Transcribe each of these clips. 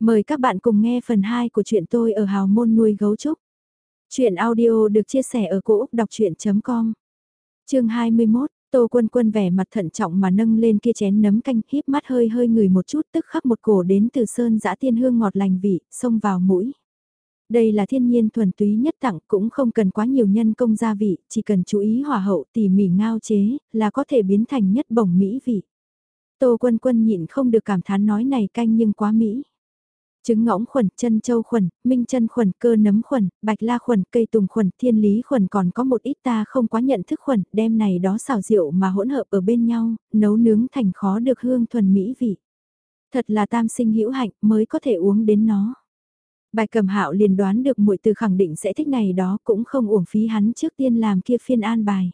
Mời các bạn cùng nghe phần 2 của chuyện tôi ở Hào Môn nuôi gấu trúc. Chuyện audio được chia sẻ ở cỗ đọc chuyện.com Trường 21, Tô Quân Quân vẻ mặt thận trọng mà nâng lên kia chén nấm canh híp mắt hơi hơi ngửi một chút tức khắc một cổ đến từ sơn dã tiên hương ngọt lành vị, xông vào mũi. Đây là thiên nhiên thuần túy nhất tặng cũng không cần quá nhiều nhân công gia vị, chỉ cần chú ý hòa hậu tỉ mỉ ngao chế là có thể biến thành nhất bổng mỹ vị. Tô Quân Quân nhịn không được cảm thán nói này canh nhưng quá mỹ. Trứng ngỗng khuẩn, chân châu khuẩn, minh chân khuẩn, cơ nấm khuẩn, bạch la khuẩn, cây tùng khuẩn, thiên lý khuẩn còn có một ít ta không quá nhận thức khuẩn, đem này đó xào rượu mà hỗn hợp ở bên nhau, nấu nướng thành khó được hương thuần mỹ vị. Thật là tam sinh hữu hạnh mới có thể uống đến nó. Bài cầm hạo liền đoán được muội từ khẳng định sẽ thích này đó cũng không uổng phí hắn trước tiên làm kia phiên an bài.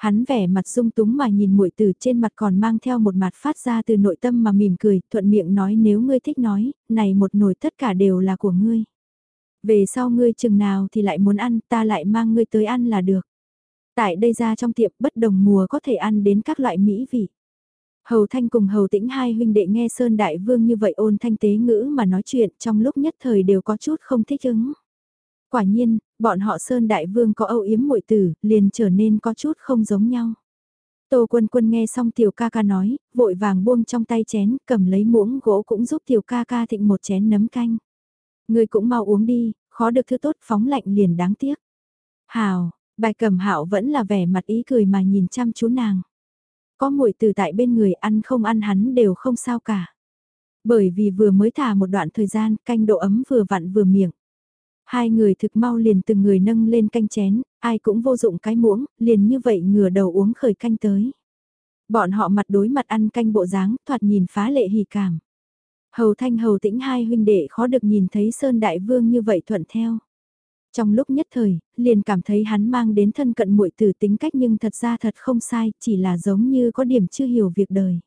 Hắn vẻ mặt sung túng mà nhìn muội từ trên mặt còn mang theo một mặt phát ra từ nội tâm mà mỉm cười, thuận miệng nói nếu ngươi thích nói, này một nồi tất cả đều là của ngươi. Về sau ngươi chừng nào thì lại muốn ăn, ta lại mang ngươi tới ăn là được. Tại đây ra trong tiệm bất đồng mùa có thể ăn đến các loại mỹ vị. Hầu Thanh cùng Hầu Tĩnh hai huynh đệ nghe Sơn Đại Vương như vậy ôn thanh tế ngữ mà nói chuyện trong lúc nhất thời đều có chút không thích ứng. Quả nhiên, bọn họ Sơn Đại Vương có âu yếm muội tử, liền trở nên có chút không giống nhau. Tô Quân Quân nghe xong tiểu ca ca nói, vội vàng buông trong tay chén, cầm lấy muỗng gỗ cũng giúp tiểu ca ca thịnh một chén nấm canh. Người cũng mau uống đi, khó được thứ tốt phóng lạnh liền đáng tiếc. Hào, bài cầm hạo vẫn là vẻ mặt ý cười mà nhìn chăm chú nàng. Có muội từ tại bên người ăn không ăn hắn đều không sao cả. Bởi vì vừa mới thả một đoạn thời gian, canh độ ấm vừa vặn vừa miệng. Hai người thực mau liền từng người nâng lên canh chén, ai cũng vô dụng cái muỗng, liền như vậy ngửa đầu uống khởi canh tới. Bọn họ mặt đối mặt ăn canh bộ dáng, thoạt nhìn phá lệ hỉ cảm. Hầu thanh hầu tĩnh hai huynh đệ khó được nhìn thấy Sơn Đại Vương như vậy thuận theo. Trong lúc nhất thời, liền cảm thấy hắn mang đến thân cận muội tử tính cách nhưng thật ra thật không sai, chỉ là giống như có điểm chưa hiểu việc đời.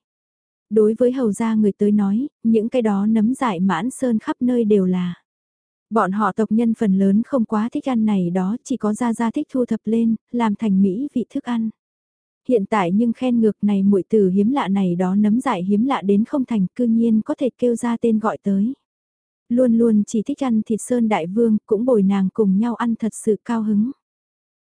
Đối với hầu gia người tới nói, những cái đó nấm dại mãn sơn khắp nơi đều là. Bọn họ tộc nhân phần lớn không quá thích ăn này đó, chỉ có Gia Gia thích thu thập lên, làm thành mỹ vị thức ăn. Hiện tại nhưng khen ngược này muội tử hiếm lạ này đó nấm dại hiếm lạ đến không thành cư nhiên có thể kêu ra tên gọi tới. Luôn luôn chỉ thích ăn thịt sơn đại vương, cũng bồi nàng cùng nhau ăn thật sự cao hứng.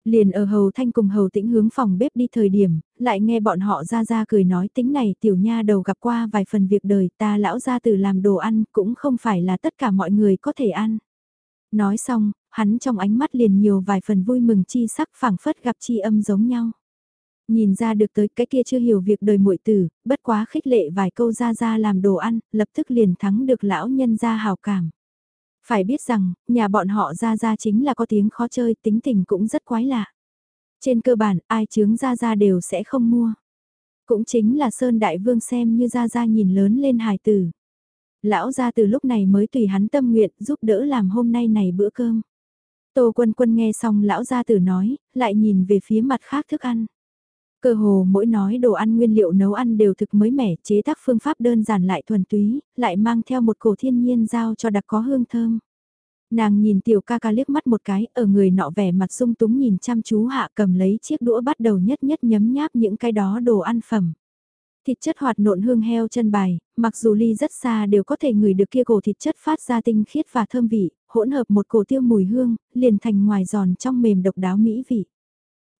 Liền ở hầu thanh cùng hầu tĩnh hướng phòng bếp đi thời điểm, lại nghe bọn họ ra ra cười nói tính này tiểu nha đầu gặp qua vài phần việc đời ta lão ra từ làm đồ ăn cũng không phải là tất cả mọi người có thể ăn. Nói xong, hắn trong ánh mắt liền nhiều vài phần vui mừng chi sắc phảng phất gặp chi âm giống nhau. Nhìn ra được tới cái kia chưa hiểu việc đời muội tử, bất quá khích lệ vài câu ra ra làm đồ ăn, lập tức liền thắng được lão nhân ra hào cảm. Phải biết rằng, nhà bọn họ ra ra chính là có tiếng khó chơi, tính tình cũng rất quái lạ. Trên cơ bản, ai chướng ra ra đều sẽ không mua. Cũng chính là Sơn Đại Vương xem như ra ra nhìn lớn lên hài tử. Lão ra từ lúc này mới tùy hắn tâm nguyện giúp đỡ làm hôm nay này bữa cơm. Tô quân quân nghe xong lão gia tử nói, lại nhìn về phía mặt khác thức ăn. Cơ hồ mỗi nói đồ ăn nguyên liệu nấu ăn đều thực mới mẻ, chế tác phương pháp đơn giản lại thuần túy, lại mang theo một cổ thiên nhiên giao cho đặc có hương thơm. Nàng nhìn tiểu ca ca liếc mắt một cái, ở người nọ vẻ mặt sung túng nhìn chăm chú hạ cầm lấy chiếc đũa bắt đầu nhất nhất nhấm nháp những cái đó đồ ăn phẩm. Thịt chất hoạt nộn hương heo chân bài, mặc dù ly rất xa đều có thể ngửi được kia cổ thịt chất phát ra tinh khiết và thơm vị, hỗn hợp một cổ tiêu mùi hương, liền thành ngoài giòn trong mềm độc đáo mỹ vị.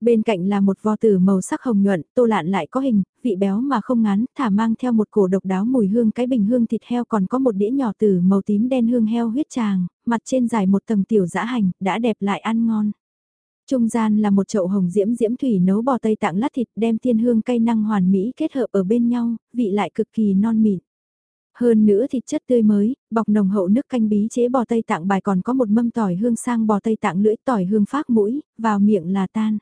Bên cạnh là một vò tử màu sắc hồng nhuận, tô lạn lại có hình, vị béo mà không ngán thả mang theo một cổ độc đáo mùi hương cái bình hương thịt heo còn có một đĩa nhỏ tử màu tím đen hương heo huyết tràng, mặt trên dài một tầng tiểu dã hành, đã đẹp lại ăn ngon. Trung gian là một chậu hồng diễm diễm thủy nấu bò tây tạng lát thịt đem thiên hương cây năng hoàn mỹ kết hợp ở bên nhau, vị lại cực kỳ non mịn. Hơn nữa thịt chất tươi mới, bọc nồng hậu nước canh bí chế bò tây tạng bài còn có một mâm tỏi hương sang bò tây tạng lưỡi tỏi hương phát mũi, vào miệng là tan.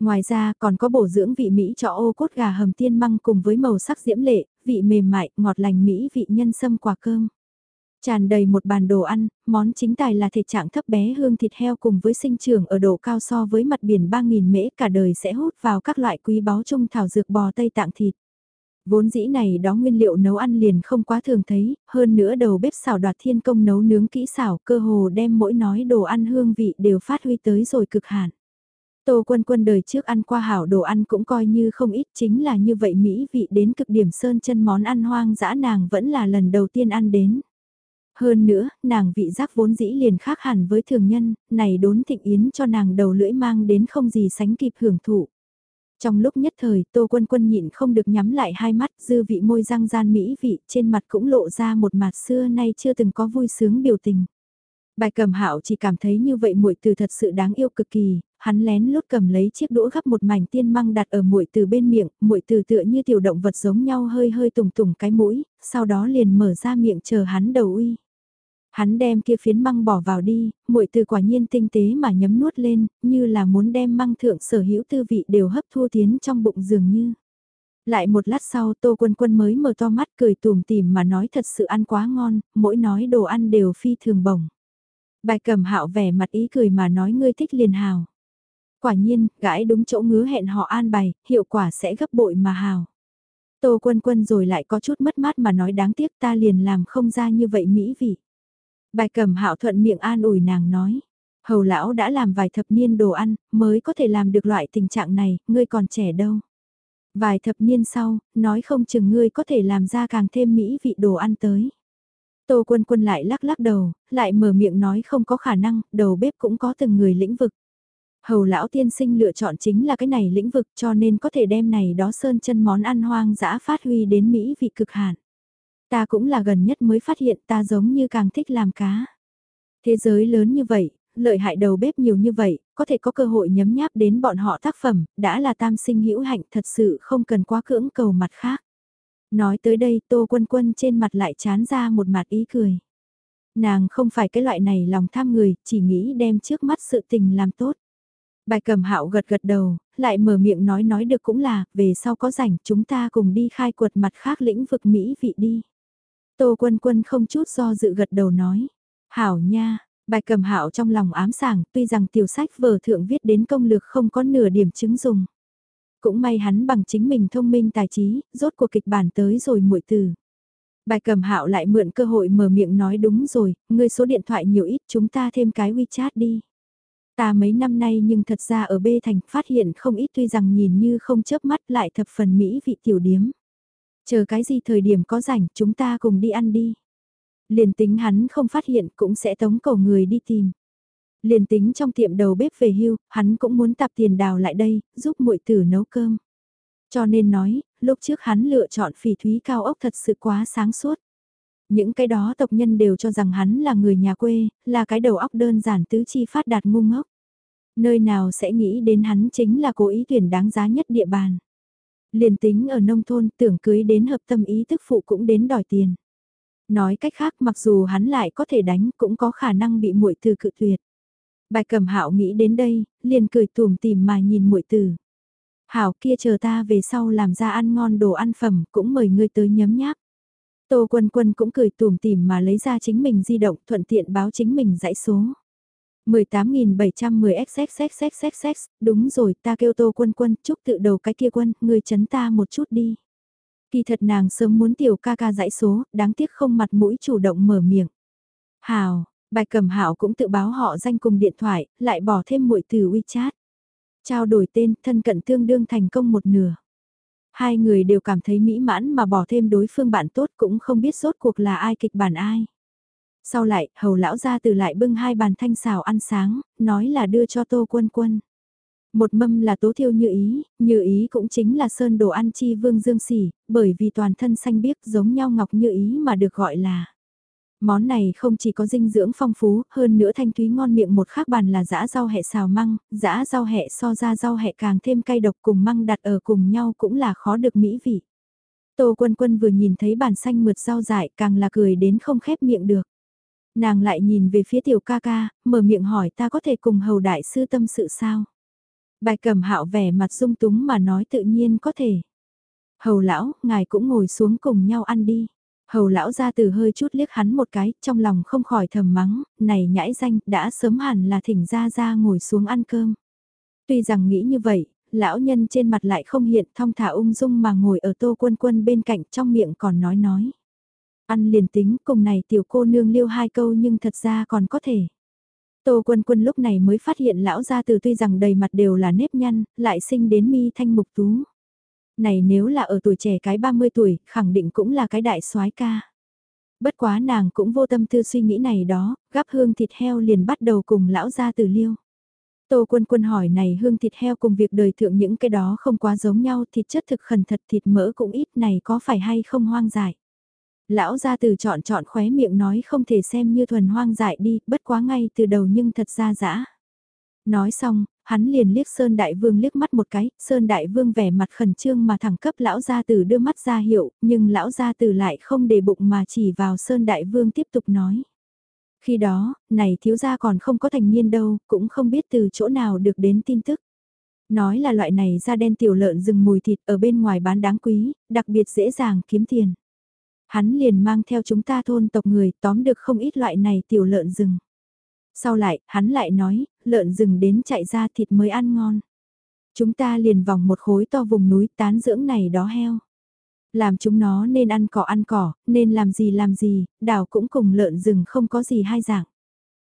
Ngoài ra còn có bổ dưỡng vị Mỹ cho ô cốt gà hầm tiên măng cùng với màu sắc diễm lệ, vị mềm mại, ngọt lành Mỹ vị nhân sâm quả cơm. Tràn đầy một bàn đồ ăn, món chính tài là thể trạng thấp bé hương thịt heo cùng với sinh trưởng ở độ cao so với mặt biển 3.000 mễ cả đời sẽ hút vào các loại quý báu trung thảo dược bò Tây Tạng thịt. Vốn dĩ này đó nguyên liệu nấu ăn liền không quá thường thấy, hơn nữa đầu bếp xảo đoạt thiên công nấu nướng kỹ xảo cơ hồ đem mỗi nói đồ ăn hương vị đều phát huy tới rồi cực hạn. Tô quân quân đời trước ăn qua hảo đồ ăn cũng coi như không ít chính là như vậy Mỹ vị đến cực điểm sơn chân món ăn hoang dã nàng vẫn là lần đầu tiên ăn đến. Hơn nữa, nàng vị giác vốn dĩ liền khác hẳn với thường nhân, này đốn thịnh yến cho nàng đầu lưỡi mang đến không gì sánh kịp hưởng thụ. Trong lúc nhất thời, Tô Quân Quân nhịn không được nhắm lại hai mắt, dư vị môi răng gian mỹ vị, trên mặt cũng lộ ra một mặt xưa nay chưa từng có vui sướng biểu tình. Bài cầm hạo chỉ cảm thấy như vậy muội từ thật sự đáng yêu cực kỳ, hắn lén lút cầm lấy chiếc đũa gắp một mảnh tiên măng đặt ở muội từ bên miệng, muội từ tựa như tiểu động vật giống nhau hơi hơi tùng tùng cái mũi, sau đó liền mở ra miệng chờ hắn đầu uy. Hắn đem kia phiến măng bỏ vào đi, muội từ quả nhiên tinh tế mà nhấm nuốt lên, như là muốn đem măng thượng sở hữu tư vị đều hấp thu tiến trong bụng dường như. Lại một lát sau Tô Quân Quân mới mở to mắt cười tùm tìm mà nói thật sự ăn quá ngon, mỗi nói đồ ăn đều phi thường bổng. Bài cầm hạo vẻ mặt ý cười mà nói ngươi thích liền hào. Quả nhiên, gãi đúng chỗ ngứa hẹn họ an bày, hiệu quả sẽ gấp bội mà hào. Tô quân quân rồi lại có chút mất mát mà nói đáng tiếc ta liền làm không ra như vậy mỹ vị. Bài cầm hạo thuận miệng an ủi nàng nói. Hầu lão đã làm vài thập niên đồ ăn, mới có thể làm được loại tình trạng này, ngươi còn trẻ đâu. Vài thập niên sau, nói không chừng ngươi có thể làm ra càng thêm mỹ vị đồ ăn tới. Tô quân quân lại lắc lắc đầu, lại mở miệng nói không có khả năng, đầu bếp cũng có từng người lĩnh vực. Hầu lão tiên sinh lựa chọn chính là cái này lĩnh vực cho nên có thể đem này đó sơn chân món ăn hoang dã phát huy đến Mỹ vị cực hạn. Ta cũng là gần nhất mới phát hiện ta giống như càng thích làm cá. Thế giới lớn như vậy, lợi hại đầu bếp nhiều như vậy, có thể có cơ hội nhấm nháp đến bọn họ tác phẩm, đã là tam sinh hữu hạnh thật sự không cần quá cưỡng cầu mặt khác. Nói tới đây Tô Quân Quân trên mặt lại chán ra một mặt ý cười. Nàng không phải cái loại này lòng tham người, chỉ nghĩ đem trước mắt sự tình làm tốt. Bài cầm hạo gật gật đầu, lại mở miệng nói nói được cũng là, về sau có rảnh chúng ta cùng đi khai quật mặt khác lĩnh vực Mỹ vị đi. Tô quân quân không chút do dự gật đầu nói. Hảo nha, bài cầm hạo trong lòng ám sảng, tuy rằng tiểu sách vở thượng viết đến công lược không có nửa điểm chứng dùng. Cũng may hắn bằng chính mình thông minh tài trí, rốt cuộc kịch bản tới rồi muội từ. Bài cầm hạo lại mượn cơ hội mở miệng nói đúng rồi, ngươi số điện thoại nhiều ít chúng ta thêm cái WeChat đi. Ta mấy năm nay nhưng thật ra ở B thành phát hiện không ít tuy rằng nhìn như không chớp mắt lại thập phần Mỹ vị tiểu điếm. Chờ cái gì thời điểm có rảnh chúng ta cùng đi ăn đi. Liền tính hắn không phát hiện cũng sẽ tống cầu người đi tìm. Liền tính trong tiệm đầu bếp về hưu, hắn cũng muốn tạp tiền đào lại đây, giúp muội tử nấu cơm. Cho nên nói, lúc trước hắn lựa chọn phỉ thúy cao ốc thật sự quá sáng suốt. Những cái đó tộc nhân đều cho rằng hắn là người nhà quê, là cái đầu óc đơn giản tứ chi phát đạt ngu ngốc. Nơi nào sẽ nghĩ đến hắn chính là cố ý tuyển đáng giá nhất địa bàn. Liền tính ở nông thôn tưởng cưới đến hợp tâm ý tức phụ cũng đến đòi tiền. Nói cách khác mặc dù hắn lại có thể đánh cũng có khả năng bị muội từ cự tuyệt. Bài cầm hạo nghĩ đến đây, liền cười tùm tìm mà nhìn muội từ. Hảo kia chờ ta về sau làm ra ăn ngon đồ ăn phẩm cũng mời ngươi tới nhấm nháp. Tô Quân Quân cũng cười tùm tìm mà lấy ra chính mình di động thuận tiện báo chính mình dãy số. 18.710xxxxxx, đúng rồi ta kêu Tô Quân Quân, chúc tự đầu cái kia quân, người chấn ta một chút đi. Kỳ thật nàng sớm muốn tiểu ca ca dãy số, đáng tiếc không mặt mũi chủ động mở miệng. Hào, bài cầm hảo cũng tự báo họ danh cùng điện thoại, lại bỏ thêm muội từ WeChat. Trao đổi tên, thân cận tương đương thành công một nửa. Hai người đều cảm thấy mỹ mãn mà bỏ thêm đối phương bạn tốt cũng không biết rốt cuộc là ai kịch bản ai. Sau lại, hầu lão ra từ lại bưng hai bàn thanh xào ăn sáng, nói là đưa cho tô quân quân. Một mâm là tố thiêu như ý, như ý cũng chính là sơn đồ ăn chi vương dương sỉ, bởi vì toàn thân xanh biếc giống nhau ngọc như ý mà được gọi là. Món này không chỉ có dinh dưỡng phong phú, hơn nữa thanh thúy ngon miệng một khác bàn là dã rau hẹ xào măng, dã rau hẹ so ra rau hẹ càng thêm cay độc cùng măng đặt ở cùng nhau cũng là khó được mỹ vị. Tô quân quân vừa nhìn thấy bàn xanh mượt rau dại càng là cười đến không khép miệng được. Nàng lại nhìn về phía tiểu ca ca, mở miệng hỏi ta có thể cùng hầu đại sư tâm sự sao? Bài cầm hạo vẻ mặt dung túng mà nói tự nhiên có thể. Hầu lão, ngài cũng ngồi xuống cùng nhau ăn đi. Hầu lão ra từ hơi chút liếc hắn một cái, trong lòng không khỏi thầm mắng, này nhãi danh, đã sớm hẳn là thỉnh ra ra ngồi xuống ăn cơm. Tuy rằng nghĩ như vậy, lão nhân trên mặt lại không hiện thong thả ung dung mà ngồi ở tô quân quân bên cạnh trong miệng còn nói nói. Ăn liền tính cùng này tiểu cô nương liêu hai câu nhưng thật ra còn có thể. Tô quân quân lúc này mới phát hiện lão gia từ tuy rằng đầy mặt đều là nếp nhăn, lại sinh đến mi thanh mục tú. Này nếu là ở tuổi trẻ cái 30 tuổi, khẳng định cũng là cái đại soái ca. Bất quá nàng cũng vô tâm tư suy nghĩ này đó, gắp hương thịt heo liền bắt đầu cùng lão gia từ liêu. Tô quân quân hỏi này hương thịt heo cùng việc đời thượng những cái đó không quá giống nhau thịt chất thực khẩn thật thịt mỡ cũng ít này có phải hay không hoang dại. Lão gia từ chọn chọn khóe miệng nói không thể xem như thuần hoang dại đi, bất quá ngay từ đầu nhưng thật ra dã. Nói xong, hắn liền liếc Sơn Đại Vương liếc mắt một cái, Sơn Đại Vương vẻ mặt khẩn trương mà thẳng cấp lão gia tử đưa mắt ra hiệu, nhưng lão gia tử lại không để bụng mà chỉ vào Sơn Đại Vương tiếp tục nói. Khi đó, này thiếu gia còn không có thành niên đâu, cũng không biết từ chỗ nào được đến tin tức. Nói là loại này da đen tiểu lợn rừng mùi thịt ở bên ngoài bán đáng quý, đặc biệt dễ dàng kiếm tiền. Hắn liền mang theo chúng ta thôn tộc người tóm được không ít loại này tiểu lợn rừng. Sau lại, hắn lại nói, lợn rừng đến chạy ra thịt mới ăn ngon. Chúng ta liền vòng một khối to vùng núi tán dưỡng này đó heo. Làm chúng nó nên ăn cỏ ăn cỏ, nên làm gì làm gì, đảo cũng cùng lợn rừng không có gì hai dạng.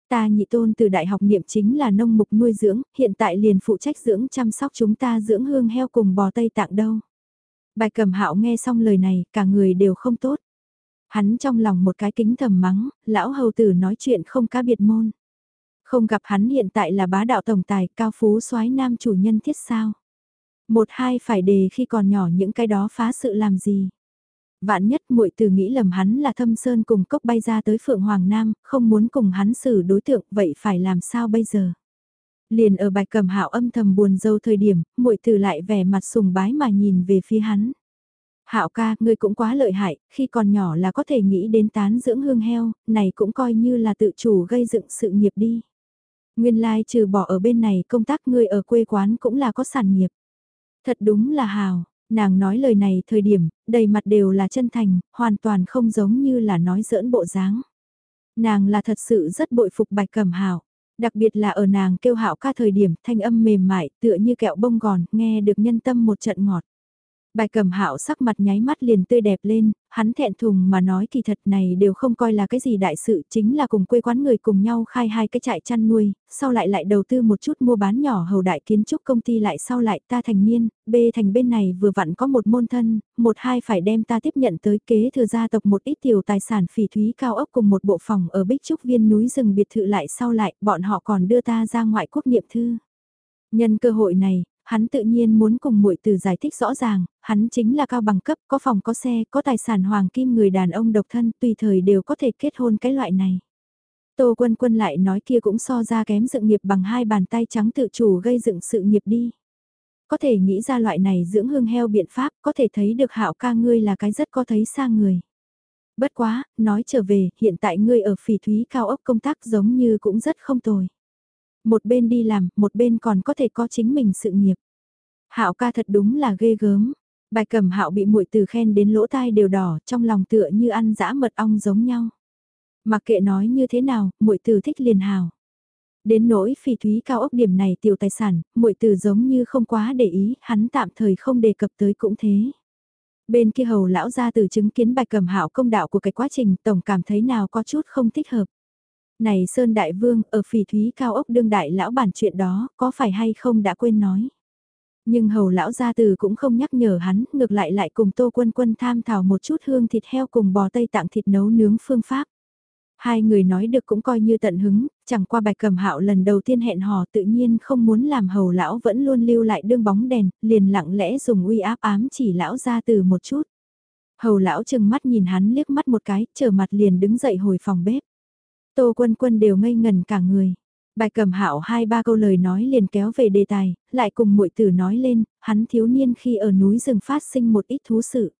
Ta nhị tôn từ đại học niệm chính là nông mục nuôi dưỡng, hiện tại liền phụ trách dưỡng chăm sóc chúng ta dưỡng hương heo cùng bò Tây Tạng đâu. Bài cầm hạo nghe xong lời này, cả người đều không tốt. Hắn trong lòng một cái kính thầm mắng, lão hầu tử nói chuyện không cá biệt môn. Không gặp hắn hiện tại là bá đạo tổng tài cao phú soái nam chủ nhân thiết sao. Một hai phải đề khi còn nhỏ những cái đó phá sự làm gì. Vạn nhất muội từ nghĩ lầm hắn là thâm sơn cùng cốc bay ra tới Phượng Hoàng Nam, không muốn cùng hắn xử đối tượng, vậy phải làm sao bây giờ? Liền ở bạch cầm hạo âm thầm buồn dâu thời điểm, muội từ lại vẻ mặt sùng bái mà nhìn về phía hắn. Hạo ca, ngươi cũng quá lợi hại, khi còn nhỏ là có thể nghĩ đến tán dưỡng hương heo, này cũng coi như là tự chủ gây dựng sự nghiệp đi. Nguyên lai like trừ bỏ ở bên này công tác ngươi ở quê quán cũng là có sản nghiệp. Thật đúng là hào, nàng nói lời này thời điểm, đầy mặt đều là chân thành, hoàn toàn không giống như là nói giỡn bộ dáng. Nàng là thật sự rất bội phục bạch cẩm hào. Đặc biệt là ở nàng kêu hạo ca thời điểm thanh âm mềm mại tựa như kẹo bông gòn nghe được nhân tâm một trận ngọt. Bài cầm hạo sắc mặt nháy mắt liền tươi đẹp lên, hắn thẹn thùng mà nói kỳ thật này đều không coi là cái gì đại sự chính là cùng quê quán người cùng nhau khai hai cái trại chăn nuôi, sau lại lại đầu tư một chút mua bán nhỏ hầu đại kiến trúc công ty lại sau lại ta thành niên, B thành bên này vừa vặn có một môn thân, một hai phải đem ta tiếp nhận tới kế thừa gia tộc một ít tiểu tài sản phỉ thúy cao ốc cùng một bộ phòng ở bích trúc viên núi rừng biệt thự lại sau lại bọn họ còn đưa ta ra ngoại quốc niệm thư. Nhân cơ hội này, hắn tự nhiên muốn cùng muội từ giải thích rõ ràng, hắn chính là cao bằng cấp, có phòng có xe, có tài sản hoàng kim người đàn ông độc thân, tùy thời đều có thể kết hôn cái loại này. Tô quân quân lại nói kia cũng so ra kém dựng nghiệp bằng hai bàn tay trắng tự chủ gây dựng sự nghiệp đi. Có thể nghĩ ra loại này dưỡng hương heo biện pháp, có thể thấy được hạo ca ngươi là cái rất có thấy xa người. Bất quá, nói trở về, hiện tại ngươi ở phỉ thúy cao ốc công tác giống như cũng rất không tồi. Một bên đi làm, một bên còn có thể có chính mình sự nghiệp. Hạo ca thật đúng là ghê gớm. Bài cầm hạo bị muội từ khen đến lỗ tai đều đỏ, trong lòng tựa như ăn dã mật ong giống nhau. Mặc kệ nói như thế nào, muội từ thích liền hào. Đến nỗi phi thúy cao ốc điểm này tiểu tài sản, muội từ giống như không quá để ý, hắn tạm thời không đề cập tới cũng thế. Bên kia hầu lão ra từ chứng kiến bạch cầm hạo công đạo của cái quá trình tổng cảm thấy nào có chút không thích hợp. Này Sơn Đại Vương, ở phỉ thúy cao ốc đương đại lão bản chuyện đó, có phải hay không đã quên nói. Nhưng hầu lão gia từ cũng không nhắc nhở hắn, ngược lại lại cùng tô quân quân tham thảo một chút hương thịt heo cùng bò tây tặng thịt nấu nướng phương pháp. Hai người nói được cũng coi như tận hứng, chẳng qua bạch cầm hạo lần đầu tiên hẹn hò tự nhiên không muốn làm hầu lão vẫn luôn lưu lại đương bóng đèn, liền lặng lẽ dùng uy áp ám chỉ lão gia từ một chút. Hầu lão chừng mắt nhìn hắn liếc mắt một cái, trở mặt liền đứng dậy hồi phòng bếp. Tô quân quân đều ngây ngần cả người. Bài cầm hạo hai ba câu lời nói liền kéo về đề tài, lại cùng muội tử nói lên, hắn thiếu niên khi ở núi rừng phát sinh một ít thú sự.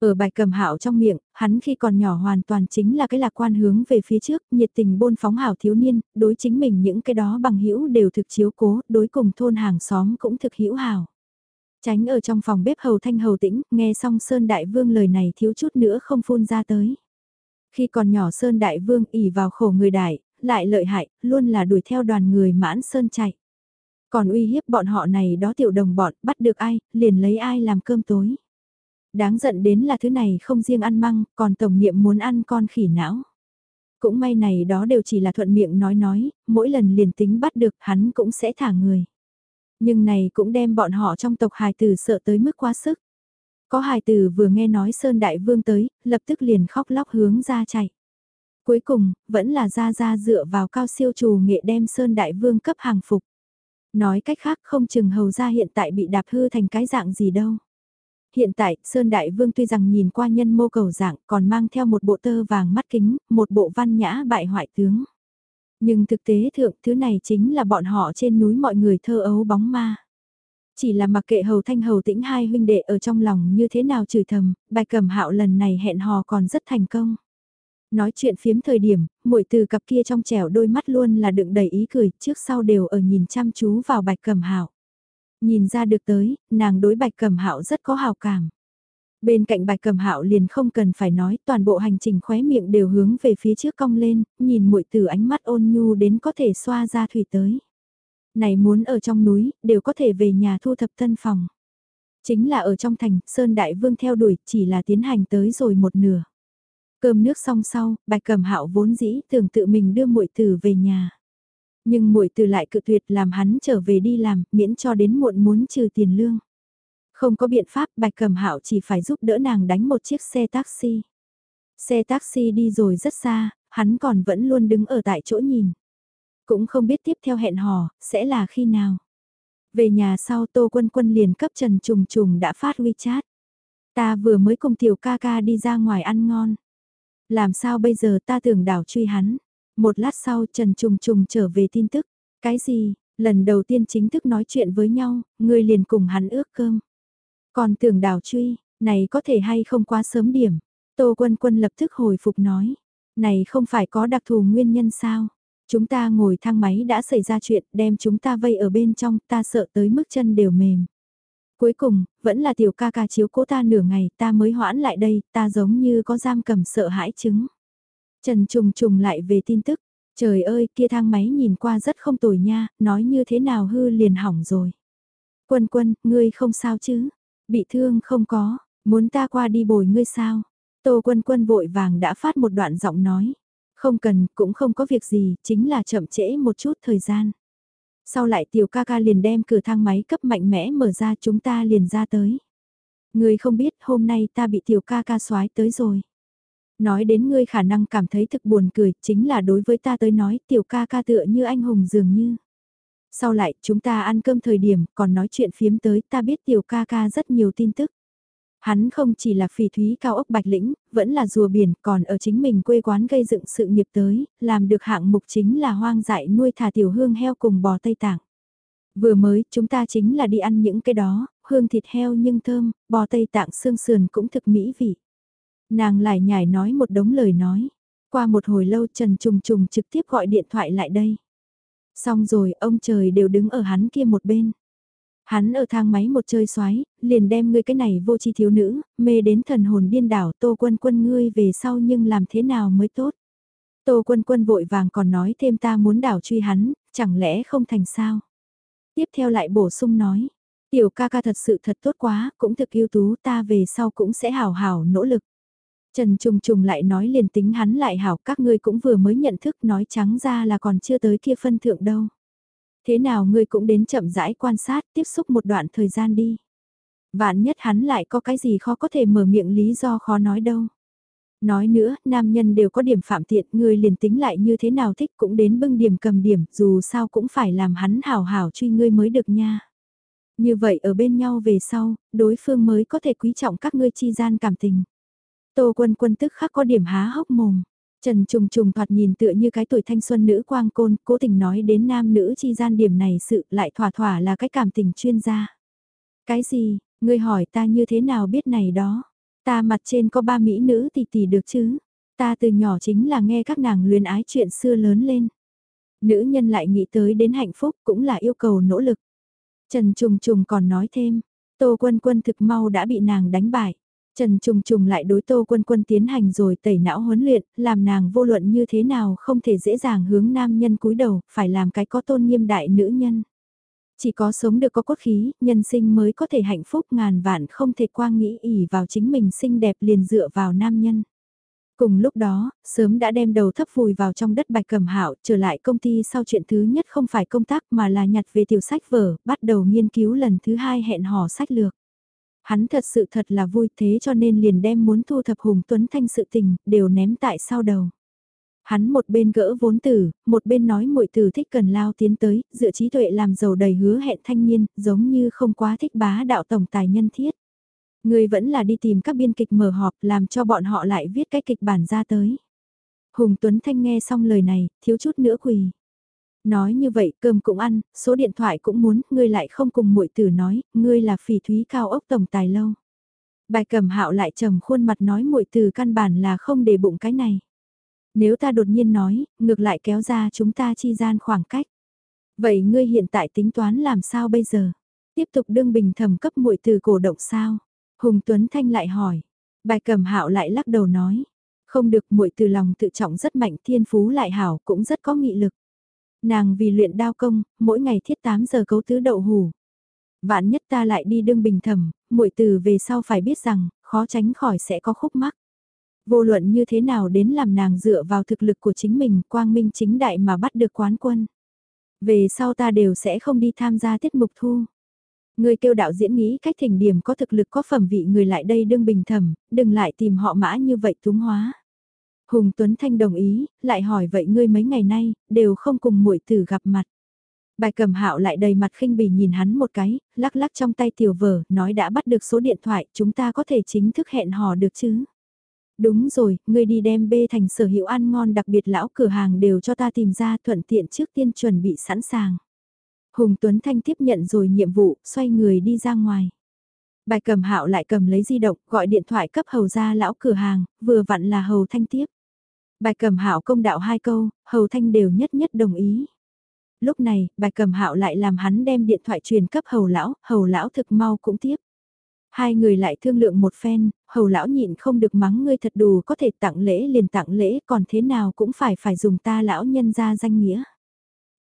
Ở bài cầm hạo trong miệng, hắn khi còn nhỏ hoàn toàn chính là cái lạc quan hướng về phía trước, nhiệt tình bôn phóng hảo thiếu niên, đối chính mình những cái đó bằng hữu đều thực chiếu cố, đối cùng thôn hàng xóm cũng thực hữu hảo. Tránh ở trong phòng bếp hầu thanh hầu tĩnh, nghe xong Sơn Đại Vương lời này thiếu chút nữa không phun ra tới. Khi còn nhỏ Sơn Đại Vương ỉ vào khổ người đại, lại lợi hại, luôn là đuổi theo đoàn người mãn Sơn chạy. Còn uy hiếp bọn họ này đó tiểu đồng bọn, bắt được ai, liền lấy ai làm cơm tối. Đáng giận đến là thứ này không riêng ăn măng, còn tổng niệm muốn ăn con khỉ não. Cũng may này đó đều chỉ là thuận miệng nói nói, mỗi lần liền tính bắt được hắn cũng sẽ thả người. Nhưng này cũng đem bọn họ trong tộc hài tử sợ tới mức quá sức. Có hài tử vừa nghe nói Sơn Đại Vương tới, lập tức liền khóc lóc hướng ra chạy. Cuối cùng, vẫn là ra ra dựa vào cao siêu trù nghệ đem Sơn Đại Vương cấp hàng phục. Nói cách khác không chừng hầu ra hiện tại bị đạp hư thành cái dạng gì đâu. Hiện tại, Sơn Đại Vương tuy rằng nhìn qua nhân mô cầu dạng còn mang theo một bộ tơ vàng mắt kính, một bộ văn nhã bại hoại tướng. Nhưng thực tế thượng thứ này chính là bọn họ trên núi mọi người thơ ấu bóng ma. Chỉ là mặc kệ hầu thanh hầu tĩnh hai huynh đệ ở trong lòng như thế nào chửi thầm, bài cầm hạo lần này hẹn hò còn rất thành công. Nói chuyện phiếm thời điểm, muội từ cặp kia trong trẻo đôi mắt luôn là đựng đầy ý cười, trước sau đều ở nhìn chăm chú vào bạch cầm hạo. Nhìn ra được tới, nàng đối bạch cầm hạo rất có hào cảm. Bên cạnh bạch cầm hạo liền không cần phải nói, toàn bộ hành trình khóe miệng đều hướng về phía trước cong lên, nhìn muội từ ánh mắt ôn nhu đến có thể xoa ra thủy tới. Này muốn ở trong núi, đều có thể về nhà thu thập tân phòng. Chính là ở trong thành, Sơn Đại Vương theo đuổi, chỉ là tiến hành tới rồi một nửa. Cơm nước xong sau, bạch cẩm hạo vốn dĩ tưởng tự mình đưa muội tử về nhà. Nhưng muội tử lại cự tuyệt làm hắn trở về đi làm, miễn cho đến muộn muốn trừ tiền lương. Không có biện pháp, bạch cẩm hạo chỉ phải giúp đỡ nàng đánh một chiếc xe taxi. Xe taxi đi rồi rất xa, hắn còn vẫn luôn đứng ở tại chỗ nhìn. Cũng không biết tiếp theo hẹn hò, sẽ là khi nào. Về nhà sau Tô Quân Quân liền cấp Trần Trùng Trùng đã phát WeChat. Ta vừa mới cùng tiểu ca ca đi ra ngoài ăn ngon. Làm sao bây giờ ta tưởng đảo truy hắn. Một lát sau Trần Trùng Trùng trở về tin tức. Cái gì, lần đầu tiên chính thức nói chuyện với nhau, ngươi liền cùng hắn ước cơm. Còn tưởng đảo truy, này có thể hay không quá sớm điểm. Tô Quân Quân lập tức hồi phục nói. Này không phải có đặc thù nguyên nhân sao? Chúng ta ngồi thang máy đã xảy ra chuyện đem chúng ta vây ở bên trong ta sợ tới mức chân đều mềm. Cuối cùng, vẫn là tiểu ca ca chiếu cố ta nửa ngày ta mới hoãn lại đây, ta giống như có giam cầm sợ hãi chứng. Trần trùng trùng lại về tin tức, trời ơi kia thang máy nhìn qua rất không tồi nha, nói như thế nào hư liền hỏng rồi. Quân quân, ngươi không sao chứ? Bị thương không có, muốn ta qua đi bồi ngươi sao? Tô quân quân vội vàng đã phát một đoạn giọng nói. Không cần, cũng không có việc gì, chính là chậm trễ một chút thời gian. Sau lại tiểu ca ca liền đem cửa thang máy cấp mạnh mẽ mở ra chúng ta liền ra tới. Người không biết hôm nay ta bị tiểu ca ca soái tới rồi. Nói đến ngươi khả năng cảm thấy thực buồn cười, chính là đối với ta tới nói tiểu ca ca tựa như anh hùng dường như. Sau lại chúng ta ăn cơm thời điểm còn nói chuyện phiếm tới ta biết tiểu ca ca rất nhiều tin tức. Hắn không chỉ là phỉ thúy cao ốc bạch lĩnh, vẫn là rùa biển, còn ở chính mình quê quán gây dựng sự nghiệp tới, làm được hạng mục chính là hoang dại nuôi thả tiểu hương heo cùng bò Tây Tạng. Vừa mới, chúng ta chính là đi ăn những cái đó, hương thịt heo nhưng thơm, bò Tây Tạng xương sườn cũng thực mỹ vị. Nàng lại nhảy nói một đống lời nói. Qua một hồi lâu Trần Trùng Trùng trực tiếp gọi điện thoại lại đây. Xong rồi, ông trời đều đứng ở hắn kia một bên. Hắn ở thang máy một chơi xoái, liền đem ngươi cái này vô chi thiếu nữ, mê đến thần hồn điên đảo tô quân quân ngươi về sau nhưng làm thế nào mới tốt. Tô quân quân vội vàng còn nói thêm ta muốn đảo truy hắn, chẳng lẽ không thành sao. Tiếp theo lại bổ sung nói, tiểu ca ca thật sự thật tốt quá, cũng thực yêu tú ta về sau cũng sẽ hào hào nỗ lực. Trần Trùng Trùng lại nói liền tính hắn lại hảo các ngươi cũng vừa mới nhận thức nói trắng ra là còn chưa tới kia phân thượng đâu. Thế nào ngươi cũng đến chậm rãi quan sát, tiếp xúc một đoạn thời gian đi. Vạn nhất hắn lại có cái gì khó có thể mở miệng lý do khó nói đâu. Nói nữa, nam nhân đều có điểm phạm tiện, ngươi liền tính lại như thế nào thích cũng đến bưng điểm cầm điểm, dù sao cũng phải làm hắn hảo hảo truy ngươi mới được nha. Như vậy ở bên nhau về sau, đối phương mới có thể quý trọng các ngươi chi gian cảm tình. Tô quân quân tức khắc có điểm há hốc mồm. Trần Trùng Trùng thoạt nhìn tựa như cái tuổi thanh xuân nữ quang côn, cố tình nói đến nam nữ chi gian điểm này sự lại thỏa thỏa là cái cảm tình chuyên gia. Cái gì, ngươi hỏi ta như thế nào biết này đó? Ta mặt trên có ba mỹ nữ thì tỷ được chứ? Ta từ nhỏ chính là nghe các nàng luyến ái chuyện xưa lớn lên. Nữ nhân lại nghĩ tới đến hạnh phúc cũng là yêu cầu nỗ lực. Trần Trùng Trùng còn nói thêm, Tô Quân Quân thực mau đã bị nàng đánh bại. Trần Trùng Trùng lại đối Tô Quân Quân tiến hành rồi tẩy não huấn luyện, làm nàng vô luận như thế nào không thể dễ dàng hướng nam nhân cúi đầu, phải làm cái có tôn nghiêm đại nữ nhân. Chỉ có sống được có cốt khí, nhân sinh mới có thể hạnh phúc ngàn vạn không thể quang nghĩ ỉ vào chính mình xinh đẹp liền dựa vào nam nhân. Cùng lúc đó, sớm đã đem đầu thấp vùi vào trong đất bạch cầm hạo trở lại công ty sau chuyện thứ nhất không phải công tác mà là nhặt về tiểu sách vở, bắt đầu nghiên cứu lần thứ hai hẹn hò sách lược. Hắn thật sự thật là vui thế cho nên liền đem muốn thu thập Hùng Tuấn Thanh sự tình, đều ném tại sau đầu. Hắn một bên gỡ vốn tử, một bên nói muội tử thích cần lao tiến tới, dựa trí tuệ làm giàu đầy hứa hẹn thanh niên, giống như không quá thích bá đạo tổng tài nhân thiết. Người vẫn là đi tìm các biên kịch mở họp làm cho bọn họ lại viết cái kịch bản ra tới. Hùng Tuấn Thanh nghe xong lời này, thiếu chút nữa quỳ. Nói như vậy cơm cũng ăn, số điện thoại cũng muốn, ngươi lại không cùng muội tử nói, ngươi là phỉ thúy cao ốc tổng tài lâu. Bài cầm hạo lại trầm khuôn mặt nói muội tử căn bản là không để bụng cái này. Nếu ta đột nhiên nói, ngược lại kéo ra chúng ta chi gian khoảng cách. Vậy ngươi hiện tại tính toán làm sao bây giờ? Tiếp tục đương bình thầm cấp muội từ cổ động sao? Hùng Tuấn Thanh lại hỏi. Bài cầm hạo lại lắc đầu nói. Không được muội từ lòng tự trọng rất mạnh thiên phú lại hảo cũng rất có nghị lực. Nàng vì luyện đao công, mỗi ngày thiết 8 giờ cấu tứ đậu hủ. Vạn nhất ta lại đi đương bình thẩm muội từ về sau phải biết rằng, khó tránh khỏi sẽ có khúc mắc. Vô luận như thế nào đến làm nàng dựa vào thực lực của chính mình quang minh chính đại mà bắt được quán quân. Về sau ta đều sẽ không đi tham gia tiết mục thu. Người kêu đạo diễn nghĩ cách thỉnh điểm có thực lực có phẩm vị người lại đây đương bình thẩm đừng lại tìm họ mã như vậy túng hóa. Hùng Tuấn Thanh đồng ý, lại hỏi vậy ngươi mấy ngày nay, đều không cùng muội tử gặp mặt. Bài cầm hạo lại đầy mặt khinh bỉ nhìn hắn một cái, lắc lắc trong tay tiểu vở, nói đã bắt được số điện thoại, chúng ta có thể chính thức hẹn hò được chứ. Đúng rồi, ngươi đi đem bê thành sở hữu ăn ngon đặc biệt lão cửa hàng đều cho ta tìm ra thuận tiện trước tiên chuẩn bị sẵn sàng. Hùng Tuấn Thanh tiếp nhận rồi nhiệm vụ, xoay người đi ra ngoài. Bài cầm hạo lại cầm lấy di động, gọi điện thoại cấp hầu ra lão cửa hàng, vừa vặn là hầu thanh tiếp. Bài cầm hạo công đạo hai câu, hầu thanh đều nhất nhất đồng ý. Lúc này, bài cầm hạo lại làm hắn đem điện thoại truyền cấp hầu lão, hầu lão thực mau cũng tiếp. Hai người lại thương lượng một phen, hầu lão nhịn không được mắng ngươi thật đủ có thể tặng lễ liền tặng lễ còn thế nào cũng phải phải dùng ta lão nhân ra danh nghĩa.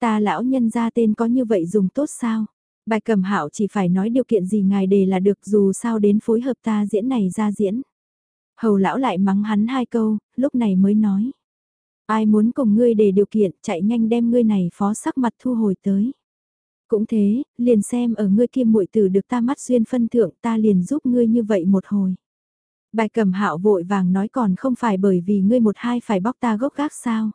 Ta lão nhân ra tên có như vậy dùng tốt sao? Bài cầm hạo chỉ phải nói điều kiện gì ngài đề là được dù sao đến phối hợp ta diễn này ra diễn. Hầu lão lại mắng hắn hai câu, lúc này mới nói. Ai muốn cùng ngươi để điều kiện chạy nhanh đem ngươi này phó sắc mặt thu hồi tới. Cũng thế, liền xem ở ngươi kia muội tử được ta mắt duyên phân thượng ta liền giúp ngươi như vậy một hồi. Bài cầm hạo vội vàng nói còn không phải bởi vì ngươi một hai phải bóc ta gốc gác sao.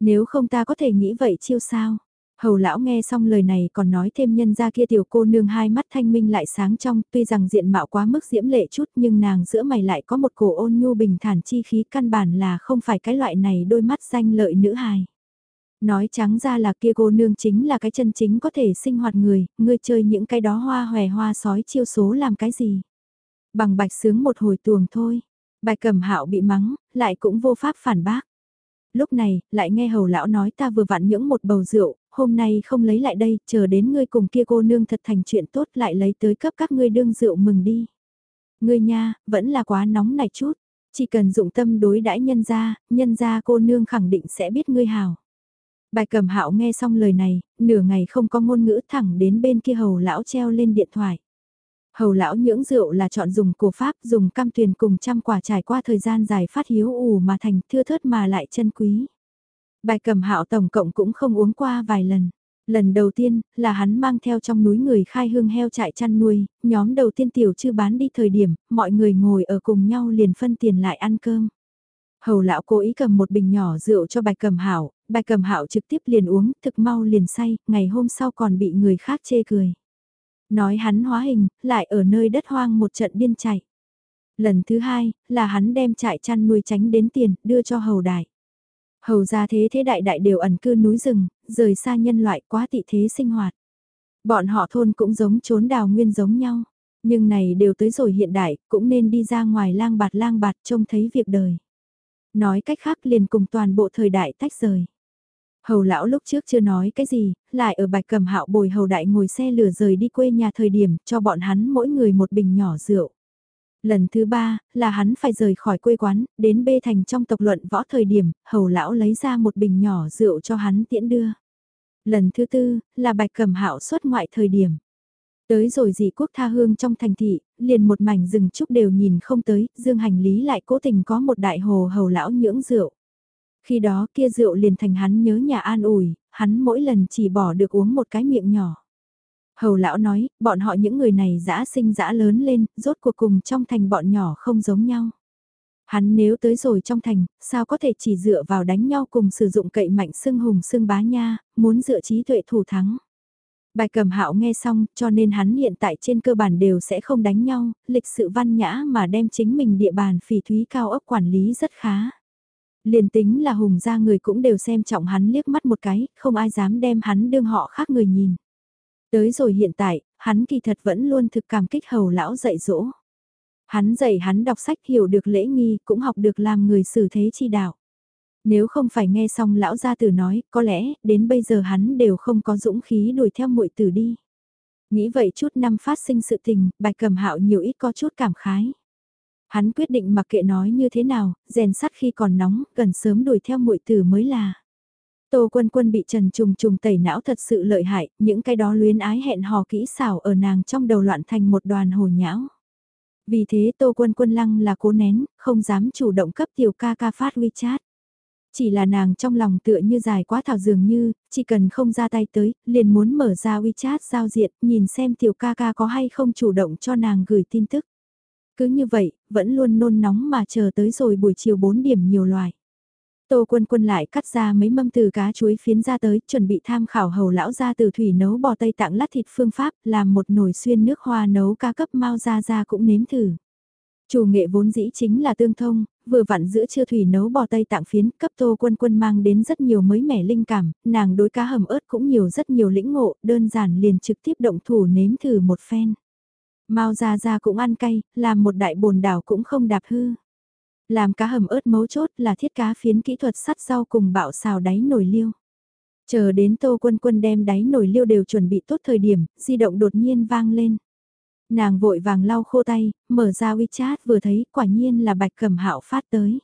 Nếu không ta có thể nghĩ vậy chiêu sao. Hầu lão nghe xong lời này còn nói thêm nhân ra kia tiểu cô nương hai mắt thanh minh lại sáng trong, tuy rằng diện mạo quá mức diễm lệ chút nhưng nàng giữa mày lại có một cổ ôn nhu bình thản chi khí căn bản là không phải cái loại này đôi mắt danh lợi nữ hài. Nói trắng ra là kia cô nương chính là cái chân chính có thể sinh hoạt người, ngươi chơi những cái đó hoa hòe hoa sói chiêu số làm cái gì. Bằng bạch sướng một hồi tuồng thôi, bài cầm hạo bị mắng, lại cũng vô pháp phản bác. Lúc này, lại nghe hầu lão nói ta vừa vặn những một bầu rượu, hôm nay không lấy lại đây, chờ đến ngươi cùng kia cô nương thật thành chuyện tốt lại lấy tới cấp các ngươi đương rượu mừng đi. Ngươi nha, vẫn là quá nóng này chút, chỉ cần dụng tâm đối đãi nhân gia, nhân gia cô nương khẳng định sẽ biết ngươi hào. Bài cầm hạo nghe xong lời này, nửa ngày không có ngôn ngữ thẳng đến bên kia hầu lão treo lên điện thoại. Hầu lão nhưỡng rượu là chọn dùng cổ pháp dùng cam tuyền cùng trăm quả trải qua thời gian dài phát hiếu ủ mà thành thưa thớt mà lại chân quý. Bài cầm hạo tổng cộng cũng không uống qua vài lần. Lần đầu tiên, là hắn mang theo trong núi người khai hương heo trại chăn nuôi, nhóm đầu tiên tiểu chưa bán đi thời điểm, mọi người ngồi ở cùng nhau liền phân tiền lại ăn cơm. Hầu lão cố ý cầm một bình nhỏ rượu cho bài cầm hạo, bài cầm hạo trực tiếp liền uống, thực mau liền say, ngày hôm sau còn bị người khác chê cười. Nói hắn hóa hình, lại ở nơi đất hoang một trận điên chạy. Lần thứ hai, là hắn đem trại chăn nuôi tránh đến tiền, đưa cho hầu đại. Hầu ra thế thế đại đại đều ẩn cư núi rừng, rời xa nhân loại quá tị thế sinh hoạt. Bọn họ thôn cũng giống trốn đào nguyên giống nhau. Nhưng này đều tới rồi hiện đại, cũng nên đi ra ngoài lang bạt lang bạt trông thấy việc đời. Nói cách khác liền cùng toàn bộ thời đại tách rời. Hầu lão lúc trước chưa nói cái gì, lại ở bạch cầm hạo bồi hầu đại ngồi xe lửa rời đi quê nhà thời điểm cho bọn hắn mỗi người một bình nhỏ rượu. Lần thứ ba, là hắn phải rời khỏi quê quán, đến bê thành trong tộc luận võ thời điểm, hầu lão lấy ra một bình nhỏ rượu cho hắn tiễn đưa. Lần thứ tư, là bạch cầm hạo xuất ngoại thời điểm. Tới rồi dị quốc tha hương trong thành thị, liền một mảnh rừng trúc đều nhìn không tới, dương hành lý lại cố tình có một đại hồ hầu lão nhưỡng rượu. Khi đó kia rượu liền thành hắn nhớ nhà an ủi, hắn mỗi lần chỉ bỏ được uống một cái miệng nhỏ. Hầu lão nói, bọn họ những người này dã sinh dã lớn lên, rốt cuộc cùng trong thành bọn nhỏ không giống nhau. Hắn nếu tới rồi trong thành, sao có thể chỉ dựa vào đánh nhau cùng sử dụng cậy mạnh xưng hùng xưng bá nha, muốn dựa trí tuệ thủ thắng. Bài cầm hạo nghe xong, cho nên hắn hiện tại trên cơ bản đều sẽ không đánh nhau, lịch sự văn nhã mà đem chính mình địa bàn phỉ thúy cao ốc quản lý rất khá. Liền tính là hùng gia người cũng đều xem trọng hắn liếc mắt một cái, không ai dám đem hắn đương họ khác người nhìn. Tới rồi hiện tại, hắn kỳ thật vẫn luôn thực cảm kích hầu lão dạy dỗ. Hắn dạy hắn đọc sách hiểu được lễ nghi cũng học được làm người xử thế chi đạo. Nếu không phải nghe xong lão gia tử nói, có lẽ đến bây giờ hắn đều không có dũng khí đuổi theo muội tử đi. Nghĩ vậy chút năm phát sinh sự tình, bạch cầm hạo nhiều ít có chút cảm khái. Hắn quyết định mặc kệ nói như thế nào, rèn sắt khi còn nóng, gần sớm đuổi theo muội tử mới là. Tô quân quân bị trần trùng trùng tẩy não thật sự lợi hại, những cái đó luyến ái hẹn hò kỹ xảo ở nàng trong đầu loạn thành một đoàn hồ nhão. Vì thế Tô quân quân lăng là cố nén, không dám chủ động cấp tiểu ca ca phát WeChat. Chỉ là nàng trong lòng tựa như dài quá thảo dường như, chỉ cần không ra tay tới, liền muốn mở ra WeChat giao diện, nhìn xem tiểu ca ca có hay không chủ động cho nàng gửi tin tức. Cứ như vậy, vẫn luôn nôn nóng mà chờ tới rồi buổi chiều 4 điểm nhiều loài. Tô quân quân lại cắt ra mấy mâm từ cá chuối phiến ra tới, chuẩn bị tham khảo hầu lão ra từ thủy nấu bò tây tặng lát thịt phương pháp, làm một nồi xuyên nước hoa nấu ca cấp mau ra ra cũng nếm thử. Chủ nghệ vốn dĩ chính là tương thông, vừa vặn giữa trưa thủy nấu bò tây tặng phiến cấp tô quân quân mang đến rất nhiều mới mẻ linh cảm, nàng đối cá hầm ớt cũng nhiều rất nhiều lĩnh ngộ, đơn giản liền trực tiếp động thủ nếm thử một phen. Mao ra ra cũng ăn cay, làm một đại bồn đảo cũng không đạp hư. Làm cá hầm ớt mấu chốt là thiết cá phiến kỹ thuật sắt rau cùng bạo xào đáy nồi liêu. Chờ đến tô quân quân đem đáy nồi liêu đều chuẩn bị tốt thời điểm, di động đột nhiên vang lên. Nàng vội vàng lau khô tay, mở ra WeChat vừa thấy quả nhiên là bạch cẩm hạo phát tới.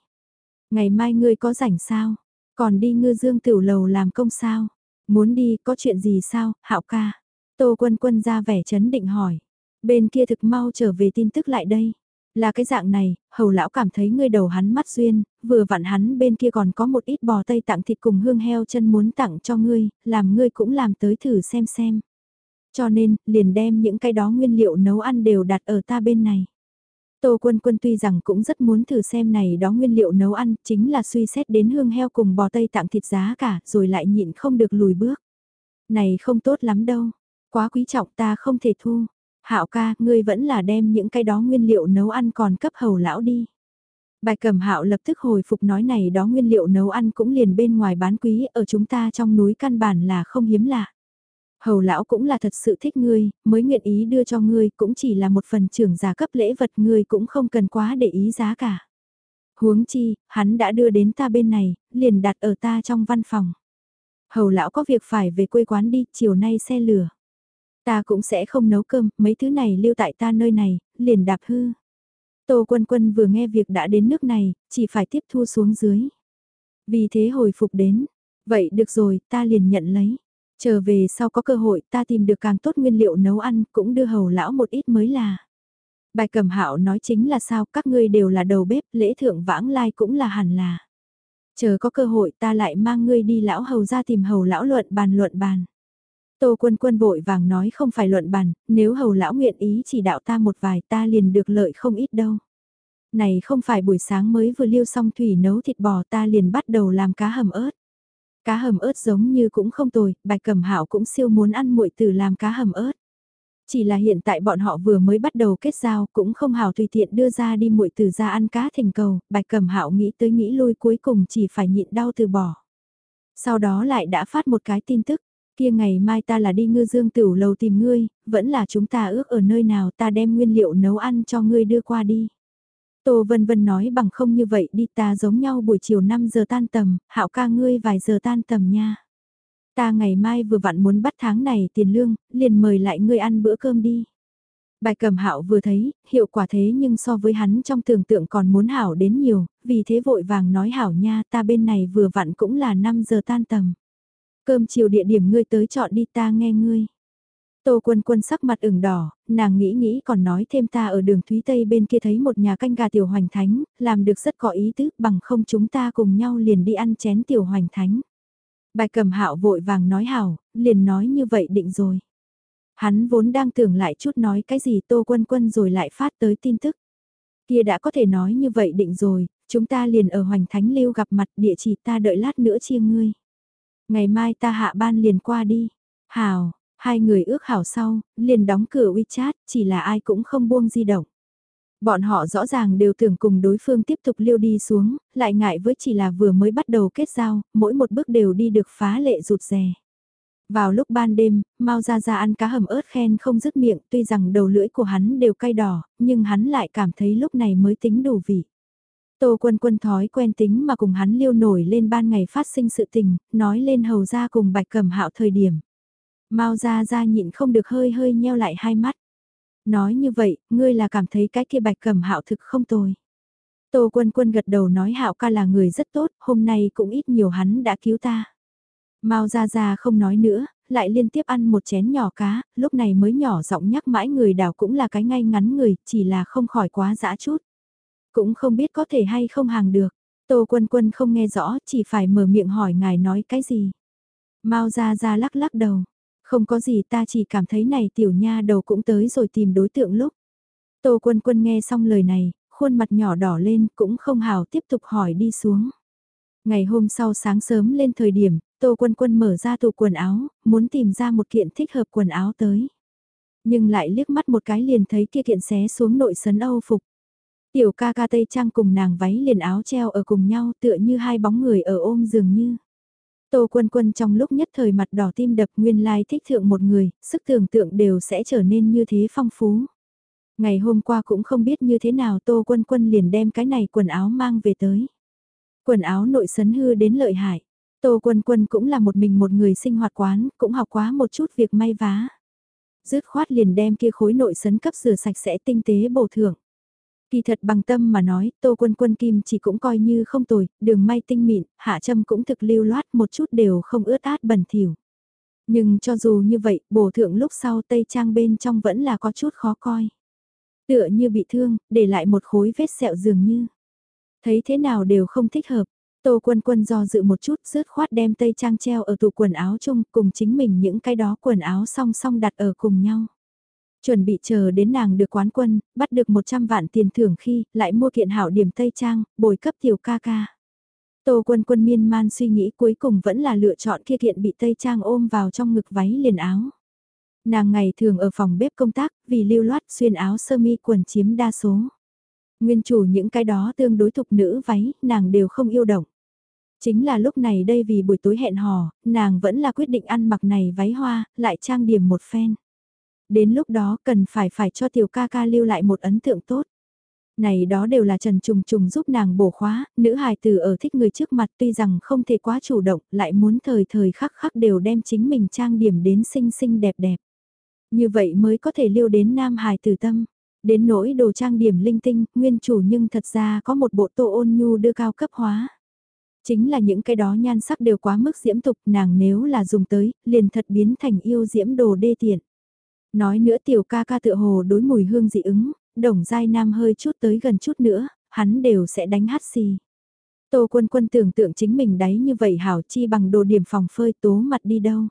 Ngày mai ngươi có rảnh sao? Còn đi ngư dương tiểu lầu làm công sao? Muốn đi có chuyện gì sao, hạo ca? Tô quân quân ra vẻ chấn định hỏi. Bên kia thực mau trở về tin tức lại đây. Là cái dạng này, hầu lão cảm thấy ngươi đầu hắn mắt duyên, vừa vặn hắn bên kia còn có một ít bò tây tặng thịt cùng hương heo chân muốn tặng cho ngươi, làm ngươi cũng làm tới thử xem xem. Cho nên, liền đem những cái đó nguyên liệu nấu ăn đều đặt ở ta bên này. Tô Quân Quân tuy rằng cũng rất muốn thử xem này đó nguyên liệu nấu ăn, chính là suy xét đến hương heo cùng bò tây tặng thịt giá cả, rồi lại nhịn không được lùi bước. Này không tốt lắm đâu, quá quý trọng ta không thể thu. Hạo ca, ngươi vẫn là đem những cái đó nguyên liệu nấu ăn còn cấp hầu lão đi. Bài cầm hạo lập tức hồi phục nói này đó nguyên liệu nấu ăn cũng liền bên ngoài bán quý ở chúng ta trong núi căn bản là không hiếm lạ. Hầu lão cũng là thật sự thích ngươi, mới nguyện ý đưa cho ngươi cũng chỉ là một phần trưởng giả cấp lễ vật ngươi cũng không cần quá để ý giá cả. Huống chi, hắn đã đưa đến ta bên này, liền đặt ở ta trong văn phòng. Hầu lão có việc phải về quê quán đi, chiều nay xe lửa. Ta cũng sẽ không nấu cơm, mấy thứ này lưu tại ta nơi này, liền đạp hư. Tô Quân Quân vừa nghe việc đã đến nước này, chỉ phải tiếp thu xuống dưới. Vì thế hồi phục đến, vậy được rồi, ta liền nhận lấy. Trở về sau có cơ hội ta tìm được càng tốt nguyên liệu nấu ăn cũng đưa hầu lão một ít mới là. Bài cầm hạo nói chính là sao các ngươi đều là đầu bếp lễ thượng vãng lai cũng là hẳn là. Chờ có cơ hội ta lại mang ngươi đi lão hầu ra tìm hầu lão luận bàn luận bàn. Tô quân quân vội vàng nói không phải luận bàn, nếu hầu lão nguyện ý chỉ đạo ta một vài ta liền được lợi không ít đâu. Này không phải buổi sáng mới vừa liêu xong thủy nấu thịt bò ta liền bắt đầu làm cá hầm ớt. Cá hầm ớt giống như cũng không tồi, bạch cầm hạo cũng siêu muốn ăn muội tử làm cá hầm ớt. Chỉ là hiện tại bọn họ vừa mới bắt đầu kết giao cũng không hào tùy tiện đưa ra đi muội tử ra ăn cá thành cầu, bạch cầm hạo nghĩ tới nghĩ lui cuối cùng chỉ phải nhịn đau từ bỏ. Sau đó lại đã phát một cái tin tức, kia ngày mai ta là đi ngư dương tửu lầu tìm ngươi, vẫn là chúng ta ước ở nơi nào ta đem nguyên liệu nấu ăn cho ngươi đưa qua đi. Tô Vân Vân nói bằng không như vậy đi ta giống nhau buổi chiều 5 giờ tan tầm, hạo ca ngươi vài giờ tan tầm nha. Ta ngày mai vừa vặn muốn bắt tháng này tiền lương, liền mời lại ngươi ăn bữa cơm đi. Bài cầm hạo vừa thấy, hiệu quả thế nhưng so với hắn trong tưởng tượng còn muốn hảo đến nhiều, vì thế vội vàng nói hảo nha ta bên này vừa vặn cũng là 5 giờ tan tầm. Cơm chiều địa điểm ngươi tới chọn đi ta nghe ngươi. Tô quân quân sắc mặt ửng đỏ, nàng nghĩ nghĩ còn nói thêm ta ở đường Thúy Tây bên kia thấy một nhà canh gà tiểu hoành thánh, làm được rất có ý tứ, bằng không chúng ta cùng nhau liền đi ăn chén tiểu hoành thánh. Bài cầm hạo vội vàng nói hảo, liền nói như vậy định rồi. Hắn vốn đang tưởng lại chút nói cái gì Tô Quân Quân rồi lại phát tới tin tức. Kia đã có thể nói như vậy định rồi, chúng ta liền ở Hoành Thánh Lưu gặp mặt địa chỉ ta đợi lát nữa chia ngươi. Ngày mai ta hạ ban liền qua đi. Hảo, hai người ước hảo sau, liền đóng cửa WeChat, chỉ là ai cũng không buông di động. Bọn họ rõ ràng đều tưởng cùng đối phương tiếp tục liêu đi xuống, lại ngại với chỉ là vừa mới bắt đầu kết giao, mỗi một bước đều đi được phá lệ rụt rè. Vào lúc ban đêm, Mao Gia Gia ăn cá hầm ớt khen không dứt miệng tuy rằng đầu lưỡi của hắn đều cay đỏ, nhưng hắn lại cảm thấy lúc này mới tính đủ vị. Tô quân quân thói quen tính mà cùng hắn liêu nổi lên ban ngày phát sinh sự tình, nói lên hầu ra cùng bạch cẩm hạo thời điểm. Mao Gia Gia nhịn không được hơi hơi nheo lại hai mắt. Nói như vậy, ngươi là cảm thấy cái kia bạch cẩm hạo thực không tồi. Tô quân quân gật đầu nói hạo ca là người rất tốt, hôm nay cũng ít nhiều hắn đã cứu ta. Mao Gia Gia không nói nữa, lại liên tiếp ăn một chén nhỏ cá, lúc này mới nhỏ giọng nhắc mãi người đào cũng là cái ngay ngắn người, chỉ là không khỏi quá dã chút. Cũng không biết có thể hay không hàng được. Tô Quân Quân không nghe rõ, chỉ phải mở miệng hỏi ngài nói cái gì. Mao Gia Gia lắc lắc đầu. Không có gì ta chỉ cảm thấy này tiểu nha đầu cũng tới rồi tìm đối tượng lúc. Tô Quân Quân nghe xong lời này, khuôn mặt nhỏ đỏ lên cũng không hào tiếp tục hỏi đi xuống. Ngày hôm sau sáng sớm lên thời điểm, Tô Quân Quân mở ra tủ quần áo, muốn tìm ra một kiện thích hợp quần áo tới. Nhưng lại liếc mắt một cái liền thấy kia kiện xé xuống nội sấn Âu phục. Tiểu ca ca tây trang cùng nàng váy liền áo treo ở cùng nhau tựa như hai bóng người ở ôm dường như. Tô Quân Quân trong lúc nhất thời mặt đỏ tim đập nguyên lai thích thượng một người, sức tưởng tượng đều sẽ trở nên như thế phong phú. Ngày hôm qua cũng không biết như thế nào Tô Quân Quân liền đem cái này quần áo mang về tới. Quần áo nội sấn hư đến lợi hại. Tô Quân Quân cũng là một mình một người sinh hoạt quán, cũng học quá một chút việc may vá. Dứt khoát liền đem kia khối nội sấn cấp rửa sạch sẽ tinh tế bổ thưởng. Kỳ thật bằng tâm mà nói, Tô Quân Quân Kim chỉ cũng coi như không tồi, đường may tinh mịn, hạ châm cũng thực lưu loát một chút đều không ướt át bẩn thỉu. Nhưng cho dù như vậy, bổ thượng lúc sau tây trang bên trong vẫn là có chút khó coi. Tựa như bị thương, để lại một khối vết sẹo dường như. Thấy thế nào đều không thích hợp, Tô Quân Quân do dự một chút rớt khoát đem tây trang treo ở tủ quần áo chung cùng chính mình những cái đó quần áo song song đặt ở cùng nhau. Chuẩn bị chờ đến nàng được quán quân, bắt được 100 vạn tiền thưởng khi lại mua kiện hảo điểm tây trang, bồi cấp tiểu ca ca. Tô Quân Quân miên man suy nghĩ cuối cùng vẫn là lựa chọn kia kiện bị tây trang ôm vào trong ngực váy liền áo. Nàng ngày thường ở phòng bếp công tác, vì lưu loát xuyên áo sơ mi quần chiếm đa số. Nguyên chủ những cái đó tương đối thục nữ váy, nàng đều không yêu động. Chính là lúc này đây vì buổi tối hẹn hò, nàng vẫn là quyết định ăn mặc này váy hoa, lại trang điểm một phen. Đến lúc đó cần phải phải cho tiểu ca ca lưu lại một ấn tượng tốt. Này đó đều là Trần Trùng Trùng giúp nàng bổ khóa, nữ hài tử ở thích người trước mặt tuy rằng không thể quá chủ động, lại muốn thời thời khắc khắc đều đem chính mình trang điểm đến xinh xinh đẹp đẹp. Như vậy mới có thể lưu đến nam hài tử tâm. Đến nỗi đồ trang điểm linh tinh, nguyên chủ nhưng thật ra có một bộ tô ôn nhu đưa cao cấp hóa. Chính là những cái đó nhan sắc đều quá mức diễm tục nàng nếu là dùng tới, liền thật biến thành yêu diễm đồ đê tiện. Nói nữa tiểu ca ca tựa hồ đối mùi hương dị ứng, đồng dai nam hơi chút tới gần chút nữa, hắn đều sẽ đánh hát xì. Tô quân quân tưởng tượng chính mình đấy như vậy hảo chi bằng đồ điểm phòng phơi tố mặt đi đâu.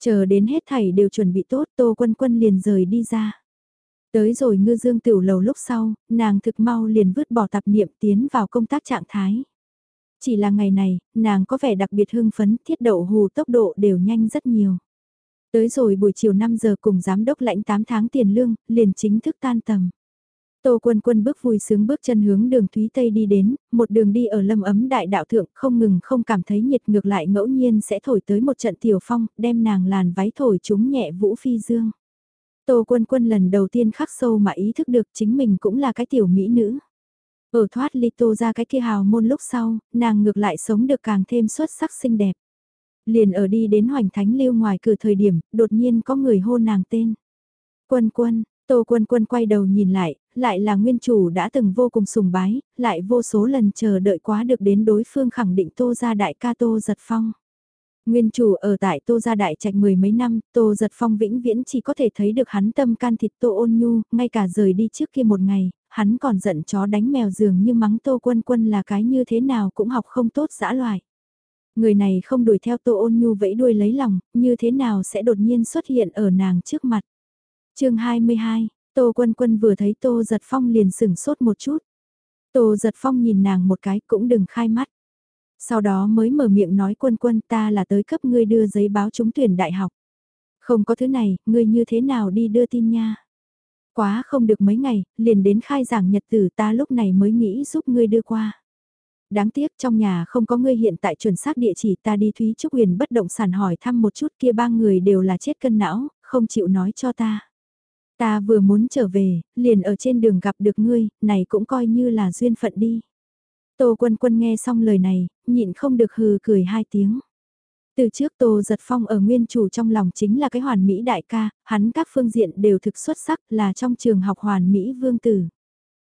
Chờ đến hết thảy đều chuẩn bị tốt tô quân quân liền rời đi ra. Tới rồi ngư dương tiểu lầu lúc sau, nàng thực mau liền vứt bỏ tạp niệm tiến vào công tác trạng thái. Chỉ là ngày này, nàng có vẻ đặc biệt hưng phấn, thiết đậu hù tốc độ đều nhanh rất nhiều. Tới rồi buổi chiều 5 giờ cùng giám đốc lãnh 8 tháng tiền lương, liền chính thức tan tầm. Tô quân quân bước vui sướng bước chân hướng đường Thúy Tây đi đến, một đường đi ở lâm ấm đại đạo thượng không ngừng không cảm thấy nhiệt ngược lại ngẫu nhiên sẽ thổi tới một trận tiểu phong, đem nàng làn váy thổi chúng nhẹ vũ phi dương. Tô quân quân lần đầu tiên khắc sâu mà ý thức được chính mình cũng là cái tiểu mỹ nữ. Ở thoát ly tô ra cái kia hào môn lúc sau, nàng ngược lại sống được càng thêm xuất sắc xinh đẹp. Liền ở đi đến hoành thánh lưu ngoài cửa thời điểm, đột nhiên có người hô nàng tên. Quân quân, tô quân quân quay đầu nhìn lại, lại là nguyên chủ đã từng vô cùng sùng bái, lại vô số lần chờ đợi quá được đến đối phương khẳng định tô ra đại ca tô giật phong. Nguyên chủ ở tại Tô Gia Đại Trạch mười mấy năm, Tô Giật Phong vĩnh viễn chỉ có thể thấy được hắn tâm can thịt Tô ôn nhu, ngay cả rời đi trước kia một ngày, hắn còn giận chó đánh mèo dường như mắng Tô Quân Quân là cái như thế nào cũng học không tốt dã loại. Người này không đuổi theo Tô Ôn Nhu vẫy đuôi lấy lòng, như thế nào sẽ đột nhiên xuất hiện ở nàng trước mặt. chương 22, Tô Quân Quân vừa thấy Tô Giật Phong liền sửng sốt một chút. Tô Giật Phong nhìn nàng một cái cũng đừng khai mắt. Sau đó mới mở miệng nói quân quân ta là tới cấp ngươi đưa giấy báo trúng tuyển đại học. Không có thứ này, ngươi như thế nào đi đưa tin nha. Quá không được mấy ngày, liền đến khai giảng nhật tử ta lúc này mới nghĩ giúp ngươi đưa qua. Đáng tiếc trong nhà không có ngươi hiện tại chuẩn xác địa chỉ ta đi Thúy Trúc Huyền bất động sản hỏi thăm một chút kia ba người đều là chết cân não, không chịu nói cho ta. Ta vừa muốn trở về, liền ở trên đường gặp được ngươi, này cũng coi như là duyên phận đi. Tô Quân Quân nghe xong lời này, nhịn không được hừ cười hai tiếng. Từ trước Tô Giật Phong ở nguyên chủ trong lòng chính là cái hoàn mỹ đại ca, hắn các phương diện đều thực xuất sắc là trong trường học hoàn mỹ vương tử.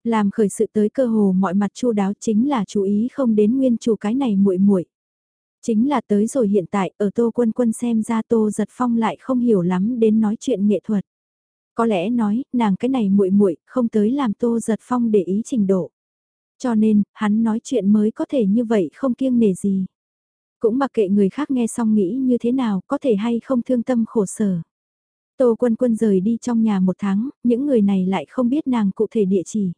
Làm khởi sự tới cơ hồ mọi mặt chu đáo chính là chú ý không đến nguyên chủ cái này muội muội. Chính là tới rồi hiện tại ở Tô Quân Quân xem ra Tô Giật Phong lại không hiểu lắm đến nói chuyện nghệ thuật. Có lẽ nói, nàng cái này muội muội không tới làm Tô Giật Phong để ý trình độ. Cho nên, hắn nói chuyện mới có thể như vậy không kiêng nể gì. Cũng mặc kệ người khác nghe xong nghĩ như thế nào, có thể hay không thương tâm khổ sở. Tô Quân Quân rời đi trong nhà một tháng, những người này lại không biết nàng cụ thể địa chỉ.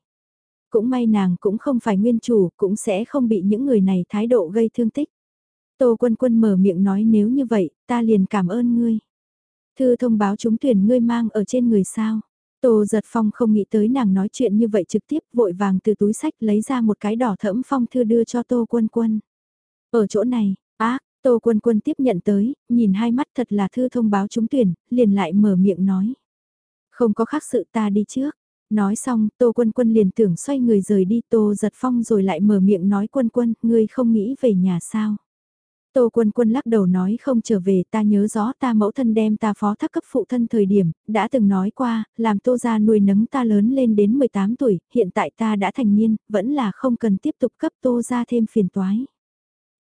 Cũng may nàng cũng không phải nguyên chủ, cũng sẽ không bị những người này thái độ gây thương tích. Tô Quân Quân mở miệng nói nếu như vậy, ta liền cảm ơn ngươi. Thư thông báo chúng tuyển ngươi mang ở trên người sao. Tô giật phong không nghĩ tới nàng nói chuyện như vậy trực tiếp vội vàng từ túi sách lấy ra một cái đỏ thẫm phong thư đưa cho Tô Quân Quân. Ở chỗ này, á Tô Quân Quân tiếp nhận tới, nhìn hai mắt thật là thư thông báo trúng tuyển, liền lại mở miệng nói. Không có khác sự ta đi trước. Nói xong, Tô Quân Quân liền tưởng xoay người rời đi Tô giật phong rồi lại mở miệng nói Quân Quân, ngươi không nghĩ về nhà sao. Tô Quân Quân lắc đầu nói không trở về ta nhớ rõ ta mẫu thân đem ta phó thác cấp phụ thân thời điểm, đã từng nói qua, làm Tô gia nuôi nấng ta lớn lên đến 18 tuổi, hiện tại ta đã thành niên, vẫn là không cần tiếp tục cấp Tô gia thêm phiền toái.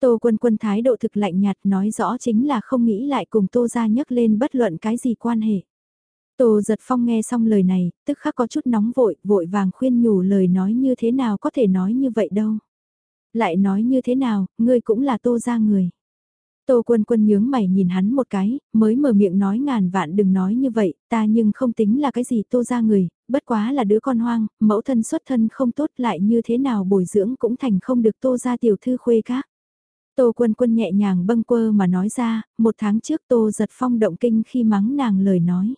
Tô Quân Quân thái độ thực lạnh nhạt nói rõ chính là không nghĩ lại cùng Tô gia nhấc lên bất luận cái gì quan hệ. Tô giật phong nghe xong lời này, tức khắc có chút nóng vội, vội vàng khuyên nhủ lời nói như thế nào có thể nói như vậy đâu. Lại nói như thế nào, ngươi cũng là tô gia người. Tô quân quân nhướng mày nhìn hắn một cái, mới mở miệng nói ngàn vạn đừng nói như vậy, ta nhưng không tính là cái gì tô ra người, bất quá là đứa con hoang, mẫu thân xuất thân không tốt lại như thế nào bồi dưỡng cũng thành không được tô ra tiểu thư khuê các. Tô quân quân nhẹ nhàng bâng quơ mà nói ra, một tháng trước tô giật phong động kinh khi mắng nàng lời nói.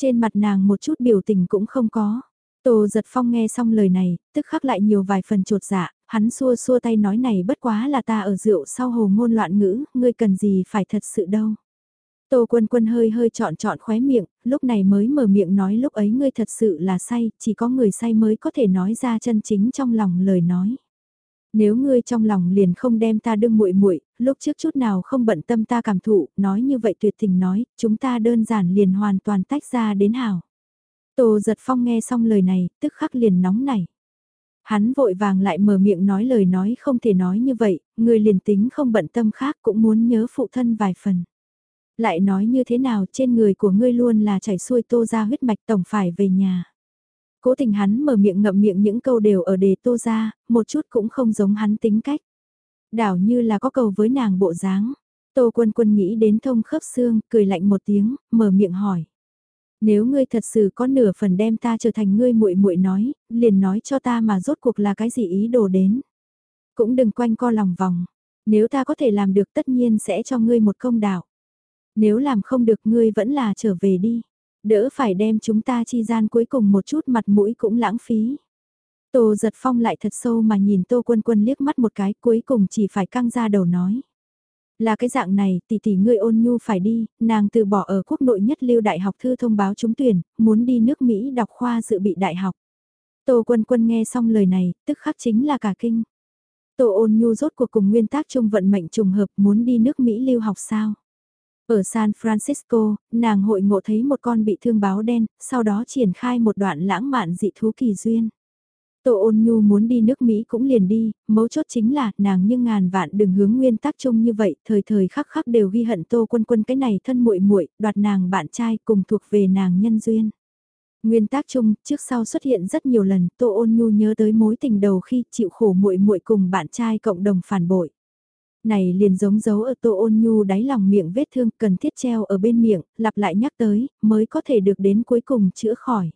Trên mặt nàng một chút biểu tình cũng không có. Tô giật phong nghe xong lời này, tức khắc lại nhiều vài phần trột dạ, hắn xua xua tay nói này bất quá là ta ở rượu sau hồ ngôn loạn ngữ, ngươi cần gì phải thật sự đâu. Tô quân quân hơi hơi chọn chọn khóe miệng, lúc này mới mở miệng nói lúc ấy ngươi thật sự là say, chỉ có người say mới có thể nói ra chân chính trong lòng lời nói. Nếu ngươi trong lòng liền không đem ta đương muội muội, lúc trước chút nào không bận tâm ta cảm thụ, nói như vậy tuyệt tình nói, chúng ta đơn giản liền hoàn toàn tách ra đến hảo. Tô giật phong nghe xong lời này, tức khắc liền nóng nảy. Hắn vội vàng lại mở miệng nói lời nói không thể nói như vậy, người liền tính không bận tâm khác cũng muốn nhớ phụ thân vài phần. Lại nói như thế nào trên người của ngươi luôn là chảy xuôi tô ra huyết mạch tổng phải về nhà. Cố tình hắn mở miệng ngậm miệng những câu đều ở đề tô ra, một chút cũng không giống hắn tính cách. Đảo như là có cầu với nàng bộ dáng. Tô quân quân nghĩ đến thông khớp xương, cười lạnh một tiếng, mở miệng hỏi. Nếu ngươi thật sự có nửa phần đem ta trở thành ngươi muội muội nói, liền nói cho ta mà rốt cuộc là cái gì ý đồ đến. Cũng đừng quanh co lòng vòng. Nếu ta có thể làm được tất nhiên sẽ cho ngươi một công đạo. Nếu làm không được ngươi vẫn là trở về đi. Đỡ phải đem chúng ta chi gian cuối cùng một chút mặt mũi cũng lãng phí. Tô giật phong lại thật sâu mà nhìn tô quân quân liếc mắt một cái cuối cùng chỉ phải căng ra đầu nói. Là cái dạng này, tỷ tỷ ngươi ôn nhu phải đi, nàng từ bỏ ở quốc nội nhất lưu đại học thư thông báo trúng tuyển, muốn đi nước Mỹ đọc khoa dự bị đại học. Tô quân quân nghe xong lời này, tức khắc chính là cả kinh. Tô ôn nhu rốt cuộc cùng nguyên tác chung vận mệnh trùng hợp muốn đi nước Mỹ lưu học sao. Ở San Francisco, nàng hội ngộ thấy một con bị thương báo đen, sau đó triển khai một đoạn lãng mạn dị thú kỳ duyên. Tô ôn nhu muốn đi nước Mỹ cũng liền đi, mấu chốt chính là nàng nhưng ngàn vạn đừng hướng nguyên tắc chung như vậy, thời thời khắc khắc đều ghi hận Tô quân quân cái này thân muội muội đoạt nàng bạn trai cùng thuộc về nàng nhân duyên. Nguyên tác chung, trước sau xuất hiện rất nhiều lần, Tô Ôn Nhu nhớ tới mối tình đầu khi chịu khổ muội muội cùng bạn trai cộng đồng phản bội. Này liền giống dấu ở tô ôn nhu đáy lòng miệng vết thương cần thiết treo ở bên miệng, lặp lại nhắc tới, mới có thể được đến cuối cùng chữa khỏi.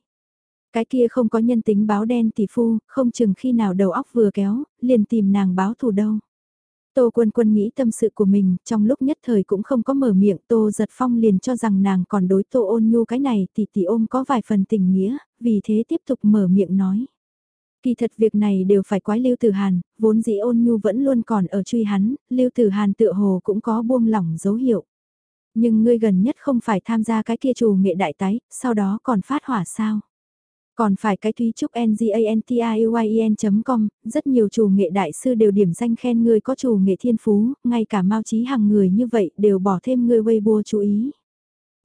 Cái kia không có nhân tính báo đen tỷ phu, không chừng khi nào đầu óc vừa kéo, liền tìm nàng báo thù đâu. Tô Quân Quân nghĩ tâm sự của mình, trong lúc nhất thời cũng không có mở miệng, Tô Giật Phong liền cho rằng nàng còn đối Tô ôn nhu cái này thì tỷ ôm có vài phần tình nghĩa, vì thế tiếp tục mở miệng nói. Kỳ thật việc này đều phải quái Lưu Tử Hàn, vốn dĩ ôn nhu vẫn luôn còn ở truy hắn, Lưu Tử Hàn tựa hồ cũng có buông lỏng dấu hiệu. Nhưng ngươi gần nhất không phải tham gia cái kia trù nghệ đại tái, sau đó còn phát hỏa sao? Còn phải cái Thúy Trúc ngantien.com, rất nhiều chủ nghệ đại sư đều điểm danh khen ngươi có chủ nghệ thiên phú, ngay cả mao trí hàng người như vậy đều bỏ thêm ngươi Weibo chú ý.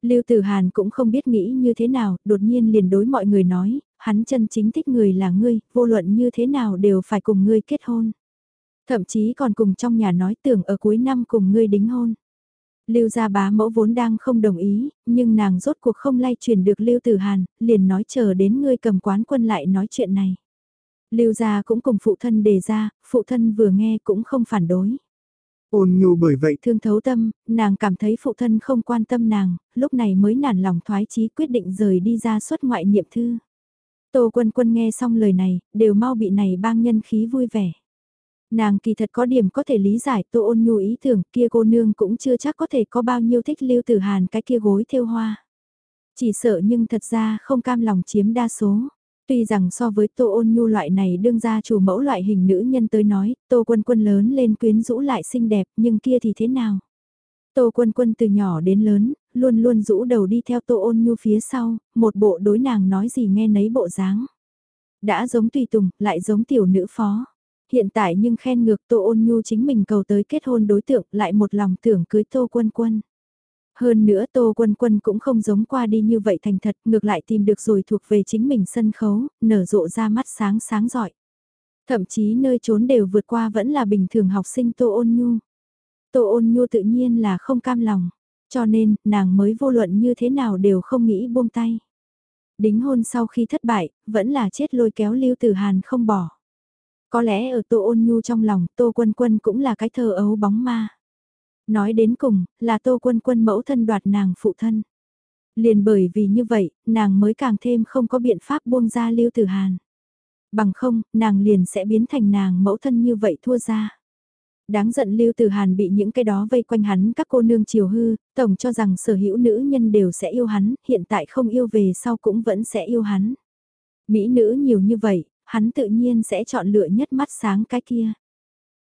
Lưu Tử Hàn cũng không biết nghĩ như thế nào, đột nhiên liền đối mọi người nói, hắn chân chính thích người là ngươi, vô luận như thế nào đều phải cùng ngươi kết hôn. Thậm chí còn cùng trong nhà nói tưởng ở cuối năm cùng ngươi đính hôn. Lưu gia bá mẫu vốn đang không đồng ý, nhưng nàng rốt cuộc không lay chuyển được Lưu Tử Hàn, liền nói chờ đến ngươi cầm quán quân lại nói chuyện này. Lưu gia cũng cùng phụ thân đề ra, phụ thân vừa nghe cũng không phản đối. Ôn nhu bởi vậy thương thấu tâm, nàng cảm thấy phụ thân không quan tâm nàng, lúc này mới nản lòng thoái chí quyết định rời đi ra xuất ngoại niệm thư. Tô quân quân nghe xong lời này, đều mau bị này bang nhân khí vui vẻ. Nàng kỳ thật có điểm có thể lý giải tô ôn nhu ý tưởng kia cô nương cũng chưa chắc có thể có bao nhiêu thích lưu tử hàn cái kia gối theo hoa. Chỉ sợ nhưng thật ra không cam lòng chiếm đa số. Tuy rằng so với tô ôn nhu loại này đương ra chủ mẫu loại hình nữ nhân tới nói, tô quân quân lớn lên quyến rũ lại xinh đẹp nhưng kia thì thế nào? Tô quân quân từ nhỏ đến lớn, luôn luôn rũ đầu đi theo tô ôn nhu phía sau, một bộ đối nàng nói gì nghe nấy bộ dáng. Đã giống tùy tùng, lại giống tiểu nữ phó. Hiện tại nhưng khen ngược Tô Ôn Nhu chính mình cầu tới kết hôn đối tượng lại một lòng tưởng cưới Tô Quân Quân. Hơn nữa Tô Quân Quân cũng không giống qua đi như vậy thành thật, ngược lại tìm được rồi thuộc về chính mình sân khấu, nở rộ ra mắt sáng sáng giỏi. Thậm chí nơi trốn đều vượt qua vẫn là bình thường học sinh Tô Ôn Nhu. Tô Ôn Nhu tự nhiên là không cam lòng, cho nên nàng mới vô luận như thế nào đều không nghĩ buông tay. Đính hôn sau khi thất bại, vẫn là chết lôi kéo Lưu Tử Hàn không bỏ. Có lẽ ở Tô Ôn Nhu trong lòng Tô Quân Quân cũng là cái thơ ấu bóng ma. Nói đến cùng, là Tô Quân Quân mẫu thân đoạt nàng phụ thân. Liền bởi vì như vậy, nàng mới càng thêm không có biện pháp buông ra Lưu Tử Hàn. Bằng không, nàng liền sẽ biến thành nàng mẫu thân như vậy thua ra. Đáng giận Lưu Tử Hàn bị những cái đó vây quanh hắn các cô nương chiều hư, tổng cho rằng sở hữu nữ nhân đều sẽ yêu hắn, hiện tại không yêu về sau cũng vẫn sẽ yêu hắn. Mỹ nữ nhiều như vậy, hắn tự nhiên sẽ chọn lựa nhất mắt sáng cái kia.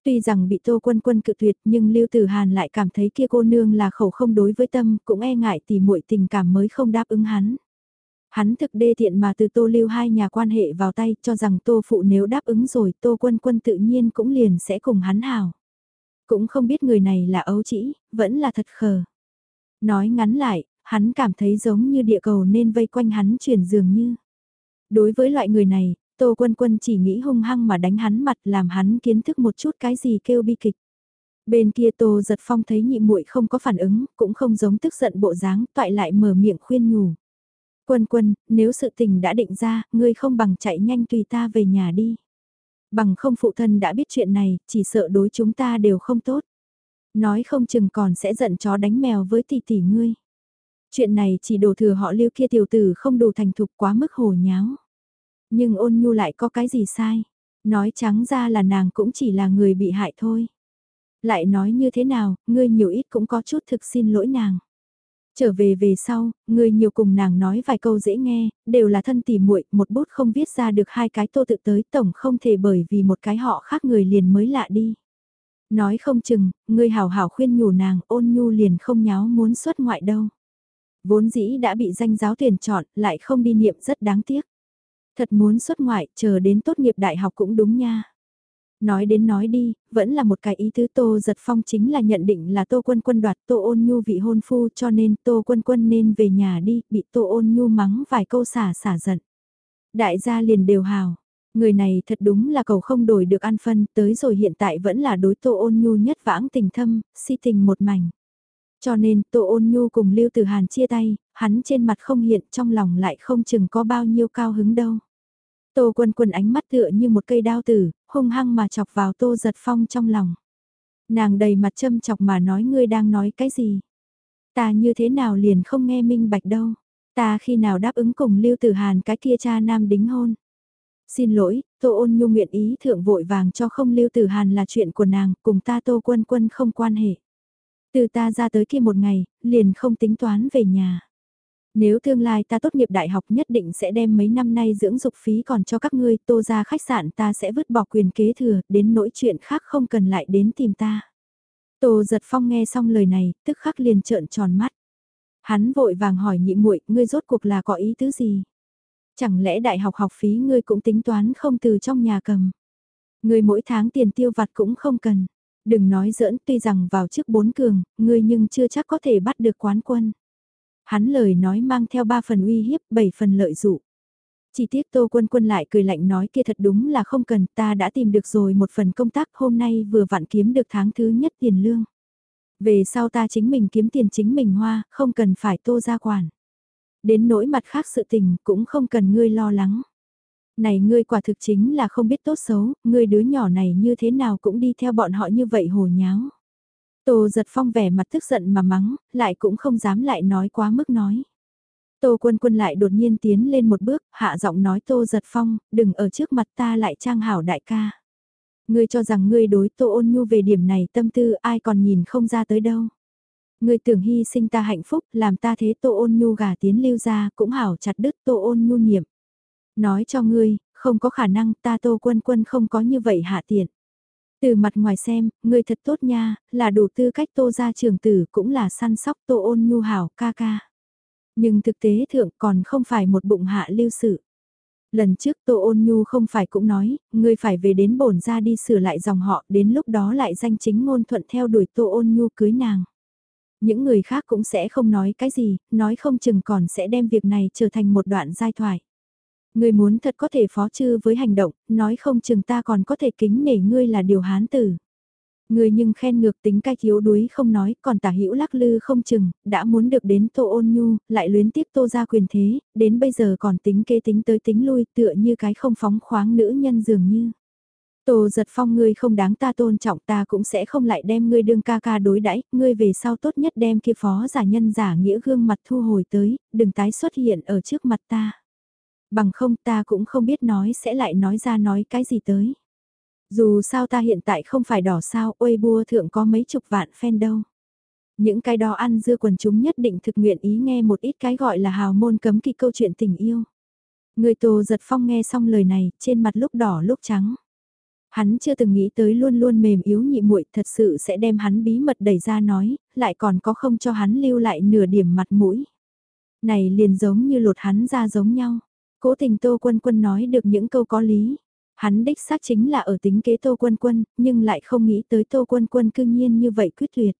Tuy rằng bị Tô Quân Quân cự tuyệt nhưng Lưu Tử Hàn lại cảm thấy kia cô nương là khẩu không đối với tâm, cũng e ngại tỉ muội tình cảm mới không đáp ứng hắn. Hắn thực đê tiện mà từ Tô Lưu hai nhà quan hệ vào tay cho rằng Tô Phụ nếu đáp ứng rồi Tô Quân Quân tự nhiên cũng liền sẽ cùng hắn hào. Cũng không biết người này là ấu trĩ, vẫn là thật khờ. Nói ngắn lại, hắn cảm thấy giống như địa cầu nên vây quanh hắn chuyển dường như. Đối với loại người này, Tô Quân Quân chỉ nghĩ hung hăng mà đánh hắn mặt làm hắn kiến thức một chút cái gì kêu bi kịch. Bên kia Tô Giật Phong thấy nhị muội không có phản ứng, cũng không giống tức giận bộ dáng, toại lại mở miệng khuyên nhủ. Quân quân, nếu sự tình đã định ra, ngươi không bằng chạy nhanh tùy ta về nhà đi. Bằng không phụ thân đã biết chuyện này, chỉ sợ đối chúng ta đều không tốt. Nói không chừng còn sẽ giận chó đánh mèo với tỷ tỷ ngươi. Chuyện này chỉ đổ thừa họ lưu kia tiểu tử không đủ thành thục quá mức hồ nháo. Nhưng ôn nhu lại có cái gì sai? Nói trắng ra là nàng cũng chỉ là người bị hại thôi. Lại nói như thế nào, ngươi nhiều ít cũng có chút thực xin lỗi nàng. Trở về về sau, người nhiều cùng nàng nói vài câu dễ nghe, đều là thân tỉ muội, một bút không viết ra được hai cái tô tự tới tổng không thể bởi vì một cái họ khác người liền mới lạ đi. Nói không chừng, người hảo hảo khuyên nhủ nàng ôn nhu liền không nháo muốn xuất ngoại đâu. Vốn dĩ đã bị danh giáo tuyển chọn, lại không đi niệm rất đáng tiếc. Thật muốn xuất ngoại, chờ đến tốt nghiệp đại học cũng đúng nha. Nói đến nói đi, vẫn là một cái ý tứ Tô Giật Phong chính là nhận định là Tô Quân Quân đoạt Tô Ôn Nhu vị hôn phu cho nên Tô Quân Quân nên về nhà đi, bị Tô Ôn Nhu mắng vài câu xả xả giận. Đại gia liền đều hào, người này thật đúng là cầu không đổi được ăn phân, tới rồi hiện tại vẫn là đối Tô Ôn Nhu nhất vãng tình thâm, si tình một mảnh. Cho nên Tô Ôn Nhu cùng Lưu Tử Hàn chia tay, hắn trên mặt không hiện trong lòng lại không chừng có bao nhiêu cao hứng đâu. Tô quân quân ánh mắt tựa như một cây đao tử, hung hăng mà chọc vào tô giật phong trong lòng. Nàng đầy mặt châm chọc mà nói ngươi đang nói cái gì. Ta như thế nào liền không nghe minh bạch đâu. Ta khi nào đáp ứng cùng Lưu Tử Hàn cái kia cha nam đính hôn. Xin lỗi, Tô ôn nhu nguyện ý thượng vội vàng cho không Lưu Tử Hàn là chuyện của nàng, cùng ta Tô quân quân không quan hệ. Từ ta ra tới kia một ngày, liền không tính toán về nhà. Nếu tương lai ta tốt nghiệp đại học nhất định sẽ đem mấy năm nay dưỡng dục phí còn cho các ngươi, tô ra khách sạn ta sẽ vứt bỏ quyền kế thừa, đến nỗi chuyện khác không cần lại đến tìm ta. Tô giật phong nghe xong lời này, tức khắc liền trợn tròn mắt. Hắn vội vàng hỏi nhị muội ngươi rốt cuộc là có ý tứ gì? Chẳng lẽ đại học học phí ngươi cũng tính toán không từ trong nhà cầm? Ngươi mỗi tháng tiền tiêu vặt cũng không cần. Đừng nói giỡn tuy rằng vào trước bốn cường, ngươi nhưng chưa chắc có thể bắt được quán quân. Hắn lời nói mang theo ba phần uy hiếp, bảy phần lợi dụ. Chỉ tiếc Tô Quân Quân lại cười lạnh nói kia thật đúng là không cần, ta đã tìm được rồi một phần công tác hôm nay vừa vặn kiếm được tháng thứ nhất tiền lương. Về sau ta chính mình kiếm tiền chính mình hoa, không cần phải Tô ra quản. Đến nỗi mặt khác sự tình cũng không cần ngươi lo lắng. Này ngươi quả thực chính là không biết tốt xấu, ngươi đứa nhỏ này như thế nào cũng đi theo bọn họ như vậy hồ nháo. Tô giật phong vẻ mặt tức giận mà mắng, lại cũng không dám lại nói quá mức nói. Tô quân quân lại đột nhiên tiến lên một bước, hạ giọng nói tô giật phong, đừng ở trước mặt ta lại trang hảo đại ca. Ngươi cho rằng ngươi đối tô ôn nhu về điểm này tâm tư ai còn nhìn không ra tới đâu. Ngươi tưởng hy sinh ta hạnh phúc, làm ta thế tô ôn nhu gà tiến lưu ra, cũng hảo chặt đứt tô ôn nhu niệm. Nói cho ngươi, không có khả năng ta tô quân quân không có như vậy hạ tiện. Từ mặt ngoài xem, ngươi thật tốt nha, là đủ tư cách tô ra trường tử cũng là săn sóc tô ôn nhu hảo ca ca. Nhưng thực tế thượng còn không phải một bụng hạ lưu sự. Lần trước Tô Ôn Nhu không phải cũng nói, ngươi phải về đến bổn ra đi sửa lại dòng họ, đến lúc đó lại danh chính ngôn thuận theo đuổi Tô Ôn Nhu cưới nàng. Những người khác cũng sẽ không nói cái gì, nói không chừng còn sẽ đem việc này trở thành một đoạn giai thoại. Ngươi muốn thật có thể phó chư với hành động, nói không chừng ta còn có thể kính nể ngươi là điều hán tử. Ngươi nhưng khen ngược tính cai thiếu đuối không nói, còn tả hữu lắc lư không chừng, đã muốn được đến tô ôn nhu, lại luyến tiếp tô ra quyền thế, đến bây giờ còn tính kê tính tới tính lui tựa như cái không phóng khoáng nữ nhân dường như. Tô giật phong ngươi không đáng ta tôn trọng ta cũng sẽ không lại đem ngươi đương ca ca đối đãi ngươi về sau tốt nhất đem kia phó giả nhân giả nghĩa gương mặt thu hồi tới, đừng tái xuất hiện ở trước mặt ta. Bằng không ta cũng không biết nói sẽ lại nói ra nói cái gì tới. Dù sao ta hiện tại không phải đỏ sao, ôi bua thượng có mấy chục vạn fan đâu. Những cái đó ăn dưa quần chúng nhất định thực nguyện ý nghe một ít cái gọi là hào môn cấm kỵ câu chuyện tình yêu. Người Tô giật phong nghe xong lời này, trên mặt lúc đỏ lúc trắng. Hắn chưa từng nghĩ tới luôn luôn mềm yếu nhị muội thật sự sẽ đem hắn bí mật đẩy ra nói, lại còn có không cho hắn lưu lại nửa điểm mặt mũi. Này liền giống như lột hắn ra giống nhau. Cố tình Tô Quân Quân nói được những câu có lý. Hắn đích xác chính là ở tính kế Tô Quân Quân, nhưng lại không nghĩ tới Tô Quân Quân cư nhiên như vậy quyết tuyệt.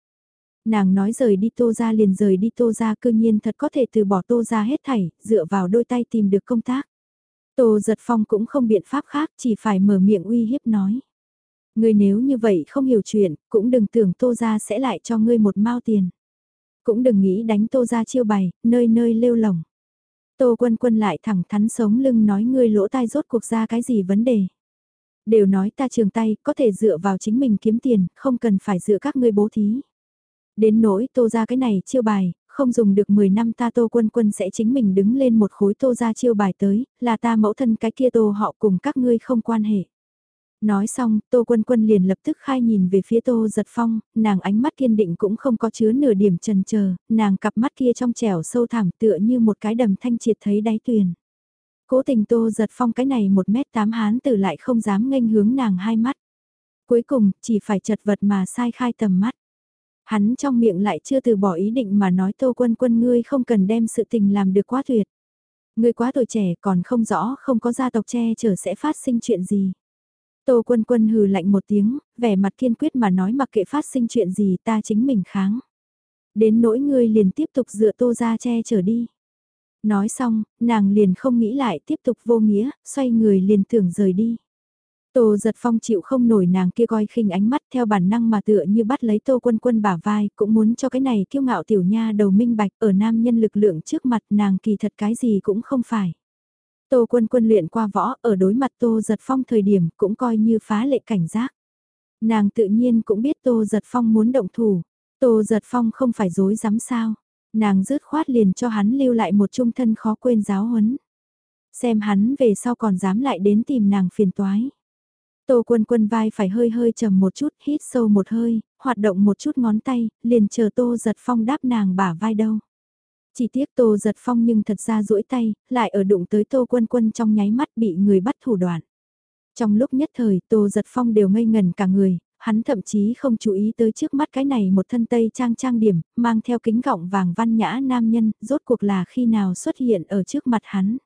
Nàng nói rời đi Tô ra liền rời đi Tô ra cư nhiên thật có thể từ bỏ Tô ra hết thảy, dựa vào đôi tay tìm được công tác. Tô giật phong cũng không biện pháp khác, chỉ phải mở miệng uy hiếp nói. Ngươi nếu như vậy không hiểu chuyện, cũng đừng tưởng Tô ra sẽ lại cho ngươi một mao tiền. Cũng đừng nghĩ đánh Tô ra chiêu bày, nơi nơi lêu lỏng. Tô quân quân lại thẳng thắn sống lưng nói ngươi lỗ tai rốt cuộc ra cái gì vấn đề. Đều nói ta trường tay, có thể dựa vào chính mình kiếm tiền, không cần phải dựa các ngươi bố thí. Đến nỗi tô ra cái này chiêu bài, không dùng được 10 năm ta tô quân quân sẽ chính mình đứng lên một khối tô ra chiêu bài tới, là ta mẫu thân cái kia tô họ cùng các ngươi không quan hệ. Nói xong, Tô Quân Quân liền lập tức khai nhìn về phía Tô Giật Phong, nàng ánh mắt kiên định cũng không có chứa nửa điểm trần chờ nàng cặp mắt kia trong trẻo sâu thẳm tựa như một cái đầm thanh triệt thấy đáy tuyền. Cố tình Tô Giật Phong cái này một mét tám hán tử lại không dám nghênh hướng nàng hai mắt. Cuối cùng, chỉ phải chật vật mà sai khai tầm mắt. Hắn trong miệng lại chưa từ bỏ ý định mà nói Tô Quân Quân ngươi không cần đem sự tình làm được quá tuyệt. Ngươi quá tuổi trẻ còn không rõ không có gia tộc che chở sẽ phát sinh chuyện gì. Tô quân quân hừ lạnh một tiếng, vẻ mặt kiên quyết mà nói mặc kệ phát sinh chuyện gì ta chính mình kháng. Đến nỗi ngươi liền tiếp tục dựa tô ra che chở đi. Nói xong, nàng liền không nghĩ lại tiếp tục vô nghĩa, xoay người liền tưởng rời đi. Tô giật phong chịu không nổi nàng kia coi khinh ánh mắt theo bản năng mà tựa như bắt lấy tô quân quân bả vai, cũng muốn cho cái này kiêu ngạo tiểu nha đầu minh bạch ở nam nhân lực lượng trước mặt nàng kỳ thật cái gì cũng không phải. Tô quân quân luyện qua võ ở đối mặt Tô giật phong thời điểm cũng coi như phá lệ cảnh giác. Nàng tự nhiên cũng biết Tô Giật Phong muốn động thủ. Tô Giật Phong không phải dối dám sao. Nàng rứt khoát liền cho hắn lưu lại một trung thân khó quên giáo huấn. Xem hắn về sau còn dám lại đến tìm nàng phiền toái. Tô quân quân vai phải hơi hơi trầm một chút, hít sâu một hơi, hoạt động một chút ngón tay, liền chờ Tô giật phong đáp nàng bả vai đâu. Chỉ tiếc Tô giật phong nhưng thật ra duỗi tay, lại ở đụng tới Tô quân quân trong nháy mắt bị người bắt thủ đoạn. Trong lúc nhất thời Tô giật phong đều ngây ngần cả người, hắn thậm chí không chú ý tới trước mắt cái này một thân tây trang trang điểm, mang theo kính gọng vàng văn nhã nam nhân, rốt cuộc là khi nào xuất hiện ở trước mặt hắn.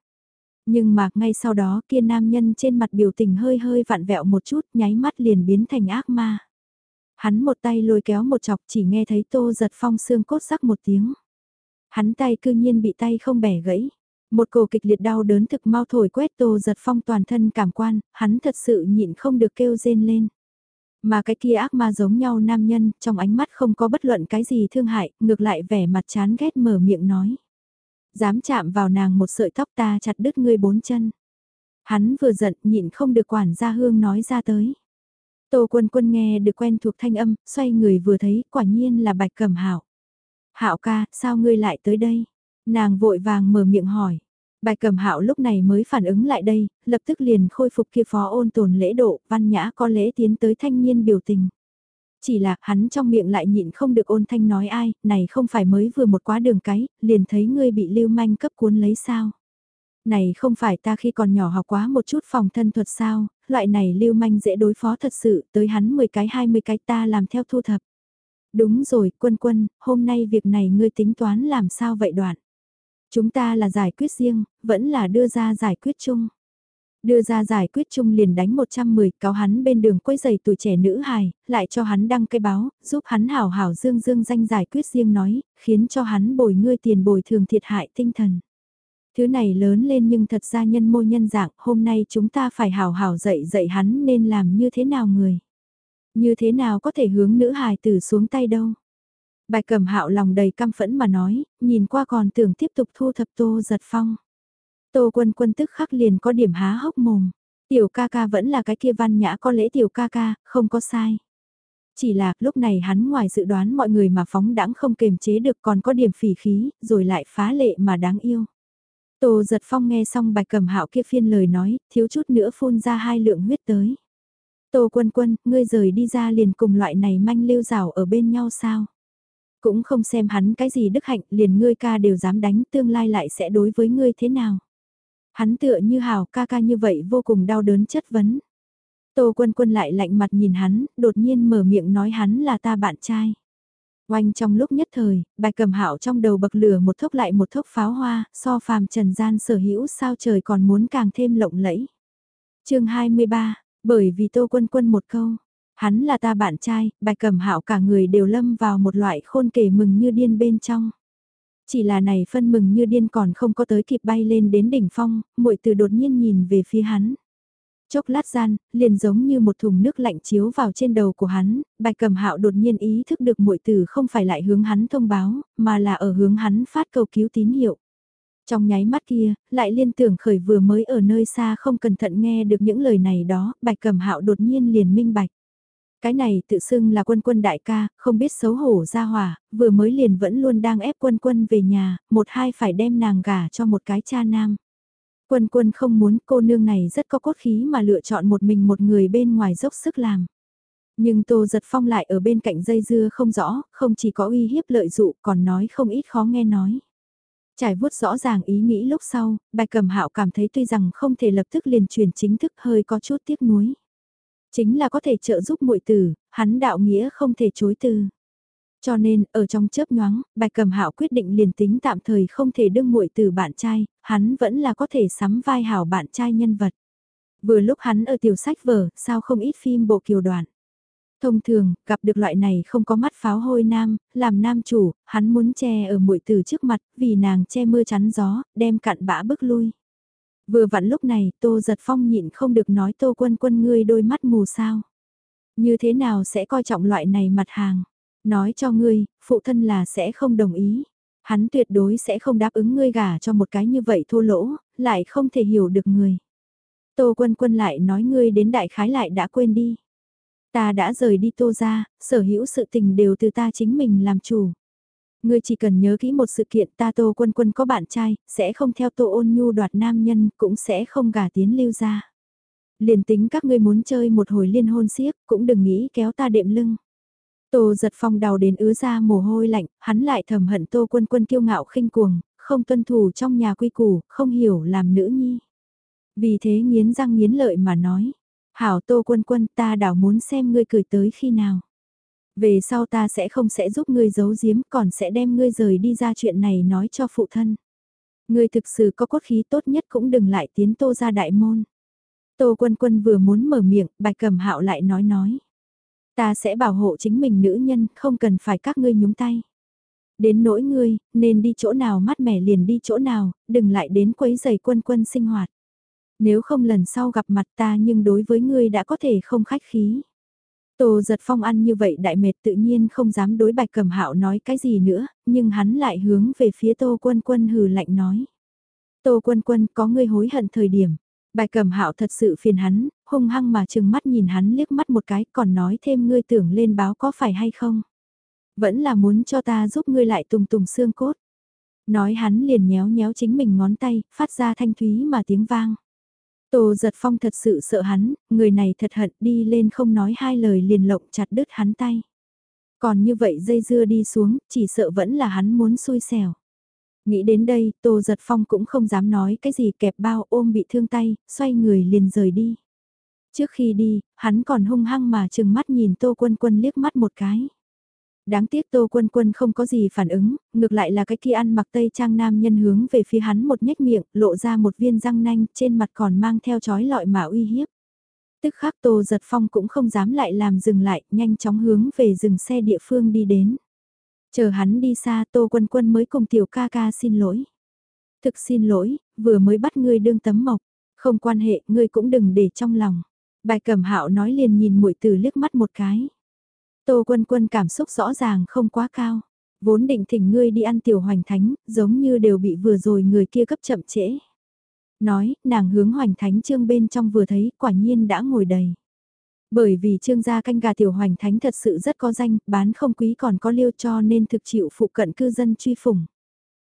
Nhưng mà ngay sau đó kia nam nhân trên mặt biểu tình hơi hơi vặn vẹo một chút nháy mắt liền biến thành ác ma. Hắn một tay lôi kéo một chọc chỉ nghe thấy tô giật phong xương cốt sắc một tiếng. Hắn tay cư nhiên bị tay không bẻ gãy. Một cổ kịch liệt đau đớn thực mau thổi quét tô giật phong toàn thân cảm quan, hắn thật sự nhịn không được kêu rên lên. Mà cái kia ác ma giống nhau nam nhân, trong ánh mắt không có bất luận cái gì thương hại, ngược lại vẻ mặt chán ghét mở miệng nói. Dám chạm vào nàng một sợi tóc ta chặt đứt ngươi bốn chân. Hắn vừa giận nhịn không được quản gia hương nói ra tới. Tô quân quân nghe được quen thuộc thanh âm, xoay người vừa thấy quả nhiên là bạch cẩm hạo hạo ca, sao ngươi lại tới đây? Nàng vội vàng mở miệng hỏi. Bạch Cầm hạo lúc này mới phản ứng lại đây, lập tức liền khôi phục kia phó ôn tồn lễ độ, văn nhã có lễ tiến tới thanh niên biểu tình. Chỉ là hắn trong miệng lại nhịn không được ôn thanh nói ai, này không phải mới vừa một quá đường cái, liền thấy ngươi bị lưu manh cấp cuốn lấy sao. Này không phải ta khi còn nhỏ học quá một chút phòng thân thuật sao, loại này lưu manh dễ đối phó thật sự, tới hắn 10 cái 20 cái ta làm theo thu thập. Đúng rồi, quân quân, hôm nay việc này ngươi tính toán làm sao vậy đoạn? Chúng ta là giải quyết riêng, vẫn là đưa ra giải quyết chung. Đưa ra giải quyết chung liền đánh 110 cáo hắn bên đường quấy giày tuổi trẻ nữ hài, lại cho hắn đăng cây báo, giúp hắn hảo hảo dương dương danh giải quyết riêng nói, khiến cho hắn bồi ngươi tiền bồi thường thiệt hại tinh thần. Thứ này lớn lên nhưng thật ra nhân mô nhân dạng, hôm nay chúng ta phải hảo hảo dạy dạy hắn nên làm như thế nào người. Như thế nào có thể hướng nữ hài tử xuống tay đâu. Bài cẩm hạo lòng đầy căm phẫn mà nói, nhìn qua còn tưởng tiếp tục thu thập tô giật phong. Tô quân quân tức khắc liền có điểm há hốc mồm. Tiểu ca ca vẫn là cái kia văn nhã có lễ tiểu ca ca, không có sai. Chỉ là lúc này hắn ngoài dự đoán mọi người mà phóng đãng không kềm chế được còn có điểm phỉ khí, rồi lại phá lệ mà đáng yêu. Tô giật phong nghe xong bạch cầm hạo kia phiên lời nói, thiếu chút nữa phun ra hai lượng huyết tới. Tô quân quân, ngươi rời đi ra liền cùng loại này manh lưu rào ở bên nhau sao? Cũng không xem hắn cái gì đức hạnh, liền ngươi ca đều dám đánh, tương lai lại sẽ đối với ngươi thế nào? Hắn tựa như hào ca ca như vậy vô cùng đau đớn chất vấn. Tô quân quân lại lạnh mặt nhìn hắn, đột nhiên mở miệng nói hắn là ta bạn trai. Oanh trong lúc nhất thời, bài cầm hạo trong đầu bậc lửa một thốc lại một thốc pháo hoa, so phàm trần gian sở hữu sao trời còn muốn càng thêm lộng lẫy. chương 23, bởi vì tô quân quân một câu, hắn là ta bạn trai, bài cầm hạo cả người đều lâm vào một loại khôn kể mừng như điên bên trong. Chỉ là này phân mừng như điên còn không có tới kịp bay lên đến đỉnh phong, muội từ đột nhiên nhìn về phía hắn. Chốc lát gian, liền giống như một thùng nước lạnh chiếu vào trên đầu của hắn, bạch cầm hạo đột nhiên ý thức được muội từ không phải lại hướng hắn thông báo, mà là ở hướng hắn phát cầu cứu tín hiệu. Trong nháy mắt kia, lại liên tưởng khởi vừa mới ở nơi xa không cẩn thận nghe được những lời này đó, bạch cầm hạo đột nhiên liền minh bạch. Cái này tự xưng là quân quân đại ca, không biết xấu hổ ra hỏa, vừa mới liền vẫn luôn đang ép quân quân về nhà, một hai phải đem nàng gả cho một cái cha nam. Quân quân không muốn cô nương này rất có cốt khí mà lựa chọn một mình một người bên ngoài dốc sức làm. Nhưng Tô Giật Phong lại ở bên cạnh dây dưa không rõ, không chỉ có uy hiếp lợi dụ còn nói không ít khó nghe nói. Trải vuốt rõ ràng ý nghĩ lúc sau, bạch cầm hạo cảm thấy tuy rằng không thể lập tức liền truyền chính thức hơi có chút tiếc nuối. Chính là có thể trợ giúp muội tử, hắn đạo nghĩa không thể chối từ. Cho nên, ở trong chớp nhoáng, Bạch Cầm Hạo quyết định liền tính tạm thời không thể đương muội từ bạn trai, hắn vẫn là có thể sắm vai hảo bạn trai nhân vật. Vừa lúc hắn ở tiểu sách vở, sao không ít phim bộ kiều đoạn. Thông thường, gặp được loại này không có mắt pháo hôi nam, làm nam chủ, hắn muốn che ở muội từ trước mặt, vì nàng che mưa chắn gió, đem cặn bã bước lui. Vừa vặn lúc này, Tô Giật Phong nhịn không được nói Tô Quân Quân ngươi đôi mắt mù sao. Như thế nào sẽ coi trọng loại này mặt hàng? Nói cho ngươi, phụ thân là sẽ không đồng ý. Hắn tuyệt đối sẽ không đáp ứng ngươi gả cho một cái như vậy thô lỗ, lại không thể hiểu được người. Tô Quân Quân lại nói ngươi đến đại khái lại đã quên đi. Ta đã rời đi tô ra, sở hữu sự tình đều từ ta chính mình làm chủ. Ngươi chỉ cần nhớ kỹ một sự kiện ta tô quân quân có bạn trai, sẽ không theo tô ôn nhu đoạt nam nhân, cũng sẽ không gả tiến lưu ra. Liền tính các ngươi muốn chơi một hồi liên hôn siếc, cũng đừng nghĩ kéo ta đệm lưng. Tô giật phong đầu đến ứa ra mồ hôi lạnh, hắn lại thầm hận tô quân quân kiêu ngạo khinh cuồng, không tuân thủ trong nhà quy củ, không hiểu làm nữ nhi. Vì thế nghiến răng nghiến lợi mà nói, hảo tô quân quân ta đảo muốn xem ngươi cười tới khi nào. Về sau ta sẽ không sẽ giúp ngươi giấu giếm còn sẽ đem ngươi rời đi ra chuyện này nói cho phụ thân. Ngươi thực sự có cốt khí tốt nhất cũng đừng lại tiến tô ra đại môn. Tô quân quân vừa muốn mở miệng, bạch cầm hạo lại nói nói. Ta sẽ bảo hộ chính mình nữ nhân, không cần phải các ngươi nhúng tay. Đến nỗi ngươi, nên đi chỗ nào mát mẻ liền đi chỗ nào, đừng lại đến quấy giày quân quân sinh hoạt. Nếu không lần sau gặp mặt ta nhưng đối với ngươi đã có thể không khách khí. Tô giật phong ăn như vậy đại mệt tự nhiên không dám đối bạch cầm hạo nói cái gì nữa, nhưng hắn lại hướng về phía tô quân quân hừ lạnh nói. Tô quân quân có ngươi hối hận thời điểm. Bạch cầm hạo thật sự phiền hắn, hung hăng mà chừng mắt nhìn hắn liếc mắt một cái còn nói thêm ngươi tưởng lên báo có phải hay không. Vẫn là muốn cho ta giúp ngươi lại tùng tùng xương cốt. Nói hắn liền nhéo nhéo chính mình ngón tay, phát ra thanh thúy mà tiếng vang. Tô giật phong thật sự sợ hắn, người này thật hận đi lên không nói hai lời liền lộng chặt đứt hắn tay. Còn như vậy dây dưa đi xuống, chỉ sợ vẫn là hắn muốn xui xẻo. Nghĩ đến đây, Tô Giật Phong cũng không dám nói cái gì kẹp bao ôm bị thương tay, xoay người liền rời đi. Trước khi đi, hắn còn hung hăng mà chừng mắt nhìn Tô Quân Quân liếc mắt một cái. Đáng tiếc Tô Quân Quân không có gì phản ứng, ngược lại là cái kia ăn mặc tây trang nam nhân hướng về phía hắn một nhếch miệng, lộ ra một viên răng nanh, trên mặt còn mang theo chói lọi mà uy hiếp. Tức khắc Tô Giật Phong cũng không dám lại làm dừng lại, nhanh chóng hướng về dừng xe địa phương đi đến. Chờ hắn đi xa Tô Quân Quân mới cùng tiểu ca ca xin lỗi. Thực xin lỗi, vừa mới bắt ngươi đương tấm mộc, không quan hệ, ngươi cũng đừng để trong lòng. Bài cẩm hạo nói liền nhìn muội từ liếc mắt một cái. Tô Quân Quân cảm xúc rõ ràng không quá cao. Vốn định thỉnh ngươi đi ăn tiểu hoành thánh, giống như đều bị vừa rồi người kia cấp chậm trễ. Nói, nàng hướng hoành thánh trương bên trong vừa thấy, quả nhiên đã ngồi đầy. Bởi vì trương gia canh gà tiểu hoành thánh thật sự rất có danh, bán không quý còn có liêu cho nên thực chịu phụ cận cư dân truy phủng.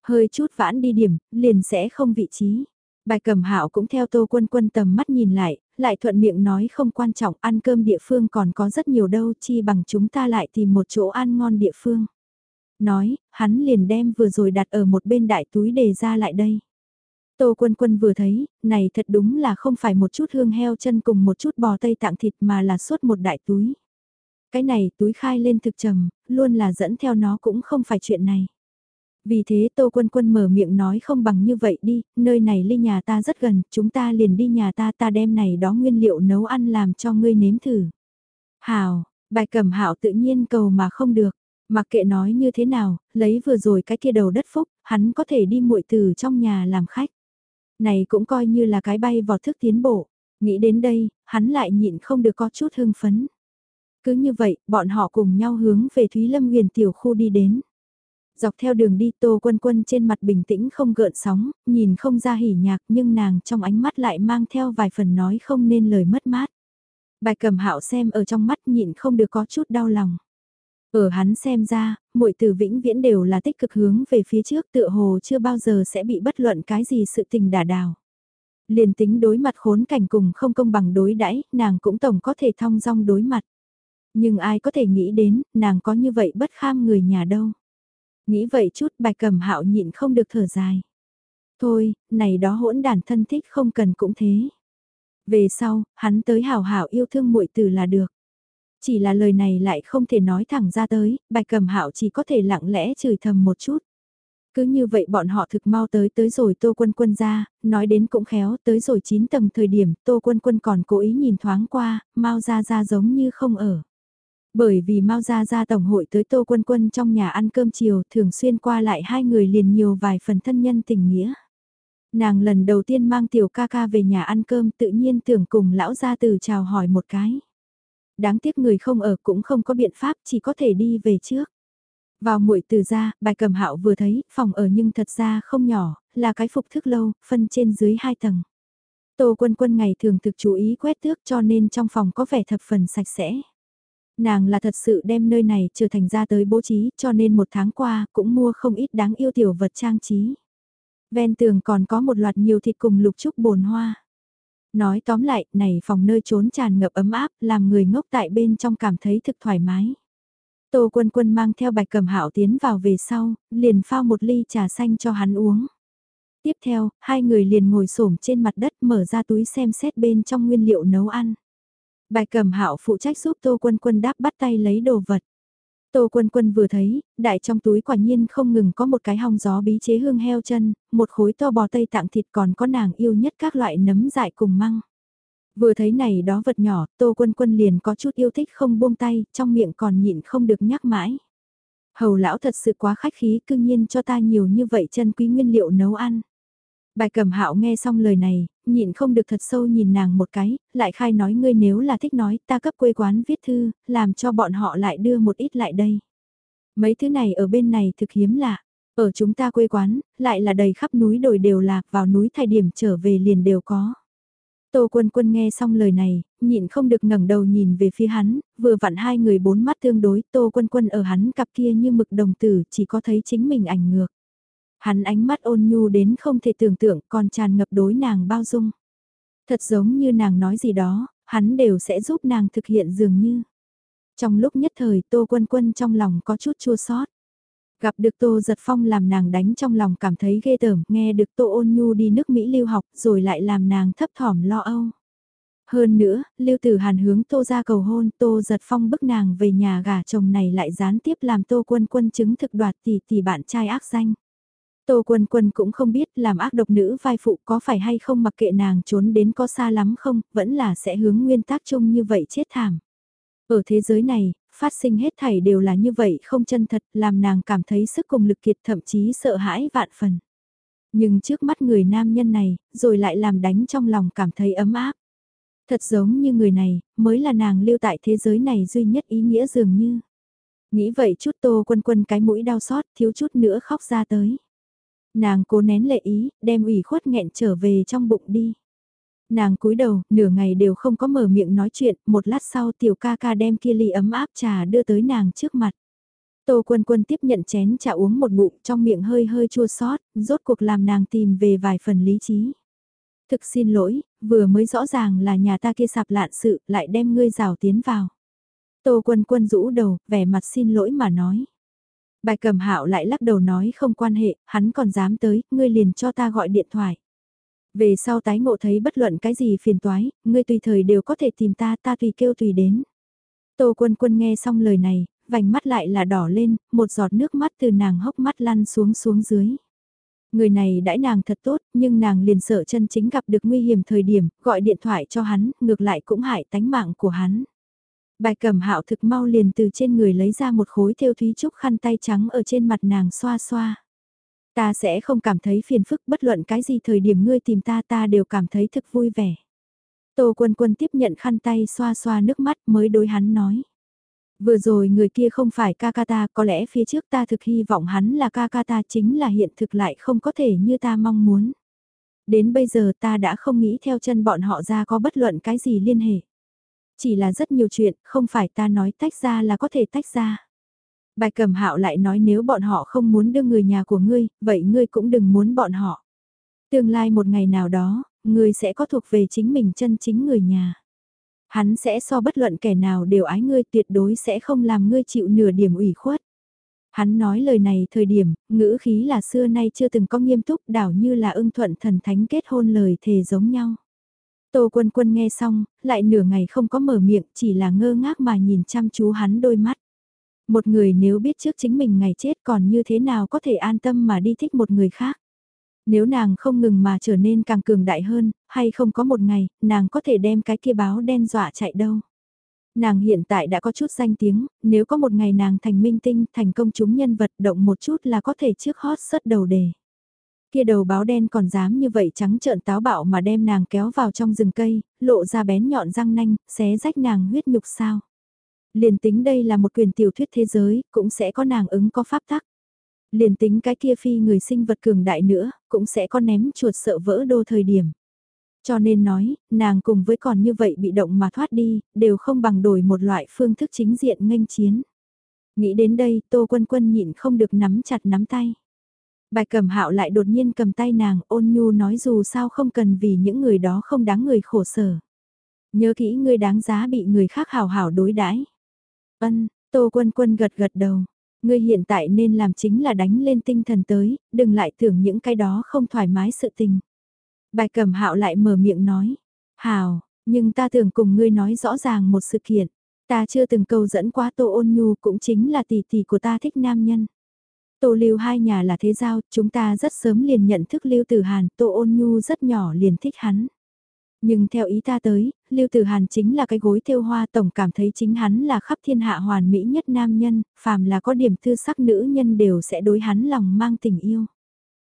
Hơi chút vãn đi điểm, liền sẽ không vị trí. Bài cầm hạo cũng theo tô quân quân tầm mắt nhìn lại, lại thuận miệng nói không quan trọng ăn cơm địa phương còn có rất nhiều đâu chi bằng chúng ta lại tìm một chỗ ăn ngon địa phương. Nói, hắn liền đem vừa rồi đặt ở một bên đại túi đề ra lại đây. Tô Quân Quân vừa thấy, này thật đúng là không phải một chút hương heo chân cùng một chút bò tây tạng thịt mà là suốt một đại túi. Cái này túi khai lên thực trầm, luôn là dẫn theo nó cũng không phải chuyện này. Vì thế Tô Quân Quân mở miệng nói không bằng như vậy đi, nơi này ly nhà ta rất gần, chúng ta liền đi nhà ta ta đem này đó nguyên liệu nấu ăn làm cho ngươi nếm thử. Hào, bài cẩm hảo tự nhiên cầu mà không được, mặc kệ nói như thế nào, lấy vừa rồi cái kia đầu đất phúc, hắn có thể đi muội từ trong nhà làm khách. Này cũng coi như là cái bay vọt thức tiến bộ. Nghĩ đến đây, hắn lại nhịn không được có chút hưng phấn. Cứ như vậy, bọn họ cùng nhau hướng về Thúy Lâm huyền tiểu khu đi đến. Dọc theo đường đi Tô Quân Quân trên mặt bình tĩnh không gợn sóng, nhìn không ra hỉ nhạc nhưng nàng trong ánh mắt lại mang theo vài phần nói không nên lời mất mát. Bài cầm hạo xem ở trong mắt nhịn không được có chút đau lòng. Ở hắn xem ra, muội từ vĩnh viễn đều là tích cực hướng về phía trước tựa hồ chưa bao giờ sẽ bị bất luận cái gì sự tình đả đào. Liền tính đối mặt khốn cảnh cùng không công bằng đối đãi nàng cũng tổng có thể thong dong đối mặt. Nhưng ai có thể nghĩ đến, nàng có như vậy bất kham người nhà đâu. Nghĩ vậy chút bạch cầm hạo nhịn không được thở dài. Thôi, này đó hỗn đàn thân thích không cần cũng thế. Về sau, hắn tới hào hảo yêu thương muội từ là được. Chỉ là lời này lại không thể nói thẳng ra tới, bạch cầm hạo chỉ có thể lặng lẽ chửi thầm một chút. Cứ như vậy bọn họ thực mau tới tới rồi Tô Quân Quân ra, nói đến cũng khéo, tới rồi 9 tầng thời điểm Tô Quân Quân còn cố ý nhìn thoáng qua, mau ra ra giống như không ở. Bởi vì mau ra ra tổng hội tới Tô Quân Quân trong nhà ăn cơm chiều thường xuyên qua lại hai người liền nhiều vài phần thân nhân tình nghĩa. Nàng lần đầu tiên mang tiểu ca ca về nhà ăn cơm tự nhiên tưởng cùng lão gia từ chào hỏi một cái. Đáng tiếc người không ở cũng không có biện pháp chỉ có thể đi về trước. Vào muội từ ra, bài cầm hạo vừa thấy, phòng ở nhưng thật ra không nhỏ, là cái phục thức lâu, phân trên dưới hai tầng. Tô quân quân ngày thường thực chú ý quét tước cho nên trong phòng có vẻ thập phần sạch sẽ. Nàng là thật sự đem nơi này trở thành ra tới bố trí cho nên một tháng qua cũng mua không ít đáng yêu tiểu vật trang trí. Ven tường còn có một loạt nhiều thịt cùng lục trúc bồn hoa. Nói tóm lại, này phòng nơi trốn tràn ngập ấm áp, làm người ngốc tại bên trong cảm thấy thực thoải mái. Tô Quân Quân mang theo bạch cầm hạo tiến vào về sau, liền phao một ly trà xanh cho hắn uống. Tiếp theo, hai người liền ngồi xổm trên mặt đất mở ra túi xem xét bên trong nguyên liệu nấu ăn bài cầm hạo phụ trách giúp Tô Quân Quân đáp bắt tay lấy đồ vật. Tô Quân Quân vừa thấy, đại trong túi quả nhiên không ngừng có một cái hong gió bí chế hương heo chân, một khối to bò tây tạng thịt còn có nàng yêu nhất các loại nấm dại cùng măng. Vừa thấy này đó vật nhỏ, Tô Quân Quân liền có chút yêu thích không buông tay, trong miệng còn nhịn không được nhắc mãi. Hầu lão thật sự quá khách khí cư nhiên cho ta nhiều như vậy chân quý nguyên liệu nấu ăn. Bài cầm hạo nghe xong lời này, nhịn không được thật sâu nhìn nàng một cái, lại khai nói ngươi nếu là thích nói ta cấp quê quán viết thư, làm cho bọn họ lại đưa một ít lại đây. Mấy thứ này ở bên này thực hiếm lạ, ở chúng ta quê quán, lại là đầy khắp núi đồi đều lạc vào núi thay điểm trở về liền đều có. Tô Quân Quân nghe xong lời này, nhịn không được ngẩng đầu nhìn về phía hắn, vừa vặn hai người bốn mắt tương đối, Tô Quân Quân ở hắn cặp kia như mực đồng tử, chỉ có thấy chính mình ảnh ngược. Hắn ánh mắt ôn nhu đến không thể tưởng tượng còn tràn ngập đối nàng bao dung. Thật giống như nàng nói gì đó, hắn đều sẽ giúp nàng thực hiện dường như. Trong lúc nhất thời Tô Quân Quân trong lòng có chút chua xót Gặp được Tô Giật Phong làm nàng đánh trong lòng cảm thấy ghê tởm, nghe được Tô ôn nhu đi nước Mỹ lưu học rồi lại làm nàng thấp thỏm lo âu. Hơn nữa, Lưu Tử Hàn hướng Tô ra cầu hôn, Tô Giật Phong bức nàng về nhà gả chồng này lại gián tiếp làm Tô Quân Quân chứng thực đoạt tỷ tỷ bạn trai ác danh. Tô Quân Quân cũng không biết làm ác độc nữ vai phụ có phải hay không mặc kệ nàng trốn đến có xa lắm không, vẫn là sẽ hướng nguyên tắc chung như vậy chết thảm. Ở thế giới này, phát sinh hết thảy đều là như vậy không chân thật, làm nàng cảm thấy sức cùng lực kiệt thậm chí sợ hãi vạn phần. Nhưng trước mắt người nam nhân này, rồi lại làm đánh trong lòng cảm thấy ấm áp. Thật giống như người này, mới là nàng lưu tại thế giới này duy nhất ý nghĩa dường như. Nghĩ vậy chút tô quân quân cái mũi đau xót, thiếu chút nữa khóc ra tới. Nàng cố nén lệ ý, đem ủy khuất nghẹn trở về trong bụng đi. Nàng cúi đầu, nửa ngày đều không có mở miệng nói chuyện, một lát sau tiểu ca ca đem kia ly ấm áp trà đưa tới nàng trước mặt. Tô quân quân tiếp nhận chén trà uống một bụng trong miệng hơi hơi chua xót rốt cuộc làm nàng tìm về vài phần lý trí. Thực xin lỗi, vừa mới rõ ràng là nhà ta kia sạp lạn sự, lại đem ngươi rào tiến vào. Tô quân quân rũ đầu, vẻ mặt xin lỗi mà nói. Bài cầm hạo lại lắc đầu nói không quan hệ, hắn còn dám tới, ngươi liền cho ta gọi điện thoại. Về sau tái ngộ thấy bất luận cái gì phiền toái, ngươi tùy thời đều có thể tìm ta, ta tùy kêu tùy đến. Tô quân quân nghe xong lời này, vành mắt lại là đỏ lên, một giọt nước mắt từ nàng hốc mắt lăn xuống xuống dưới. Người này đãi nàng thật tốt, nhưng nàng liền sợ chân chính gặp được nguy hiểm thời điểm, gọi điện thoại cho hắn, ngược lại cũng hại tánh mạng của hắn. Bài cầm hạo thực mau liền từ trên người lấy ra một khối thêu thúy trúc khăn tay trắng ở trên mặt nàng xoa xoa. Ta sẽ không cảm thấy phiền phức bất luận cái gì thời điểm ngươi tìm ta ta đều cảm thấy thực vui vẻ. Tô quân quân tiếp nhận khăn tay xoa xoa nước mắt mới đối hắn nói. Vừa rồi người kia không phải ca ca ta, có lẽ phía trước ta thực hy vọng hắn là ca ca ta chính là hiện thực lại không có thể như ta mong muốn. Đến bây giờ ta đã không nghĩ theo chân bọn họ ra có bất luận cái gì liên hệ. Chỉ là rất nhiều chuyện, không phải ta nói tách ra là có thể tách ra. Bài cầm hạo lại nói nếu bọn họ không muốn đưa người nhà của ngươi, vậy ngươi cũng đừng muốn bọn họ. Tương lai một ngày nào đó, ngươi sẽ có thuộc về chính mình chân chính người nhà. Hắn sẽ so bất luận kẻ nào đều ái ngươi tuyệt đối sẽ không làm ngươi chịu nửa điểm ủy khuất. Hắn nói lời này thời điểm, ngữ khí là xưa nay chưa từng có nghiêm túc đảo như là ưng thuận thần thánh kết hôn lời thề giống nhau. Tô quân quân nghe xong, lại nửa ngày không có mở miệng, chỉ là ngơ ngác mà nhìn chăm chú hắn đôi mắt. Một người nếu biết trước chính mình ngày chết còn như thế nào có thể an tâm mà đi thích một người khác. Nếu nàng không ngừng mà trở nên càng cường đại hơn, hay không có một ngày, nàng có thể đem cái kia báo đen dọa chạy đâu. Nàng hiện tại đã có chút danh tiếng, nếu có một ngày nàng thành minh tinh, thành công chúng nhân vật động một chút là có thể trước hot sớt đầu đề. Kia đầu báo đen còn dám như vậy trắng trợn táo bạo mà đem nàng kéo vào trong rừng cây, lộ ra bén nhọn răng nanh, xé rách nàng huyết nhục sao. Liền tính đây là một quyền tiểu thuyết thế giới, cũng sẽ có nàng ứng có pháp tắc. Liền tính cái kia phi người sinh vật cường đại nữa, cũng sẽ có ném chuột sợ vỡ đô thời điểm. Cho nên nói, nàng cùng với còn như vậy bị động mà thoát đi, đều không bằng đổi một loại phương thức chính diện nghênh chiến. Nghĩ đến đây, Tô Quân Quân nhịn không được nắm chặt nắm tay. Bài cầm hạo lại đột nhiên cầm tay nàng, ôn nhu nói dù sao không cần vì những người đó không đáng người khổ sở. Nhớ kỹ ngươi đáng giá bị người khác hào hảo đối đãi. Ân, Tô Quân Quân gật gật đầu. Ngươi hiện tại nên làm chính là đánh lên tinh thần tới, đừng lại tưởng những cái đó không thoải mái sự tình. Bài cầm hạo lại mở miệng nói. Hào, nhưng ta tưởng cùng ngươi nói rõ ràng một sự kiện. Ta chưa từng câu dẫn quá tô ôn nhu cũng chính là tỷ tỷ của ta thích nam nhân. Tô lưu hai nhà là thế giao, chúng ta rất sớm liền nhận thức lưu tử hàn, tô ôn nhu rất nhỏ liền thích hắn. Nhưng theo ý ta tới, Lưu Tử Hàn chính là cái gối thêu hoa tổng cảm thấy chính hắn là khắp thiên hạ hoàn mỹ nhất nam nhân, phàm là có điểm thư sắc nữ nhân đều sẽ đối hắn lòng mang tình yêu.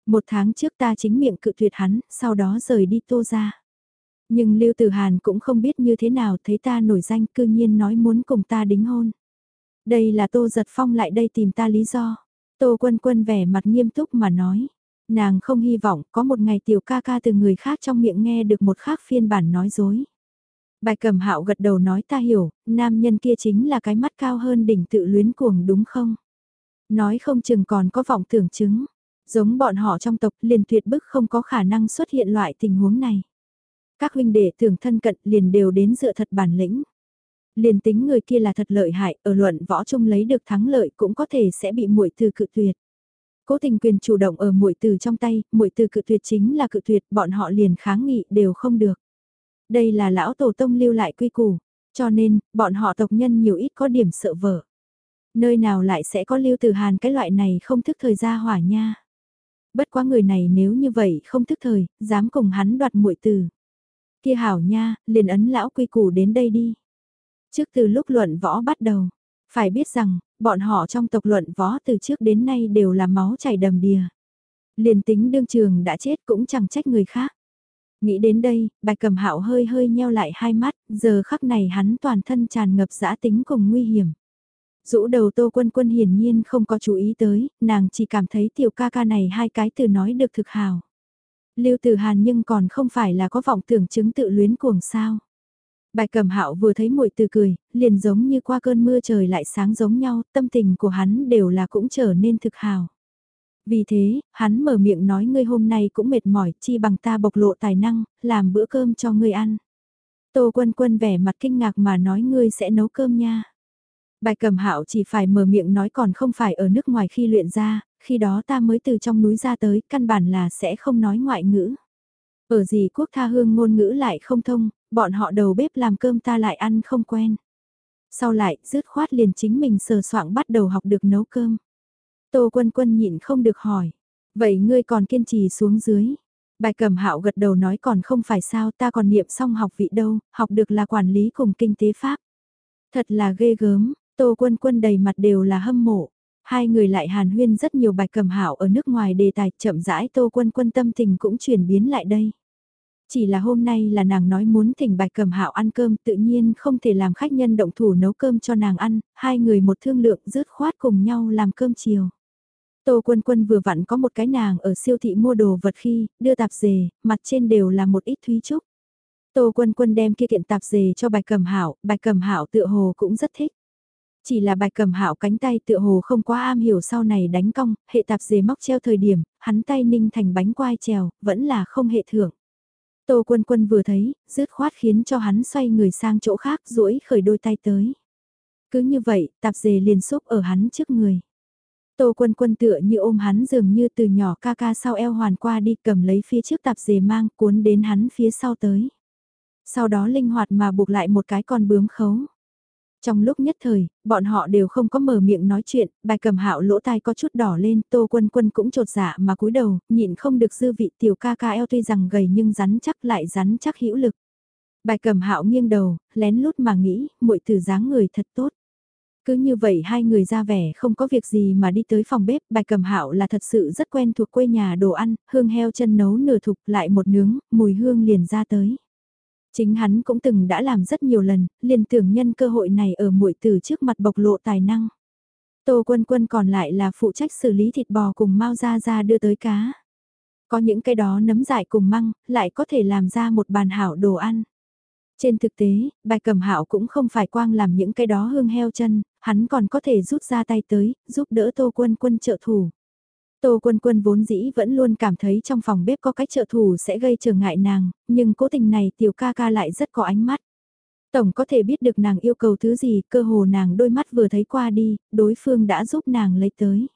Một tháng trước ta chính miệng cự tuyệt hắn, sau đó rời đi tô ra. Nhưng Lưu Tử Hàn cũng không biết như thế nào thấy ta nổi danh cư nhiên nói muốn cùng ta đính hôn. Đây là Tô Giật Phong lại đây tìm ta lý do. Tô Quân Quân vẻ mặt nghiêm túc mà nói. Nàng không hy vọng có một ngày tiểu ca ca từ người khác trong miệng nghe được một khác phiên bản nói dối. Bài cầm hạo gật đầu nói ta hiểu, nam nhân kia chính là cái mắt cao hơn đỉnh tự luyến cuồng đúng không? Nói không chừng còn có vọng tưởng chứng. Giống bọn họ trong tộc liền tuyệt bức không có khả năng xuất hiện loại tình huống này. Các huynh đệ thường thân cận liền đều đến dựa thật bản lĩnh. Liền tính người kia là thật lợi hại, ở luận võ chung lấy được thắng lợi cũng có thể sẽ bị muội từ cự tuyệt. Cố tình quyền chủ động ở muội từ trong tay, muội từ cự tuyệt chính là cự tuyệt, bọn họ liền kháng nghị đều không được. Đây là lão tổ tông lưu lại quy củ, cho nên, bọn họ tộc nhân nhiều ít có điểm sợ vợ. Nơi nào lại sẽ có lưu từ hàn cái loại này không thức thời ra hỏa nha. Bất quá người này nếu như vậy không thức thời, dám cùng hắn đoạt muội từ. Kia hảo nha, liền ấn lão quy củ đến đây đi. Trước từ lúc luận võ bắt đầu, phải biết rằng, bọn họ trong tộc luận võ từ trước đến nay đều là máu chảy đầm đìa. Liền tính đương trường đã chết cũng chẳng trách người khác. Nghĩ đến đây, bạch cầm hạo hơi hơi nheo lại hai mắt, giờ khắc này hắn toàn thân tràn ngập dã tính cùng nguy hiểm. Rũ đầu tô quân quân hiển nhiên không có chú ý tới, nàng chỉ cảm thấy tiểu ca ca này hai cái từ nói được thực hào. Lưu Tử Hàn nhưng còn không phải là có vọng tưởng chứng tự luyến cuồng sao. Bạch cầm hạo vừa thấy muội từ cười, liền giống như qua cơn mưa trời lại sáng giống nhau, tâm tình của hắn đều là cũng trở nên thực hào. Vì thế, hắn mở miệng nói ngươi hôm nay cũng mệt mỏi, chi bằng ta bộc lộ tài năng, làm bữa cơm cho ngươi ăn. Tô quân quân vẻ mặt kinh ngạc mà nói ngươi sẽ nấu cơm nha. Bạch cầm hạo chỉ phải mở miệng nói còn không phải ở nước ngoài khi luyện ra, khi đó ta mới từ trong núi ra tới, căn bản là sẽ không nói ngoại ngữ. Ở gì quốc tha hương ngôn ngữ lại không thông, bọn họ đầu bếp làm cơm ta lại ăn không quen. Sau lại, dứt khoát liền chính mình sờ soạng bắt đầu học được nấu cơm. Tô quân quân nhịn không được hỏi. Vậy ngươi còn kiên trì xuống dưới. Bài cầm hạo gật đầu nói còn không phải sao ta còn niệm xong học vị đâu, học được là quản lý cùng kinh tế pháp. Thật là ghê gớm, tô quân quân đầy mặt đều là hâm mộ. Hai người lại hàn huyên rất nhiều bài cầm hạo ở nước ngoài đề tài chậm rãi tô quân quân tâm tình cũng chuyển biến lại đây. Chỉ là hôm nay là nàng nói muốn thỉnh bạch cầm hạo ăn cơm tự nhiên không thể làm khách nhân động thủ nấu cơm cho nàng ăn, hai người một thương lượng rớt khoát cùng nhau làm cơm chiều. Tô Quân Quân vừa vặn có một cái nàng ở siêu thị mua đồ vật khi, đưa tạp dề, mặt trên đều là một ít thúy trúc. Tô Quân Quân đem kia kiện tạp dề cho bạch cầm hạo, bạch cầm hạo tựa hồ cũng rất thích. Chỉ là bạch cầm hạo cánh tay tựa hồ không quá am hiểu sau này đánh cong, hệ tạp dề móc treo thời điểm, hắn tay ninh thành bánh quai trèo, vẫn là không hệ thưởng. Tô Quân Quân vừa thấy, rứt khoát khiến cho hắn xoay người sang chỗ khác duỗi khởi đôi tay tới. Cứ như vậy, tạp dề liền xúc ở hắn trước người. Tô quân quân tựa như ôm hắn dường như từ nhỏ ca ca sau eo hoàn qua đi cầm lấy phía trước tạp dề mang cuốn đến hắn phía sau tới. Sau đó linh hoạt mà buộc lại một cái con bướm khấu. Trong lúc nhất thời, bọn họ đều không có mở miệng nói chuyện, bài cầm hạo lỗ tai có chút đỏ lên, tô quân quân cũng trột dạ mà cúi đầu, nhịn không được dư vị tiểu ca ca eo tuy rằng gầy nhưng rắn chắc lại rắn chắc hữu lực. Bài cầm hạo nghiêng đầu, lén lút mà nghĩ, muội từ dáng người thật tốt. Cứ như vậy hai người ra vẻ không có việc gì mà đi tới phòng bếp, bài cầm hạo là thật sự rất quen thuộc quê nhà đồ ăn, hương heo chân nấu nửa thục lại một nướng, mùi hương liền ra tới. Chính hắn cũng từng đã làm rất nhiều lần, liền tưởng nhân cơ hội này ở muội từ trước mặt bộc lộ tài năng. Tô quân quân còn lại là phụ trách xử lý thịt bò cùng mau ra ra đưa tới cá. Có những cái đó nấm dại cùng măng, lại có thể làm ra một bàn hảo đồ ăn. Trên thực tế, bài cầm hạo cũng không phải quang làm những cái đó hương heo chân, hắn còn có thể rút ra tay tới, giúp đỡ tô quân quân trợ thủ. Tô quân quân vốn dĩ vẫn luôn cảm thấy trong phòng bếp có cách trợ thủ sẽ gây trở ngại nàng, nhưng cố tình này tiểu ca ca lại rất có ánh mắt. Tổng có thể biết được nàng yêu cầu thứ gì, cơ hồ nàng đôi mắt vừa thấy qua đi, đối phương đã giúp nàng lấy tới.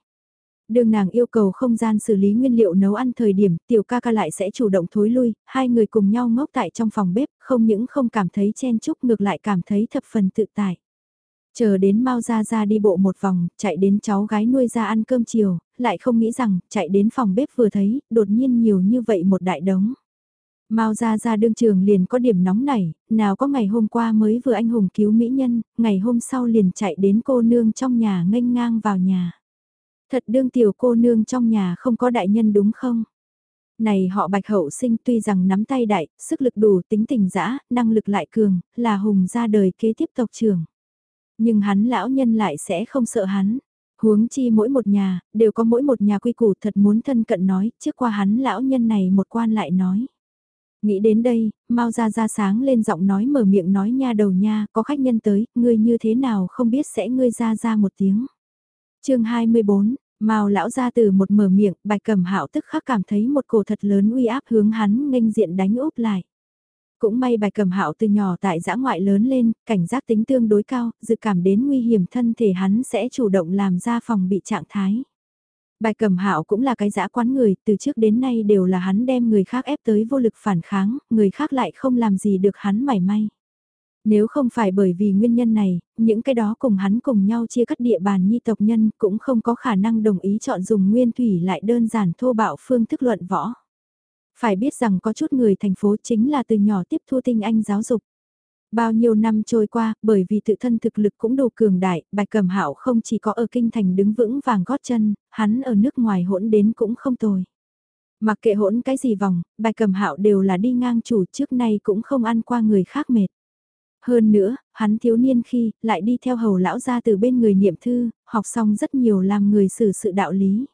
Đường nàng yêu cầu không gian xử lý nguyên liệu nấu ăn thời điểm, tiểu ca ca lại sẽ chủ động thối lui, hai người cùng nhau ngốc tại trong phòng bếp, không những không cảm thấy chen chúc ngược lại cảm thấy thập phần tự tại. Chờ đến Mao Gia Gia đi bộ một vòng, chạy đến cháu gái nuôi ra ăn cơm chiều, lại không nghĩ rằng, chạy đến phòng bếp vừa thấy, đột nhiên nhiều như vậy một đại đống. Mao Gia Gia đương trường liền có điểm nóng nảy, nào có ngày hôm qua mới vừa anh hùng cứu mỹ nhân, ngày hôm sau liền chạy đến cô nương trong nhà nghênh ngang vào nhà. Thật đương tiểu cô nương trong nhà không có đại nhân đúng không? Này họ bạch hậu sinh tuy rằng nắm tay đại, sức lực đủ tính tình dã, năng lực lại cường, là hùng ra đời kế tiếp tộc trưởng. Nhưng hắn lão nhân lại sẽ không sợ hắn. Huống chi mỗi một nhà, đều có mỗi một nhà quy củ thật muốn thân cận nói, trước qua hắn lão nhân này một quan lại nói. Nghĩ đến đây, mau ra ra sáng lên giọng nói mở miệng nói nha đầu nha, có khách nhân tới, ngươi như thế nào không biết sẽ ngươi ra ra một tiếng. chương 24, Mao lão ra từ một mở miệng, bạch cầm hạo tức khắc cảm thấy một cổ thật lớn uy áp hướng hắn nghênh diện đánh úp lại. Cũng may bạch cầm hạo từ nhỏ tại giã ngoại lớn lên, cảnh giác tính tương đối cao, dự cảm đến nguy hiểm thân thể hắn sẽ chủ động làm ra phòng bị trạng thái. Bạch cầm hạo cũng là cái dã quán người, từ trước đến nay đều là hắn đem người khác ép tới vô lực phản kháng, người khác lại không làm gì được hắn mảy may. Nếu không phải bởi vì nguyên nhân này, những cái đó cùng hắn cùng nhau chia cắt địa bàn nhi tộc nhân cũng không có khả năng đồng ý chọn dùng nguyên thủy lại đơn giản thô bạo phương thức luận võ. Phải biết rằng có chút người thành phố chính là từ nhỏ tiếp thu tinh anh giáo dục. Bao nhiêu năm trôi qua, bởi vì tự thân thực lực cũng đủ cường đại, bạch cầm hạo không chỉ có ở kinh thành đứng vững vàng gót chân, hắn ở nước ngoài hỗn đến cũng không tồi. Mặc kệ hỗn cái gì vòng, bạch cầm hạo đều là đi ngang chủ trước nay cũng không ăn qua người khác mệt. Hơn nữa, hắn thiếu niên khi, lại đi theo hầu lão ra từ bên người niệm thư, học xong rất nhiều làm người xử sự đạo lý.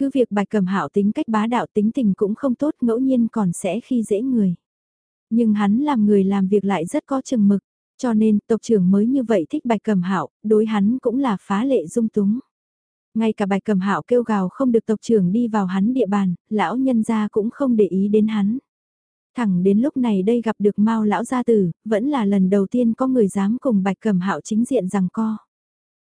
Cứ việc bạch cầm hạo tính cách bá đạo tính tình cũng không tốt ngẫu nhiên còn sẽ khi dễ người. Nhưng hắn làm người làm việc lại rất có chừng mực, cho nên tộc trưởng mới như vậy thích bạch cầm hạo đối hắn cũng là phá lệ dung túng. Ngay cả bạch cầm hạo kêu gào không được tộc trưởng đi vào hắn địa bàn, lão nhân gia cũng không để ý đến hắn. Thẳng đến lúc này đây gặp được Mao lão gia tử, vẫn là lần đầu tiên có người dám cùng Bạch Cẩm Hạo chính diện rằng co.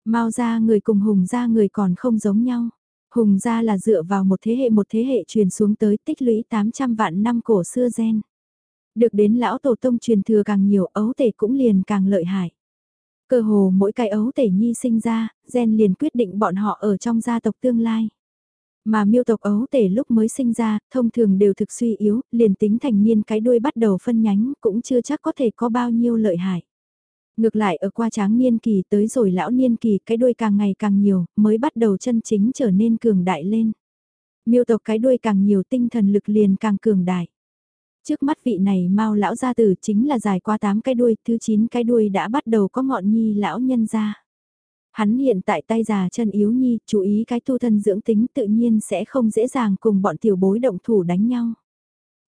Mao gia người cùng Hùng gia người còn không giống nhau. Hùng gia là dựa vào một thế hệ một thế hệ truyền xuống tới tích lũy 800 vạn năm cổ xưa gen. Được đến lão tổ tông truyền thừa càng nhiều ấu tể cũng liền càng lợi hại. Cơ hồ mỗi cái ấu tể nhi sinh ra, gen liền quyết định bọn họ ở trong gia tộc tương lai. Mà miêu tộc ấu tể lúc mới sinh ra, thông thường đều thực suy yếu, liền tính thành niên cái đuôi bắt đầu phân nhánh, cũng chưa chắc có thể có bao nhiêu lợi hại. Ngược lại ở qua tráng niên kỳ tới rồi lão niên kỳ cái đuôi càng ngày càng nhiều, mới bắt đầu chân chính trở nên cường đại lên. Miêu tộc cái đuôi càng nhiều tinh thần lực liền càng cường đại. Trước mắt vị này mau lão gia tử chính là dài qua 8 cái đuôi, thứ 9 cái đuôi đã bắt đầu có ngọn nhi lão nhân ra. Hắn hiện tại tay già chân yếu nhi, chú ý cái tu thân dưỡng tính tự nhiên sẽ không dễ dàng cùng bọn tiểu bối động thủ đánh nhau.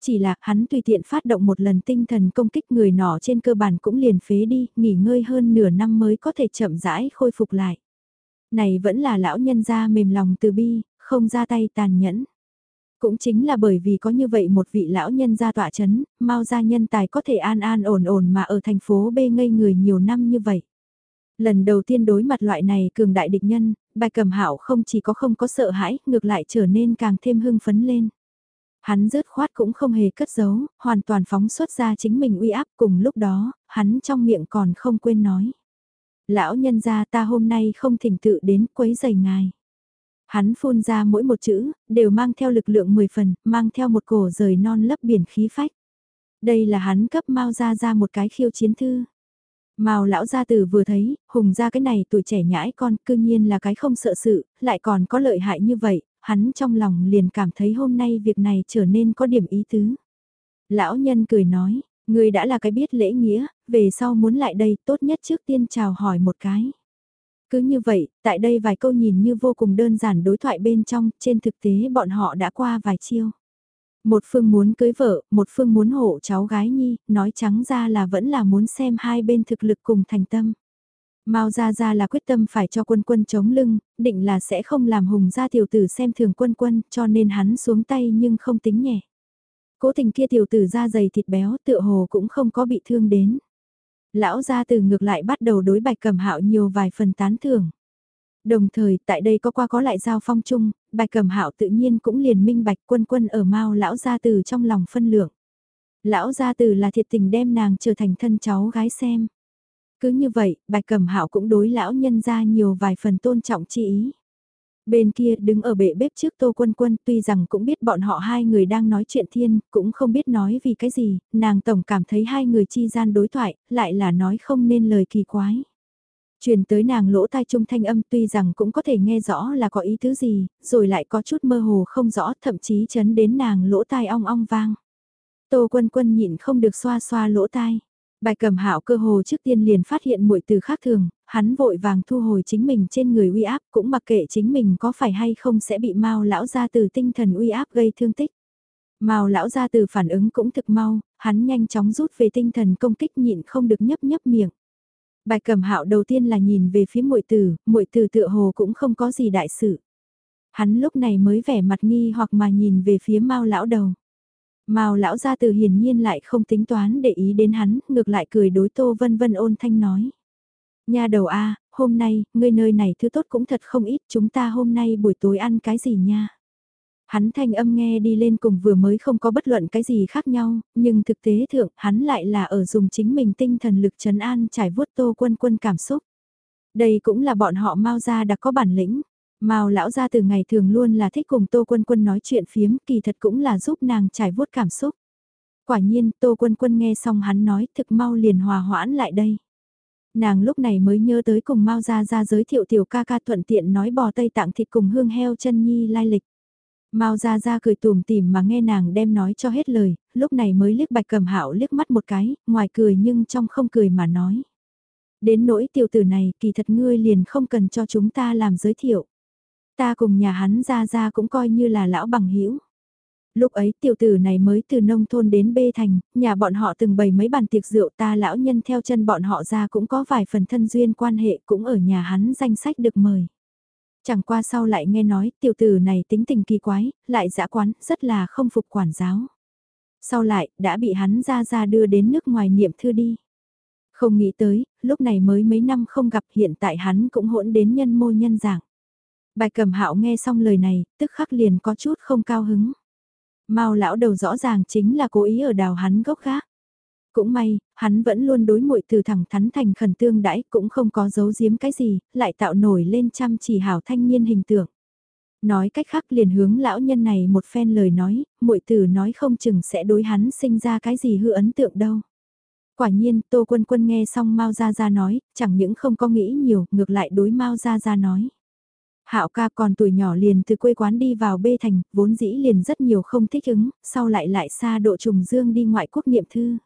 Chỉ là hắn tùy tiện phát động một lần tinh thần công kích người nọ trên cơ bản cũng liền phế đi, nghỉ ngơi hơn nửa năm mới có thể chậm rãi khôi phục lại. Này vẫn là lão nhân gia mềm lòng từ bi, không ra tay tàn nhẫn. Cũng chính là bởi vì có như vậy một vị lão nhân gia tọa chấn, mau gia nhân tài có thể an an ổn ổn mà ở thành phố bê ngây người nhiều năm như vậy. Lần đầu tiên đối mặt loại này cường đại địch nhân, bài cầm Hạo không chỉ có không có sợ hãi, ngược lại trở nên càng thêm hưng phấn lên. Hắn rớt khoát cũng không hề cất giấu, hoàn toàn phóng xuất ra chính mình uy áp cùng lúc đó, hắn trong miệng còn không quên nói. Lão nhân gia ta hôm nay không thỉnh tự đến quấy giày ngài. Hắn phun ra mỗi một chữ, đều mang theo lực lượng 10 phần, mang theo một cổ rời non lấp biển khí phách. Đây là hắn cấp mau ra ra một cái khiêu chiến thư. Mao lão gia tử vừa thấy, hùng ra cái này tuổi trẻ nhãi con, cư nhiên là cái không sợ sự, lại còn có lợi hại như vậy, hắn trong lòng liền cảm thấy hôm nay việc này trở nên có điểm ý tứ. Lão nhân cười nói, người đã là cái biết lễ nghĩa, về sau muốn lại đây tốt nhất trước tiên chào hỏi một cái. Cứ như vậy, tại đây vài câu nhìn như vô cùng đơn giản đối thoại bên trong, trên thực tế bọn họ đã qua vài chiêu. Một phương muốn cưới vợ, một phương muốn hộ cháu gái nhi, nói trắng ra là vẫn là muốn xem hai bên thực lực cùng thành tâm. Mao Gia Gia là quyết tâm phải cho quân quân chống lưng, định là sẽ không làm hùng gia tiểu tử xem thường quân quân, cho nên hắn xuống tay nhưng không tính nhẹ. Cố tình kia tiểu tử da dày thịt béo tựa hồ cũng không có bị thương đến. Lão gia từ ngược lại bắt đầu đối bạch cầm hạo nhiều vài phần tán thưởng. Đồng thời, tại đây có qua có lại giao phong chung, bạch cầm hạo tự nhiên cũng liền minh bạch quân quân ở Mao lão gia từ trong lòng phân lượng. Lão gia từ là thiệt tình đem nàng trở thành thân cháu gái xem. Cứ như vậy, bạch cầm hạo cũng đối lão nhân ra nhiều vài phần tôn trọng chi ý. Bên kia đứng ở bệ bếp trước Tô Quân Quân tuy rằng cũng biết bọn họ hai người đang nói chuyện thiên, cũng không biết nói vì cái gì, nàng tổng cảm thấy hai người chi gian đối thoại, lại là nói không nên lời kỳ quái. Truyền tới nàng lỗ tai trung thanh âm tuy rằng cũng có thể nghe rõ là có ý thứ gì, rồi lại có chút mơ hồ không rõ thậm chí chấn đến nàng lỗ tai ong ong vang. Tô Quân Quân nhịn không được xoa xoa lỗ tai. Bài cầm hạo cơ hồ trước tiên liền phát hiện muội từ khác thường, hắn vội vàng thu hồi chính mình trên người uy áp cũng mặc kệ chính mình có phải hay không sẽ bị mau lão ra từ tinh thần uy áp gây thương tích. Mao lão ra từ phản ứng cũng thực mau, hắn nhanh chóng rút về tinh thần công kích nhịn không được nhấp nhấp miệng. Bài cầm hạo đầu tiên là nhìn về phía muội tử, muội tử tựa hồ cũng không có gì đại sự. Hắn lúc này mới vẻ mặt nghi hoặc mà nhìn về phía Mao lão đầu. Mao lão gia từ hiển nhiên lại không tính toán để ý đến hắn, ngược lại cười đối Tô Vân Vân ôn thanh nói. Nhà đầu a, hôm nay, ngươi nơi này thứ tốt cũng thật không ít, chúng ta hôm nay buổi tối ăn cái gì nha? Hắn thanh âm nghe đi lên cùng vừa mới không có bất luận cái gì khác nhau, nhưng thực tế thượng, hắn lại là ở dùng chính mình tinh thần lực trấn an trải vuốt Tô Quân Quân cảm xúc. Đây cũng là bọn họ mau ra đã có bản lĩnh. Mao lão gia từ ngày thường luôn là thích cùng Tô Quân Quân nói chuyện phiếm, kỳ thật cũng là giúp nàng trải vuốt cảm xúc. Quả nhiên, Tô Quân Quân nghe xong hắn nói thực mau liền hòa hoãn lại đây. Nàng lúc này mới nhớ tới cùng Mao gia gia giới thiệu tiểu ca ca thuận tiện nói bò Tây Tạng thịt cùng hương heo chân nhi lai lịch. Mao gia gia cười tùm tìm mà nghe nàng đem nói cho hết lời, lúc này mới liếc bạch cầm hạo liếc mắt một cái, ngoài cười nhưng trong không cười mà nói. Đến nỗi tiểu tử này kỳ thật ngươi liền không cần cho chúng ta làm giới thiệu. Ta cùng nhà hắn ra ra cũng coi như là lão bằng hữu Lúc ấy tiểu tử này mới từ nông thôn đến bê thành, nhà bọn họ từng bày mấy bàn tiệc rượu ta lão nhân theo chân bọn họ ra cũng có vài phần thân duyên quan hệ cũng ở nhà hắn danh sách được mời. Chẳng qua sau lại nghe nói tiểu tử này tính tình kỳ quái, lại dã quán, rất là không phục quản giáo. Sau lại, đã bị hắn ra ra đưa đến nước ngoài niệm thư đi. Không nghĩ tới, lúc này mới mấy năm không gặp hiện tại hắn cũng hỗn đến nhân mô nhân dạng. Bài cầm hạo nghe xong lời này, tức khắc liền có chút không cao hứng. Mao lão đầu rõ ràng chính là cố ý ở đào hắn gốc gác. Cũng may, hắn vẫn luôn đối muội từ thẳng thắn thành khẩn tương đãi cũng không có giấu giếm cái gì, lại tạo nổi lên chăm chỉ hảo thanh niên hình tượng. Nói cách khác liền hướng lão nhân này một phen lời nói, muội tử nói không chừng sẽ đối hắn sinh ra cái gì hư ấn tượng đâu. Quả nhiên, Tô Quân Quân nghe xong Mao Gia Gia nói, chẳng những không có nghĩ nhiều, ngược lại đối Mao Gia Gia nói. Hạo ca còn tuổi nhỏ liền từ quê quán đi vào bê thành, vốn dĩ liền rất nhiều không thích ứng, sau lại lại xa độ trùng dương đi ngoại quốc niệm thư.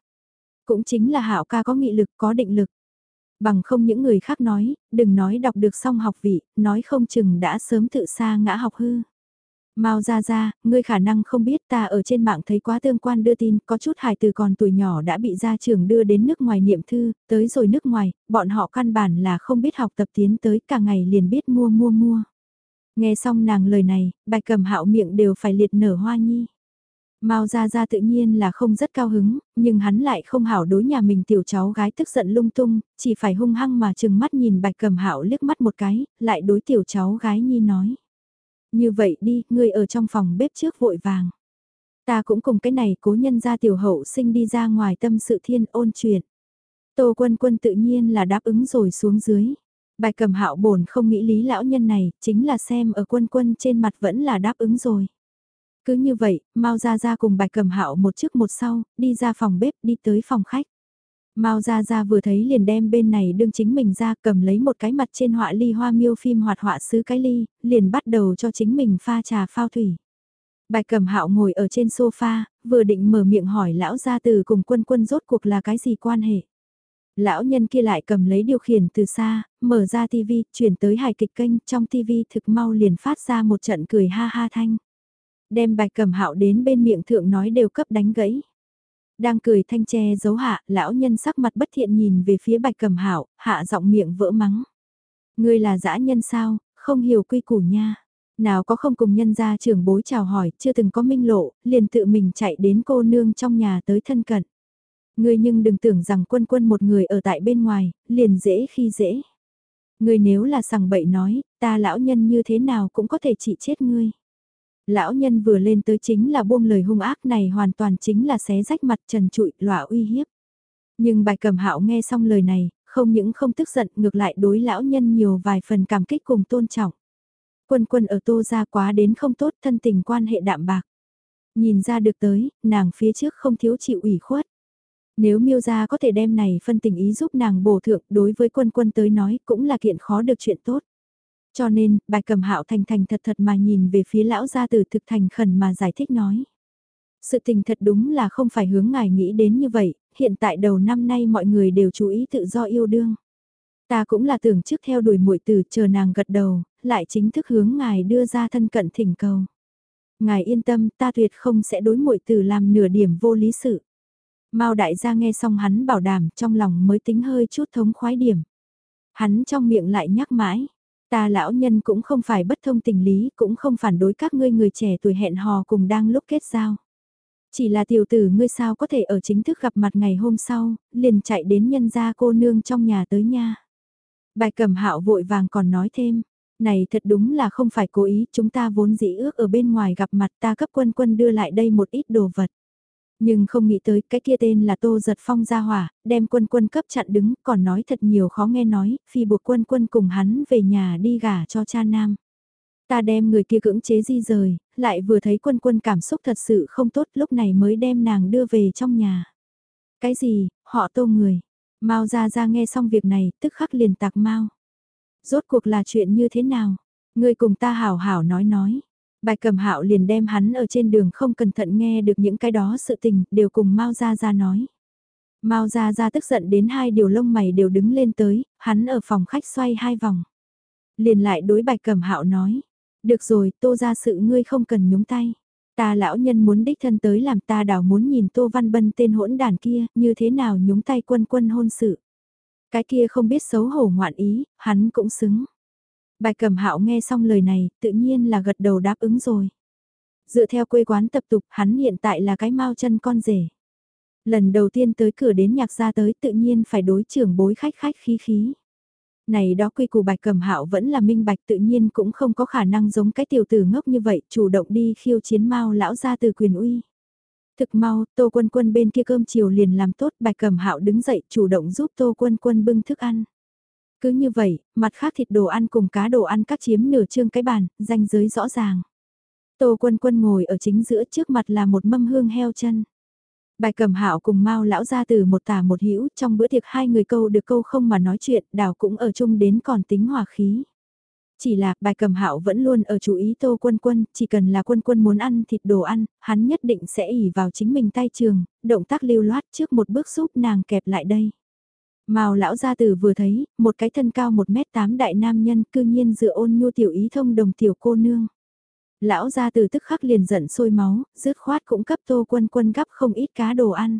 Cũng chính là Hạo ca có nghị lực, có định lực. Bằng không những người khác nói, đừng nói đọc được xong học vị, nói không chừng đã sớm tự xa ngã học hư. Mao ra ra, ngươi khả năng không biết ta ở trên mạng thấy quá tương quan đưa tin, có chút hài từ còn tuổi nhỏ đã bị gia trưởng đưa đến nước ngoài niệm thư, tới rồi nước ngoài, bọn họ căn bản là không biết học tập tiến tới cả ngày liền biết mua mua mua. Nghe xong nàng lời này, bạch cầm hạo miệng đều phải liệt nở hoa nhi. Mao Gia Gia tự nhiên là không rất cao hứng, nhưng hắn lại không hảo đối nhà mình tiểu cháu gái tức giận lung tung, chỉ phải hung hăng mà chừng mắt nhìn bạch cầm hạo liếc mắt một cái, lại đối tiểu cháu gái nhi nói. Như vậy đi, ngươi ở trong phòng bếp trước vội vàng. Ta cũng cùng cái này cố nhân ra tiểu hậu sinh đi ra ngoài tâm sự thiên ôn chuyện. Tô quân quân tự nhiên là đáp ứng rồi xuống dưới. Bài cầm hạo bổn không nghĩ lý lão nhân này, chính là xem ở quân quân trên mặt vẫn là đáp ứng rồi. Cứ như vậy, mau ra ra cùng bài cầm hạo một trước một sau, đi ra phòng bếp đi tới phòng khách. Mao Gia Gia vừa thấy liền đem bên này đương chính mình ra cầm lấy một cái mặt trên họa ly hoa miêu phim hoạt họa sứ cái ly, liền bắt đầu cho chính mình pha trà phao thủy. Bạch cầm hạo ngồi ở trên sofa, vừa định mở miệng hỏi lão gia từ cùng quân quân rốt cuộc là cái gì quan hệ. Lão nhân kia lại cầm lấy điều khiển từ xa, mở ra tivi, chuyển tới hài kịch kênh, trong tivi thực mau liền phát ra một trận cười ha ha thanh. đem bạch cẩm hạo đến bên miệng thượng nói đều cấp đánh gãy. Đang cười thanh tre giấu hạ, lão nhân sắc mặt bất thiện nhìn về phía bạch cẩm hạo hạ giọng miệng vỡ mắng. Ngươi là dã nhân sao, không hiểu quy củ nha. Nào có không cùng nhân gia trưởng bối chào hỏi, chưa từng có minh lộ, liền tự mình chạy đến cô nương trong nhà tới thân cận. Ngươi nhưng đừng tưởng rằng quân quân một người ở tại bên ngoài, liền dễ khi dễ. Ngươi nếu là sằng bậy nói, ta lão nhân như thế nào cũng có thể trị chết ngươi. Lão nhân vừa lên tới chính là buông lời hung ác này hoàn toàn chính là xé rách mặt trần trụi, lỏa uy hiếp. Nhưng bài cầm hạo nghe xong lời này, không những không tức giận ngược lại đối lão nhân nhiều vài phần cảm kích cùng tôn trọng. Quân quân ở tô ra quá đến không tốt thân tình quan hệ đạm bạc. Nhìn ra được tới, nàng phía trước không thiếu chịu ủy khuất. Nếu miêu gia có thể đem này phân tình ý giúp nàng bổ thượng đối với quân quân tới nói cũng là kiện khó được chuyện tốt. Cho nên, bài cầm hạo thành thành thật thật mà nhìn về phía lão gia từ thực thành khẩn mà giải thích nói. Sự tình thật đúng là không phải hướng ngài nghĩ đến như vậy, hiện tại đầu năm nay mọi người đều chú ý tự do yêu đương. Ta cũng là tưởng trước theo đuổi muội tử chờ nàng gật đầu, lại chính thức hướng ngài đưa ra thân cận thỉnh cầu. Ngài yên tâm, ta tuyệt không sẽ đối muội tử làm nửa điểm vô lý sự. Mao đại gia nghe xong hắn bảo đảm trong lòng mới tính hơi chút thống khoái điểm. Hắn trong miệng lại nhắc mãi, ta lão nhân cũng không phải bất thông tình lý, cũng không phản đối các ngươi người trẻ tuổi hẹn hò cùng đang lúc kết giao. Chỉ là tiểu tử ngươi sao có thể ở chính thức gặp mặt ngày hôm sau, liền chạy đến nhân gia cô nương trong nhà tới nha. Bài cẩm hạo vội vàng còn nói thêm, này thật đúng là không phải cố ý, chúng ta vốn dĩ ước ở bên ngoài gặp mặt ta cấp quân quân đưa lại đây một ít đồ vật. Nhưng không nghĩ tới cái kia tên là Tô Giật Phong ra hỏa, đem quân quân cấp chặn đứng, còn nói thật nhiều khó nghe nói, phi buộc quân quân cùng hắn về nhà đi gả cho cha nam. Ta đem người kia cưỡng chế di rời, lại vừa thấy quân quân cảm xúc thật sự không tốt lúc này mới đem nàng đưa về trong nhà. Cái gì, họ tô người. Mao ra ra nghe xong việc này, tức khắc liền tạc Mao. Rốt cuộc là chuyện như thế nào? Người cùng ta hảo hảo nói nói. Bài cầm hạo liền đem hắn ở trên đường không cẩn thận nghe được những cái đó sự tình, đều cùng Mao gia gia nói. Mao gia gia tức giận đến hai điều lông mày đều đứng lên tới, hắn ở phòng khách xoay hai vòng. Liền lại đối bạch cầm hạo nói, được rồi, tô ra sự ngươi không cần nhúng tay. Ta lão nhân muốn đích thân tới làm ta đảo muốn nhìn Tô Văn Bân tên hỗn đàn kia, như thế nào nhúng tay quân quân hôn sự. Cái kia không biết xấu hổ ngoạn ý, hắn cũng xứng bạch cẩm hạo nghe xong lời này, tự nhiên là gật đầu đáp ứng rồi. Dựa theo quê quán tập tục, hắn hiện tại là cái mau chân con rể. Lần đầu tiên tới cửa đến nhạc gia tới tự nhiên phải đối trưởng bối khách khách khí khí này đó quy củ bạch cầm hạo vẫn là minh bạch tự nhiên cũng không có khả năng giống cái tiểu tử ngốc như vậy, chủ động đi khiêu chiến mau lão ra từ quyền uy. Thực mau, Tô Quân Quân bên kia cơm chiều liền làm tốt, Bạch Cẩm Hạo đứng dậy, chủ động giúp Tô Quân Quân bưng thức ăn. Cứ như vậy, mặt khác thịt đồ ăn cùng cá đồ ăn cắt chiếm nửa trương cái bàn, danh giới rõ ràng. Tô Quân Quân ngồi ở chính giữa trước mặt là một mâm hương heo chân. Bài cầm hạo cùng Mao lão ra từ một tả một hữu trong bữa tiệc hai người câu được câu không mà nói chuyện, đảo cũng ở chung đến còn tính hòa khí. Chỉ là bài cầm hạo vẫn luôn ở chú ý tô quân quân, chỉ cần là quân quân muốn ăn thịt đồ ăn, hắn nhất định sẽ ỉ vào chính mình tay trường, động tác lưu loát trước một bước giúp nàng kẹp lại đây. Mao lão gia tử vừa thấy, một cái thân cao 1m8 đại nam nhân cư nhiên dựa ôn nhu tiểu ý thông đồng tiểu cô nương. Lão gia từ tức khắc liền giận sôi máu, dứt khoát cũng cấp tô quân quân gắp không ít cá đồ ăn.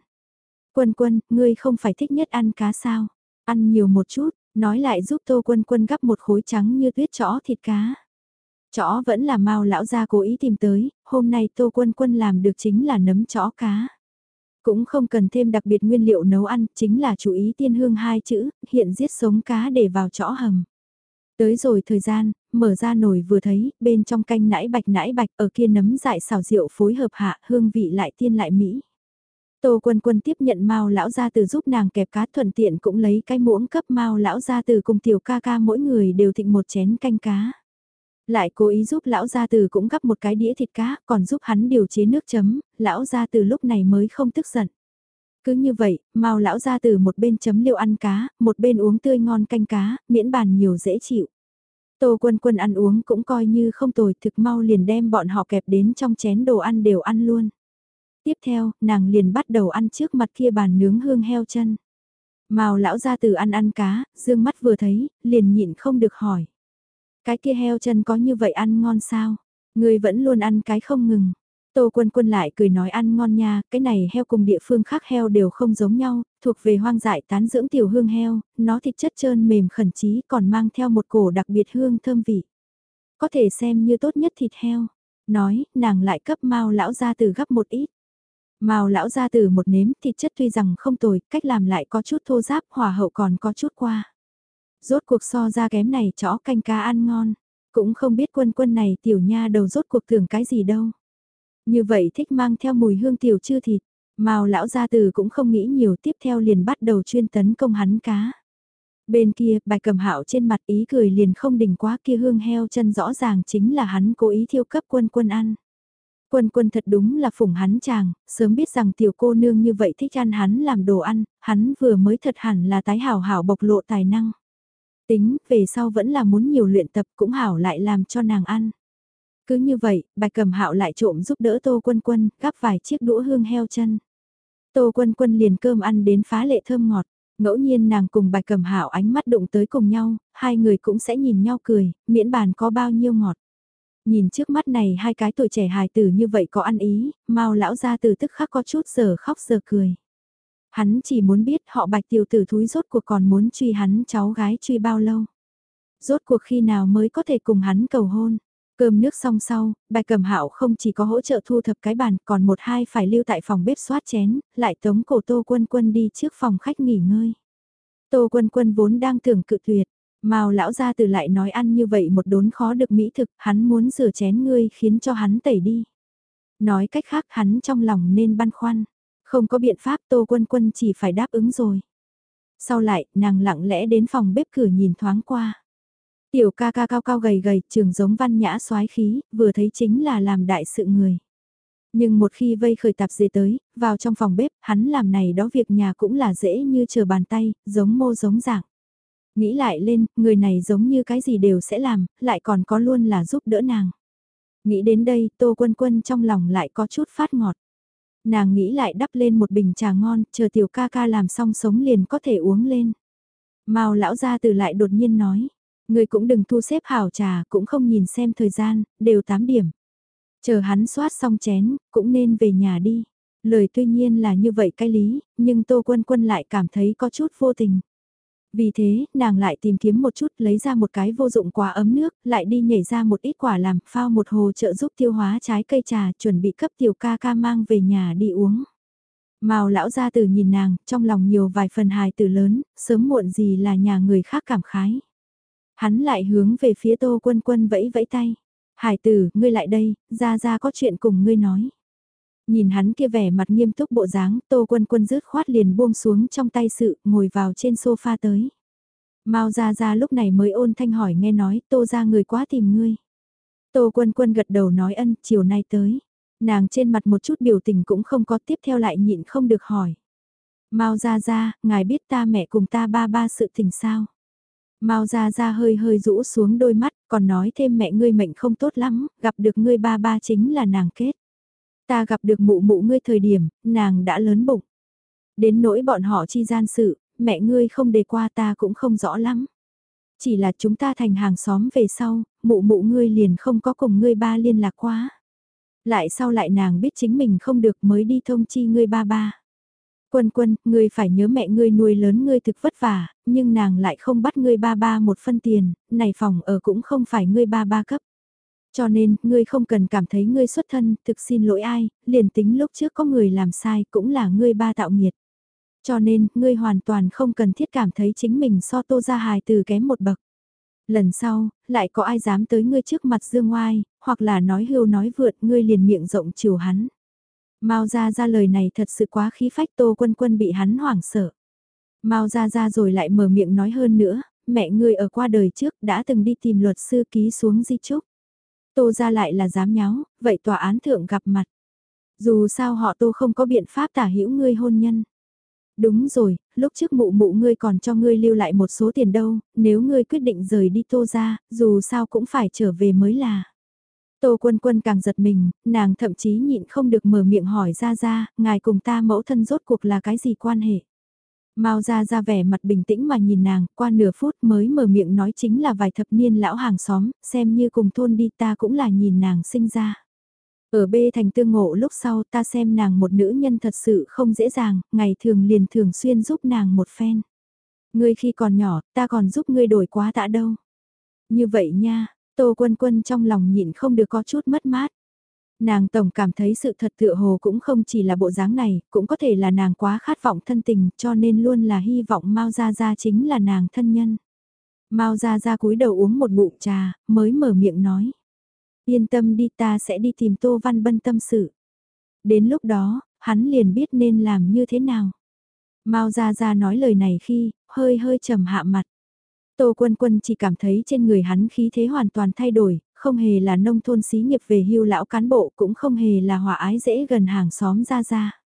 Quân quân, ngươi không phải thích nhất ăn cá sao? Ăn nhiều một chút, nói lại giúp tô quân quân gắp một khối trắng như tuyết chõ thịt cá. Chõ vẫn là mau lão gia cố ý tìm tới, hôm nay tô quân quân làm được chính là nấm chõ cá. Cũng không cần thêm đặc biệt nguyên liệu nấu ăn, chính là chú ý tiên hương hai chữ, hiện giết sống cá để vào chõ hầm. Tới rồi thời gian, mở ra nồi vừa thấy, bên trong canh nãi bạch nãi bạch ở kia nấm dại xào rượu phối hợp hạ, hương vị lại tiên lại mỹ. Tô Quân Quân tiếp nhận Mao lão gia từ giúp nàng kẹp cá thuận tiện cũng lấy cái muỗng cấp Mao lão gia từ cùng tiểu ca ca mỗi người đều thịnh một chén canh cá. Lại cố ý giúp lão gia từ cũng gắp một cái đĩa thịt cá, còn giúp hắn điều chế nước chấm, lão gia từ lúc này mới không tức giận. Cứ như vậy, Mao lão gia từ một bên chấm liêu ăn cá, một bên uống tươi ngon canh cá, miễn bàn nhiều dễ chịu. Tô quân quân ăn uống cũng coi như không tồi thực mau liền đem bọn họ kẹp đến trong chén đồ ăn đều ăn luôn. Tiếp theo, nàng liền bắt đầu ăn trước mặt kia bàn nướng hương heo chân. Mao lão ra từ ăn ăn cá, dương mắt vừa thấy, liền nhịn không được hỏi. Cái kia heo chân có như vậy ăn ngon sao? người vẫn luôn ăn cái không ngừng. Tô Quân Quân lại cười nói ăn ngon nha, cái này heo cùng địa phương khác heo đều không giống nhau, thuộc về hoang dại tán dưỡng tiểu hương heo, nó thịt chất trơn mềm khẩn trí, còn mang theo một cổ đặc biệt hương thơm vị. Có thể xem như tốt nhất thịt heo. Nói, nàng lại cấp mau lão ra từ gấp một ít. Mao lão ra từ một nếm thịt chất tuy rằng không tồi, cách làm lại có chút thô giáp, hòa hậu còn có chút qua. Rốt cuộc so ra kém này chó canh cá ăn ngon, cũng không biết quân quân này tiểu nha đầu rốt cuộc tưởng cái gì đâu. Như vậy thích mang theo mùi hương tiểu chưa thịt, Màu lão gia từ cũng không nghĩ nhiều tiếp theo liền bắt đầu chuyên tấn công hắn cá. Bên kia, bài cầm hạo trên mặt ý cười liền không đỉnh quá kia hương heo chân rõ ràng chính là hắn cố ý thiêu cấp quân quân ăn. Quân quân thật đúng là phủng hắn chàng, sớm biết rằng tiểu cô nương như vậy thích ăn hắn làm đồ ăn, hắn vừa mới thật hẳn là tái hảo hảo bộc lộ tài năng. Tính, về sau vẫn là muốn nhiều luyện tập cũng hảo lại làm cho nàng ăn. Cứ như vậy, bạch cầm hạo lại trộm giúp đỡ tô quân quân, gắp vài chiếc đũa hương heo chân. Tô quân quân liền cơm ăn đến phá lệ thơm ngọt. Ngẫu nhiên nàng cùng bạch cầm hạo ánh mắt đụng tới cùng nhau, hai người cũng sẽ nhìn nhau cười, miễn bàn có bao nhiêu ngọt. Nhìn trước mắt này hai cái tuổi trẻ hài tử như vậy có ăn ý, mau lão ra từ tức khắc có chút giờ khóc giờ cười. Hắn chỉ muốn biết họ bạch tiểu tử thúi rốt cuộc còn muốn truy hắn cháu gái truy bao lâu. Rốt cuộc khi nào mới có thể cùng hắn cầu hôn. Cơm nước xong sau, bài cầm hạo không chỉ có hỗ trợ thu thập cái bàn còn một hai phải lưu tại phòng bếp xoát chén, lại tống cổ tô quân quân đi trước phòng khách nghỉ ngơi. Tô quân quân vốn đang tưởng cự tuyệt, Mao lão gia từ lại nói ăn như vậy một đốn khó được mỹ thực, hắn muốn rửa chén ngươi khiến cho hắn tẩy đi. Nói cách khác hắn trong lòng nên băn khoăn, không có biện pháp Tô Quân Quân chỉ phải đáp ứng rồi. Sau lại, nàng lặng lẽ đến phòng bếp cửa nhìn thoáng qua. Tiểu ca ca cao cao gầy gầy, trường giống văn nhã soái khí, vừa thấy chính là làm đại sự người. Nhưng một khi vây khởi tạp dề tới, vào trong phòng bếp, hắn làm này đó việc nhà cũng là dễ như chờ bàn tay, giống mô giống dạng. Nghĩ lại lên, người này giống như cái gì đều sẽ làm, lại còn có luôn là giúp đỡ nàng. Nghĩ đến đây, Tô Quân Quân trong lòng lại có chút phát ngọt. Nàng nghĩ lại đắp lên một bình trà ngon, chờ tiểu ca ca làm xong sống liền có thể uống lên. Mao lão gia từ lại đột nhiên nói, người cũng đừng thu xếp hảo trà, cũng không nhìn xem thời gian, đều 8 điểm. Chờ hắn soát xong chén, cũng nên về nhà đi. Lời tuy nhiên là như vậy cái lý, nhưng Tô Quân Quân lại cảm thấy có chút vô tình. Vì thế, nàng lại tìm kiếm một chút lấy ra một cái vô dụng quả ấm nước, lại đi nhảy ra một ít quả làm, phao một hồ trợ giúp tiêu hóa trái cây trà, chuẩn bị cấp tiểu ca ca mang về nhà đi uống. Màu lão gia tử nhìn nàng, trong lòng nhiều vài phần hài tử lớn, sớm muộn gì là nhà người khác cảm khái. Hắn lại hướng về phía tô quân quân vẫy vẫy tay. Hải tử, ngươi lại đây, ra ra có chuyện cùng ngươi nói. Nhìn hắn kia vẻ mặt nghiêm túc bộ dáng, Tô Quân Quân rứt khoát liền buông xuống trong tay sự, ngồi vào trên sofa tới. Mao ra ra lúc này mới ôn thanh hỏi nghe nói, Tô ra người quá tìm ngươi. Tô Quân Quân gật đầu nói ân, chiều nay tới. Nàng trên mặt một chút biểu tình cũng không có tiếp theo lại nhịn không được hỏi. Mao ra ra, ngài biết ta mẹ cùng ta ba ba sự tình sao? Mao ra ra hơi hơi rũ xuống đôi mắt, còn nói thêm mẹ ngươi mệnh không tốt lắm, gặp được ngươi ba ba chính là nàng kết. Ta gặp được mụ mụ ngươi thời điểm, nàng đã lớn bụng. Đến nỗi bọn họ chi gian sự, mẹ ngươi không đề qua ta cũng không rõ lắm. Chỉ là chúng ta thành hàng xóm về sau, mụ mụ ngươi liền không có cùng ngươi ba liên lạc quá. Lại sau lại nàng biết chính mình không được mới đi thông chi ngươi ba ba. Quân quân, ngươi phải nhớ mẹ ngươi nuôi lớn ngươi thực vất vả, nhưng nàng lại không bắt ngươi ba ba một phân tiền, này phòng ở cũng không phải ngươi ba ba cấp. Cho nên, ngươi không cần cảm thấy ngươi xuất thân, thực xin lỗi ai, liền tính lúc trước có người làm sai cũng là ngươi ba tạo nghiệt. Cho nên, ngươi hoàn toàn không cần thiết cảm thấy chính mình so tô ra hài từ kém một bậc. Lần sau, lại có ai dám tới ngươi trước mặt dương ngoai, hoặc là nói hưu nói vượt ngươi liền miệng rộng chiều hắn. Mao ra ra lời này thật sự quá khí phách tô quân quân bị hắn hoảng sợ. Mao ra ra rồi lại mở miệng nói hơn nữa, mẹ ngươi ở qua đời trước đã từng đi tìm luật sư ký xuống di chúc. Tô ra lại là dám nháo, vậy tòa án thượng gặp mặt. Dù sao họ tô không có biện pháp tả hữu ngươi hôn nhân. Đúng rồi, lúc trước mụ mụ ngươi còn cho ngươi lưu lại một số tiền đâu, nếu ngươi quyết định rời đi tô ra, dù sao cũng phải trở về mới là. Tô quân quân càng giật mình, nàng thậm chí nhịn không được mở miệng hỏi ra ra, ngài cùng ta mẫu thân rốt cuộc là cái gì quan hệ. Mao ra ra vẻ mặt bình tĩnh mà nhìn nàng, qua nửa phút mới mở miệng nói chính là vài thập niên lão hàng xóm, xem như cùng thôn đi ta cũng là nhìn nàng sinh ra. Ở bê thành tương ngộ lúc sau ta xem nàng một nữ nhân thật sự không dễ dàng, ngày thường liền thường xuyên giúp nàng một phen. Ngươi khi còn nhỏ, ta còn giúp ngươi đổi quá tạ đâu. Như vậy nha, Tô Quân Quân trong lòng nhịn không được có chút mất mát. Nàng tổng cảm thấy sự thật tựa hồ cũng không chỉ là bộ dáng này, cũng có thể là nàng quá khát vọng thân tình cho nên luôn là hy vọng Mao Gia Gia chính là nàng thân nhân. Mao Gia Gia cúi đầu uống một ngụm trà, mới mở miệng nói. Yên tâm đi ta sẽ đi tìm Tô Văn Bân tâm sự. Đến lúc đó, hắn liền biết nên làm như thế nào. Mao Gia Gia nói lời này khi, hơi hơi trầm hạ mặt. Tô Quân Quân chỉ cảm thấy trên người hắn khí thế hoàn toàn thay đổi, không hề là nông thôn xí nghiệp về hưu lão cán bộ cũng không hề là hòa ái dễ gần hàng xóm ra ra.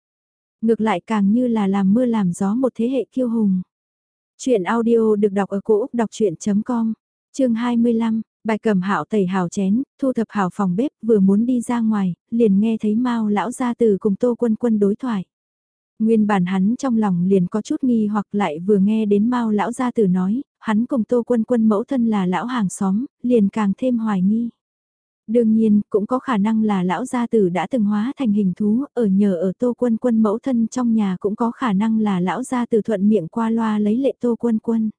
Ngược lại càng như là làm mưa làm gió một thế hệ kiêu hùng. Chuyện audio được đọc ở cổ Úc đọc chuyện.com, chương 25. Bài cầm hạo tẩy hào chén, thu thập hào phòng bếp vừa muốn đi ra ngoài, liền nghe thấy Mao lão gia từ cùng Tô Quân Quân đối thoại. Nguyên bản hắn trong lòng liền có chút nghi hoặc lại vừa nghe đến Mao lão gia tử nói, hắn cùng Tô Quân Quân mẫu thân là lão hàng xóm, liền càng thêm hoài nghi. Đương nhiên, cũng có khả năng là lão gia tử đã từng hóa thành hình thú, ở nhờ ở Tô Quân Quân mẫu thân trong nhà cũng có khả năng là lão gia tử thuận miệng qua loa lấy lệ Tô Quân Quân.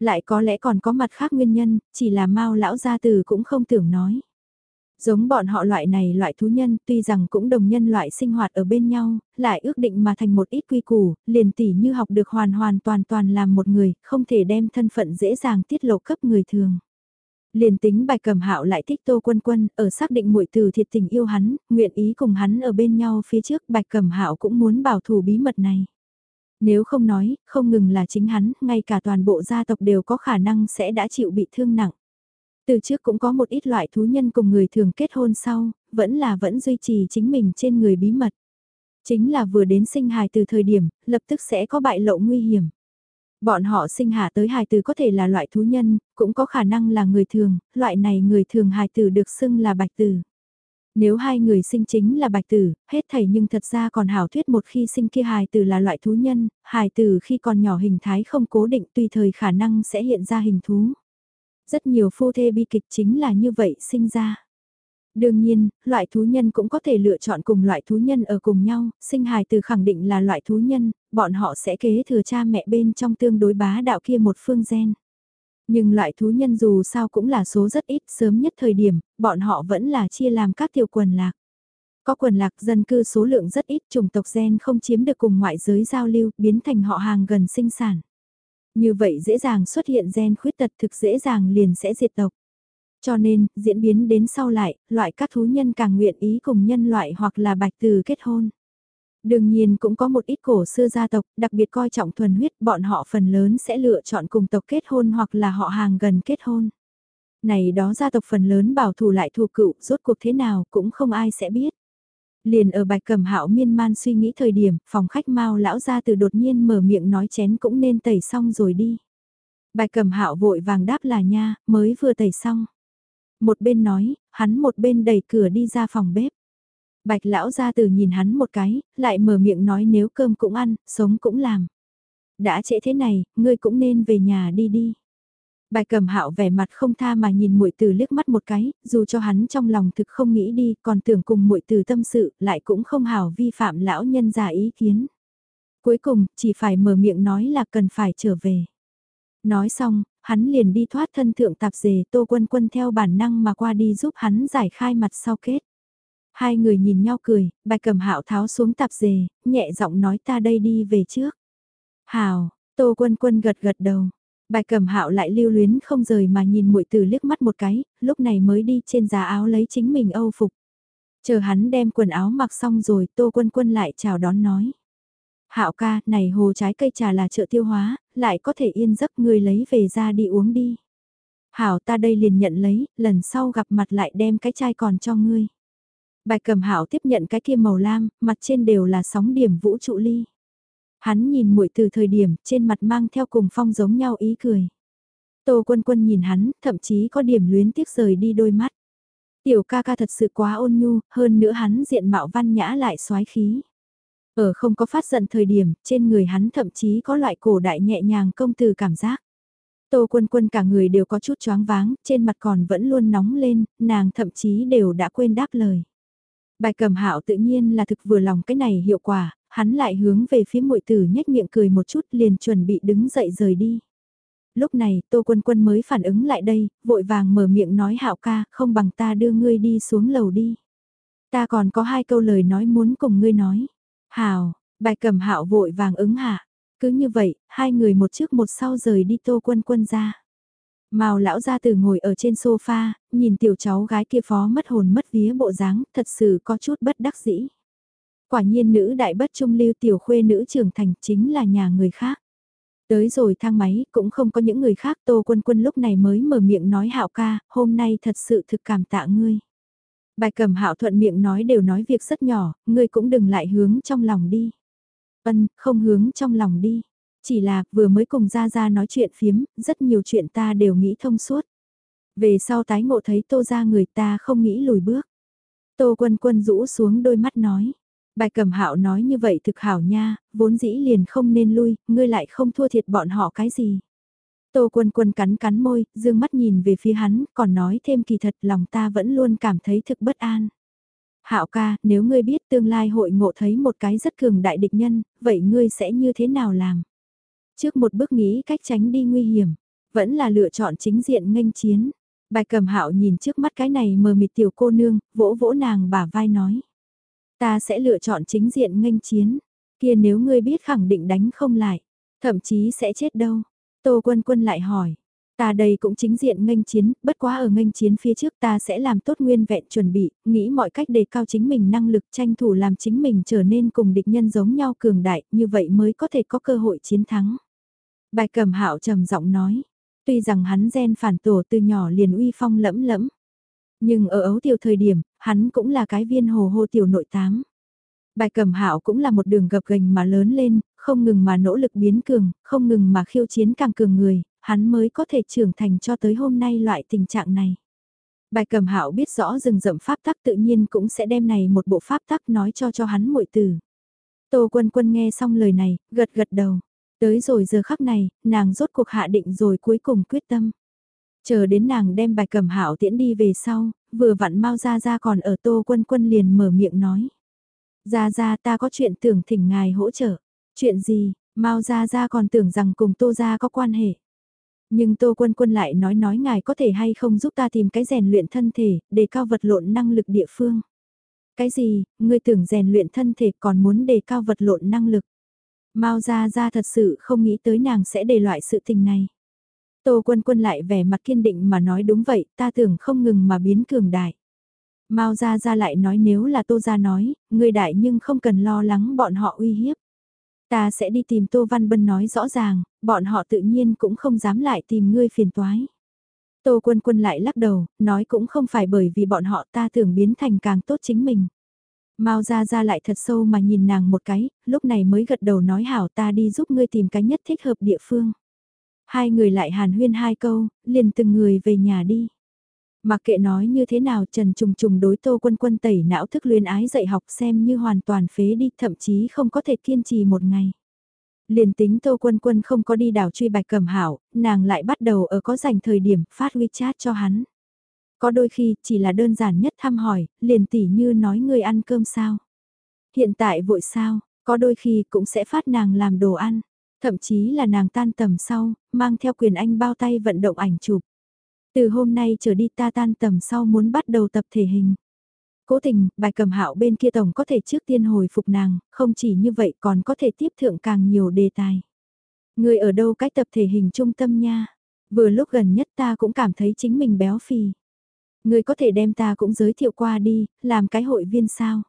Lại có lẽ còn có mặt khác nguyên nhân, chỉ là Mao lão gia tử cũng không tưởng nói. Giống bọn họ loại này loại thú nhân tuy rằng cũng đồng nhân loại sinh hoạt ở bên nhau, lại ước định mà thành một ít quy củ, liền tỉ như học được hoàn hoàn toàn toàn làm một người, không thể đem thân phận dễ dàng tiết lộ cấp người thường. Liền tính bài cầm hạo lại thích tô quân quân, ở xác định muội từ thiệt tình yêu hắn, nguyện ý cùng hắn ở bên nhau phía trước bạch cầm hạo cũng muốn bảo thủ bí mật này. Nếu không nói, không ngừng là chính hắn, ngay cả toàn bộ gia tộc đều có khả năng sẽ đã chịu bị thương nặng. Từ trước cũng có một ít loại thú nhân cùng người thường kết hôn sau, vẫn là vẫn duy trì chính mình trên người bí mật. Chính là vừa đến sinh hài từ thời điểm, lập tức sẽ có bại lộ nguy hiểm. Bọn họ sinh hạ tới hài tử có thể là loại thú nhân, cũng có khả năng là người thường, loại này người thường hài tử được xưng là bạch tử. Nếu hai người sinh chính là bạch tử, hết thảy nhưng thật ra còn hảo thuyết một khi sinh kia hài tử là loại thú nhân, hài tử khi còn nhỏ hình thái không cố định tùy thời khả năng sẽ hiện ra hình thú. Rất nhiều phu thê bi kịch chính là như vậy sinh ra. Đương nhiên, loại thú nhân cũng có thể lựa chọn cùng loại thú nhân ở cùng nhau, sinh hài từ khẳng định là loại thú nhân, bọn họ sẽ kế thừa cha mẹ bên trong tương đối bá đạo kia một phương gen. Nhưng loại thú nhân dù sao cũng là số rất ít, sớm nhất thời điểm, bọn họ vẫn là chia làm các tiểu quần lạc. Có quần lạc dân cư số lượng rất ít, chủng tộc gen không chiếm được cùng ngoại giới giao lưu, biến thành họ hàng gần sinh sản. Như vậy dễ dàng xuất hiện gen khuyết tật thực dễ dàng liền sẽ diệt tộc. Cho nên, diễn biến đến sau lại, loại các thú nhân càng nguyện ý cùng nhân loại hoặc là bạch từ kết hôn. Đương nhiên cũng có một ít cổ xưa gia tộc, đặc biệt coi trọng thuần huyết, bọn họ phần lớn sẽ lựa chọn cùng tộc kết hôn hoặc là họ hàng gần kết hôn. Này đó gia tộc phần lớn bảo thủ lại thù cựu, rốt cuộc thế nào cũng không ai sẽ biết. Liền ở bạch cẩm hạo miên man suy nghĩ thời điểm, phòng khách mau lão ra từ đột nhiên mở miệng nói chén cũng nên tẩy xong rồi đi. Bạch cẩm hạo vội vàng đáp là nha, mới vừa tẩy xong. Một bên nói, hắn một bên đẩy cửa đi ra phòng bếp. Bạch lão ra từ nhìn hắn một cái, lại mở miệng nói nếu cơm cũng ăn, sống cũng làm. Đã trễ thế này, ngươi cũng nên về nhà đi đi. Bài cầm hạo vẻ mặt không tha mà nhìn muội từ liếc mắt một cái, dù cho hắn trong lòng thực không nghĩ đi, còn tưởng cùng muội từ tâm sự, lại cũng không hảo vi phạm lão nhân già ý kiến. Cuối cùng, chỉ phải mở miệng nói là cần phải trở về. Nói xong, hắn liền đi thoát thân thượng tạp dề tô quân quân theo bản năng mà qua đi giúp hắn giải khai mặt sau kết. Hai người nhìn nhau cười, bài cầm hạo tháo xuống tạp dề, nhẹ giọng nói ta đây đi về trước. Hào, tô quân quân gật gật đầu. Bài cầm hạo lại lưu luyến không rời mà nhìn muội từ liếc mắt một cái, lúc này mới đi trên giá áo lấy chính mình âu phục. Chờ hắn đem quần áo mặc xong rồi tô quân quân lại chào đón nói. Hạo ca, này hồ trái cây trà là chợ tiêu hóa, lại có thể yên giấc người lấy về ra đi uống đi. Hảo ta đây liền nhận lấy, lần sau gặp mặt lại đem cái chai còn cho ngươi. Bài cầm hảo tiếp nhận cái kia màu lam, mặt trên đều là sóng điểm vũ trụ ly. Hắn nhìn muội từ thời điểm trên mặt mang theo cùng phong giống nhau ý cười. Tô quân quân nhìn hắn, thậm chí có điểm luyến tiếc rời đi đôi mắt. Tiểu ca ca thật sự quá ôn nhu, hơn nữa hắn diện mạo văn nhã lại soái khí. Ở không có phát giận thời điểm, trên người hắn thậm chí có loại cổ đại nhẹ nhàng công từ cảm giác. Tô quân quân cả người đều có chút choáng váng, trên mặt còn vẫn luôn nóng lên, nàng thậm chí đều đã quên đáp lời. Bài cầm hạo tự nhiên là thực vừa lòng cái này hiệu quả, hắn lại hướng về phía muội tử nhếch miệng cười một chút liền chuẩn bị đứng dậy rời đi. Lúc này Tô Quân Quân mới phản ứng lại đây, vội vàng mở miệng nói hạo ca, không bằng ta đưa ngươi đi xuống lầu đi. Ta còn có hai câu lời nói muốn cùng ngươi nói. Hào, bài cầm hạo vội vàng ứng hạ. Cứ như vậy, hai người một trước một sau rời đi Tô Quân Quân ra. Mao lão gia từ ngồi ở trên sofa, nhìn tiểu cháu gái kia phó mất hồn mất vía bộ dáng, thật sự có chút bất đắc dĩ. Quả nhiên nữ đại bất trung lưu tiểu khuê nữ trưởng thành chính là nhà người khác. Tới rồi thang máy, cũng không có những người khác Tô Quân Quân lúc này mới mở miệng nói hạo ca, hôm nay thật sự thực cảm tạ ngươi. Bài cầm hạo thuận miệng nói đều nói việc rất nhỏ, ngươi cũng đừng lại hướng trong lòng đi. vân không hướng trong lòng đi. Chỉ là, vừa mới cùng gia gia nói chuyện phiếm, rất nhiều chuyện ta đều nghĩ thông suốt. Về sau tái ngộ thấy tô ra người ta không nghĩ lùi bước. Tô quân quân rũ xuống đôi mắt nói. Bài cầm hạo nói như vậy thực hảo nha, vốn dĩ liền không nên lui, ngươi lại không thua thiệt bọn họ cái gì. Tô quân quân cắn cắn môi, dương mắt nhìn về phía hắn, còn nói thêm kỳ thật lòng ta vẫn luôn cảm thấy thực bất an. Hạo ca, nếu ngươi biết tương lai hội ngộ thấy một cái rất cường đại địch nhân, vậy ngươi sẽ như thế nào làm? Trước một bước nghĩ cách tránh đi nguy hiểm, vẫn là lựa chọn chính diện nghênh chiến. Bài cầm hạo nhìn trước mắt cái này mờ mịt tiểu cô nương, vỗ vỗ nàng bả vai nói. Ta sẽ lựa chọn chính diện nghênh chiến, kia nếu ngươi biết khẳng định đánh không lại, thậm chí sẽ chết đâu. Tô quân quân lại hỏi, ta đây cũng chính diện nghênh chiến, bất quá ở nghênh chiến phía trước ta sẽ làm tốt nguyên vẹn chuẩn bị, nghĩ mọi cách đề cao chính mình năng lực tranh thủ làm chính mình trở nên cùng địch nhân giống nhau cường đại, như vậy mới có thể có cơ hội chiến thắng. Bài cầm hạo trầm giọng nói, tuy rằng hắn gen phản tổ từ nhỏ liền uy phong lẫm lẫm, nhưng ở ấu tiểu thời điểm, hắn cũng là cái viên hồ hô tiểu nội tám. Bài cẩm hạo cũng là một đường gập gành mà lớn lên, không ngừng mà nỗ lực biến cường, không ngừng mà khiêu chiến càng cường người, hắn mới có thể trưởng thành cho tới hôm nay loại tình trạng này. Bài cẩm hạo biết rõ rừng rậm pháp tắc tự nhiên cũng sẽ đem này một bộ pháp tắc nói cho cho hắn muội tử. Tô quân quân nghe xong lời này, gật gật đầu. Tới rồi giờ khắc này, nàng rốt cuộc hạ định rồi cuối cùng quyết tâm. Chờ đến nàng đem bài cầm hạo tiễn đi về sau, vừa vặn mau ra ra còn ở tô quân quân liền mở miệng nói. Ra ra ta có chuyện tưởng thỉnh ngài hỗ trợ. Chuyện gì, mau ra ra còn tưởng rằng cùng tô ra có quan hệ. Nhưng tô quân quân lại nói nói ngài có thể hay không giúp ta tìm cái rèn luyện thân thể, để cao vật lộn năng lực địa phương. Cái gì, ngươi tưởng rèn luyện thân thể còn muốn đề cao vật lộn năng lực. Mao ra ra thật sự không nghĩ tới nàng sẽ để loại sự tình này. Tô quân quân lại vẻ mặt kiên định mà nói đúng vậy, ta tưởng không ngừng mà biến cường đại. Mao Gia Gia lại nói nếu là tô Gia nói, người đại nhưng không cần lo lắng bọn họ uy hiếp. Ta sẽ đi tìm Tô Văn Bân nói rõ ràng, bọn họ tự nhiên cũng không dám lại tìm ngươi phiền toái. Tô Quân Quân lại lắc đầu, nói cũng không phải bởi vì bọn họ ta tưởng biến thành càng tốt chính mình. Mao Gia Gia lại thật sâu mà nhìn nàng một cái, lúc này mới gật đầu nói hảo ta đi giúp ngươi tìm cái nhất thích hợp địa phương. Hai người lại hàn huyên hai câu, liền từng người về nhà đi. Mặc kệ nói như thế nào Trần Trùng Trùng đối Tô Quân Quân tẩy não thức luyến ái dạy học xem như hoàn toàn phế đi, thậm chí không có thể kiên trì một ngày. Liền tính Tô Quân Quân không có đi đảo truy bạch cầm hảo, nàng lại bắt đầu ở có dành thời điểm phát WeChat cho hắn. Có đôi khi chỉ là đơn giản nhất thăm hỏi, liền tỉ như nói người ăn cơm sao. Hiện tại vội sao, có đôi khi cũng sẽ phát nàng làm đồ ăn. Thậm chí là nàng tan tầm sau, mang theo quyền anh bao tay vận động ảnh chụp. Từ hôm nay trở đi ta tan tầm sau muốn bắt đầu tập thể hình. Cố tình, bài cầm hạo bên kia tổng có thể trước tiên hồi phục nàng, không chỉ như vậy còn có thể tiếp thượng càng nhiều đề tài. Người ở đâu cách tập thể hình trung tâm nha. Vừa lúc gần nhất ta cũng cảm thấy chính mình béo phì. Người có thể đem ta cũng giới thiệu qua đi, làm cái hội viên sao.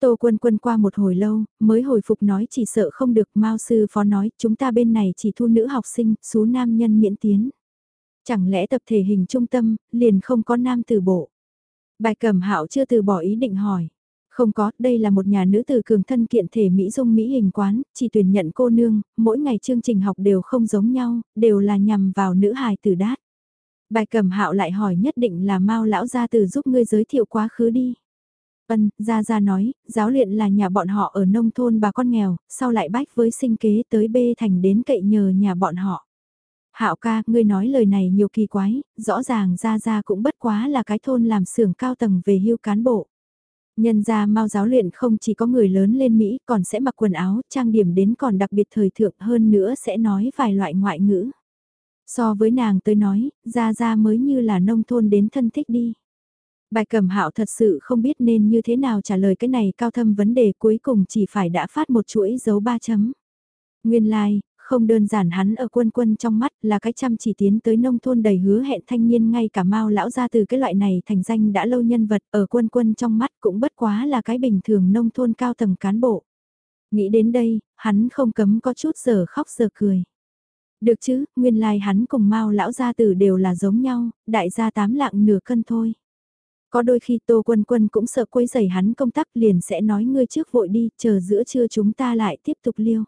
Tô quân quân qua một hồi lâu, mới hồi phục nói chỉ sợ không được Mao sư phó nói chúng ta bên này chỉ thu nữ học sinh, số nam nhân miễn tiến. Chẳng lẽ tập thể hình trung tâm, liền không có nam từ bộ. Bài Cẩm hạo chưa từ bỏ ý định hỏi. Không có, đây là một nhà nữ từ cường thân kiện thể Mỹ dung Mỹ hình quán, chỉ tuyển nhận cô nương, mỗi ngày chương trình học đều không giống nhau, đều là nhằm vào nữ hài tử đát. Bài Cẩm hạo lại hỏi nhất định là Mao lão gia từ giúp ngươi giới thiệu quá khứ đi. Ân, Gia Gia nói, giáo luyện là nhà bọn họ ở nông thôn bà con nghèo, sau lại bách với sinh kế tới bê thành đến cậy nhờ nhà bọn họ. Hạo ca, ngươi nói lời này nhiều kỳ quái, rõ ràng Gia Gia cũng bất quá là cái thôn làm xưởng cao tầng về hưu cán bộ. Nhân ra mau giáo luyện không chỉ có người lớn lên Mỹ còn sẽ mặc quần áo, trang điểm đến còn đặc biệt thời thượng hơn nữa sẽ nói vài loại ngoại ngữ. So với nàng tới nói, Gia Gia mới như là nông thôn đến thân thích đi. Bài cầm hạo thật sự không biết nên như thế nào trả lời cái này cao thâm vấn đề cuối cùng chỉ phải đã phát một chuỗi dấu ba chấm. Nguyên lai, like, không đơn giản hắn ở quân quân trong mắt là cái chăm chỉ tiến tới nông thôn đầy hứa hẹn thanh niên ngay cả mau lão ra từ cái loại này thành danh đã lâu nhân vật ở quân quân trong mắt cũng bất quá là cái bình thường nông thôn cao tầng cán bộ. Nghĩ đến đây, hắn không cấm có chút giờ khóc giờ cười. Được chứ, nguyên lai like hắn cùng mau lão gia tử đều là giống nhau, đại gia tám lạng nửa cân thôi. Có đôi khi Tô Quân Quân cũng sợ quấy rầy hắn công tác liền sẽ nói ngươi trước vội đi, chờ giữa trưa chúng ta lại tiếp tục liêu.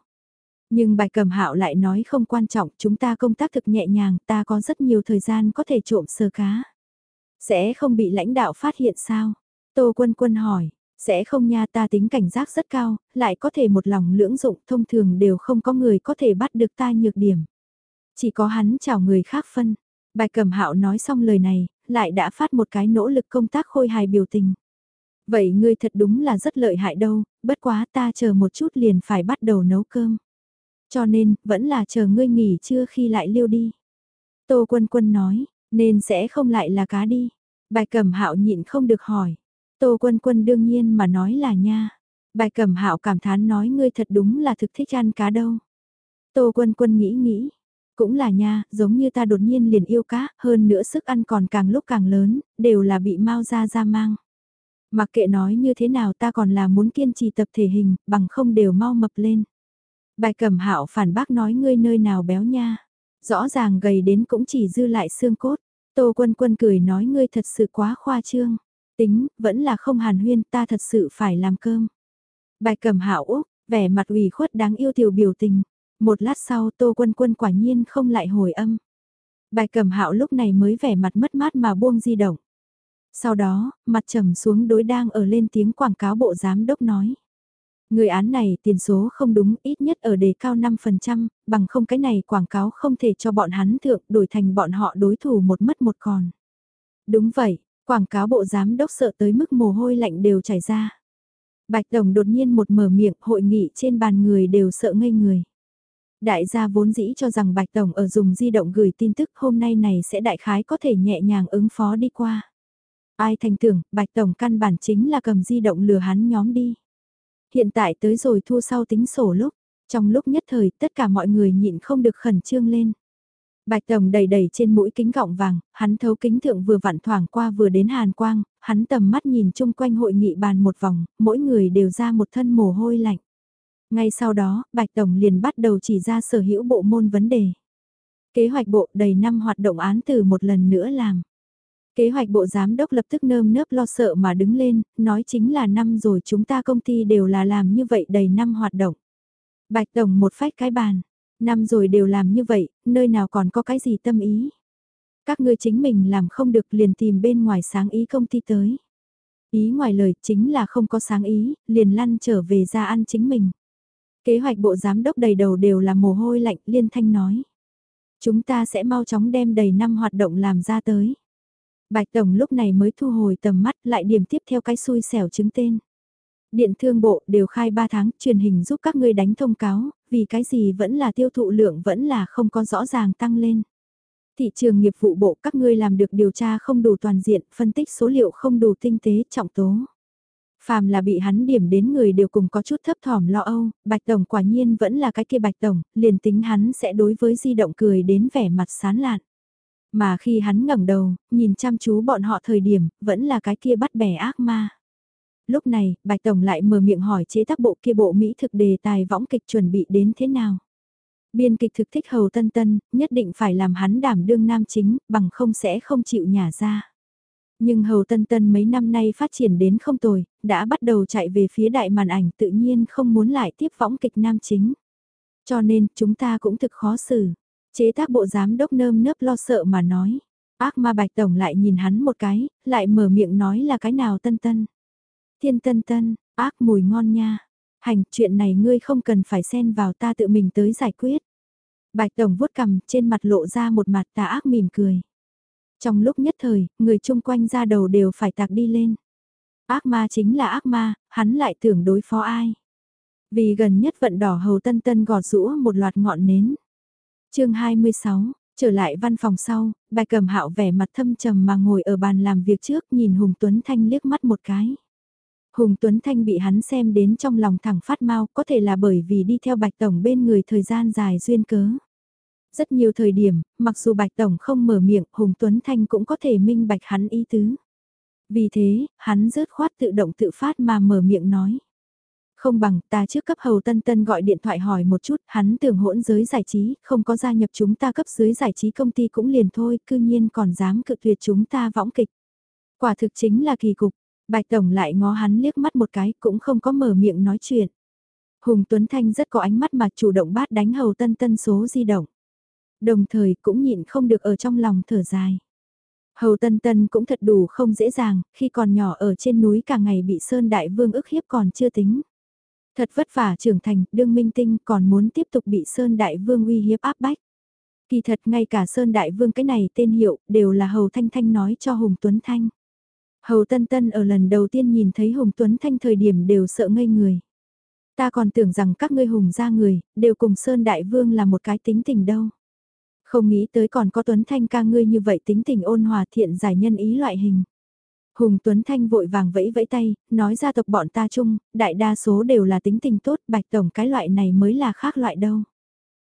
Nhưng bài cầm hạo lại nói không quan trọng, chúng ta công tác thực nhẹ nhàng, ta có rất nhiều thời gian có thể trộm sờ cá. Sẽ không bị lãnh đạo phát hiện sao? Tô Quân Quân hỏi, sẽ không nha ta tính cảnh giác rất cao, lại có thể một lòng lưỡng dụng thông thường đều không có người có thể bắt được ta nhược điểm. Chỉ có hắn chào người khác phân. Bài cầm hạo nói xong lời này, lại đã phát một cái nỗ lực công tác khôi hài biểu tình. Vậy ngươi thật đúng là rất lợi hại đâu, bất quá ta chờ một chút liền phải bắt đầu nấu cơm. Cho nên, vẫn là chờ ngươi nghỉ trưa khi lại lưu đi. Tô Quân Quân nói, nên sẽ không lại là cá đi. Bài cẩm hạo nhịn không được hỏi. Tô Quân Quân đương nhiên mà nói là nha. Bài cẩm hạo cảm thán nói ngươi thật đúng là thực thích ăn cá đâu. Tô Quân Quân nghĩ nghĩ. Cũng là nha, giống như ta đột nhiên liền yêu cá, hơn nữa sức ăn còn càng lúc càng lớn, đều là bị mau ra ra mang. Mặc kệ nói như thế nào ta còn là muốn kiên trì tập thể hình, bằng không đều mau mập lên. Bài cẩm hạo phản bác nói ngươi nơi nào béo nha. Rõ ràng gầy đến cũng chỉ dư lại xương cốt. Tô quân quân cười nói ngươi thật sự quá khoa trương. Tính, vẫn là không hàn huyên ta thật sự phải làm cơm. Bài cẩm hạo úc, vẻ mặt ủy khuất đáng yêu tiểu biểu tình. Một lát sau tô quân quân quả nhiên không lại hồi âm. Bài cẩm hạo lúc này mới vẻ mặt mất mát mà buông di động. Sau đó, mặt trầm xuống đối đang ở lên tiếng quảng cáo bộ giám đốc nói. Người án này tiền số không đúng ít nhất ở đề cao 5%, bằng không cái này quảng cáo không thể cho bọn hắn thượng đổi thành bọn họ đối thủ một mất một còn. Đúng vậy, quảng cáo bộ giám đốc sợ tới mức mồ hôi lạnh đều chảy ra. Bạch Đồng đột nhiên một mở miệng hội nghị trên bàn người đều sợ ngây người. Đại gia vốn dĩ cho rằng Bạch Tổng ở dùng di động gửi tin tức hôm nay này sẽ đại khái có thể nhẹ nhàng ứng phó đi qua. Ai thành tưởng, Bạch Tổng căn bản chính là cầm di động lừa hắn nhóm đi. Hiện tại tới rồi thua sau tính sổ lúc, trong lúc nhất thời tất cả mọi người nhịn không được khẩn trương lên. Bạch Tổng đầy đầy trên mũi kính gọng vàng, hắn thấu kính thượng vừa vặn thoảng qua vừa đến hàn quang, hắn tầm mắt nhìn chung quanh hội nghị bàn một vòng, mỗi người đều ra một thân mồ hôi lạnh. Ngay sau đó, Bạch Tổng liền bắt đầu chỉ ra sở hữu bộ môn vấn đề. Kế hoạch bộ đầy năm hoạt động án từ một lần nữa làm. Kế hoạch bộ giám đốc lập tức nơm nớp lo sợ mà đứng lên, nói chính là năm rồi chúng ta công ty đều là làm như vậy đầy năm hoạt động. Bạch Tổng một phách cái bàn, năm rồi đều làm như vậy, nơi nào còn có cái gì tâm ý. Các ngươi chính mình làm không được liền tìm bên ngoài sáng ý công ty tới. Ý ngoài lời chính là không có sáng ý, liền lăn trở về ra ăn chính mình. Kế hoạch bộ giám đốc đầy đầu đều là mồ hôi lạnh liên thanh nói. Chúng ta sẽ mau chóng đem đầy năm hoạt động làm ra tới. Bạch Tổng lúc này mới thu hồi tầm mắt lại điểm tiếp theo cái xui xẻo chứng tên. Điện thương bộ đều khai 3 tháng truyền hình giúp các ngươi đánh thông cáo, vì cái gì vẫn là tiêu thụ lượng vẫn là không có rõ ràng tăng lên. Thị trường nghiệp vụ bộ các ngươi làm được điều tra không đủ toàn diện, phân tích số liệu không đủ tinh tế, trọng tố. Phàm là bị hắn điểm đến người đều cùng có chút thấp thỏm lo âu, Bạch Tổng quả nhiên vẫn là cái kia Bạch Tổng, liền tính hắn sẽ đối với di động cười đến vẻ mặt sán lạn. Mà khi hắn ngẩng đầu, nhìn chăm chú bọn họ thời điểm, vẫn là cái kia bắt bẻ ác ma. Lúc này, Bạch Tổng lại mở miệng hỏi chế tác bộ kia bộ Mỹ thực đề tài võng kịch chuẩn bị đến thế nào. Biên kịch thực thích hầu tân tân, nhất định phải làm hắn đảm đương nam chính, bằng không sẽ không chịu nhả ra. Nhưng Hầu Tân Tân mấy năm nay phát triển đến không tồi, đã bắt đầu chạy về phía đại màn ảnh tự nhiên không muốn lại tiếp võng kịch nam chính. Cho nên, chúng ta cũng thực khó xử. Chế tác bộ giám đốc nơm nớp lo sợ mà nói. Ác ma bạch tổng lại nhìn hắn một cái, lại mở miệng nói là cái nào tân tân. Thiên tân tân, ác mùi ngon nha. Hành, chuyện này ngươi không cần phải xen vào ta tự mình tới giải quyết. Bạch Tổng vuốt cằm, trên mặt lộ ra một mặt tà ác mỉm cười. Trong lúc nhất thời, người chung quanh ra đầu đều phải tạc đi lên. Ác ma chính là ác ma, hắn lại tưởng đối phó ai. Vì gần nhất vận đỏ hầu tân tân gọt rũa một loạt ngọn nến. chương 26, trở lại văn phòng sau, bài cầm hạo vẻ mặt thâm trầm mà ngồi ở bàn làm việc trước nhìn Hùng Tuấn Thanh liếc mắt một cái. Hùng Tuấn Thanh bị hắn xem đến trong lòng thẳng phát mau có thể là bởi vì đi theo Bạch Tổng bên người thời gian dài duyên cớ. Rất nhiều thời điểm, mặc dù Bạch Tổng không mở miệng, Hùng Tuấn Thanh cũng có thể minh bạch hắn ý tứ. Vì thế, hắn rớt khoát tự động tự phát mà mở miệng nói. Không bằng ta trước cấp hầu tân tân gọi điện thoại hỏi một chút, hắn tưởng hỗn giới giải trí, không có gia nhập chúng ta cấp dưới giải trí công ty cũng liền thôi, cư nhiên còn dám cự tuyệt chúng ta võng kịch. Quả thực chính là kỳ cục, Bạch Tổng lại ngó hắn liếc mắt một cái cũng không có mở miệng nói chuyện. Hùng Tuấn Thanh rất có ánh mắt mà chủ động bát đánh hầu tân tân số di động. Đồng thời cũng nhịn không được ở trong lòng thở dài. Hầu Tân Tân cũng thật đủ không dễ dàng, khi còn nhỏ ở trên núi cả ngày bị Sơn Đại Vương ức hiếp còn chưa tính. Thật vất vả trưởng thành, đương minh tinh còn muốn tiếp tục bị Sơn Đại Vương uy hiếp áp bách. Kỳ thật ngay cả Sơn Đại Vương cái này tên hiệu đều là Hầu Thanh Thanh nói cho Hùng Tuấn Thanh. Hầu Tân Tân ở lần đầu tiên nhìn thấy Hùng Tuấn Thanh thời điểm đều sợ ngây người. Ta còn tưởng rằng các ngươi Hùng ra người, đều cùng Sơn Đại Vương là một cái tính tình đâu. Không nghĩ tới còn có Tuấn Thanh ca ngươi như vậy tính tình ôn hòa thiện giải nhân ý loại hình. Hùng Tuấn Thanh vội vàng vẫy vẫy tay, nói ra tộc bọn ta chung, đại đa số đều là tính tình tốt, bạch tổng cái loại này mới là khác loại đâu.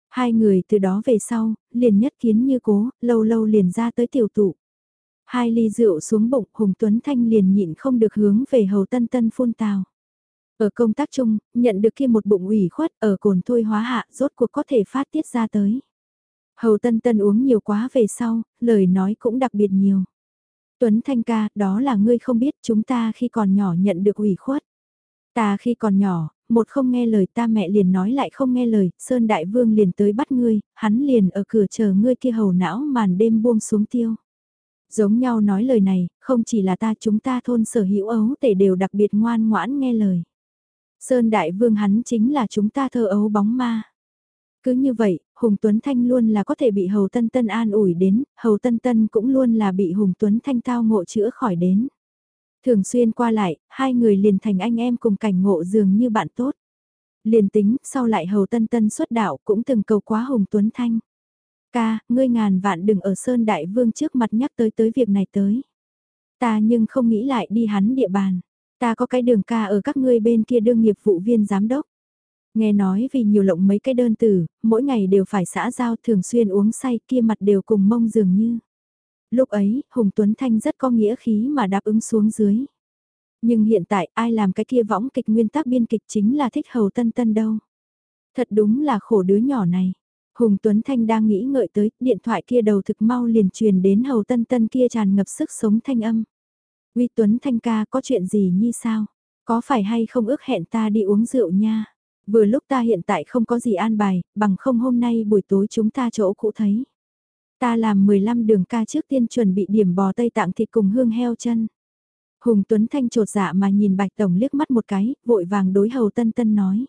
Hai người từ đó về sau, liền nhất kiến như cố, lâu lâu liền ra tới tiểu tụ. Hai ly rượu xuống bụng, Hùng Tuấn Thanh liền nhịn không được hướng về hầu tân tân phun tào. Ở công tác chung, nhận được kia một bụng ủy khuất ở cồn thôi hóa hạ, rốt cuộc có thể phát tiết ra tới. Hầu Tân Tân uống nhiều quá về sau, lời nói cũng đặc biệt nhiều. Tuấn Thanh ca, đó là ngươi không biết chúng ta khi còn nhỏ nhận được ủy khuất. Ta khi còn nhỏ, một không nghe lời ta mẹ liền nói lại không nghe lời, Sơn Đại Vương liền tới bắt ngươi, hắn liền ở cửa chờ ngươi kia hầu não màn đêm buông xuống tiêu. Giống nhau nói lời này, không chỉ là ta chúng ta thôn sở hữu ấu tể đều đặc biệt ngoan ngoãn nghe lời. Sơn Đại Vương hắn chính là chúng ta thơ ấu bóng ma. Cứ như vậy, Hùng Tuấn Thanh luôn là có thể bị Hầu Tân Tân an ủi đến, Hầu Tân Tân cũng luôn là bị Hùng Tuấn Thanh tao ngộ chữa khỏi đến. Thường xuyên qua lại, hai người liền thành anh em cùng cảnh ngộ dường như bạn tốt. Liền tính, sau lại Hầu Tân Tân xuất đạo cũng từng cầu quá Hùng Tuấn Thanh. Ca, ngươi ngàn vạn đừng ở Sơn Đại Vương trước mặt nhắc tới tới việc này tới. Ta nhưng không nghĩ lại đi hắn địa bàn. Ta có cái đường ca ở các ngươi bên kia đương nghiệp vụ viên giám đốc. Nghe nói vì nhiều lộng mấy cái đơn tử, mỗi ngày đều phải xã giao thường xuyên uống say kia mặt đều cùng mông dường như. Lúc ấy, Hùng Tuấn Thanh rất có nghĩa khí mà đáp ứng xuống dưới. Nhưng hiện tại ai làm cái kia võng kịch nguyên tắc biên kịch chính là thích hầu tân tân đâu. Thật đúng là khổ đứa nhỏ này. Hùng Tuấn Thanh đang nghĩ ngợi tới, điện thoại kia đầu thực mau liền truyền đến hầu tân tân kia tràn ngập sức sống thanh âm. Uy Tuấn Thanh ca có chuyện gì như sao? Có phải hay không ước hẹn ta đi uống rượu nha? Vừa lúc ta hiện tại không có gì an bài, bằng không hôm nay buổi tối chúng ta chỗ cũ thấy. Ta làm 15 đường ca trước tiên chuẩn bị điểm bò Tây Tạng thịt cùng hương heo chân. Hùng Tuấn Thanh trột dạ mà nhìn Bạch Tổng liếc mắt một cái, vội vàng đối hầu Tân Tân nói.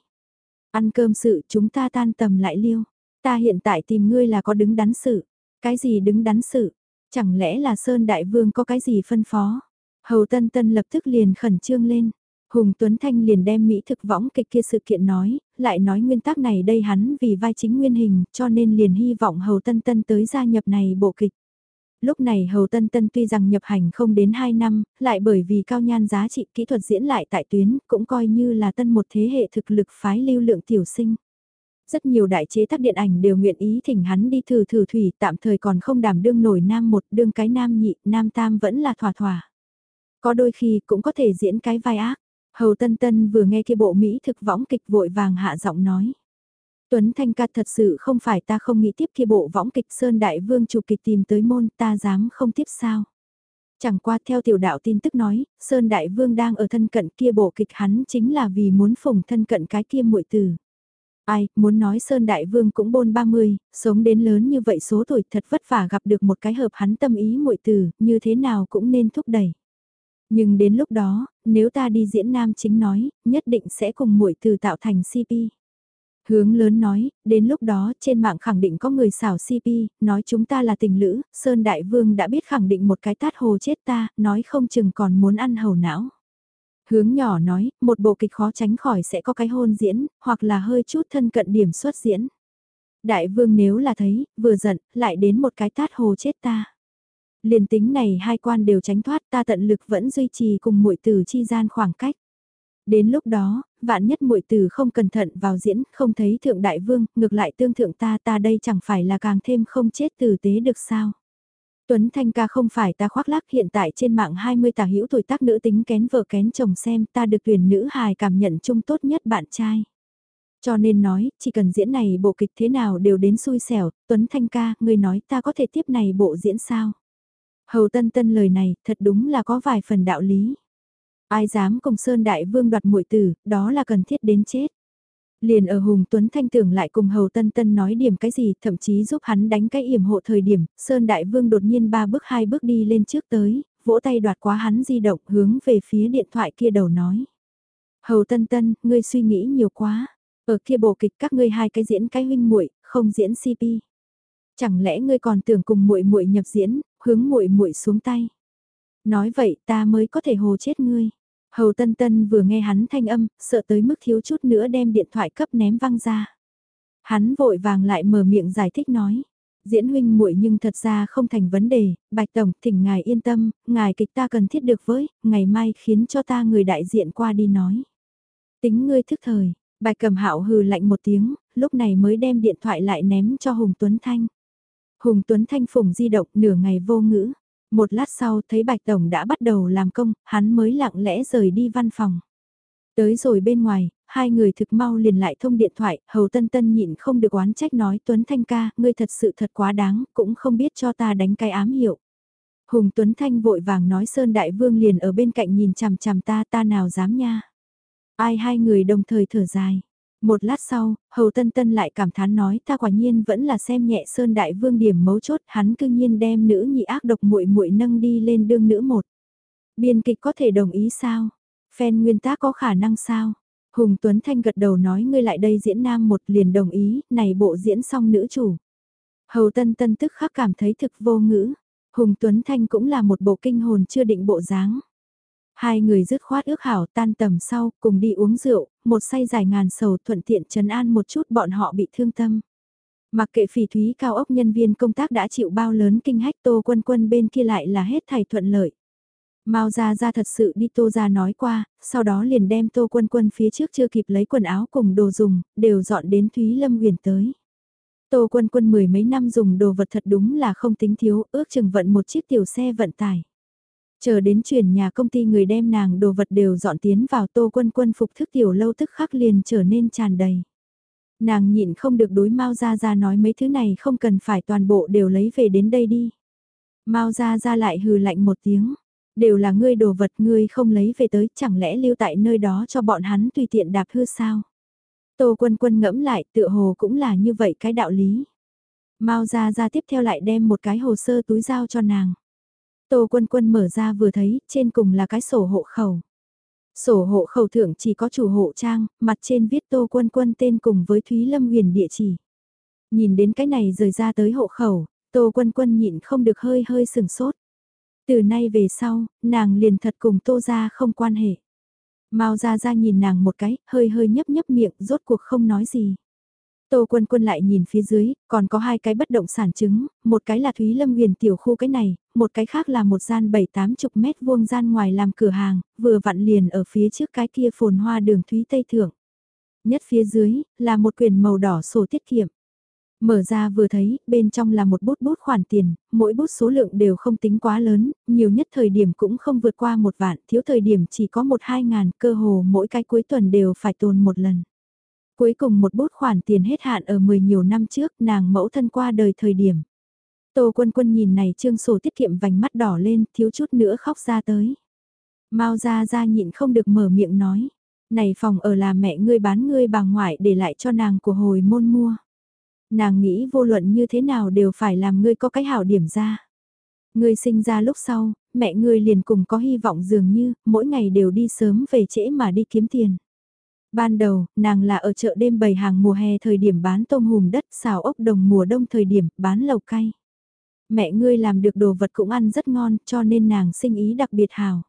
Ăn cơm sự chúng ta tan tầm lại liêu. Ta hiện tại tìm ngươi là có đứng đắn sự. Cái gì đứng đắn sự? Chẳng lẽ là Sơn Đại Vương có cái gì phân phó? Hầu Tân Tân lập tức liền khẩn trương lên. Hùng Tuấn Thanh liền đem Mỹ thực võng kịch kia sự kiện nói, lại nói nguyên tắc này đây hắn vì vai chính nguyên hình cho nên liền hy vọng Hầu Tân Tân tới gia nhập này bộ kịch. Lúc này Hầu Tân Tân tuy rằng nhập hành không đến 2 năm, lại bởi vì cao nhan giá trị kỹ thuật diễn lại tại tuyến, cũng coi như là tân một thế hệ thực lực phái lưu lượng tiểu sinh. Rất nhiều đại chế tác điện ảnh đều nguyện ý thỉnh hắn đi thử thử thủy tạm thời còn không đảm đương nổi nam một đương cái nam nhị, nam tam vẫn là thỏa thỏa. Có đôi khi cũng có thể diễn cái vai ác. Hầu Tân Tân vừa nghe kia bộ Mỹ thực võng kịch vội vàng hạ giọng nói. Tuấn Thanh ca thật sự không phải ta không nghĩ tiếp kia bộ võng kịch Sơn Đại Vương chủ kịch tìm tới môn ta dám không tiếp sao. Chẳng qua theo tiểu đạo tin tức nói, Sơn Đại Vương đang ở thân cận kia bộ kịch hắn chính là vì muốn phủng thân cận cái kia muội tử. Ai, muốn nói Sơn Đại Vương cũng bôn 30, sống đến lớn như vậy số tuổi thật vất vả gặp được một cái hợp hắn tâm ý muội tử, như thế nào cũng nên thúc đẩy. Nhưng đến lúc đó, nếu ta đi diễn nam chính nói, nhất định sẽ cùng muội từ tạo thành CP. Hướng lớn nói, đến lúc đó trên mạng khẳng định có người xảo CP, nói chúng ta là tình lữ, Sơn Đại Vương đã biết khẳng định một cái tát hồ chết ta, nói không chừng còn muốn ăn hầu não. Hướng nhỏ nói, một bộ kịch khó tránh khỏi sẽ có cái hôn diễn, hoặc là hơi chút thân cận điểm xuất diễn. Đại vương nếu là thấy, vừa giận, lại đến một cái tát hồ chết ta. Liền tính này hai quan đều tránh thoát ta tận lực vẫn duy trì cùng muội tử chi gian khoảng cách. Đến lúc đó, vạn nhất muội tử không cẩn thận vào diễn, không thấy thượng đại vương, ngược lại tương thượng ta ta đây chẳng phải là càng thêm không chết tử tế được sao. Tuấn Thanh ca không phải ta khoác lác hiện tại trên mạng 20 tả hữu tuổi tác nữ tính kén vợ kén chồng xem ta được tuyển nữ hài cảm nhận chung tốt nhất bạn trai. Cho nên nói, chỉ cần diễn này bộ kịch thế nào đều đến xui xẻo, Tuấn Thanh ca, người nói ta có thể tiếp này bộ diễn sao? Hầu Tân Tân lời này, thật đúng là có vài phần đạo lý. Ai dám cùng Sơn Đại Vương đoạt muội tử, đó là cần thiết đến chết. Liền ở Hùng Tuấn Thanh tưởng lại cùng Hầu Tân Tân nói điểm cái gì, thậm chí giúp hắn đánh cái yểm hộ thời điểm, Sơn Đại Vương đột nhiên ba bước hai bước đi lên trước tới, vỗ tay đoạt quá hắn di động hướng về phía điện thoại kia đầu nói. Hầu Tân Tân, ngươi suy nghĩ nhiều quá, ở kia bộ kịch các ngươi hai cái diễn cái huynh muội, không diễn CP. Chẳng lẽ ngươi còn tưởng cùng muội muội nhập diễn, hướng muội muội xuống tay. Nói vậy ta mới có thể hồ chết ngươi. Hầu Tân Tân vừa nghe hắn thanh âm, sợ tới mức thiếu chút nữa đem điện thoại cấp ném văng ra. Hắn vội vàng lại mở miệng giải thích nói. Diễn huynh muội nhưng thật ra không thành vấn đề, Bạch Tổng thỉnh ngài yên tâm, ngài kịch ta cần thiết được với, ngày mai khiến cho ta người đại diện qua đi nói. Tính ngươi thức thời, Bạch cầm hạo hừ lạnh một tiếng, lúc này mới đem điện thoại lại ném cho Hùng Tuấn Thanh. Hùng Tuấn Thanh phùng di động nửa ngày vô ngữ. Một lát sau thấy Bạch Tổng đã bắt đầu làm công, hắn mới lặng lẽ rời đi văn phòng. Tới rồi bên ngoài, hai người thực mau liền lại thông điện thoại, Hầu Tân Tân nhịn không được oán trách nói Tuấn Thanh ca, ngươi thật sự thật quá đáng, cũng không biết cho ta đánh cái ám hiệu. Hùng Tuấn Thanh vội vàng nói Sơn Đại Vương liền ở bên cạnh nhìn chằm chằm ta ta nào dám nha. Ai hai người đồng thời thở dài. Một lát sau, Hầu Tân Tân lại cảm thán nói ta quả nhiên vẫn là xem nhẹ Sơn Đại Vương điểm mấu chốt hắn cư nhiên đem nữ nhị ác độc muội muội nâng đi lên đương nữ một. Biên kịch có thể đồng ý sao? Fan nguyên tác có khả năng sao? Hùng Tuấn Thanh gật đầu nói ngươi lại đây diễn nam một liền đồng ý, này bộ diễn xong nữ chủ. Hầu Tân Tân tức khắc cảm thấy thực vô ngữ. Hùng Tuấn Thanh cũng là một bộ kinh hồn chưa định bộ dáng. Hai người dứt khoát ước hảo tan tầm sau, cùng đi uống rượu, một say dài ngàn sầu thuận tiện trấn an một chút bọn họ bị thương tâm. Mặc kệ phỉ thúy cao ốc nhân viên công tác đã chịu bao lớn kinh hách tô quân quân bên kia lại là hết thầy thuận lợi. Mao ra ra thật sự đi tô ra nói qua, sau đó liền đem tô quân quân phía trước chưa kịp lấy quần áo cùng đồ dùng, đều dọn đến Thúy Lâm huyền tới. Tô quân quân mười mấy năm dùng đồ vật thật đúng là không tính thiếu, ước chừng vận một chiếc tiểu xe vận tải. Chờ đến chuyển nhà công ty người đem nàng đồ vật đều dọn tiến vào tô quân quân phục thức tiểu lâu tức khắc liền trở nên tràn đầy. Nàng nhịn không được đối Mao Gia Gia nói mấy thứ này không cần phải toàn bộ đều lấy về đến đây đi. Mao Gia Gia lại hừ lạnh một tiếng. Đều là ngươi đồ vật ngươi không lấy về tới, chẳng lẽ lưu tại nơi đó cho bọn hắn tùy tiện đạp hư sao. Tô quân quân ngẫm lại tựa hồ cũng là như vậy cái đạo lý. Mao Gia Gia tiếp theo lại đem một cái hồ sơ túi giao cho nàng. Tô Quân Quân mở ra vừa thấy, trên cùng là cái sổ hộ khẩu. Sổ hộ khẩu thượng chỉ có chủ hộ trang, mặt trên viết Tô Quân Quân tên cùng với Thúy Lâm Huyền địa chỉ. Nhìn đến cái này rời ra tới hộ khẩu, Tô Quân Quân nhịn không được hơi hơi sừng sốt. Từ nay về sau, nàng liền thật cùng Tô ra không quan hệ. Mao ra ra nhìn nàng một cái, hơi hơi nhấp nhấp miệng, rốt cuộc không nói gì. Tô Quân Quân lại nhìn phía dưới, còn có hai cái bất động sản chứng, một cái là Thúy Lâm Nguyền tiểu khu cái này, một cái khác là một gian 7-8 chục mét vuông gian ngoài làm cửa hàng, vừa vặn liền ở phía trước cái kia phồn hoa đường Thúy Tây Thượng. Nhất phía dưới, là một quyển màu đỏ sổ tiết kiệm. Mở ra vừa thấy, bên trong là một bút bút khoản tiền, mỗi bút số lượng đều không tính quá lớn, nhiều nhất thời điểm cũng không vượt qua một vạn, thiếu thời điểm chỉ có một hai ngàn, cơ hồ mỗi cái cuối tuần đều phải tồn một lần. Cuối cùng một bút khoản tiền hết hạn ở 10 nhiều năm trước nàng mẫu thân qua đời thời điểm. Tô quân quân nhìn này trương sổ tiết kiệm vành mắt đỏ lên thiếu chút nữa khóc ra tới. Mao ra ra nhịn không được mở miệng nói. Này phòng ở là mẹ ngươi bán ngươi bà ngoại để lại cho nàng của hồi môn mua. Nàng nghĩ vô luận như thế nào đều phải làm ngươi có cái hảo điểm ra. Ngươi sinh ra lúc sau, mẹ ngươi liền cùng có hy vọng dường như, mỗi ngày đều đi sớm về trễ mà đi kiếm tiền. Ban đầu, nàng là ở chợ đêm bày hàng mùa hè thời điểm bán tôm hùm đất xào ốc đồng mùa đông thời điểm bán lầu cay. Mẹ ngươi làm được đồ vật cũng ăn rất ngon cho nên nàng sinh ý đặc biệt hào.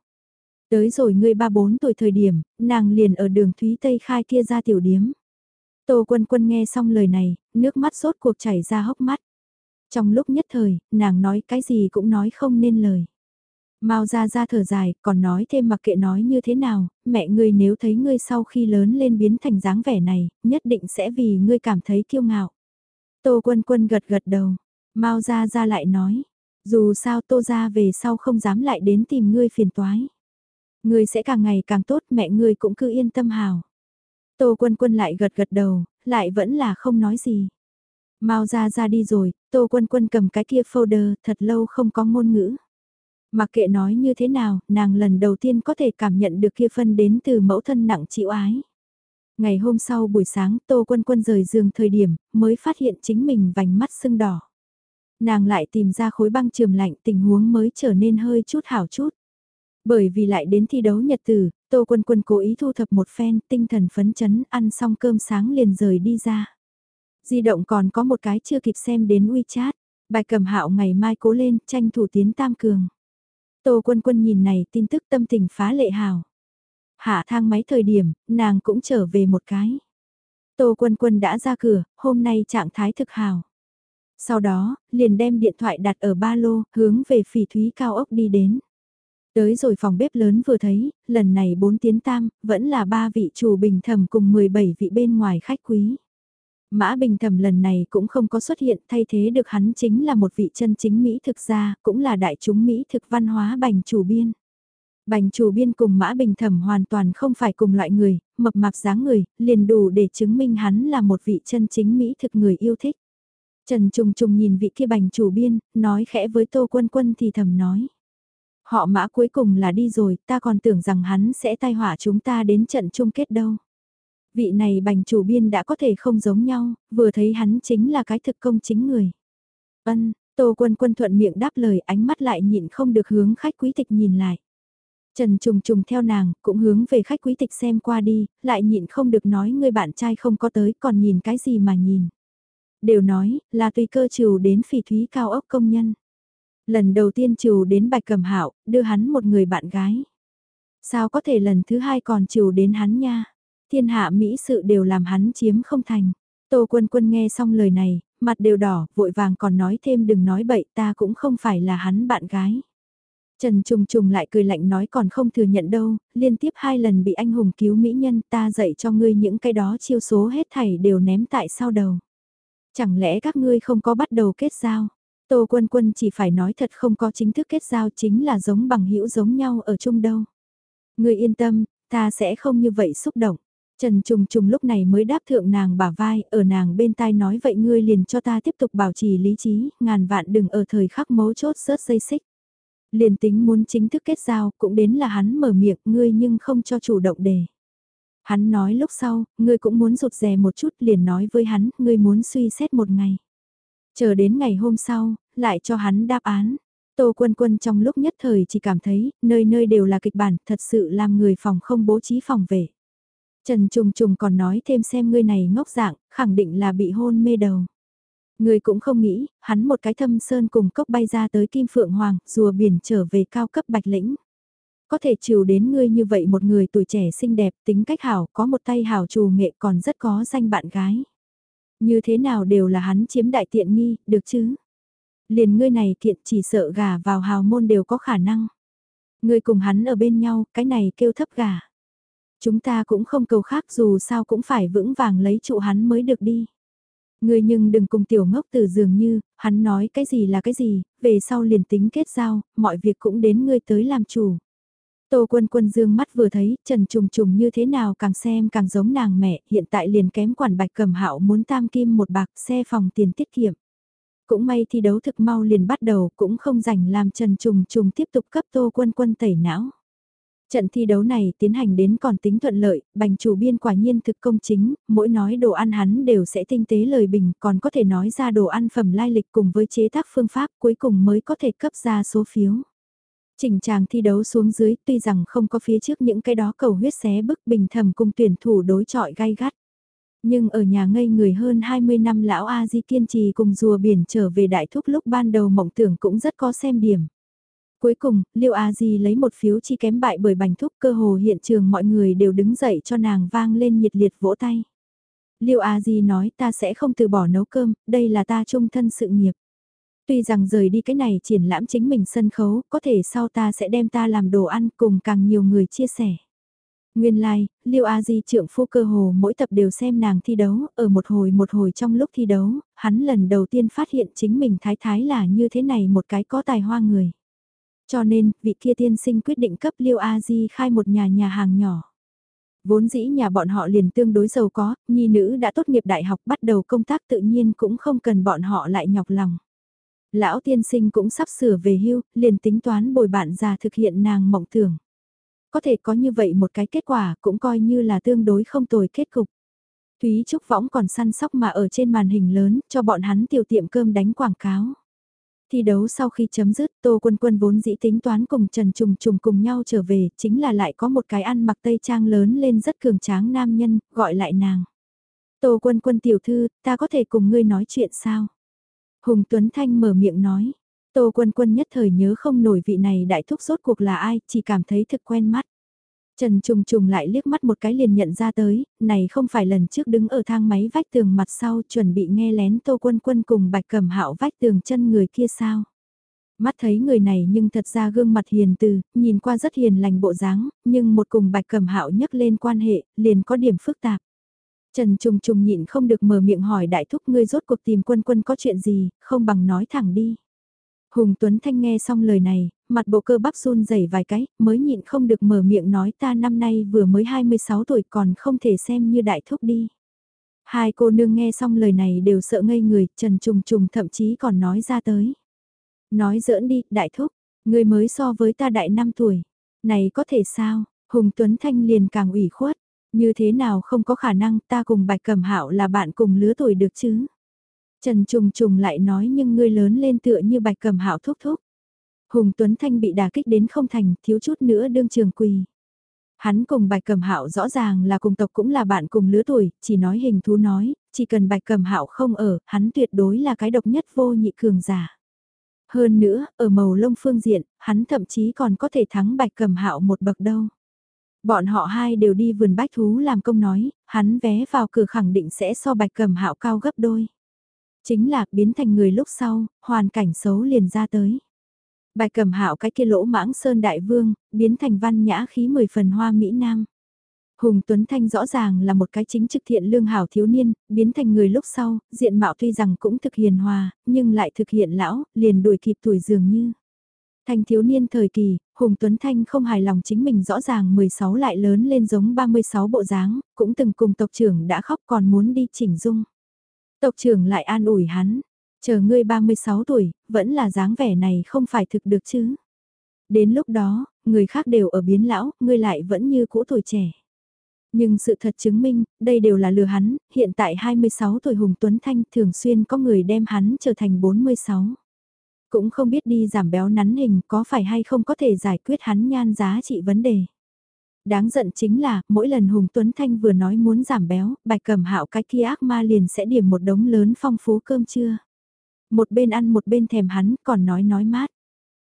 Tới rồi ngươi ba bốn tuổi thời điểm, nàng liền ở đường Thúy Tây khai kia ra tiểu điếm. Tô quân quân nghe xong lời này, nước mắt sốt cuộc chảy ra hốc mắt. Trong lúc nhất thời, nàng nói cái gì cũng nói không nên lời. Mao ra ra thở dài, còn nói thêm mặc kệ nói như thế nào, mẹ ngươi nếu thấy ngươi sau khi lớn lên biến thành dáng vẻ này, nhất định sẽ vì ngươi cảm thấy kiêu ngạo. Tô quân quân gật gật đầu, Mao ra ra lại nói, dù sao tô ra về sau không dám lại đến tìm ngươi phiền toái. Ngươi sẽ càng ngày càng tốt mẹ ngươi cũng cứ yên tâm hào. Tô quân quân lại gật gật đầu, lại vẫn là không nói gì. Mao ra ra đi rồi, tô quân quân cầm cái kia folder thật lâu không có ngôn ngữ. Mặc kệ nói như thế nào, nàng lần đầu tiên có thể cảm nhận được kia phân đến từ mẫu thân nặng chịu ái. Ngày hôm sau buổi sáng Tô Quân Quân rời giường thời điểm, mới phát hiện chính mình vành mắt sưng đỏ. Nàng lại tìm ra khối băng trường lạnh tình huống mới trở nên hơi chút hảo chút. Bởi vì lại đến thi đấu nhật tử, Tô Quân Quân cố ý thu thập một phen, tinh thần phấn chấn, ăn xong cơm sáng liền rời đi ra. Di động còn có một cái chưa kịp xem đến WeChat, bài cầm hạo ngày mai cố lên, tranh thủ tiến tam cường. Tô Quân Quân nhìn này tin tức tâm tình phá lệ hào. Hạ thang máy thời điểm, nàng cũng trở về một cái. Tô Quân Quân đã ra cửa, hôm nay trạng thái thực hào. Sau đó, liền đem điện thoại đặt ở ba lô, hướng về phỉ thúy cao ốc đi đến. Tới rồi phòng bếp lớn vừa thấy, lần này bốn tiến tam, vẫn là ba vị chủ bình thẩm cùng 17 vị bên ngoài khách quý. Mã Bình Thẩm lần này cũng không có xuất hiện thay thế được hắn chính là một vị chân chính Mỹ thực gia, cũng là đại chúng Mỹ thực văn hóa bành chủ biên. Bành chủ biên cùng Mã Bình Thẩm hoàn toàn không phải cùng loại người, mập mạp dáng người, liền đủ để chứng minh hắn là một vị chân chính Mỹ thực người yêu thích. Trần Trùng Trùng nhìn vị kia bành chủ biên, nói khẽ với Tô Quân Quân thì thầm nói. Họ mã cuối cùng là đi rồi, ta còn tưởng rằng hắn sẽ tai họa chúng ta đến trận chung kết đâu. Vị này bành chủ biên đã có thể không giống nhau, vừa thấy hắn chính là cái thực công chính người. Ân, Tô Quân Quân thuận miệng đáp lời ánh mắt lại nhịn không được hướng khách quý tịch nhìn lại. Trần Trùng Trùng theo nàng, cũng hướng về khách quý tịch xem qua đi, lại nhịn không được nói người bạn trai không có tới còn nhìn cái gì mà nhìn. Đều nói, là tùy cơ trừ đến phỉ thúy cao ốc công nhân. Lần đầu tiên trừ đến bạch cầm hạo đưa hắn một người bạn gái. Sao có thể lần thứ hai còn trừ đến hắn nha? Thiên hạ Mỹ sự đều làm hắn chiếm không thành. Tô quân quân nghe xong lời này, mặt đều đỏ, vội vàng còn nói thêm đừng nói bậy ta cũng không phải là hắn bạn gái. Trần Trùng Trùng lại cười lạnh nói còn không thừa nhận đâu, liên tiếp hai lần bị anh hùng cứu mỹ nhân ta dạy cho ngươi những cái đó chiêu số hết thảy đều ném tại sau đầu. Chẳng lẽ các ngươi không có bắt đầu kết giao? Tô Quân Quân chỉ phải nói thật không có chính thức kết giao chính là giống bằng hữu giống nhau ở chung đâu. Ngươi yên tâm, ta sẽ không như vậy xúc động. Trần Trùng Trùng lúc này mới đáp thượng nàng bả vai, ở nàng bên tai nói vậy ngươi liền cho ta tiếp tục bảo trì lý trí, ngàn vạn đừng ở thời khắc mấu chốt sớt dây xích. Liền tính muốn chính thức kết giao, cũng đến là hắn mở miệng ngươi nhưng không cho chủ động đề. Hắn nói lúc sau, ngươi cũng muốn rụt rè một chút liền nói với hắn, ngươi muốn suy xét một ngày. Chờ đến ngày hôm sau, lại cho hắn đáp án. Tô Quân Quân trong lúc nhất thời chỉ cảm thấy, nơi nơi đều là kịch bản, thật sự làm người phòng không bố trí phòng về. Trần Trùng Trùng còn nói thêm xem ngươi này ngốc dạng, khẳng định là bị hôn mê đầu. Ngươi cũng không nghĩ, hắn một cái thâm sơn cùng cốc bay ra tới Kim Phượng Hoàng, rùa biển trở về cao cấp bạch lĩnh. Có thể chiều đến ngươi như vậy một người tuổi trẻ xinh đẹp, tính cách hảo, có một tay hảo trù nghệ còn rất có danh bạn gái. Như thế nào đều là hắn chiếm đại tiện nghi, được chứ? Liền ngươi này kiện chỉ sợ gà vào hào môn đều có khả năng. Ngươi cùng hắn ở bên nhau, cái này kêu thấp gà. Chúng ta cũng không cầu khác dù sao cũng phải vững vàng lấy trụ hắn mới được đi. Ngươi nhưng đừng cùng tiểu ngốc từ dường như, hắn nói cái gì là cái gì, về sau liền tính kết giao, mọi việc cũng đến ngươi tới làm chủ. Tô quân quân dương mắt vừa thấy, trần trùng trùng như thế nào càng xem càng giống nàng mẹ, hiện tại liền kém quản bạch cầm hạo muốn tam kim một bạc xe phòng tiền tiết kiệm. Cũng may thi đấu thực mau liền bắt đầu, cũng không rảnh làm trần trùng trùng tiếp tục cấp tô quân quân tẩy não. Trận thi đấu này tiến hành đến còn tính thuận lợi, bành chủ biên quả nhiên thực công chính, mỗi nói đồ ăn hắn đều sẽ tinh tế lời bình, còn có thể nói ra đồ ăn phẩm lai lịch cùng với chế tác phương pháp cuối cùng mới có thể cấp ra số phiếu. Trình tràng thi đấu xuống dưới tuy rằng không có phía trước những cái đó cầu huyết xé bức bình thầm cùng tuyển thủ đối trọi gai gắt. Nhưng ở nhà ngây người hơn 20 năm lão A Di kiên trì cùng rùa biển trở về đại thúc lúc ban đầu mộng tưởng cũng rất có xem điểm. Cuối cùng, Liêu A Di lấy một phiếu chi kém bại bởi bành thúc cơ hồ hiện trường mọi người đều đứng dậy cho nàng vang lên nhiệt liệt vỗ tay. Liêu A Di nói ta sẽ không từ bỏ nấu cơm, đây là ta trung thân sự nghiệp. Tuy rằng rời đi cái này triển lãm chính mình sân khấu, có thể sau ta sẽ đem ta làm đồ ăn cùng càng nhiều người chia sẻ. Nguyên lai, like, Liêu A Di trưởng phu cơ hồ mỗi tập đều xem nàng thi đấu, ở một hồi một hồi trong lúc thi đấu, hắn lần đầu tiên phát hiện chính mình thái thái là như thế này một cái có tài hoa người. Cho nên, vị kia tiên sinh quyết định cấp Liêu A Di khai một nhà nhà hàng nhỏ. Vốn dĩ nhà bọn họ liền tương đối giàu có, nhi nữ đã tốt nghiệp đại học bắt đầu công tác tự nhiên cũng không cần bọn họ lại nhọc lòng. Lão tiên sinh cũng sắp sửa về hưu, liền tính toán bồi bạn già thực hiện nàng mộng tưởng. Có thể có như vậy một cái kết quả cũng coi như là tương đối không tồi kết cục. Thúy Trúc Võng còn săn sóc mà ở trên màn hình lớn cho bọn hắn tiểu tiệm cơm đánh quảng cáo. Thi đấu sau khi chấm dứt, Tô Quân Quân vốn dĩ tính toán cùng Trần Trùng Trùng cùng nhau trở về, chính là lại có một cái ăn mặc tây trang lớn lên rất cường tráng nam nhân, gọi lại nàng. Tô Quân Quân tiểu thư, ta có thể cùng ngươi nói chuyện sao? Hùng Tuấn Thanh mở miệng nói. Tô Quân Quân nhất thời nhớ không nổi vị này đại thúc rốt cuộc là ai, chỉ cảm thấy thực quen mắt. Trần Trùng Trùng lại liếc mắt một cái liền nhận ra tới, này không phải lần trước đứng ở thang máy vách tường mặt sau chuẩn bị nghe lén Tô Quân Quân cùng Bạch Cẩm Hạo vách tường chân người kia sao. Mắt thấy người này nhưng thật ra gương mặt hiền từ, nhìn qua rất hiền lành bộ dáng, nhưng một cùng Bạch Cẩm Hạo nhắc lên quan hệ, liền có điểm phức tạp. Trần Trùng Trùng nhịn không được mở miệng hỏi đại thúc ngươi rốt cuộc tìm quân quân có chuyện gì, không bằng nói thẳng đi. Hùng Tuấn Thanh nghe xong lời này, mặt bộ cơ bắp run rẩy vài cái, mới nhịn không được mở miệng nói ta năm nay vừa mới 26 tuổi còn không thể xem như đại thúc đi. Hai cô nương nghe xong lời này đều sợ ngây người, Trần Trùng Trùng thậm chí còn nói ra tới. Nói giỡn đi, đại thúc, người mới so với ta đại 5 tuổi. Này có thể sao, Hùng Tuấn Thanh liền càng ủy khuất, như thế nào không có khả năng ta cùng Bạch Cẩm Hạo là bạn cùng lứa tuổi được chứ. Trần Trùng Trùng lại nói nhưng ngươi lớn lên tựa như Bạch Cầm Hạo thúc thúc. Hùng Tuấn Thanh bị đả kích đến không thành, thiếu chút nữa đương trường quỳ. Hắn cùng Bạch Cẩm Hạo rõ ràng là cùng tộc cũng là bạn cùng lứa tuổi, chỉ nói hình thú nói, chỉ cần Bạch Cẩm Hạo không ở, hắn tuyệt đối là cái độc nhất vô nhị cường giả. Hơn nữa, ở màu lông phương diện, hắn thậm chí còn có thể thắng Bạch Cẩm Hạo một bậc đâu. Bọn họ hai đều đi vườn bách thú làm công nói, hắn vé vào cửa khẳng định sẽ so Bạch Cẩm Hạo cao gấp đôi. Chính là biến thành người lúc sau, hoàn cảnh xấu liền ra tới. Bài cầm hạo cái kia lỗ mãng sơn đại vương, biến thành văn nhã khí mười phần hoa Mỹ Nam. Hùng Tuấn Thanh rõ ràng là một cái chính trực thiện lương hảo thiếu niên, biến thành người lúc sau, diện mạo tuy rằng cũng thực hiền hòa, nhưng lại thực hiện lão, liền đuổi kịp tuổi dường như. Thanh thiếu niên thời kỳ, Hùng Tuấn Thanh không hài lòng chính mình rõ ràng 16 lại lớn lên giống 36 bộ dáng, cũng từng cùng tộc trưởng đã khóc còn muốn đi chỉnh dung. Tộc trưởng lại an ủi hắn, chờ ngươi 36 tuổi, vẫn là dáng vẻ này không phải thực được chứ. Đến lúc đó, người khác đều ở biến lão, ngươi lại vẫn như cũ tuổi trẻ. Nhưng sự thật chứng minh, đây đều là lừa hắn, hiện tại 26 tuổi Hùng Tuấn Thanh thường xuyên có người đem hắn trở thành 46. Cũng không biết đi giảm béo nắn hình có phải hay không có thể giải quyết hắn nhan giá trị vấn đề. Đáng giận chính là, mỗi lần Hùng Tuấn Thanh vừa nói muốn giảm béo, bạch cầm hạo cái kia ác ma liền sẽ điểm một đống lớn phong phú cơm trưa. Một bên ăn một bên thèm hắn, còn nói nói mát.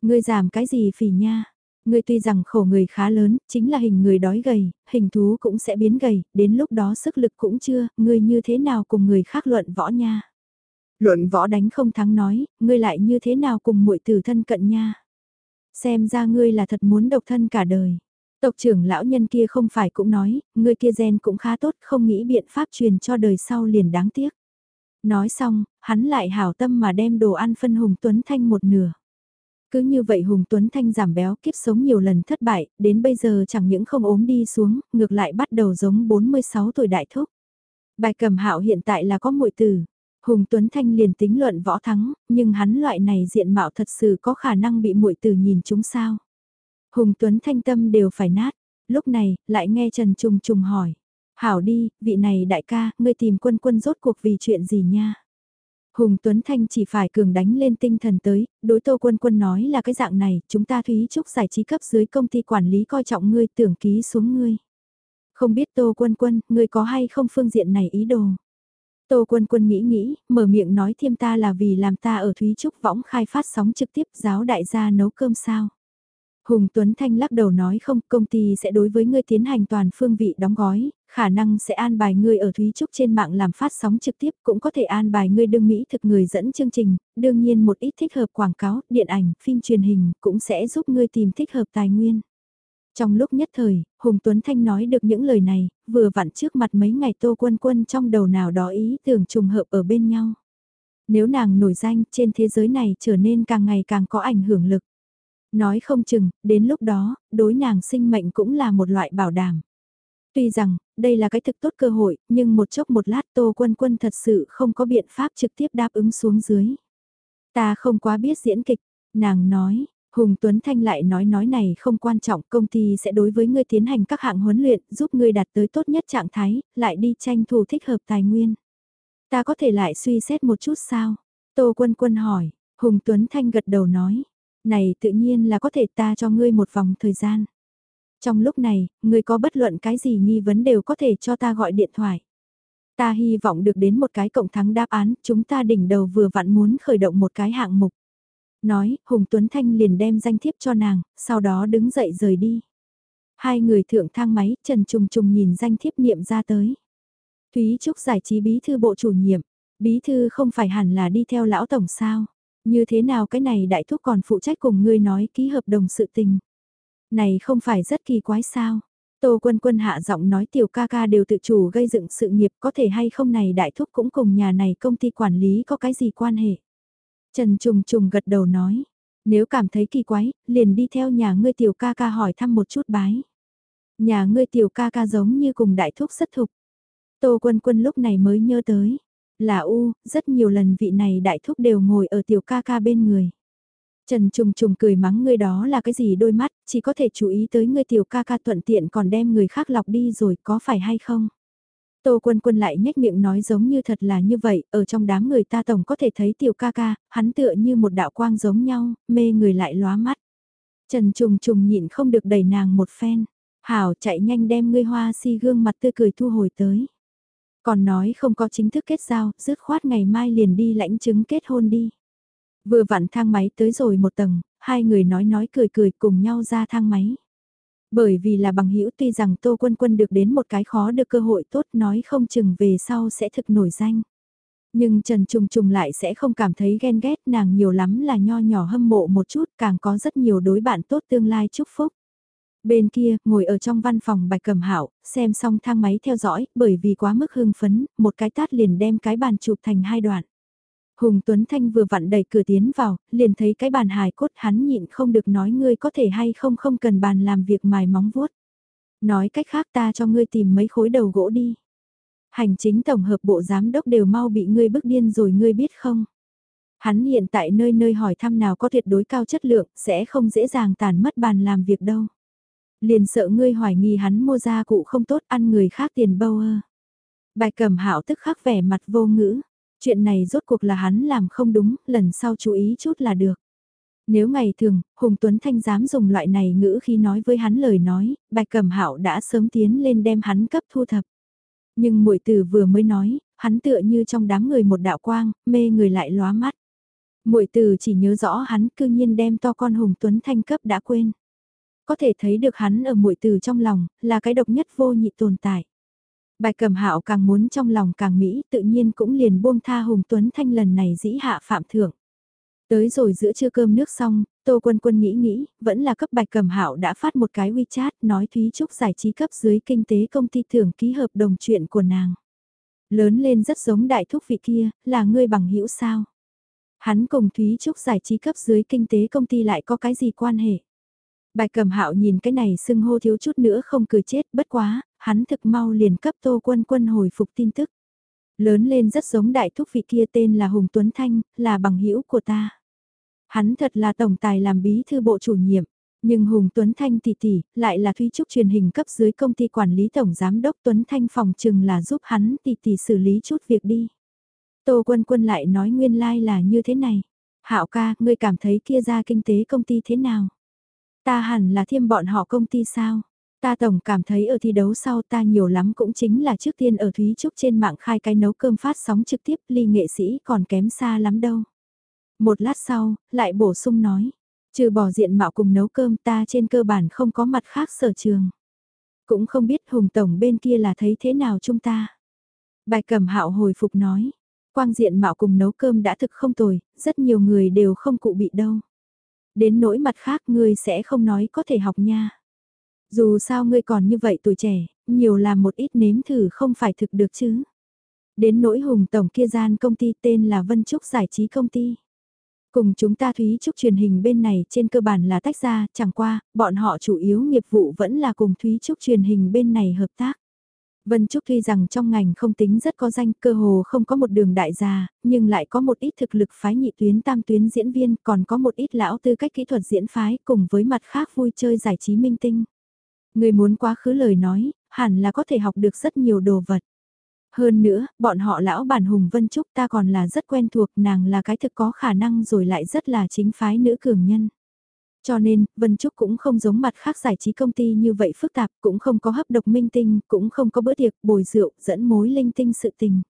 Ngươi giảm cái gì phỉ nha? Ngươi tuy rằng khổ người khá lớn, chính là hình người đói gầy, hình thú cũng sẽ biến gầy, đến lúc đó sức lực cũng chưa, ngươi như thế nào cùng người khác luận võ nha? Luận võ đánh không thắng nói, ngươi lại như thế nào cùng muội tử thân cận nha? Xem ra ngươi là thật muốn độc thân cả đời. Tộc trưởng lão nhân kia không phải cũng nói, người kia gen cũng khá tốt, không nghĩ biện pháp truyền cho đời sau liền đáng tiếc. Nói xong, hắn lại hảo tâm mà đem đồ ăn phân Hùng Tuấn Thanh một nửa. Cứ như vậy Hùng Tuấn Thanh giảm béo kiếp sống nhiều lần thất bại, đến bây giờ chẳng những không ốm đi xuống, ngược lại bắt đầu giống 46 tuổi đại thúc. Bài cầm hạo hiện tại là có muội tử. Hùng Tuấn Thanh liền tính luận võ thắng, nhưng hắn loại này diện mạo thật sự có khả năng bị muội tử nhìn chúng sao. Hùng Tuấn thanh tâm đều phải nát, lúc này, lại nghe Trần Trùng Trùng hỏi. Hảo đi, vị này đại ca, ngươi tìm quân quân rốt cuộc vì chuyện gì nha? Hùng Tuấn Thanh chỉ phải cường đánh lên tinh thần tới, đối Tô Quân Quân nói là cái dạng này, chúng ta Thúy Trúc giải trí cấp dưới công ty quản lý coi trọng ngươi tưởng ký xuống ngươi. Không biết Tô Quân Quân, ngươi có hay không phương diện này ý đồ? Tô Quân Quân nghĩ nghĩ, mở miệng nói thêm ta là vì làm ta ở Thúy Trúc võng khai phát sóng trực tiếp giáo đại gia nấu cơm sao. Hùng Tuấn Thanh lắc đầu nói không, công ty sẽ đối với ngươi tiến hành toàn phương vị đóng gói, khả năng sẽ an bài ngươi ở Thúy Trúc trên mạng làm phát sóng trực tiếp, cũng có thể an bài ngươi đương Mỹ thực người dẫn chương trình, đương nhiên một ít thích hợp quảng cáo, điện ảnh, phim truyền hình cũng sẽ giúp ngươi tìm thích hợp tài nguyên. Trong lúc nhất thời, Hùng Tuấn Thanh nói được những lời này, vừa vặn trước mặt mấy ngày Tô Quân Quân trong đầu nào đó ý tưởng trùng hợp ở bên nhau. Nếu nàng nổi danh trên thế giới này trở nên càng ngày càng có ảnh hưởng lực. Nói không chừng, đến lúc đó, đối nàng sinh mệnh cũng là một loại bảo đảm. Tuy rằng, đây là cái thực tốt cơ hội, nhưng một chốc một lát Tô Quân Quân thật sự không có biện pháp trực tiếp đáp ứng xuống dưới. Ta không quá biết diễn kịch, nàng nói, Hùng Tuấn Thanh lại nói nói này không quan trọng, công ty sẽ đối với ngươi tiến hành các hạng huấn luyện, giúp ngươi đạt tới tốt nhất trạng thái, lại đi tranh thủ thích hợp tài nguyên. Ta có thể lại suy xét một chút sao? Tô Quân Quân hỏi, Hùng Tuấn Thanh gật đầu nói, này tự nhiên là có thể ta cho ngươi một vòng thời gian. Trong lúc này, ngươi có bất luận cái gì nghi vấn đều có thể cho ta gọi điện thoại. Ta hy vọng được đến một cái cộng thắng đáp án, chúng ta đỉnh đầu vừa vặn muốn khởi động một cái hạng mục. Nói, Hùng Tuấn Thanh liền đem danh thiếp cho nàng, sau đó đứng dậy rời đi. Hai người thượng thang máy, Trần Trùng Trùng nhìn danh thiếp niệm ra tới. Thúy Trúc giải trí bí thư bộ chủ nhiệm, bí thư không phải hẳn là đi theo lão tổng sao. Như thế nào cái này đại thúc còn phụ trách cùng ngươi nói ký hợp đồng sự tình. Này không phải rất kỳ quái sao. Tô quân quân hạ giọng nói tiểu ca ca đều tự chủ gây dựng sự nghiệp có thể hay không này đại thúc cũng cùng nhà này công ty quản lý có cái gì quan hệ. Trần Trùng Trùng gật đầu nói, nếu cảm thấy kỳ quái, liền đi theo nhà ngươi tiểu ca ca hỏi thăm một chút bái. Nhà ngươi tiểu ca ca giống như cùng đại thúc rất thục. Tô quân quân lúc này mới nhớ tới, là U, rất nhiều lần vị này đại thúc đều ngồi ở tiểu ca ca bên người. Trần Trùng Trùng cười mắng người đó là cái gì đôi mắt, chỉ có thể chú ý tới người tiểu ca ca thuận tiện còn đem người khác lọc đi rồi có phải hay không? Tô Quân Quân lại nhếch miệng nói giống như thật là như vậy, ở trong đám người ta tổng có thể thấy tiểu ca ca, hắn tựa như một đạo quang giống nhau, mê người lại lóa mắt. Trần Trùng Trùng nhịn không được đẩy nàng một phen, hảo chạy nhanh đem ngươi hoa si gương mặt tươi cười thu hồi tới. Còn nói không có chính thức kết giao, dứt khoát ngày mai liền đi lãnh chứng kết hôn đi. Vừa vặn thang máy tới rồi một tầng, hai người nói nói cười cười cùng nhau ra thang máy. Bởi vì là bằng hữu tuy rằng Tô Quân Quân được đến một cái khó được cơ hội tốt nói không chừng về sau sẽ thực nổi danh. Nhưng Trần Trùng Trùng lại sẽ không cảm thấy ghen ghét nàng nhiều lắm là nho nhỏ hâm mộ một chút càng có rất nhiều đối bạn tốt tương lai chúc phúc. Bên kia, ngồi ở trong văn phòng bạch cầm hạo xem xong thang máy theo dõi, bởi vì quá mức hưng phấn, một cái tát liền đem cái bàn chụp thành hai đoạn. Hùng Tuấn Thanh vừa vặn đẩy cửa tiến vào, liền thấy cái bàn hài cốt hắn nhịn không được nói ngươi có thể hay không không cần bàn làm việc mài móng vuốt. Nói cách khác ta cho ngươi tìm mấy khối đầu gỗ đi. Hành chính tổng hợp bộ giám đốc đều mau bị ngươi bức điên rồi ngươi biết không? Hắn hiện tại nơi nơi hỏi thăm nào có tuyệt đối cao chất lượng sẽ không dễ dàng tàn mất bàn làm việc đâu. Liền sợ ngươi hoài nghi hắn mua gia cụ không tốt ăn người khác tiền bâu ơ. Bài cẩm hạo tức khắc vẻ mặt vô ngữ. Chuyện này rốt cuộc là hắn làm không đúng, lần sau chú ý chút là được. Nếu ngày thường, Hùng Tuấn Thanh dám dùng loại này ngữ khi nói với hắn lời nói, Bạch Cẩm Hạo đã sớm tiến lên đem hắn cấp thu thập. Nhưng muội từ vừa mới nói, hắn tựa như trong đám người một đạo quang, mê người lại lóa mắt. Muội từ chỉ nhớ rõ hắn cư nhiên đem to con Hùng Tuấn Thanh cấp đã quên. Có thể thấy được hắn ở muội từ trong lòng, là cái độc nhất vô nhị tồn tại. Bài cầm hạo càng muốn trong lòng càng mỹ tự nhiên cũng liền buông tha Hùng Tuấn Thanh lần này dĩ hạ phạm thưởng. Tới rồi giữa trưa cơm nước xong, Tô Quân Quân nghĩ nghĩ, vẫn là cấp bạch cầm hạo đã phát một cái WeChat nói Thúy Trúc giải trí cấp dưới kinh tế công ty thưởng ký hợp đồng chuyện của nàng. Lớn lên rất giống đại thúc vị kia, là ngươi bằng hữu sao. Hắn cùng Thúy Trúc giải trí cấp dưới kinh tế công ty lại có cái gì quan hệ bài cầm hạo nhìn cái này sưng hô thiếu chút nữa không cười chết bất quá, hắn thực mau liền cấp tô quân quân hồi phục tin tức. Lớn lên rất giống đại thúc vị kia tên là Hùng Tuấn Thanh, là bằng hữu của ta. Hắn thật là tổng tài làm bí thư bộ chủ nhiệm. Nhưng Hùng Tuấn Thanh tỷ tỷ, lại là Thúy Trúc truyền hình cấp dưới công ty quản lý tổng giám đốc Tuấn Thanh phòng chừng là giúp hắn tỷ tỷ xử lý chút việc đi. Tô Quân Quân lại nói nguyên lai like là như thế này. Hạo ca, ngươi cảm thấy kia ra kinh tế công ty thế nào? Ta hẳn là thiêm bọn họ công ty sao? Ta tổng cảm thấy ở thi đấu sau ta nhiều lắm cũng chính là trước tiên ở Thúy Trúc trên mạng khai cái nấu cơm phát sóng trực tiếp ly nghệ sĩ còn kém xa lắm đâu. Một lát sau, lại bổ sung nói, trừ bỏ diện mạo cùng nấu cơm ta trên cơ bản không có mặt khác sở trường. Cũng không biết Hùng Tổng bên kia là thấy thế nào chúng ta. Bài cầm hạo hồi phục nói, quang diện mạo cùng nấu cơm đã thực không tồi, rất nhiều người đều không cụ bị đâu. Đến nỗi mặt khác ngươi sẽ không nói có thể học nha. Dù sao ngươi còn như vậy tuổi trẻ, nhiều làm một ít nếm thử không phải thực được chứ. Đến nỗi hùng tổng kia gian công ty tên là Vân Trúc Giải trí công ty. Cùng chúng ta Thúy Trúc truyền hình bên này trên cơ bản là tách ra, chẳng qua, bọn họ chủ yếu nghiệp vụ vẫn là cùng Thúy Trúc truyền hình bên này hợp tác. Vân Trúc tuy rằng trong ngành không tính rất có danh, cơ hồ không có một đường đại gia, nhưng lại có một ít thực lực phái nhị tuyến tam tuyến diễn viên, còn có một ít lão tư cách kỹ thuật diễn phái cùng với mặt khác vui chơi giải trí minh tinh. Người muốn quá khứ lời nói, hẳn là có thể học được rất nhiều đồ vật. Hơn nữa, bọn họ lão bản Hùng Vân Trúc ta còn là rất quen thuộc nàng là cái thực có khả năng rồi lại rất là chính phái nữ cường nhân. Cho nên, Vân Trúc cũng không giống mặt khác giải trí công ty như vậy phức tạp, cũng không có hấp độc minh tinh, cũng không có bữa tiệc, bồi rượu, dẫn mối linh tinh sự tình.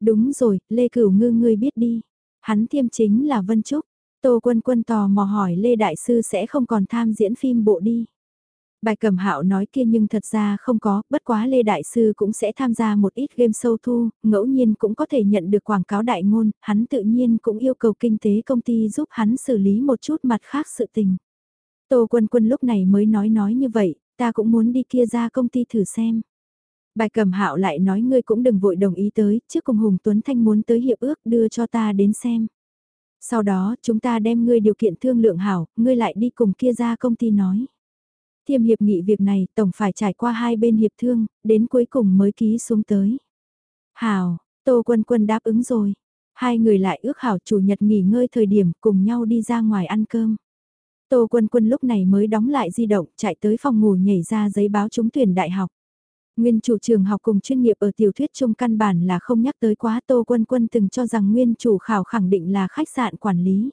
Đúng rồi, Lê Cửu Ngư ngươi biết đi. Hắn thiêm chính là Vân Trúc. Tô Quân Quân tò mò hỏi Lê Đại Sư sẽ không còn tham diễn phim bộ đi. Bài cầm hạo nói kia nhưng thật ra không có, bất quá Lê Đại Sư cũng sẽ tham gia một ít game show thu, ngẫu nhiên cũng có thể nhận được quảng cáo đại ngôn, hắn tự nhiên cũng yêu cầu kinh tế công ty giúp hắn xử lý một chút mặt khác sự tình. Tô Quân Quân lúc này mới nói nói như vậy, ta cũng muốn đi kia ra công ty thử xem. Bài cầm hạo lại nói ngươi cũng đừng vội đồng ý tới, trước cùng Hùng Tuấn Thanh muốn tới hiệp ước đưa cho ta đến xem. Sau đó chúng ta đem ngươi điều kiện thương lượng hảo, ngươi lại đi cùng kia ra công ty nói. Thiêm hiệp nghị việc này tổng phải trải qua hai bên hiệp thương, đến cuối cùng mới ký xuống tới. Hảo, Tô Quân Quân đáp ứng rồi. Hai người lại ước hảo chủ nhật nghỉ ngơi thời điểm cùng nhau đi ra ngoài ăn cơm. Tô Quân Quân lúc này mới đóng lại di động chạy tới phòng ngủ nhảy ra giấy báo trúng tuyển đại học. Nguyên chủ trường học cùng chuyên nghiệp ở tiểu thuyết chung căn bản là không nhắc tới quá Tô Quân Quân từng cho rằng nguyên chủ khảo khẳng định là khách sạn quản lý.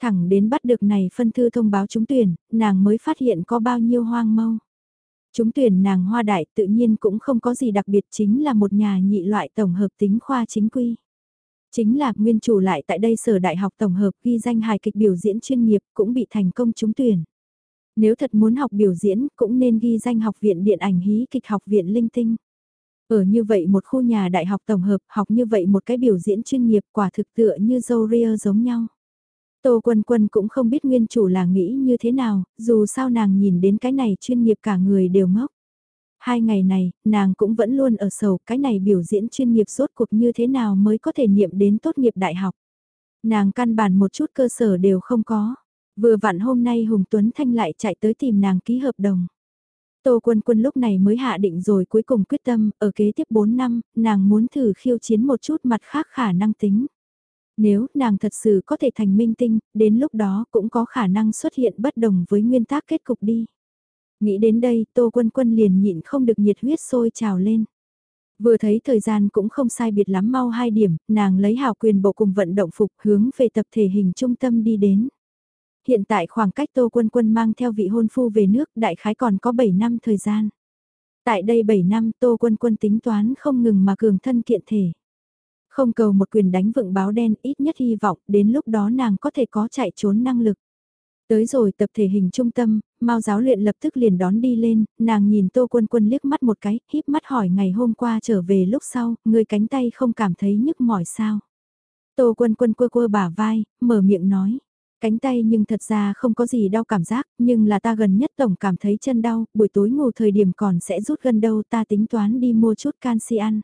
Thẳng đến bắt được này phân thư thông báo trúng tuyển, nàng mới phát hiện có bao nhiêu hoang mâu. Trúng tuyển nàng hoa đại tự nhiên cũng không có gì đặc biệt chính là một nhà nhị loại tổng hợp tính khoa chính quy. Chính là nguyên chủ lại tại đây sở đại học tổng hợp ghi danh hài kịch biểu diễn chuyên nghiệp cũng bị thành công trúng tuyển. Nếu thật muốn học biểu diễn cũng nên ghi danh học viện điện ảnh hí kịch học viện linh tinh. Ở như vậy một khu nhà đại học tổng hợp học như vậy một cái biểu diễn chuyên nghiệp quả thực tựa như dâu ria giống nhau. Tô Quân Quân cũng không biết nguyên chủ là nghĩ như thế nào, dù sao nàng nhìn đến cái này chuyên nghiệp cả người đều ngốc. Hai ngày này, nàng cũng vẫn luôn ở sầu cái này biểu diễn chuyên nghiệp suốt cuộc như thế nào mới có thể niệm đến tốt nghiệp đại học. Nàng căn bản một chút cơ sở đều không có. Vừa vặn hôm nay Hùng Tuấn Thanh lại chạy tới tìm nàng ký hợp đồng. Tô Quân Quân lúc này mới hạ định rồi cuối cùng quyết tâm, ở kế tiếp 4 năm, nàng muốn thử khiêu chiến một chút mặt khác khả năng tính. Nếu nàng thật sự có thể thành minh tinh, đến lúc đó cũng có khả năng xuất hiện bất đồng với nguyên tắc kết cục đi. Nghĩ đến đây, Tô Quân Quân liền nhịn không được nhiệt huyết sôi trào lên. Vừa thấy thời gian cũng không sai biệt lắm mau hai điểm, nàng lấy hào quyền bộ cùng vận động phục hướng về tập thể hình trung tâm đi đến. Hiện tại khoảng cách Tô Quân Quân mang theo vị hôn phu về nước đại khái còn có 7 năm thời gian. Tại đây 7 năm Tô Quân Quân tính toán không ngừng mà cường thân kiện thể. Không cầu một quyền đánh vựng báo đen ít nhất hy vọng đến lúc đó nàng có thể có chạy trốn năng lực. Tới rồi tập thể hình trung tâm, Mao giáo luyện lập tức liền đón đi lên, nàng nhìn Tô Quân Quân liếc mắt một cái, híp mắt hỏi ngày hôm qua trở về lúc sau, người cánh tay không cảm thấy nhức mỏi sao. Tô Quân Quân quơ quơ bả vai, mở miệng nói. Cánh tay nhưng thật ra không có gì đau cảm giác, nhưng là ta gần nhất tổng cảm thấy chân đau, buổi tối ngủ thời điểm còn sẽ rút gần đâu ta tính toán đi mua chút canxi ăn.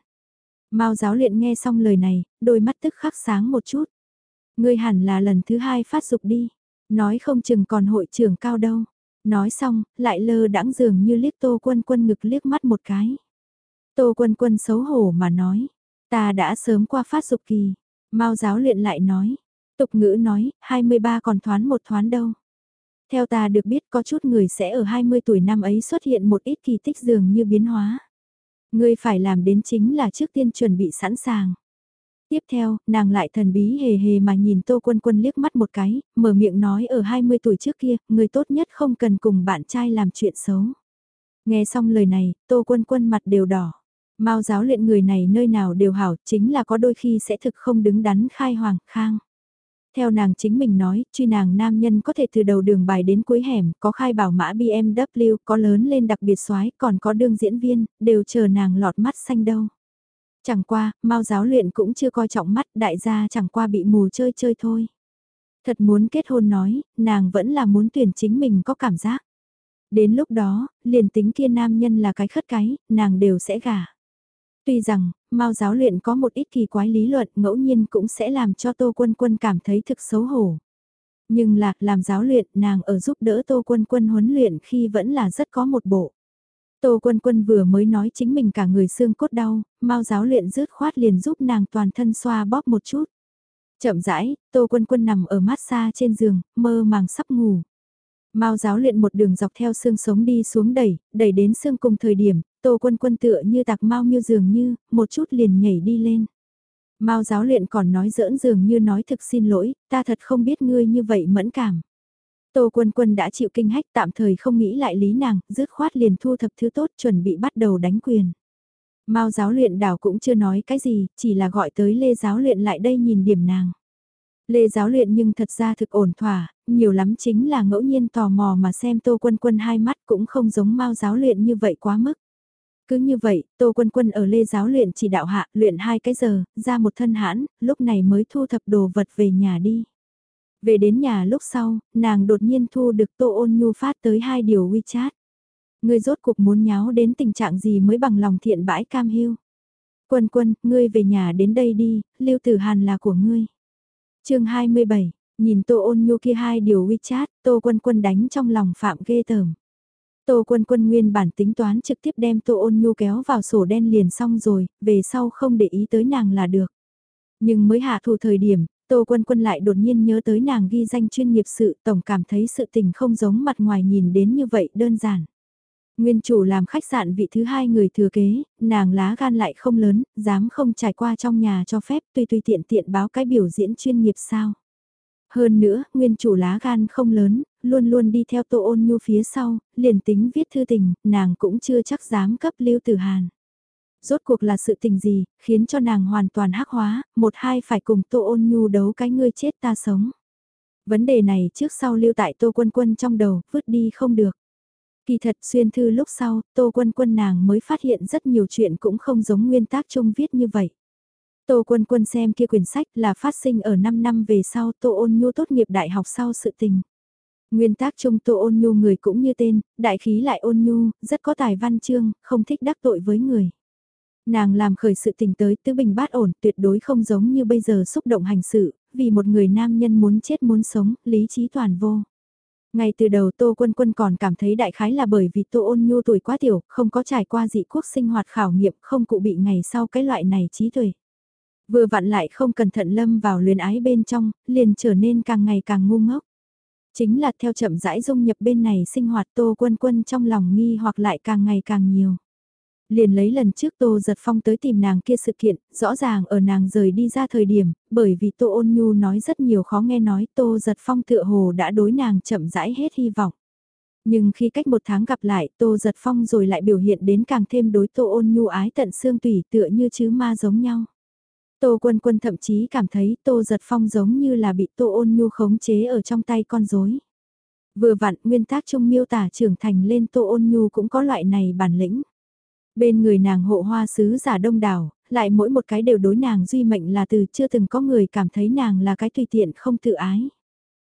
Mao giáo luyện nghe xong lời này, đôi mắt tức khắc sáng một chút. Ngươi hẳn là lần thứ hai phát dục đi, nói không chừng còn hội trưởng cao đâu. Nói xong, lại lơ đãng dường như liếc tô quân quân ngực liếc mắt một cái. Tô quân quân xấu hổ mà nói, ta đã sớm qua phát dục kỳ. Mao giáo luyện lại nói, tục ngữ nói, 23 còn thoán một thoán đâu. Theo ta được biết có chút người sẽ ở 20 tuổi năm ấy xuất hiện một ít kỳ tích dường như biến hóa. Ngươi phải làm đến chính là trước tiên chuẩn bị sẵn sàng. Tiếp theo, nàng lại thần bí hề hề mà nhìn Tô Quân Quân liếc mắt một cái, mở miệng nói ở 20 tuổi trước kia, người tốt nhất không cần cùng bạn trai làm chuyện xấu. Nghe xong lời này, Tô Quân Quân mặt đều đỏ. Mao giáo luyện người này nơi nào đều hảo, chính là có đôi khi sẽ thực không đứng đắn khai hoàng, khang. Theo nàng chính mình nói, truy nàng nam nhân có thể từ đầu đường bài đến cuối hẻm, có khai bảo mã BMW, có lớn lên đặc biệt soái còn có đương diễn viên, đều chờ nàng lọt mắt xanh đâu. Chẳng qua, mau giáo luyện cũng chưa coi trọng mắt đại gia chẳng qua bị mù chơi chơi thôi. Thật muốn kết hôn nói, nàng vẫn là muốn tuyển chính mình có cảm giác. Đến lúc đó, liền tính kia nam nhân là cái khất cái, nàng đều sẽ gả. Tuy rằng, Mao giáo luyện có một ít kỳ quái lý luận ngẫu nhiên cũng sẽ làm cho Tô Quân Quân cảm thấy thực xấu hổ. Nhưng là, làm giáo luyện, nàng ở giúp đỡ Tô Quân Quân huấn luyện khi vẫn là rất có một bộ. Tô Quân Quân vừa mới nói chính mình cả người xương cốt đau, Mao giáo luyện rứt khoát liền giúp nàng toàn thân xoa bóp một chút. Chậm rãi, Tô Quân Quân nằm ở massage trên giường, mơ màng sắp ngủ. Mao giáo luyện một đường dọc theo xương sống đi xuống đẩy, đẩy đến xương cùng thời điểm, Tô Quân Quân tựa như tạc mau miêu dường như, một chút liền nhảy đi lên. Mao giáo luyện còn nói giỡn dường như nói thực xin lỗi, ta thật không biết ngươi như vậy mẫn cảm. Tô Quân Quân đã chịu kinh hách tạm thời không nghĩ lại lý nàng, dứt khoát liền thu thập thứ tốt chuẩn bị bắt đầu đánh quyền. Mao giáo luyện đảo cũng chưa nói cái gì, chỉ là gọi tới Lê giáo luyện lại đây nhìn điểm nàng. Lê giáo luyện nhưng thật ra thực ổn thỏa, nhiều lắm chính là ngẫu nhiên tò mò mà xem Tô Quân Quân hai mắt cũng không giống Mao giáo luyện như vậy quá mức. Cứ như vậy, Tô Quân Quân ở Lê giáo luyện chỉ đạo hạ, luyện hai cái giờ, ra một thân hãn, lúc này mới thu thập đồ vật về nhà đi. Về đến nhà lúc sau, nàng đột nhiên thu được Tô Ôn Nhu phát tới hai điều WeChat. Ngươi rốt cuộc muốn nháo đến tình trạng gì mới bằng lòng thiện bãi cam hiu. Quân quân, ngươi về nhà đến đây đi, Lưu Tử Hàn là của ngươi. chương 27, nhìn Tô Ôn Nhu kia hai điều WeChat, Tô Quân Quân đánh trong lòng phạm ghê tởm. Tô Quân Quân nguyên bản tính toán trực tiếp đem Tô Ôn Nhu kéo vào sổ đen liền xong rồi, về sau không để ý tới nàng là được. Nhưng mới hạ thủ thời điểm, Tô Quân Quân lại đột nhiên nhớ tới nàng ghi danh chuyên nghiệp sự, tổng cảm thấy sự tình không giống mặt ngoài nhìn đến như vậy đơn giản. Nguyên chủ làm khách sạn vị thứ hai người thừa kế, nàng lá gan lại không lớn, dám không trải qua trong nhà cho phép tùy tùy tiện tiện báo cái biểu diễn chuyên nghiệp sao. Hơn nữa, nguyên chủ lá gan không lớn, luôn luôn đi theo tô ôn nhu phía sau, liền tính viết thư tình, nàng cũng chưa chắc dám cấp lưu tử hàn. Rốt cuộc là sự tình gì, khiến cho nàng hoàn toàn hắc hóa, một hai phải cùng tô ôn nhu đấu cái ngươi chết ta sống. Vấn đề này trước sau lưu tại tô quân quân trong đầu, vứt đi không được. Kỳ thật xuyên thư lúc sau, tô quân quân nàng mới phát hiện rất nhiều chuyện cũng không giống nguyên tác chung viết như vậy. Tô Quân Quân xem kia quyển sách là phát sinh ở 5 năm về sau Tô Ôn Nhu tốt nghiệp đại học sau sự tình. Nguyên tác chung Tô Ôn Nhu người cũng như tên, đại khí lại ôn nhu, rất có tài văn chương, không thích đắc tội với người. Nàng làm khởi sự tình tới tứ bình bát ổn, tuyệt đối không giống như bây giờ xúc động hành sự, vì một người nam nhân muốn chết muốn sống, lý trí toàn vô. Ngay từ đầu Tô Quân Quân còn cảm thấy đại khái là bởi vì Tô Ôn Nhu tuổi quá tiểu, không có trải qua dị quốc sinh hoạt khảo nghiệm, không cụ bị ngày sau cái loại này trí tuệ. Vừa vặn lại không cẩn thận lâm vào luyến ái bên trong, liền trở nên càng ngày càng ngu ngốc. Chính là theo chậm rãi dung nhập bên này sinh hoạt Tô Quân Quân trong lòng nghi hoặc lại càng ngày càng nhiều. Liền lấy lần trước Tô Giật Phong tới tìm nàng kia sự kiện, rõ ràng ở nàng rời đi ra thời điểm, bởi vì Tô Ôn Nhu nói rất nhiều khó nghe nói Tô Giật Phong tựa hồ đã đối nàng chậm rãi hết hy vọng. Nhưng khi cách một tháng gặp lại Tô Giật Phong rồi lại biểu hiện đến càng thêm đối Tô Ôn Nhu ái tận xương tủy tựa như chứ ma giống nhau. Tô Quân Quân thậm chí cảm thấy Tô Giật Phong giống như là bị Tô Ôn Nhu khống chế ở trong tay con rối. Vừa vặn nguyên tác trung miêu tả trưởng thành lên Tô Ôn Nhu cũng có loại này bản lĩnh. Bên người nàng hộ hoa sứ giả đông đảo, lại mỗi một cái đều đối nàng duy mệnh là từ chưa từng có người cảm thấy nàng là cái tùy tiện không tự ái.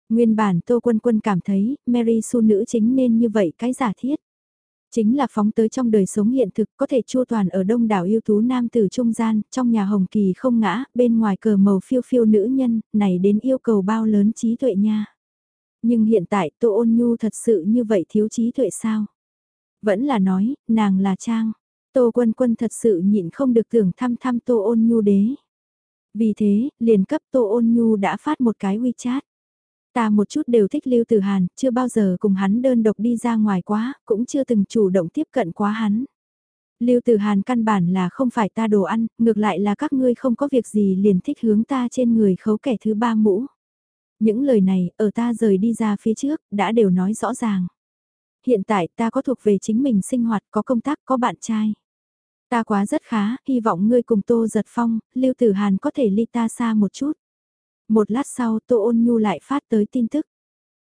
Nguyên bản Tô Quân Quân cảm thấy Mary Sue nữ chính nên như vậy cái giả thiết. Chính là phóng tới trong đời sống hiện thực có thể chua toàn ở đông đảo yêu tú nam tử trung gian, trong nhà hồng kỳ không ngã, bên ngoài cờ màu phiêu phiêu nữ nhân, này đến yêu cầu bao lớn trí tuệ nha. Nhưng hiện tại Tô Ôn Nhu thật sự như vậy thiếu trí tuệ sao? Vẫn là nói, nàng là Trang. Tô Quân Quân thật sự nhịn không được tưởng thăm thăm Tô Ôn Nhu đế. Vì thế, liền cấp Tô Ôn Nhu đã phát một cái WeChat. Ta một chút đều thích Lưu Tử Hàn, chưa bao giờ cùng hắn đơn độc đi ra ngoài quá, cũng chưa từng chủ động tiếp cận quá hắn. Lưu Tử Hàn căn bản là không phải ta đồ ăn, ngược lại là các ngươi không có việc gì liền thích hướng ta trên người khấu kẻ thứ ba mũ. Những lời này, ở ta rời đi ra phía trước, đã đều nói rõ ràng. Hiện tại ta có thuộc về chính mình sinh hoạt, có công tác, có bạn trai. Ta quá rất khá, hy vọng ngươi cùng Tô Giật Phong, Lưu Tử Hàn có thể ly ta xa một chút. Một lát sau Tô Ôn Nhu lại phát tới tin tức.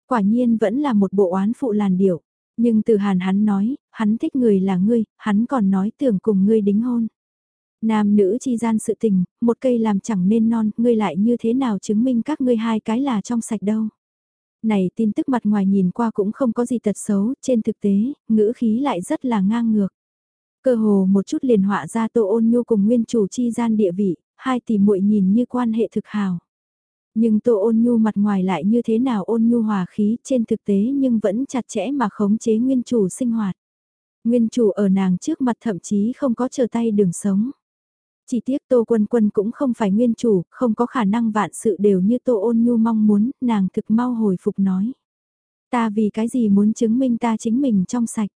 Quả nhiên vẫn là một bộ oán phụ làn điệu. Nhưng từ Hàn hắn nói, hắn thích người là ngươi, hắn còn nói tưởng cùng ngươi đính hôn. Nam nữ chi gian sự tình, một cây làm chẳng nên non, ngươi lại như thế nào chứng minh các ngươi hai cái là trong sạch đâu. Này tin tức mặt ngoài nhìn qua cũng không có gì tật xấu, trên thực tế, ngữ khí lại rất là ngang ngược. Cơ hồ một chút liền họa ra tô ôn nhu cùng nguyên chủ chi gian địa vị, hai tỷ muội nhìn như quan hệ thực hào. Nhưng tô ôn nhu mặt ngoài lại như thế nào ôn nhu hòa khí trên thực tế nhưng vẫn chặt chẽ mà khống chế nguyên chủ sinh hoạt. Nguyên chủ ở nàng trước mặt thậm chí không có chờ tay đường sống. Chỉ tiếc Tô Quân Quân cũng không phải nguyên chủ, không có khả năng vạn sự đều như Tô Ôn Nhu mong muốn, nàng thực mau hồi phục nói. Ta vì cái gì muốn chứng minh ta chính mình trong sạch?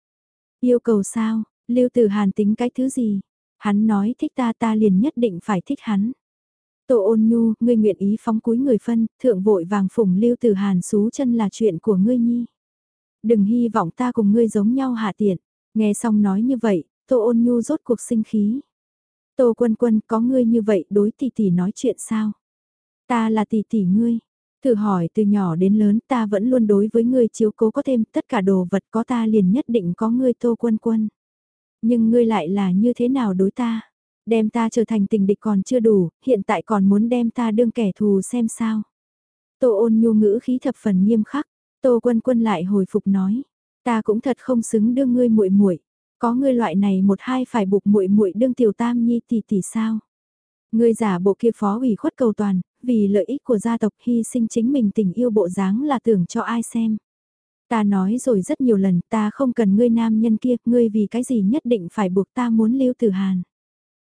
Yêu cầu sao? Lưu Tử Hàn tính cái thứ gì? Hắn nói thích ta ta liền nhất định phải thích hắn. Tô ôn nhu, ngươi nguyện ý phóng cúi người phân, thượng vội vàng phủng lưu từ hàn xú chân là chuyện của ngươi nhi. Đừng hy vọng ta cùng ngươi giống nhau hạ tiện. Nghe xong nói như vậy, tô ôn nhu rốt cuộc sinh khí. Tô quân quân có ngươi như vậy đối tỷ tỷ nói chuyện sao? Ta là tỷ tỷ ngươi. Thử hỏi từ nhỏ đến lớn ta vẫn luôn đối với ngươi chiếu cố có thêm tất cả đồ vật có ta liền nhất định có ngươi tô quân quân. Nhưng ngươi lại là như thế nào đối ta? Đem ta trở thành tình địch còn chưa đủ, hiện tại còn muốn đem ta đương kẻ thù xem sao. Tô ôn nhu ngữ khí thập phần nghiêm khắc, Tô quân quân lại hồi phục nói, ta cũng thật không xứng đương ngươi muội muội, có ngươi loại này một hai phải buộc muội muội đương tiểu tam nhi tỷ tỷ sao. Ngươi giả bộ kia phó ủy khuất cầu toàn, vì lợi ích của gia tộc hy sinh chính mình tình yêu bộ dáng là tưởng cho ai xem. Ta nói rồi rất nhiều lần ta không cần ngươi nam nhân kia, ngươi vì cái gì nhất định phải buộc ta muốn lưu tử hàn.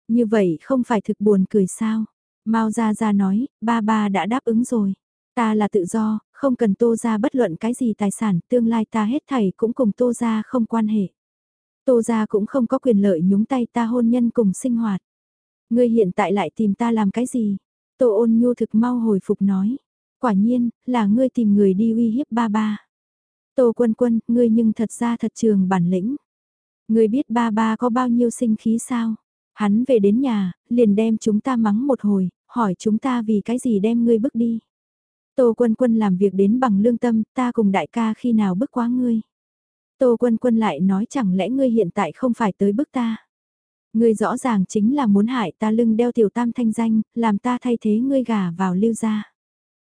Như vậy không phải thực buồn cười sao? Mao Gia Gia nói, ba ba đã đáp ứng rồi. Ta là tự do, không cần tô ra bất luận cái gì tài sản, tương lai ta hết thảy cũng cùng tô ra không quan hệ. Tô ra cũng không có quyền lợi nhúng tay ta hôn nhân cùng sinh hoạt. Ngươi hiện tại lại tìm ta làm cái gì? Tô ôn nhu thực mau hồi phục nói. Quả nhiên, là ngươi tìm người đi uy hiếp ba ba. Tô quân quân, ngươi nhưng thật ra thật trường bản lĩnh. Ngươi biết ba ba có bao nhiêu sinh khí sao? Hắn về đến nhà, liền đem chúng ta mắng một hồi, hỏi chúng ta vì cái gì đem ngươi bước đi. Tô Quân Quân làm việc đến bằng lương tâm, ta cùng đại ca khi nào bức quá ngươi. Tô Quân Quân lại nói chẳng lẽ ngươi hiện tại không phải tới bức ta. Ngươi rõ ràng chính là muốn hại ta lưng đeo tiểu tam thanh danh, làm ta thay thế ngươi gà vào lưu gia.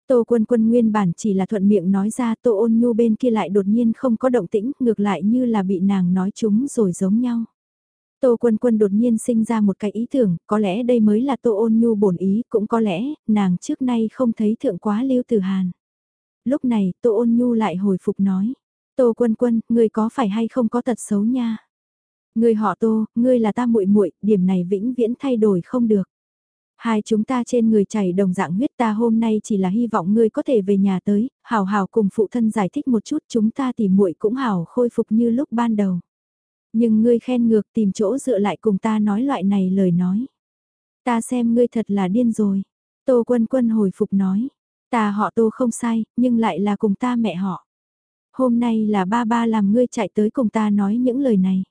Tô Quân Quân nguyên bản chỉ là thuận miệng nói ra Tô Ôn Nhu bên kia lại đột nhiên không có động tĩnh, ngược lại như là bị nàng nói chúng rồi giống nhau. Tô Quân Quân đột nhiên sinh ra một cái ý tưởng, có lẽ đây mới là Tô Ôn Nhu bổn ý, cũng có lẽ, nàng trước nay không thấy thượng quá Lưu Tử Hàn. Lúc này, Tô Ôn Nhu lại hồi phục nói, Tô Quân Quân, ngươi có phải hay không có tật xấu nha? Ngươi họ Tô, ngươi là ta muội muội, điểm này vĩnh viễn thay đổi không được. Hai chúng ta trên người chảy đồng dạng huyết ta hôm nay chỉ là hy vọng ngươi có thể về nhà tới, hào hào cùng phụ thân giải thích một chút chúng ta tỉ muội cũng hào khôi phục như lúc ban đầu. Nhưng ngươi khen ngược tìm chỗ dựa lại cùng ta nói loại này lời nói. Ta xem ngươi thật là điên rồi. Tô quân quân hồi phục nói. Ta họ tô không sai, nhưng lại là cùng ta mẹ họ. Hôm nay là ba ba làm ngươi chạy tới cùng ta nói những lời này.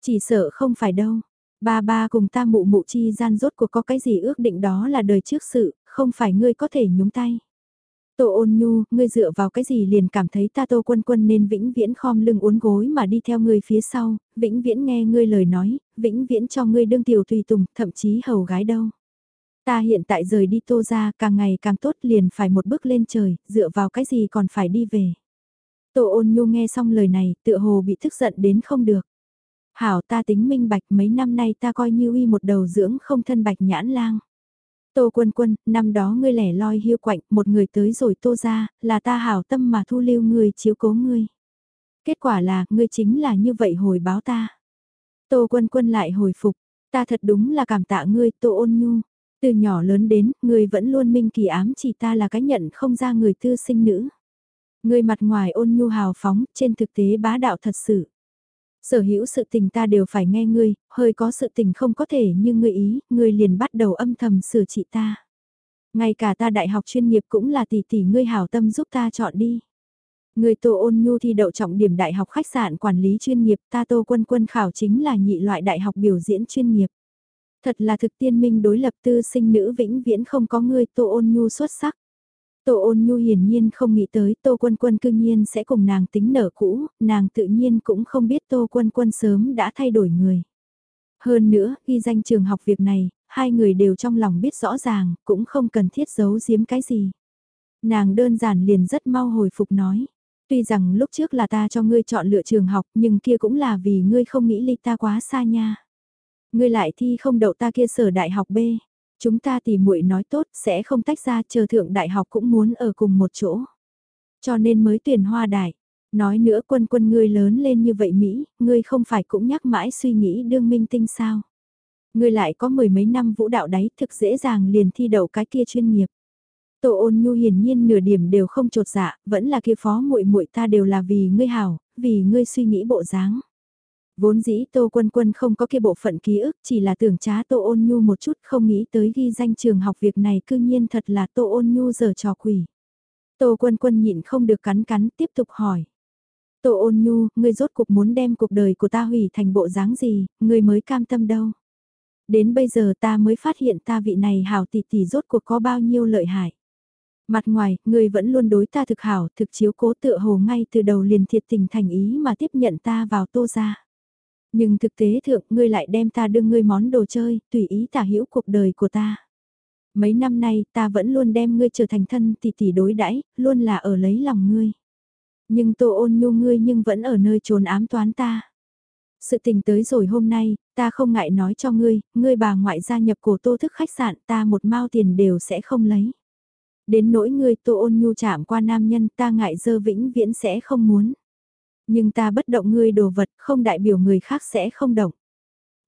Chỉ sợ không phải đâu. Ba ba cùng ta mụ mụ chi gian rốt cuộc có cái gì ước định đó là đời trước sự, không phải ngươi có thể nhúng tay. Tô ôn nhu, ngươi dựa vào cái gì liền cảm thấy ta tô quân quân nên vĩnh viễn khom lưng uốn gối mà đi theo ngươi phía sau, vĩnh viễn nghe ngươi lời nói, vĩnh viễn cho ngươi đương tiểu tùy tùng, thậm chí hầu gái đâu. Ta hiện tại rời đi tô ra càng ngày càng tốt liền phải một bước lên trời, dựa vào cái gì còn phải đi về. Tô ôn nhu nghe xong lời này, tựa hồ bị tức giận đến không được. Hảo ta tính minh bạch mấy năm nay ta coi như uy một đầu dưỡng không thân bạch nhãn lang. Tô quân quân, năm đó ngươi lẻ loi hiu quạnh, một người tới rồi tô ra, là ta hảo tâm mà thu lưu ngươi chiếu cố ngươi. Kết quả là, ngươi chính là như vậy hồi báo ta. Tô quân quân lại hồi phục, ta thật đúng là cảm tạ ngươi tô ôn nhu. Từ nhỏ lớn đến, ngươi vẫn luôn minh kỳ ám chỉ ta là cái nhận không ra người tư sinh nữ. Ngươi mặt ngoài ôn nhu hào phóng, trên thực tế bá đạo thật sự. Sở hữu sự tình ta đều phải nghe ngươi, hơi có sự tình không có thể như ngươi ý, ngươi liền bắt đầu âm thầm sửa trị ta. Ngay cả ta đại học chuyên nghiệp cũng là tỷ tỷ ngươi hảo tâm giúp ta chọn đi. Người Tô Ôn Nhu thi đậu trọng điểm đại học khách sạn quản lý chuyên nghiệp, ta Tô Quân Quân khảo chính là nhị loại đại học biểu diễn chuyên nghiệp. Thật là thực tiên minh đối lập tư sinh nữ vĩnh viễn không có người Tô Ôn Nhu xuất sắc. Tô ôn nhu hiển nhiên không nghĩ tới Tô Quân Quân cư nhiên sẽ cùng nàng tính nở cũ, nàng tự nhiên cũng không biết Tô Quân Quân sớm đã thay đổi người. Hơn nữa, ghi danh trường học việc này, hai người đều trong lòng biết rõ ràng, cũng không cần thiết giấu giếm cái gì. Nàng đơn giản liền rất mau hồi phục nói. Tuy rằng lúc trước là ta cho ngươi chọn lựa trường học nhưng kia cũng là vì ngươi không nghĩ ly ta quá xa nha. Ngươi lại thi không đậu ta kia sở đại học B. Chúng ta thì muội nói tốt sẽ không tách ra chờ thượng đại học cũng muốn ở cùng một chỗ. Cho nên mới tuyển hoa đại. Nói nữa quân quân ngươi lớn lên như vậy Mỹ, ngươi không phải cũng nhắc mãi suy nghĩ đương minh tinh sao. Ngươi lại có mười mấy năm vũ đạo đấy thực dễ dàng liền thi đậu cái kia chuyên nghiệp. Tổ ôn nhu hiển nhiên nửa điểm đều không trột dạ, vẫn là kia phó muội muội ta đều là vì ngươi hảo, vì ngươi suy nghĩ bộ dáng. Vốn dĩ Tô Quân Quân không có kia bộ phận ký ức, chỉ là tưởng trá Tô Ôn Nhu một chút không nghĩ tới ghi danh trường học việc này cư nhiên thật là Tô Ôn Nhu giờ trò quỷ. Tô Quân Quân nhịn không được cắn cắn tiếp tục hỏi. Tô Ôn Nhu, ngươi rốt cuộc muốn đem cuộc đời của ta hủy thành bộ dáng gì, ngươi mới cam tâm đâu. Đến bây giờ ta mới phát hiện ta vị này hảo tỷ tỷ rốt cuộc có bao nhiêu lợi hại. Mặt ngoài, ngươi vẫn luôn đối ta thực hảo, thực chiếu cố tựa hồ ngay từ đầu liền thiệt tình thành ý mà tiếp nhận ta vào tô ra. Nhưng thực tế thượng ngươi lại đem ta đưa ngươi món đồ chơi, tùy ý tả hữu cuộc đời của ta. Mấy năm nay ta vẫn luôn đem ngươi trở thành thân tỷ tỷ đối đãi luôn là ở lấy lòng ngươi. Nhưng tô ôn nhu ngươi nhưng vẫn ở nơi trốn ám toán ta. Sự tình tới rồi hôm nay, ta không ngại nói cho ngươi, ngươi bà ngoại gia nhập cổ tô thức khách sạn ta một mao tiền đều sẽ không lấy. Đến nỗi ngươi tô ôn nhu chạm qua nam nhân ta ngại dơ vĩnh viễn sẽ không muốn. Nhưng ta bất động ngươi đồ vật không đại biểu người khác sẽ không động.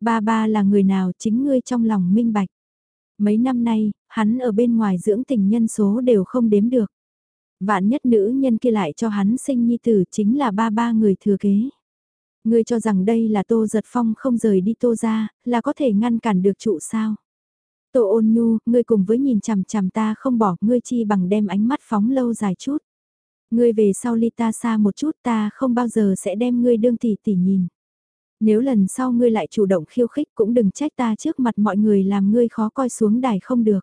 Ba ba là người nào chính ngươi trong lòng minh bạch. Mấy năm nay, hắn ở bên ngoài dưỡng tình nhân số đều không đếm được. Vạn nhất nữ nhân kia lại cho hắn sinh nhi tử chính là ba ba người thừa kế. Ngươi cho rằng đây là tô giật phong không rời đi tô ra, là có thể ngăn cản được trụ sao. Tô ôn nhu, ngươi cùng với nhìn chằm chằm ta không bỏ ngươi chi bằng đem ánh mắt phóng lâu dài chút. Ngươi về sau ly ta xa một chút ta không bao giờ sẽ đem ngươi đương tỷ tỷ nhìn. Nếu lần sau ngươi lại chủ động khiêu khích cũng đừng trách ta trước mặt mọi người làm ngươi khó coi xuống đài không được.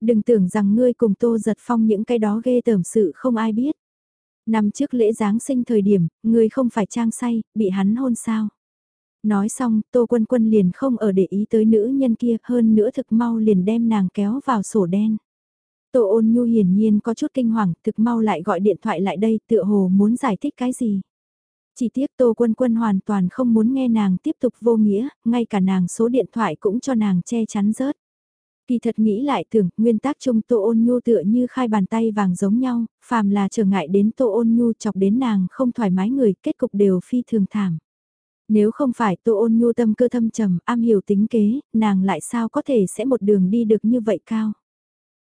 Đừng tưởng rằng ngươi cùng tô giật phong những cái đó ghê tởm sự không ai biết. Năm trước lễ Giáng sinh thời điểm, ngươi không phải trang say, bị hắn hôn sao. Nói xong, Tô Quân Quân liền không ở để ý tới nữ nhân kia, hơn nữa thực mau liền đem nàng kéo vào sổ đen. Tô ôn nhu hiển nhiên có chút kinh hoàng, thực mau lại gọi điện thoại lại đây tựa hồ muốn giải thích cái gì. Chỉ tiếc Tô Quân Quân hoàn toàn không muốn nghe nàng tiếp tục vô nghĩa, ngay cả nàng số điện thoại cũng cho nàng che chắn rớt. Kỳ thật nghĩ lại tưởng, nguyên tắc chung Tô Ôn Nhu tựa như khai bàn tay vàng giống nhau, phàm là trở ngại đến Tô Ôn Nhu chọc đến nàng không thoải mái người, kết cục đều phi thường thảm. Nếu không phải Tô Ôn Nhu tâm cơ thâm trầm, am hiểu tính kế, nàng lại sao có thể sẽ một đường đi được như vậy cao.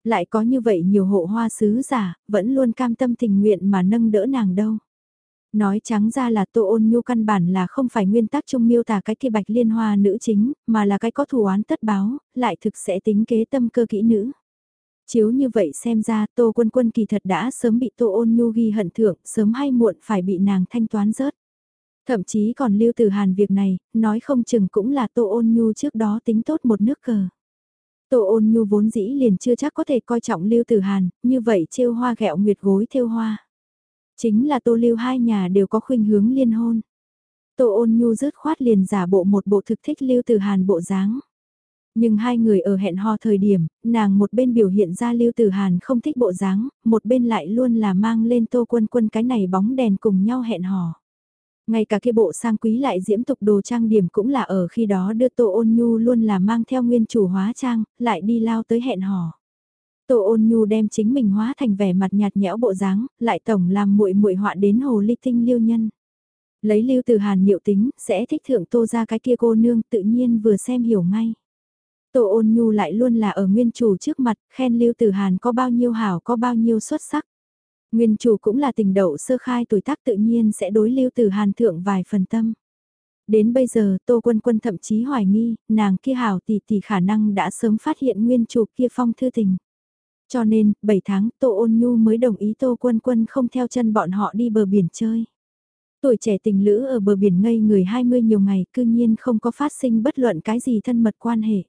Lại có như vậy nhiều hộ hoa sứ giả, vẫn luôn cam tâm tình nguyện mà nâng đỡ nàng đâu. Nói trắng ra là Tô Ôn Nhu căn bản là không phải nguyên tắc chung miêu tả cái kia bạch liên hoa nữ chính, mà là cái có thù oán tất báo, lại thực sẽ tính kế tâm cơ kỹ nữ. Chiếu như vậy xem ra Tô Quân Quân kỳ thật đã sớm bị Tô Ôn Nhu ghi hận thượng, sớm hay muộn phải bị nàng thanh toán rớt. Thậm chí còn lưu từ hàn việc này, nói không chừng cũng là Tô Ôn Nhu trước đó tính tốt một nước cờ. Tô ôn nhu vốn dĩ liền chưa chắc có thể coi trọng Lưu Tử Hàn, như vậy trêu hoa gẹo nguyệt gối theo hoa. Chính là Tô Lưu hai nhà đều có khuynh hướng liên hôn. Tô ôn nhu rớt khoát liền giả bộ một bộ thực thích Lưu Tử Hàn bộ dáng. Nhưng hai người ở hẹn hò thời điểm, nàng một bên biểu hiện ra Lưu Tử Hàn không thích bộ dáng, một bên lại luôn là mang lên Tô Quân Quân cái này bóng đèn cùng nhau hẹn hò. Ngay cả kia bộ sang quý lại diễm tục đồ trang điểm cũng là ở khi đó đưa Tô Ôn Nhu luôn là mang theo nguyên chủ hóa trang, lại đi lao tới hẹn hò. Tô Ôn Nhu đem chính mình hóa thành vẻ mặt nhạt nhẽo bộ dáng, lại tổng làm muội muội họa đến hồ ly tinh liêu nhân. Lấy lưu từ hàn nhiệu tính, sẽ thích thượng tô ra cái kia cô nương tự nhiên vừa xem hiểu ngay. Tô ôn nhu lại luôn là ở nguyên chủ trước mặt, khen lưu từ hàn có bao nhiêu hảo có bao nhiêu xuất sắc. Nguyên chủ cũng là tình đậu sơ khai tuổi tác tự nhiên sẽ đối lưu từ hàn thượng vài phần tâm. Đến bây giờ Tô Quân Quân thậm chí hoài nghi, nàng kia hảo tỷ tỷ khả năng đã sớm phát hiện nguyên chủ kia phong thư tình. Cho nên, 7 tháng Tô Ôn Nhu mới đồng ý Tô Quân Quân không theo chân bọn họ đi bờ biển chơi. Tuổi trẻ tình lữ ở bờ biển ngây người 20 nhiều ngày cư nhiên không có phát sinh bất luận cái gì thân mật quan hệ.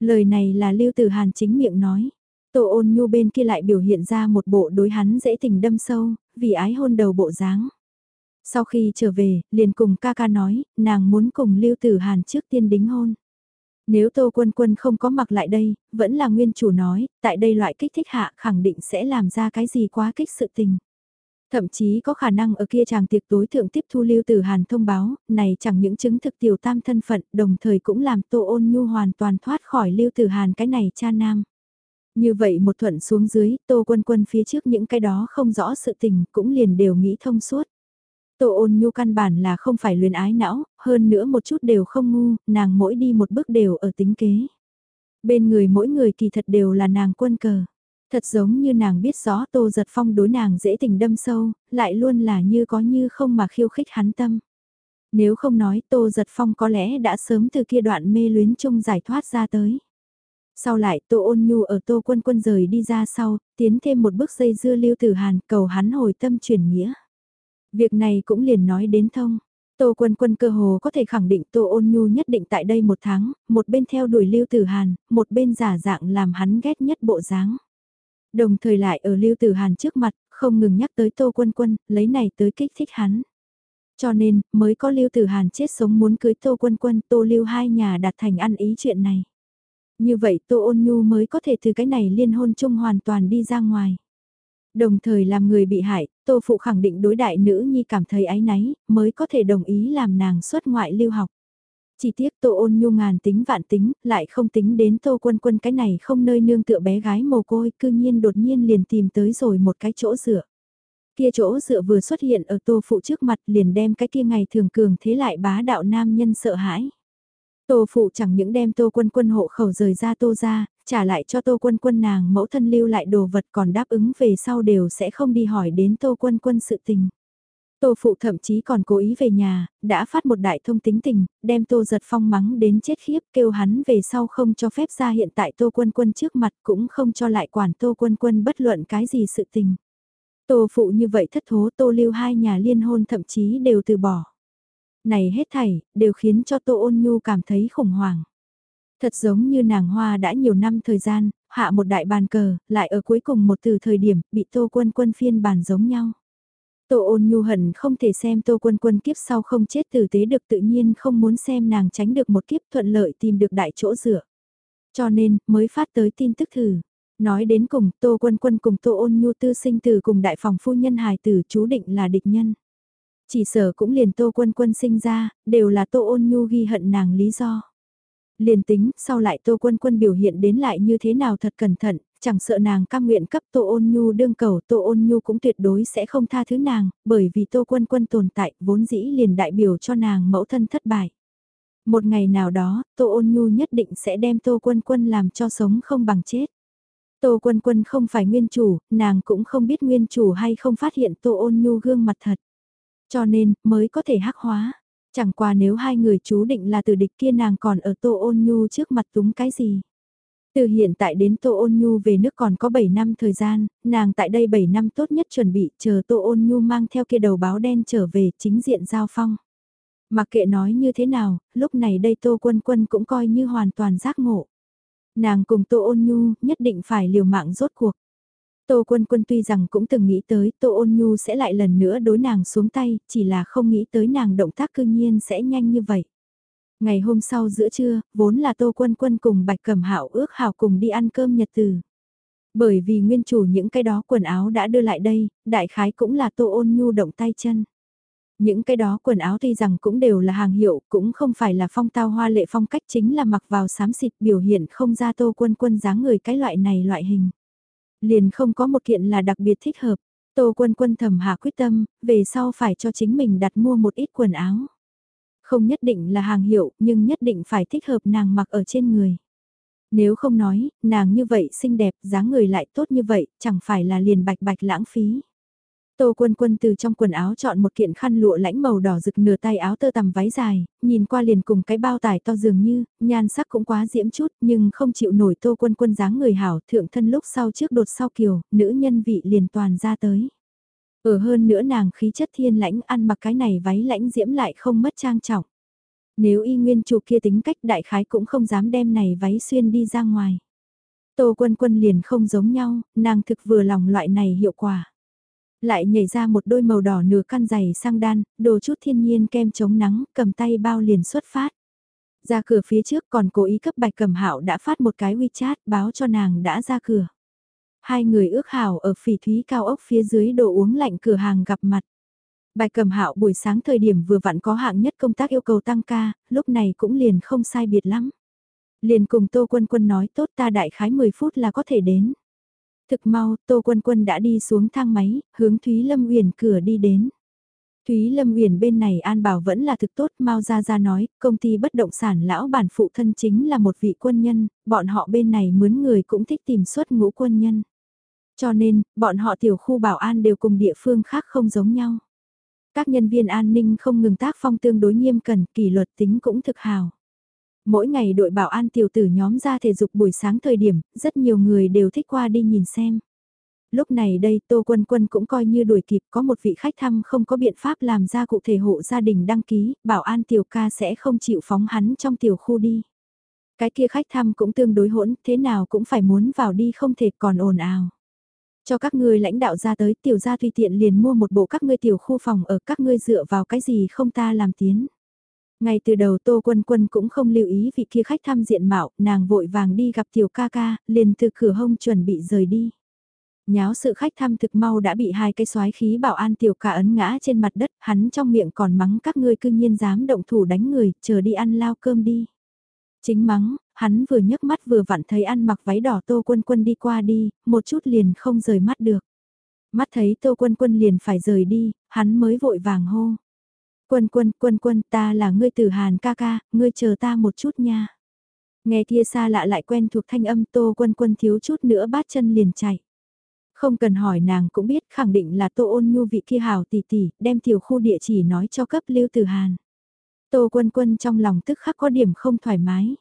Lời này là Lưu Tử Hàn chính miệng nói. Tô ôn nhu bên kia lại biểu hiện ra một bộ đối hắn dễ tình đâm sâu, vì ái hôn đầu bộ dáng. Sau khi trở về, liền cùng ca ca nói, nàng muốn cùng Lưu Tử Hàn trước tiên đính hôn. Nếu Tô Quân Quân không có mặc lại đây, vẫn là nguyên chủ nói, tại đây loại kích thích hạ khẳng định sẽ làm ra cái gì quá kích sự tình. Thậm chí có khả năng ở kia chàng tiệc tối thượng tiếp thu Lưu Tử Hàn thông báo, này chẳng những chứng thực tiểu tam thân phận, đồng thời cũng làm Tô Ôn Nhu hoàn toàn thoát khỏi Lưu Tử Hàn cái này cha nam. Như vậy một thuận xuống dưới, Tô Quân Quân phía trước những cái đó không rõ sự tình cũng liền đều nghĩ thông suốt. Tô ôn nhu căn bản là không phải luyến ái não, hơn nữa một chút đều không ngu, nàng mỗi đi một bước đều ở tính kế. Bên người mỗi người kỳ thật đều là nàng quân cờ. Thật giống như nàng biết rõ Tô Giật Phong đối nàng dễ tình đâm sâu, lại luôn là như có như không mà khiêu khích hắn tâm. Nếu không nói Tô Giật Phong có lẽ đã sớm từ kia đoạn mê luyến chung giải thoát ra tới. Sau lại Tô Ôn Nhu ở Tô Quân Quân rời đi ra sau, tiến thêm một bước dây dưa lưu tử hàn cầu hắn hồi tâm chuyển nghĩa. Việc này cũng liền nói đến thông. Tô Quân Quân cơ hồ có thể khẳng định Tô Ôn Nhu nhất định tại đây một tháng, một bên theo đuổi Lưu Tử Hàn, một bên giả dạng làm hắn ghét nhất bộ dáng. Đồng thời lại ở Lưu Tử Hàn trước mặt, không ngừng nhắc tới Tô Quân Quân, lấy này tới kích thích hắn. Cho nên, mới có Lưu Tử Hàn chết sống muốn cưới Tô Quân Quân, Tô Lưu hai nhà đặt thành ăn ý chuyện này. Như vậy Tô Ôn Nhu mới có thể từ cái này liên hôn chung hoàn toàn đi ra ngoài. Đồng thời làm người bị hại, Tô Phụ khẳng định đối đại nữ nhi cảm thấy ái náy, mới có thể đồng ý làm nàng xuất ngoại lưu học. Chỉ tiếc Tô ôn nhu ngàn tính vạn tính, lại không tính đến Tô quân quân cái này không nơi nương tựa bé gái mồ côi, cư nhiên đột nhiên liền tìm tới rồi một cái chỗ dựa. Kia chỗ dựa vừa xuất hiện ở Tô Phụ trước mặt liền đem cái kia ngày thường cường thế lại bá đạo nam nhân sợ hãi. Tô phụ chẳng những đem tô quân quân hộ khẩu rời ra tô ra, trả lại cho tô quân quân nàng mẫu thân lưu lại đồ vật còn đáp ứng về sau đều sẽ không đi hỏi đến tô quân quân sự tình. Tô phụ thậm chí còn cố ý về nhà, đã phát một đại thông tính tình, đem tô giật phong mắng đến chết khiếp kêu hắn về sau không cho phép ra hiện tại tô quân quân trước mặt cũng không cho lại quản tô quân quân bất luận cái gì sự tình. Tô phụ như vậy thất thố tô lưu hai nhà liên hôn thậm chí đều từ bỏ. Này hết thảy, đều khiến cho Tô Ôn Nhu cảm thấy khủng hoảng. Thật giống như nàng hoa đã nhiều năm thời gian, hạ một đại bàn cờ, lại ở cuối cùng một từ thời điểm, bị Tô Quân Quân phiên bàn giống nhau. Tô ôn nhu hận không thể xem Tô Quân Quân kiếp sau không chết tử tế được tự nhiên không muốn xem nàng tránh được một kiếp thuận lợi tìm được đại chỗ dựa. Cho nên, mới phát tới tin tức thử. Nói đến cùng, Tô Quân Quân cùng Tô ôn nhu tư sinh từ cùng đại phòng phu nhân hài tử chú định là địch nhân. Chỉ sở cũng liền tô quân quân sinh ra, đều là tô ôn nhu ghi hận nàng lý do. Liền tính, sau lại tô quân quân biểu hiện đến lại như thế nào thật cẩn thận, chẳng sợ nàng cam nguyện cấp tô ôn nhu đương cầu tô ôn nhu cũng tuyệt đối sẽ không tha thứ nàng, bởi vì tô quân quân tồn tại vốn dĩ liền đại biểu cho nàng mẫu thân thất bại. Một ngày nào đó, tô ôn nhu nhất định sẽ đem tô quân quân làm cho sống không bằng chết. Tô quân quân không phải nguyên chủ, nàng cũng không biết nguyên chủ hay không phát hiện tô ôn nhu gương mặt thật. Cho nên, mới có thể hắc hóa. Chẳng qua nếu hai người chú định là từ địch kia nàng còn ở Tô Ôn Nhu trước mặt túng cái gì. Từ hiện tại đến Tô Ôn Nhu về nước còn có 7 năm thời gian, nàng tại đây 7 năm tốt nhất chuẩn bị chờ Tô Ôn Nhu mang theo kia đầu báo đen trở về chính diện giao phong. Mặc kệ nói như thế nào, lúc này đây Tô Quân Quân cũng coi như hoàn toàn giác ngộ. Nàng cùng Tô Ôn Nhu nhất định phải liều mạng rốt cuộc. Tô Quân Quân tuy rằng cũng từng nghĩ tới Tô Ôn Nhu sẽ lại lần nữa đối nàng xuống tay, chỉ là không nghĩ tới nàng động tác cương nhiên sẽ nhanh như vậy. Ngày hôm sau giữa trưa, vốn là Tô Quân Quân cùng Bạch Cẩm Hạo ước hảo cùng đi ăn cơm nhật từ. Bởi vì nguyên chủ những cái đó quần áo đã đưa lại đây, đại khái cũng là Tô Ôn Nhu động tay chân. Những cái đó quần áo tuy rằng cũng đều là hàng hiệu, cũng không phải là phong tao hoa lệ phong cách chính là mặc vào xám xịt biểu hiện không ra Tô Quân Quân dáng người cái loại này loại hình. Liền không có một kiện là đặc biệt thích hợp. Tô quân quân thầm hạ quyết tâm, về sau phải cho chính mình đặt mua một ít quần áo. Không nhất định là hàng hiệu, nhưng nhất định phải thích hợp nàng mặc ở trên người. Nếu không nói, nàng như vậy xinh đẹp, dáng người lại tốt như vậy, chẳng phải là liền bạch bạch lãng phí. Tô Quân Quân từ trong quần áo chọn một kiện khăn lụa lãnh màu đỏ rực nửa tay áo tơ tằm váy dài, nhìn qua liền cùng cái bao tải to dường như, nhan sắc cũng quá diễm chút nhưng không chịu nổi Tô Quân Quân dáng người hảo thượng thân lúc sau trước đột sau kiều, nữ nhân vị liền toàn ra tới. Ở hơn nữa nàng khí chất thiên lãnh ăn mặc cái này váy lãnh diễm lại không mất trang trọng. Nếu y nguyên chủ kia tính cách đại khái cũng không dám đem này váy xuyên đi ra ngoài. Tô quân quân liền không giống nhau, nàng thực vừa lòng loại này hiệu quả. Lại nhảy ra một đôi màu đỏ nửa căn giày sang đan, đồ chút thiên nhiên kem chống nắng, cầm tay bao liền xuất phát. Ra cửa phía trước còn cố ý cấp bạch cầm hạo đã phát một cái WeChat báo cho nàng đã ra cửa. Hai người ước hảo ở phỉ thúy cao ốc phía dưới đồ uống lạnh cửa hàng gặp mặt. Bài cầm hạo buổi sáng thời điểm vừa vặn có hạng nhất công tác yêu cầu tăng ca, lúc này cũng liền không sai biệt lắm. Liền cùng Tô Quân Quân nói tốt ta đại khái 10 phút là có thể đến. Thực mau, Tô Quân Quân đã đi xuống thang máy, hướng Thúy Lâm Uyển cửa đi đến. Thúy Lâm Uyển bên này an bảo vẫn là thực tốt, Mao Gia Gia nói, công ty bất động sản lão bản phụ thân chính là một vị quân nhân, bọn họ bên này mướn người cũng thích tìm xuất ngũ quân nhân. Cho nên, bọn họ tiểu khu bảo an đều cùng địa phương khác không giống nhau. Các nhân viên an ninh không ngừng tác phong tương đối nghiêm cẩn, kỷ luật tính cũng thực hào. Mỗi ngày đội bảo an tiểu tử nhóm ra thể dục buổi sáng thời điểm, rất nhiều người đều thích qua đi nhìn xem. Lúc này đây Tô Quân Quân cũng coi như đuổi kịp có một vị khách thăm không có biện pháp làm ra cụ thể hộ gia đình đăng ký, bảo an tiểu ca sẽ không chịu phóng hắn trong tiểu khu đi. Cái kia khách thăm cũng tương đối hỗn, thế nào cũng phải muốn vào đi không thể còn ồn ào. Cho các ngươi lãnh đạo ra tới tiểu gia tùy tiện liền mua một bộ các ngươi tiểu khu phòng ở các ngươi dựa vào cái gì không ta làm tiến. Ngay từ đầu Tô Quân Quân cũng không lưu ý vị kia khách thăm diện mạo, nàng vội vàng đi gặp tiểu ca ca, liền từ cửa hông chuẩn bị rời đi. Nháo sự khách thăm thực mau đã bị hai cái xoái khí bảo an tiểu ca ấn ngã trên mặt đất, hắn trong miệng còn mắng các ngươi cư nhiên dám động thủ đánh người, chờ đi ăn lao cơm đi. Chính mắng, hắn vừa nhấc mắt vừa vặn thấy ăn mặc váy đỏ Tô Quân Quân đi qua đi, một chút liền không rời mắt được. Mắt thấy Tô Quân Quân liền phải rời đi, hắn mới vội vàng hô. Quân quân, quân quân, ta là ngươi tử hàn ca ca, ngươi chờ ta một chút nha. Nghe kia xa lạ lại quen thuộc thanh âm tô quân quân thiếu chút nữa bát chân liền chạy. Không cần hỏi nàng cũng biết khẳng định là tô ôn nhu vị kia hào tỷ tỷ, đem tiểu khu địa chỉ nói cho cấp lưu tử hàn. Tô quân quân trong lòng tức khắc có điểm không thoải mái.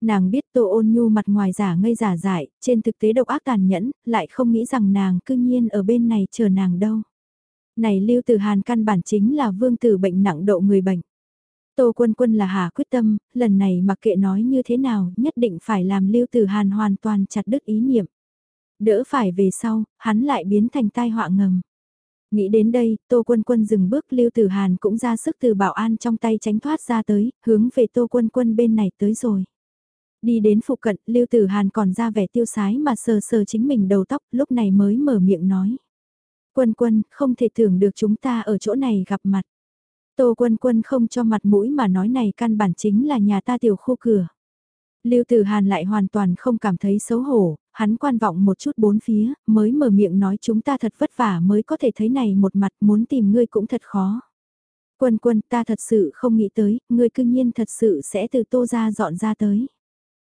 Nàng biết tô ôn nhu mặt ngoài giả ngây giả dại, trên thực tế độc ác tàn nhẫn, lại không nghĩ rằng nàng cư nhiên ở bên này chờ nàng đâu. Này Lưu Tử Hàn căn bản chính là vương tử bệnh nặng độ người bệnh. Tô Quân Quân là hà quyết tâm, lần này mặc kệ nói như thế nào, nhất định phải làm Lưu Tử Hàn hoàn toàn chặt đứt ý niệm. Đỡ phải về sau, hắn lại biến thành tai họa ngầm. Nghĩ đến đây, Tô Quân Quân dừng bước Lưu Tử Hàn cũng ra sức từ bảo an trong tay tránh thoát ra tới, hướng về Tô Quân Quân bên này tới rồi. Đi đến phụ cận, Lưu Tử Hàn còn ra vẻ tiêu sái mà sờ sờ chính mình đầu tóc, lúc này mới mở miệng nói. Quân quân, không thể tưởng được chúng ta ở chỗ này gặp mặt. Tô quân quân không cho mặt mũi mà nói này căn bản chính là nhà ta tiểu khu cửa. Lưu Tử Hàn lại hoàn toàn không cảm thấy xấu hổ, hắn quan vọng một chút bốn phía, mới mở miệng nói chúng ta thật vất vả mới có thể thấy này một mặt muốn tìm ngươi cũng thật khó. Quân quân ta thật sự không nghĩ tới, ngươi cương nhiên thật sự sẽ từ tô ra dọn ra tới.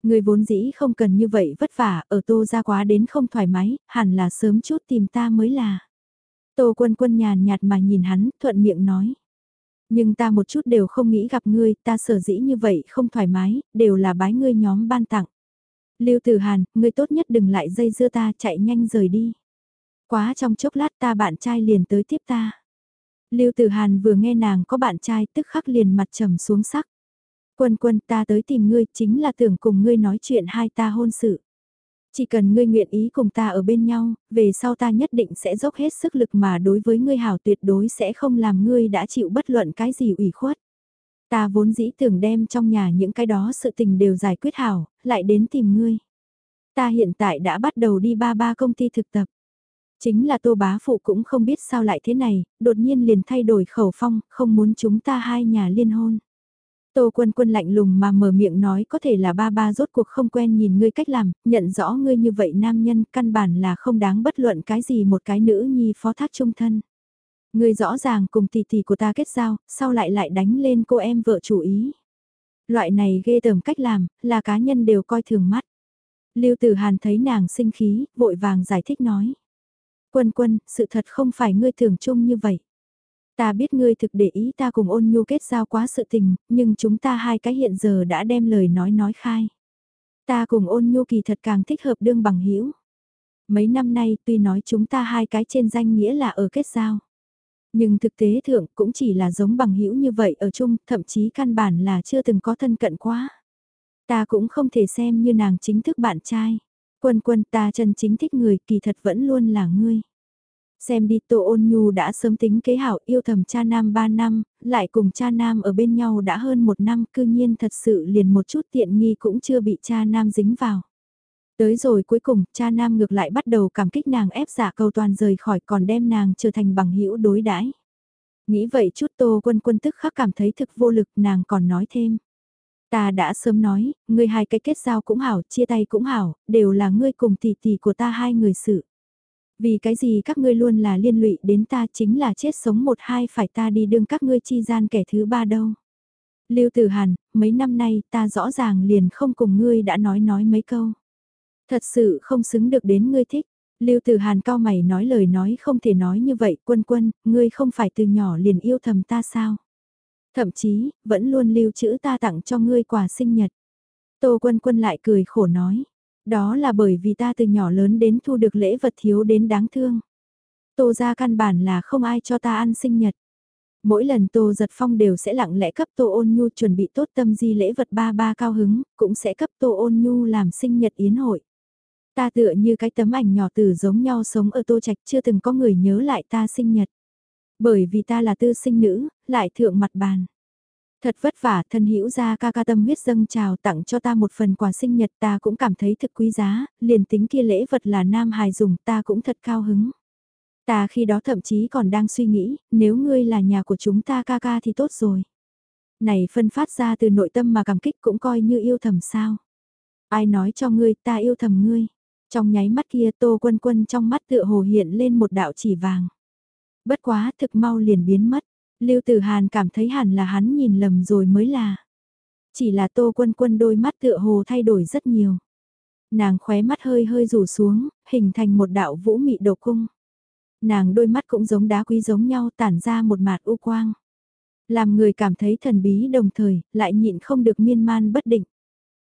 Ngươi vốn dĩ không cần như vậy vất vả, ở tô ra quá đến không thoải mái, hẳn là sớm chút tìm ta mới là. Tô quân quân nhàn nhạt mà nhìn hắn, thuận miệng nói. Nhưng ta một chút đều không nghĩ gặp ngươi, ta sở dĩ như vậy không thoải mái, đều là bái ngươi nhóm ban tặng. Lưu Tử Hàn, ngươi tốt nhất đừng lại dây dưa ta, chạy nhanh rời đi. Quá trong chốc lát ta bạn trai liền tới tiếp ta. Lưu Tử Hàn vừa nghe nàng có bạn trai tức khắc liền mặt trầm xuống sắc. Quân quân ta tới tìm ngươi chính là tưởng cùng ngươi nói chuyện hai ta hôn sự. Chỉ cần ngươi nguyện ý cùng ta ở bên nhau, về sau ta nhất định sẽ dốc hết sức lực mà đối với ngươi hảo tuyệt đối sẽ không làm ngươi đã chịu bất luận cái gì ủy khuất. Ta vốn dĩ tưởng đem trong nhà những cái đó sự tình đều giải quyết hảo, lại đến tìm ngươi. Ta hiện tại đã bắt đầu đi ba ba công ty thực tập. Chính là tô bá phụ cũng không biết sao lại thế này, đột nhiên liền thay đổi khẩu phong, không muốn chúng ta hai nhà liên hôn. Tô quân quân lạnh lùng mà mở miệng nói có thể là ba ba rốt cuộc không quen nhìn ngươi cách làm, nhận rõ ngươi như vậy nam nhân căn bản là không đáng bất luận cái gì một cái nữ nhi phó thác trung thân. Ngươi rõ ràng cùng tỷ tỷ của ta kết giao, sau lại lại đánh lên cô em vợ chủ ý. Loại này ghê tởm cách làm, là cá nhân đều coi thường mắt. Lưu Tử Hàn thấy nàng sinh khí, vội vàng giải thích nói. Quân quân, sự thật không phải ngươi tưởng chung như vậy. Ta biết ngươi thực để ý ta cùng ôn nhu kết giao quá sự tình, nhưng chúng ta hai cái hiện giờ đã đem lời nói nói khai. Ta cùng ôn nhu kỳ thật càng thích hợp đương bằng hữu Mấy năm nay tuy nói chúng ta hai cái trên danh nghĩa là ở kết giao. Nhưng thực tế thượng cũng chỉ là giống bằng hữu như vậy ở chung, thậm chí căn bản là chưa từng có thân cận quá. Ta cũng không thể xem như nàng chính thức bạn trai. Quân quân ta chân chính thích người kỳ thật vẫn luôn là ngươi. Xem đi Tô Ôn Nhu đã sớm tính kế hảo yêu thầm cha nam 3 năm, lại cùng cha nam ở bên nhau đã hơn một năm cư nhiên thật sự liền một chút tiện nghi cũng chưa bị cha nam dính vào. Tới rồi cuối cùng, cha nam ngược lại bắt đầu cảm kích nàng ép giả cầu toàn rời khỏi còn đem nàng trở thành bằng hữu đối đãi. Nghĩ vậy chút tô quân quân tức khắc cảm thấy thực vô lực nàng còn nói thêm. Ta đã sớm nói, ngươi hai cái kết giao cũng hảo, chia tay cũng hảo, đều là ngươi cùng tỷ tỷ của ta hai người sự. Vì cái gì các ngươi luôn là liên lụy đến ta chính là chết sống một hai phải ta đi đương các ngươi chi gian kẻ thứ ba đâu. Lưu Tử Hàn, mấy năm nay ta rõ ràng liền không cùng ngươi đã nói nói mấy câu. Thật sự không xứng được đến ngươi thích. Lưu Tử Hàn cao mày nói lời nói không thể nói như vậy, quân quân, ngươi không phải từ nhỏ liền yêu thầm ta sao? Thậm chí, vẫn luôn lưu trữ ta tặng cho ngươi quà sinh nhật. Tô quân quân lại cười khổ nói, đó là bởi vì ta từ nhỏ lớn đến thu được lễ vật thiếu đến đáng thương. Tô ra căn bản là không ai cho ta ăn sinh nhật. Mỗi lần Tô Giật Phong đều sẽ lặng lẽ cấp Tô Ôn Nhu chuẩn bị tốt tâm di lễ vật ba ba cao hứng, cũng sẽ cấp Tô Ôn Nhu làm sinh nhật yến hội. Ta tựa như cái tấm ảnh nhỏ tử giống nhau sống ở Tô Trạch chưa từng có người nhớ lại ta sinh nhật. Bởi vì ta là tư sinh nữ, lại thượng mặt bàn. Thật vất vả, thân hữu ra ca ca tâm huyết dâng chào tặng cho ta một phần quà sinh nhật ta cũng cảm thấy thực quý giá, liền tính kia lễ vật là nam hài dùng ta cũng thật cao hứng. Ta khi đó thậm chí còn đang suy nghĩ, nếu ngươi là nhà của chúng ta ca ca thì tốt rồi. Này phân phát ra từ nội tâm mà cảm kích cũng coi như yêu thầm sao. Ai nói cho ngươi ta yêu thầm ngươi. Trong nháy mắt kia tô quân quân trong mắt tựa hồ hiện lên một đạo chỉ vàng. Bất quá thực mau liền biến mất. Lưu Tử Hàn cảm thấy hẳn là hắn nhìn lầm rồi mới là. Chỉ là tô quân quân đôi mắt tựa hồ thay đổi rất nhiều. Nàng khóe mắt hơi hơi rủ xuống, hình thành một đạo vũ mị đồ cung. Nàng đôi mắt cũng giống đá quý giống nhau tản ra một mạt u quang. Làm người cảm thấy thần bí đồng thời, lại nhịn không được miên man bất định.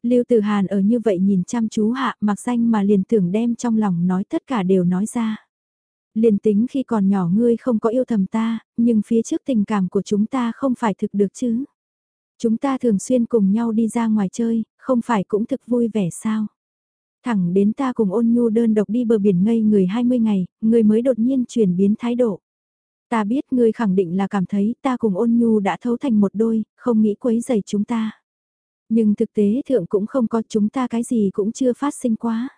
Lưu Tử Hàn ở như vậy nhìn chăm chú hạ mặc danh mà liền tưởng đem trong lòng nói tất cả đều nói ra. Liền tính khi còn nhỏ ngươi không có yêu thầm ta, nhưng phía trước tình cảm của chúng ta không phải thực được chứ. Chúng ta thường xuyên cùng nhau đi ra ngoài chơi, không phải cũng thực vui vẻ sao. Thẳng đến ta cùng ôn nhu đơn độc đi bờ biển ngây người 20 ngày, ngươi mới đột nhiên chuyển biến thái độ. Ta biết ngươi khẳng định là cảm thấy ta cùng ôn nhu đã thấu thành một đôi, không nghĩ quấy rầy chúng ta. Nhưng thực tế thượng cũng không có chúng ta cái gì cũng chưa phát sinh quá.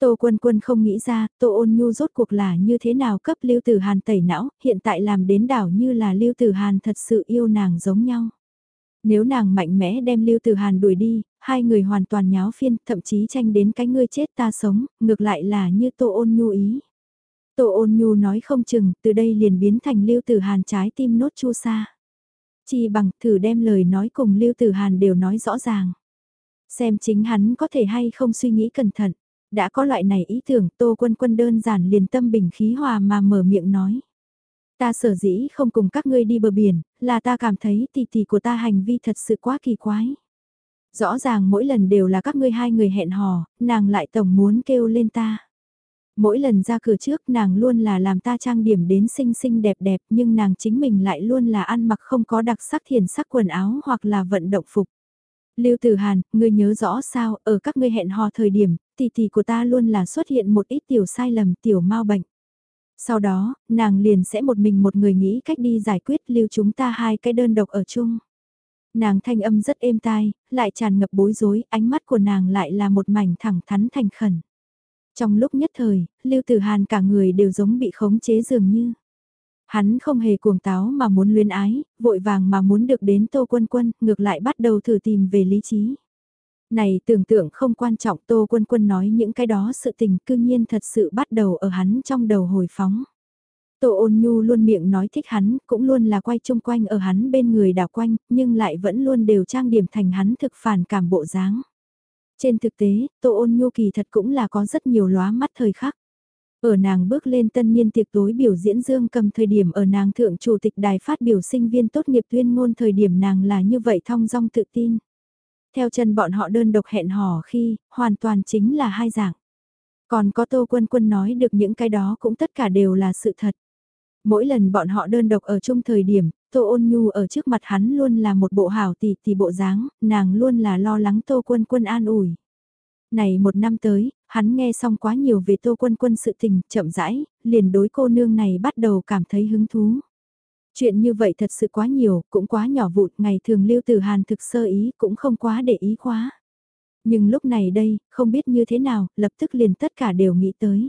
Tô Quân Quân không nghĩ ra, Tô Ôn Nhu rốt cuộc là như thế nào cấp Lưu Tử Hàn tẩy não, hiện tại làm đến đảo như là Lưu Tử Hàn thật sự yêu nàng giống nhau. Nếu nàng mạnh mẽ đem Lưu Tử Hàn đuổi đi, hai người hoàn toàn nháo phiên, thậm chí tranh đến cái ngươi chết ta sống, ngược lại là như Tô Ôn Nhu ý. Tô Ôn Nhu nói không chừng, từ đây liền biến thành Lưu Tử Hàn trái tim nốt chu sa. Chi bằng thử đem lời nói cùng Lưu Tử Hàn đều nói rõ ràng. Xem chính hắn có thể hay không suy nghĩ cẩn thận. Đã có loại này ý tưởng Tô Quân Quân đơn giản liền tâm bình khí hòa mà mở miệng nói. Ta sở dĩ không cùng các ngươi đi bờ biển, là ta cảm thấy tỷ tỷ của ta hành vi thật sự quá kỳ quái. Rõ ràng mỗi lần đều là các ngươi hai người hẹn hò, nàng lại tổng muốn kêu lên ta. Mỗi lần ra cửa trước nàng luôn là làm ta trang điểm đến xinh xinh đẹp đẹp nhưng nàng chính mình lại luôn là ăn mặc không có đặc sắc thiền sắc quần áo hoặc là vận động phục. Lưu Tử Hàn, ngươi nhớ rõ sao, ở các ngươi hẹn hò thời điểm, tỷ tỷ của ta luôn là xuất hiện một ít tiểu sai lầm, tiểu mau bệnh. Sau đó, nàng liền sẽ một mình một người nghĩ cách đi giải quyết lưu chúng ta hai cái đơn độc ở chung. Nàng thanh âm rất êm tai, lại tràn ngập bối rối, ánh mắt của nàng lại là một mảnh thẳng thắn thành khẩn. Trong lúc nhất thời, Lưu Tử Hàn cả người đều giống bị khống chế dường như. Hắn không hề cuồng táo mà muốn luyến ái, vội vàng mà muốn được đến Tô Quân Quân, ngược lại bắt đầu thử tìm về lý trí. Này tưởng tượng không quan trọng Tô Quân Quân nói những cái đó sự tình cư nhiên thật sự bắt đầu ở hắn trong đầu hồi phóng. Tô ôn nhu luôn miệng nói thích hắn, cũng luôn là quay chung quanh ở hắn bên người đảo quanh, nhưng lại vẫn luôn đều trang điểm thành hắn thực phản cảm bộ dáng. Trên thực tế, Tô ôn nhu kỳ thật cũng là có rất nhiều lóa mắt thời khắc. Ở nàng bước lên tân niên tiệc tối biểu diễn dương cầm thời điểm ở nàng thượng chủ tịch đài phát biểu sinh viên tốt nghiệp tuyên ngôn thời điểm nàng là như vậy thong dong tự tin. Theo chân bọn họ đơn độc hẹn hò khi, hoàn toàn chính là hai dạng. Còn có Tô Quân Quân nói được những cái đó cũng tất cả đều là sự thật. Mỗi lần bọn họ đơn độc ở chung thời điểm, Tô Ôn Nhu ở trước mặt hắn luôn là một bộ hảo tỷ tỷ bộ dáng, nàng luôn là lo lắng Tô Quân Quân an ủi. Này một năm tới, hắn nghe xong quá nhiều về Tô Quân Quân sự tình, chậm rãi, liền đối cô nương này bắt đầu cảm thấy hứng thú. Chuyện như vậy thật sự quá nhiều, cũng quá nhỏ vụn, ngày thường Lưu Tử Hàn thực sơ ý cũng không quá để ý quá. Nhưng lúc này đây, không biết như thế nào, lập tức liền tất cả đều nghĩ tới.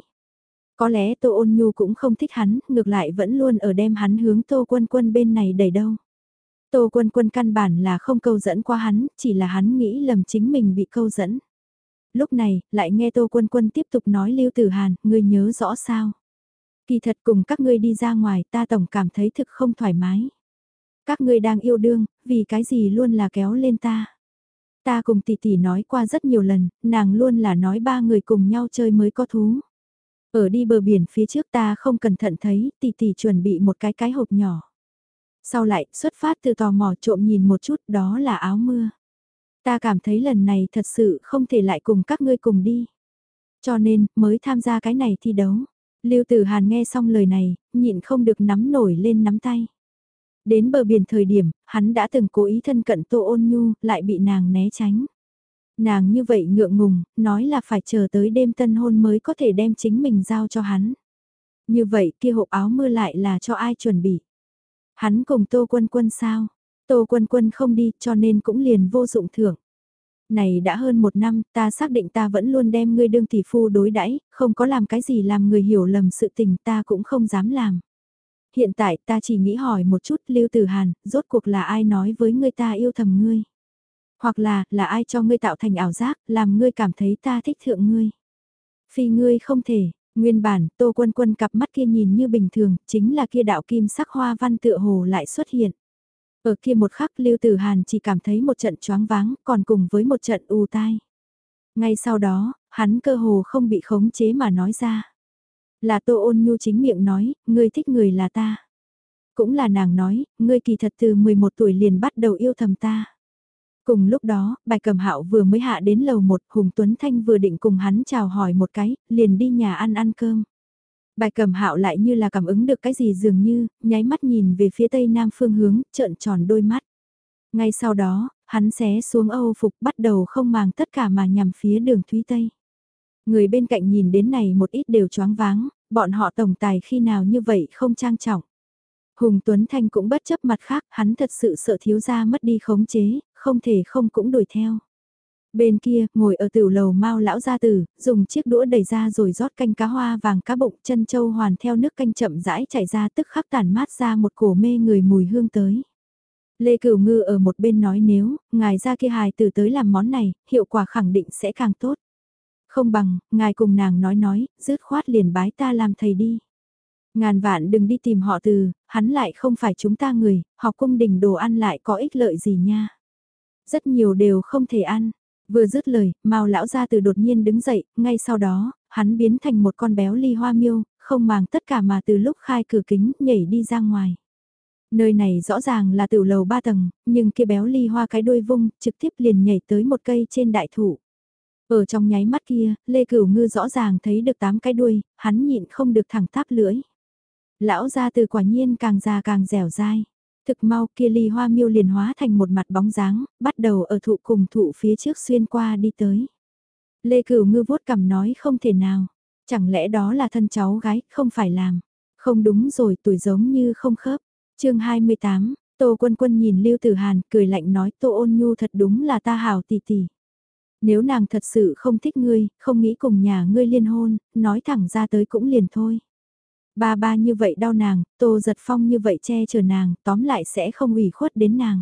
Có lẽ Tô Ôn Nhu cũng không thích hắn, ngược lại vẫn luôn ở đem hắn hướng Tô Quân Quân bên này đẩy đâu. Tô Quân Quân căn bản là không câu dẫn qua hắn, chỉ là hắn nghĩ lầm chính mình bị câu dẫn. Lúc này, lại nghe Tô Quân Quân tiếp tục nói Lưu Tử Hàn, ngươi nhớ rõ sao? Kỳ thật cùng các ngươi đi ra ngoài ta tổng cảm thấy thực không thoải mái. Các ngươi đang yêu đương, vì cái gì luôn là kéo lên ta. Ta cùng tỷ tỷ nói qua rất nhiều lần, nàng luôn là nói ba người cùng nhau chơi mới có thú. Ở đi bờ biển phía trước ta không cẩn thận thấy tỷ tỷ chuẩn bị một cái cái hộp nhỏ. Sau lại, xuất phát từ tò mò trộm nhìn một chút đó là áo mưa. Ta cảm thấy lần này thật sự không thể lại cùng các ngươi cùng đi. Cho nên, mới tham gia cái này thi đấu. Lưu Tử Hàn nghe xong lời này, nhịn không được nắm nổi lên nắm tay. Đến bờ biển thời điểm, hắn đã từng cố ý thân cận Tô Ôn Nhu, lại bị nàng né tránh. Nàng như vậy ngượng ngùng, nói là phải chờ tới đêm tân hôn mới có thể đem chính mình giao cho hắn. Như vậy kia hộp áo mưa lại là cho ai chuẩn bị? Hắn cùng Tô Quân Quân sao? Tô Quân Quân không đi cho nên cũng liền vô dụng thưởng. Này đã hơn một năm, ta xác định ta vẫn luôn đem ngươi đương tỷ phu đối đãi, không có làm cái gì làm người hiểu lầm sự tình ta cũng không dám làm. Hiện tại ta chỉ nghĩ hỏi một chút Lưu Tử Hàn, rốt cuộc là ai nói với ngươi ta yêu thầm ngươi? Hoặc là, là ai cho ngươi tạo thành ảo giác, làm ngươi cảm thấy ta thích thượng ngươi? Phi ngươi không thể, nguyên bản, Tô Quân Quân cặp mắt kia nhìn như bình thường, chính là kia đạo kim sắc hoa văn tựa hồ lại xuất hiện. Ở kia một khắc Lưu Tử Hàn chỉ cảm thấy một trận choáng váng, còn cùng với một trận u tai. Ngay sau đó, hắn cơ hồ không bị khống chế mà nói ra. Là Tô Ôn Nhu chính miệng nói, ngươi thích người là ta. Cũng là nàng nói, ngươi kỳ thật từ 11 tuổi liền bắt đầu yêu thầm ta. Cùng lúc đó, bài cầm hạo vừa mới hạ đến lầu một, Hùng Tuấn Thanh vừa định cùng hắn chào hỏi một cái, liền đi nhà ăn ăn cơm. Bài cầm hạo lại như là cảm ứng được cái gì dường như, nháy mắt nhìn về phía tây nam phương hướng, trợn tròn đôi mắt. Ngay sau đó, hắn xé xuống âu phục bắt đầu không màng tất cả mà nhằm phía đường Thúy Tây. Người bên cạnh nhìn đến này một ít đều choáng váng, bọn họ tổng tài khi nào như vậy không trang trọng. Hùng Tuấn Thanh cũng bất chấp mặt khác, hắn thật sự sợ thiếu gia mất đi khống chế, không thể không cũng đuổi theo. Bên kia, ngồi ở tiểu lầu mau lão gia tử, dùng chiếc đũa đẩy ra rồi rót canh cá hoa vàng cá bụng chân châu hoàn theo nước canh chậm rãi chảy ra tức khắc tản mát ra một cổ mê người mùi hương tới. Lê Cửu Ngư ở một bên nói nếu, ngài ra kia hài tử tới làm món này, hiệu quả khẳng định sẽ càng tốt. Không bằng, ngài cùng nàng nói nói, dứt khoát liền bái ta làm thầy đi. Ngàn vạn đừng đi tìm họ từ, hắn lại không phải chúng ta người, học cung đình đồ ăn lại có ích lợi gì nha. Rất nhiều đều không thể ăn, Vừa dứt lời, Mao lão gia từ đột nhiên đứng dậy, ngay sau đó, hắn biến thành một con béo ly hoa miêu, không màng tất cả mà từ lúc khai cửa kính nhảy đi ra ngoài. Nơi này rõ ràng là tiểu lầu ba tầng, nhưng kia béo ly hoa cái đuôi vung, trực tiếp liền nhảy tới một cây trên đại thụ. Ở trong nháy mắt kia, Lê Cửu Ngư rõ ràng thấy được tám cái đuôi, hắn nhịn không được thẳng tháp lưỡi. Lão gia từ quả nhiên càng già càng dẻo dai. Thực mau kia ly hoa miêu liền hóa thành một mặt bóng dáng, bắt đầu ở thụ cùng thụ phía trước xuyên qua đi tới. Lê Cửu Ngư vuốt cằm nói không thể nào, chẳng lẽ đó là thân cháu gái, không phải làm. Không đúng rồi, tuổi giống như không khớp. chương 28, Tô Quân Quân nhìn Lưu Tử Hàn, cười lạnh nói Tô Ôn Nhu thật đúng là ta hào tỷ tỷ. Nếu nàng thật sự không thích ngươi, không nghĩ cùng nhà ngươi liên hôn, nói thẳng ra tới cũng liền thôi. Ba ba như vậy đau nàng, Tô Giật Phong như vậy che chở nàng, tóm lại sẽ không ủy khuất đến nàng.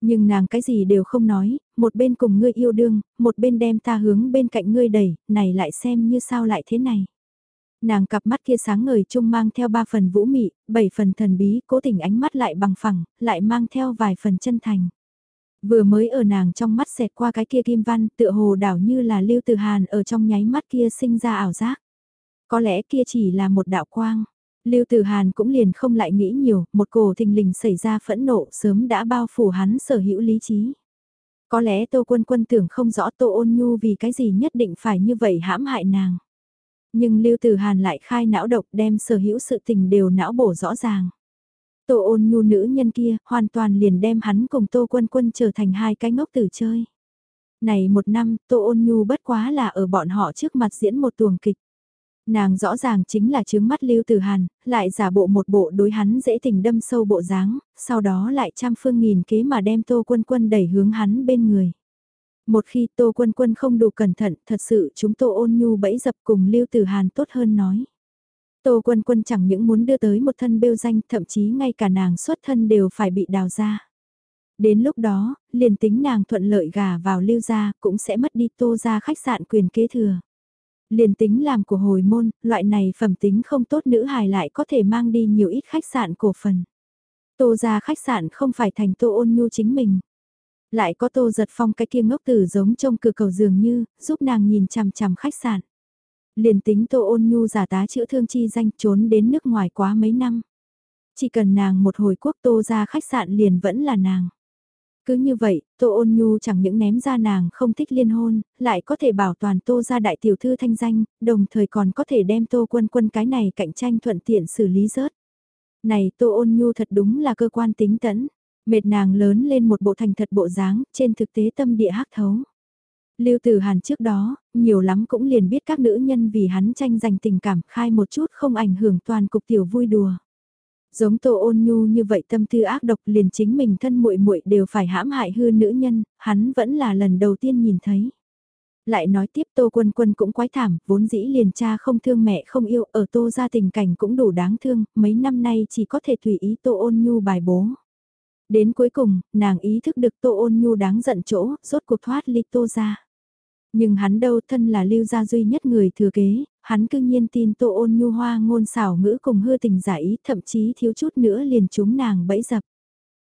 Nhưng nàng cái gì đều không nói, một bên cùng ngươi yêu đương, một bên đem ta hướng bên cạnh ngươi đẩy, này lại xem như sao lại thế này. Nàng cặp mắt kia sáng ngời chung mang theo ba phần vũ mị, bảy phần thần bí, cố tình ánh mắt lại bằng phẳng, lại mang theo vài phần chân thành. Vừa mới ở nàng trong mắt xẹt qua cái kia kim văn tựa hồ đảo như là lưu từ hàn ở trong nháy mắt kia sinh ra ảo giác. Có lẽ kia chỉ là một đạo quang. Lưu Tử Hàn cũng liền không lại nghĩ nhiều, một cổ thình lình xảy ra phẫn nộ sớm đã bao phủ hắn sở hữu lý trí. Có lẽ Tô Quân Quân tưởng không rõ Tô Ôn Nhu vì cái gì nhất định phải như vậy hãm hại nàng. Nhưng Lưu Tử Hàn lại khai não độc đem sở hữu sự tình đều não bổ rõ ràng. Tô Ôn Nhu nữ nhân kia hoàn toàn liền đem hắn cùng Tô Quân Quân trở thành hai cái ngốc tử chơi. Này một năm, Tô Ôn Nhu bất quá là ở bọn họ trước mặt diễn một tuồng kịch. Nàng rõ ràng chính là chướng mắt Lưu Tử Hàn, lại giả bộ một bộ đối hắn dễ tình đâm sâu bộ dáng, sau đó lại trăm phương nghìn kế mà đem Tô Quân Quân đẩy hướng hắn bên người. Một khi Tô Quân Quân không đủ cẩn thận, thật sự chúng Tô ôn nhu bẫy dập cùng Lưu Tử Hàn tốt hơn nói. Tô Quân Quân chẳng những muốn đưa tới một thân bêu danh, thậm chí ngay cả nàng xuất thân đều phải bị đào ra. Đến lúc đó, liền tính nàng thuận lợi gà vào lưu gia cũng sẽ mất đi tô ra khách sạn quyền kế thừa. Liền tính làm của hồi môn, loại này phẩm tính không tốt nữ hài lại có thể mang đi nhiều ít khách sạn cổ phần. Tô ra khách sạn không phải thành tô ôn nhu chính mình. Lại có tô giật phong cái kia ngốc tử giống trông cửa cầu dường như, giúp nàng nhìn chằm chằm khách sạn. Liền tính tô ôn nhu giả tá chữa thương chi danh trốn đến nước ngoài quá mấy năm. Chỉ cần nàng một hồi quốc tô ra khách sạn liền vẫn là nàng. Cứ như vậy, Tô Ôn Nhu chẳng những ném ra nàng không thích liên hôn, lại có thể bảo toàn Tô ra đại tiểu thư thanh danh, đồng thời còn có thể đem Tô Quân Quân cái này cạnh tranh thuận tiện xử lý rớt. Này Tô Ôn Nhu thật đúng là cơ quan tính tẫn, mệt nàng lớn lên một bộ thành thật bộ dáng, trên thực tế tâm địa hắc thấu. Lưu Tử Hàn trước đó, nhiều lắm cũng liền biết các nữ nhân vì hắn tranh giành tình cảm khai một chút không ảnh hưởng toàn cục tiểu vui đùa. Giống Tô Ôn Nhu như vậy tâm tư ác độc liền chính mình thân muội muội đều phải hãm hại hư nữ nhân, hắn vẫn là lần đầu tiên nhìn thấy. Lại nói tiếp Tô Quân Quân cũng quái thảm, vốn dĩ liền cha không thương mẹ không yêu, ở Tô gia tình cảnh cũng đủ đáng thương, mấy năm nay chỉ có thể tùy ý Tô Ôn Nhu bài bố. Đến cuối cùng, nàng ý thức được Tô Ôn Nhu đáng giận chỗ, rốt cuộc thoát ly Tô gia. Nhưng hắn đâu thân là lưu gia duy nhất người thừa kế, hắn cương nhiên tin tô ôn nhu hoa ngôn xảo ngữ cùng hư tình giả ý thậm chí thiếu chút nữa liền chúng nàng bẫy dập.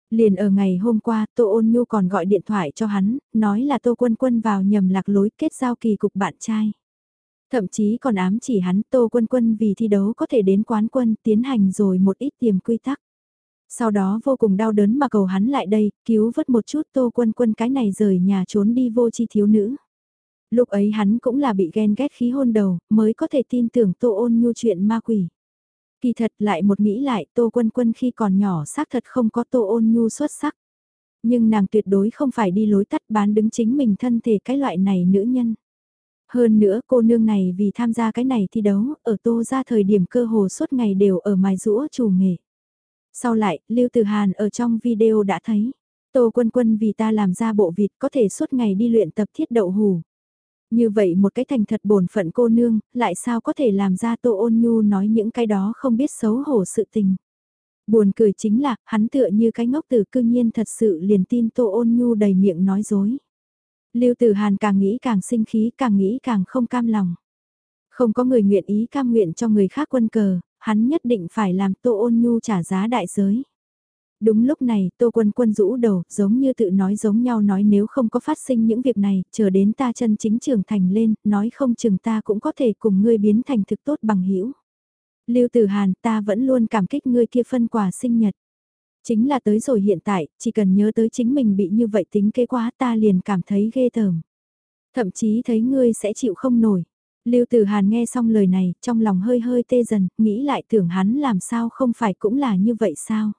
Liền ở ngày hôm qua, Tô Ôn Nhu còn gọi điện thoại cho hắn, nói là Tô Quân Quân vào nhầm lạc lối kết giao kỳ cục bạn trai. Thậm chí còn ám chỉ hắn Tô Quân Quân vì thi đấu có thể đến quán quân tiến hành rồi một ít tiềm quy tắc. Sau đó vô cùng đau đớn mà cầu hắn lại đây, cứu vớt một chút Tô Quân Quân cái này rời nhà trốn đi vô chi thiếu nữ. Lúc ấy hắn cũng là bị ghen ghét khí hôn đầu, mới có thể tin tưởng Tô Ôn Nhu chuyện ma quỷ. Kỳ thật lại một nghĩ lại Tô Quân Quân khi còn nhỏ xác thật không có Tô Ôn Nhu xuất sắc. Nhưng nàng tuyệt đối không phải đi lối tắt bán đứng chính mình thân thể cái loại này nữ nhân. Hơn nữa cô nương này vì tham gia cái này thi đấu, ở tô ra thời điểm cơ hồ suốt ngày đều ở mài rũa chủ nghề. Sau lại, Lưu từ Hàn ở trong video đã thấy, tô quân quân vì ta làm ra bộ vịt có thể suốt ngày đi luyện tập thiết đậu hủ. Như vậy một cái thành thật bổn phận cô nương, lại sao có thể làm ra Tô Ôn Nhu nói những cái đó không biết xấu hổ sự tình. Buồn cười chính là, hắn tựa như cái ngốc tử cư nhiên thật sự liền tin Tô Ôn Nhu đầy miệng nói dối. Lưu Tử Hàn càng nghĩ càng sinh khí, càng nghĩ càng không cam lòng. Không có người nguyện ý cam nguyện cho người khác quân cờ, hắn nhất định phải làm Tô Ôn Nhu trả giá đại giới. Đúng lúc này, Tô Quân Quân rũ đầu, giống như tự nói giống nhau nói nếu không có phát sinh những việc này, chờ đến ta chân chính trưởng thành lên, nói không chừng ta cũng có thể cùng ngươi biến thành thực tốt bằng hữu Lưu Tử Hàn, ta vẫn luôn cảm kích ngươi kia phân quà sinh nhật. Chính là tới rồi hiện tại, chỉ cần nhớ tới chính mình bị như vậy tính kế quá ta liền cảm thấy ghê tởm. Thậm chí thấy ngươi sẽ chịu không nổi. Lưu Tử Hàn nghe xong lời này, trong lòng hơi hơi tê dần, nghĩ lại tưởng hắn làm sao không phải cũng là như vậy sao.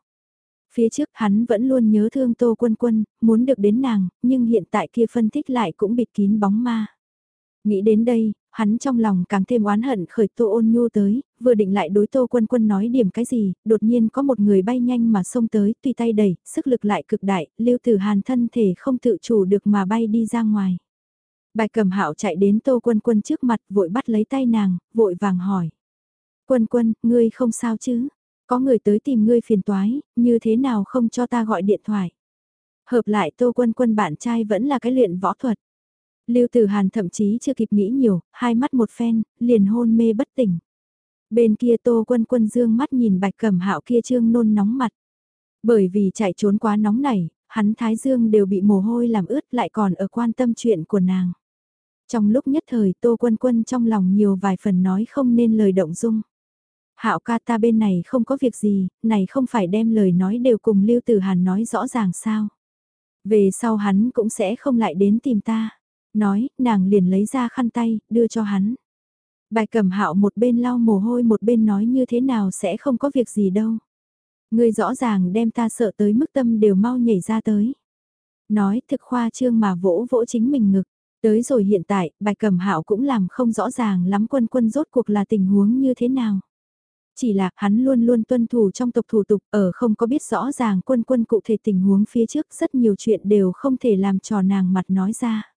Phía trước hắn vẫn luôn nhớ thương Tô Quân Quân, muốn được đến nàng, nhưng hiện tại kia phân tích lại cũng bịt kín bóng ma. Nghĩ đến đây, hắn trong lòng càng thêm oán hận khởi Tô Ôn Nhu tới, vừa định lại đối Tô Quân Quân nói điểm cái gì, đột nhiên có một người bay nhanh mà xông tới, tùy tay đẩy, sức lực lại cực đại, Lưu Tử Hàn thân thể không tự chủ được mà bay đi ra ngoài. Bạch Cầm Hạo chạy đến Tô Quân Quân trước mặt, vội bắt lấy tay nàng, vội vàng hỏi: "Quân Quân, ngươi không sao chứ?" Có người tới tìm ngươi phiền toái, như thế nào không cho ta gọi điện thoại. Hợp lại Tô Quân Quân bạn trai vẫn là cái luyện võ thuật. Lưu Tử Hàn thậm chí chưa kịp nghĩ nhiều, hai mắt một phen, liền hôn mê bất tỉnh. Bên kia Tô Quân Quân dương mắt nhìn Bạch Cẩm Hạo kia trương nôn nóng mặt. Bởi vì chạy trốn quá nóng nảy, hắn thái dương đều bị mồ hôi làm ướt lại còn ở quan tâm chuyện của nàng. Trong lúc nhất thời Tô Quân Quân trong lòng nhiều vài phần nói không nên lời động dung. Hạo ca ta bên này không có việc gì, này không phải đem lời nói đều cùng Lưu Tử Hàn nói rõ ràng sao. Về sau hắn cũng sẽ không lại đến tìm ta. Nói, nàng liền lấy ra khăn tay, đưa cho hắn. Bài cầm hạo một bên lau mồ hôi một bên nói như thế nào sẽ không có việc gì đâu. Ngươi rõ ràng đem ta sợ tới mức tâm đều mau nhảy ra tới. Nói thực khoa trương mà vỗ vỗ chính mình ngực. Tới rồi hiện tại, bài cầm hạo cũng làm không rõ ràng lắm quân quân rốt cuộc là tình huống như thế nào. Chỉ là hắn luôn luôn tuân thủ trong tộc thủ tục ở không có biết rõ ràng quân quân cụ thể tình huống phía trước rất nhiều chuyện đều không thể làm trò nàng mặt nói ra.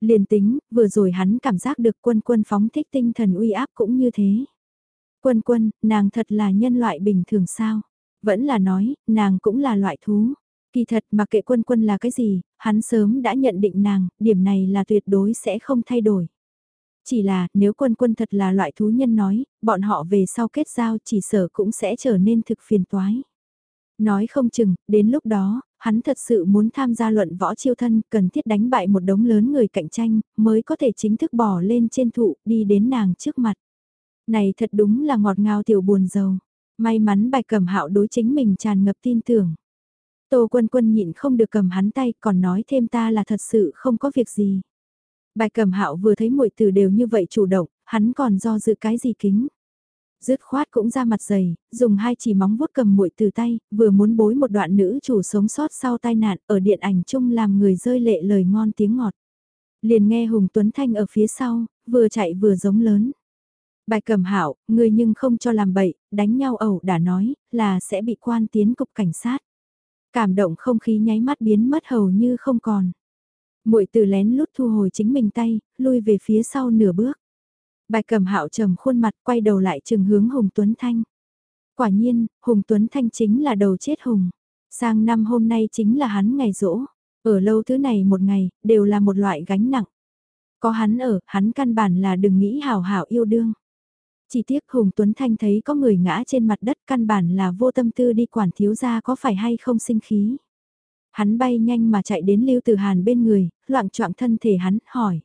Liền tính, vừa rồi hắn cảm giác được quân quân phóng thích tinh thần uy áp cũng như thế. Quân quân, nàng thật là nhân loại bình thường sao? Vẫn là nói, nàng cũng là loại thú. Kỳ thật mà kệ quân quân là cái gì, hắn sớm đã nhận định nàng, điểm này là tuyệt đối sẽ không thay đổi. Chỉ là, nếu quân quân thật là loại thú nhân nói, bọn họ về sau kết giao chỉ sở cũng sẽ trở nên thực phiền toái. Nói không chừng, đến lúc đó, hắn thật sự muốn tham gia luận võ chiêu thân, cần thiết đánh bại một đống lớn người cạnh tranh, mới có thể chính thức bỏ lên trên thụ, đi đến nàng trước mặt. Này thật đúng là ngọt ngào tiểu buồn giàu. May mắn bài cầm hạo đối chính mình tràn ngập tin tưởng. Tô quân quân nhịn không được cầm hắn tay còn nói thêm ta là thật sự không có việc gì. Bài cầm hạo vừa thấy muội từ đều như vậy chủ động, hắn còn do dự cái gì kính. Dứt khoát cũng ra mặt dày, dùng hai chỉ móng vuốt cầm muội từ tay, vừa muốn bối một đoạn nữ chủ sống sót sau tai nạn ở điện ảnh chung làm người rơi lệ lời ngon tiếng ngọt. Liền nghe Hùng Tuấn Thanh ở phía sau, vừa chạy vừa giống lớn. Bài cầm hạo, người nhưng không cho làm bậy, đánh nhau ẩu đã nói, là sẽ bị quan tiến cục cảnh sát. Cảm động không khí nháy mắt biến mất hầu như không còn. Muội từ lén lút thu hồi chính mình tay, lui về phía sau nửa bước. Bài cầm hạo trầm khuôn mặt quay đầu lại trừng hướng Hùng Tuấn Thanh. Quả nhiên, Hùng Tuấn Thanh chính là đầu chết Hùng. Sang năm hôm nay chính là hắn ngày rỗ. Ở lâu thứ này một ngày, đều là một loại gánh nặng. Có hắn ở, hắn căn bản là đừng nghĩ hào hảo yêu đương. Chỉ tiếc Hùng Tuấn Thanh thấy có người ngã trên mặt đất căn bản là vô tâm tư đi quản thiếu gia có phải hay không sinh khí. Hắn bay nhanh mà chạy đến Lưu Tử Hàn bên người, loạn trọng thân thể hắn, hỏi.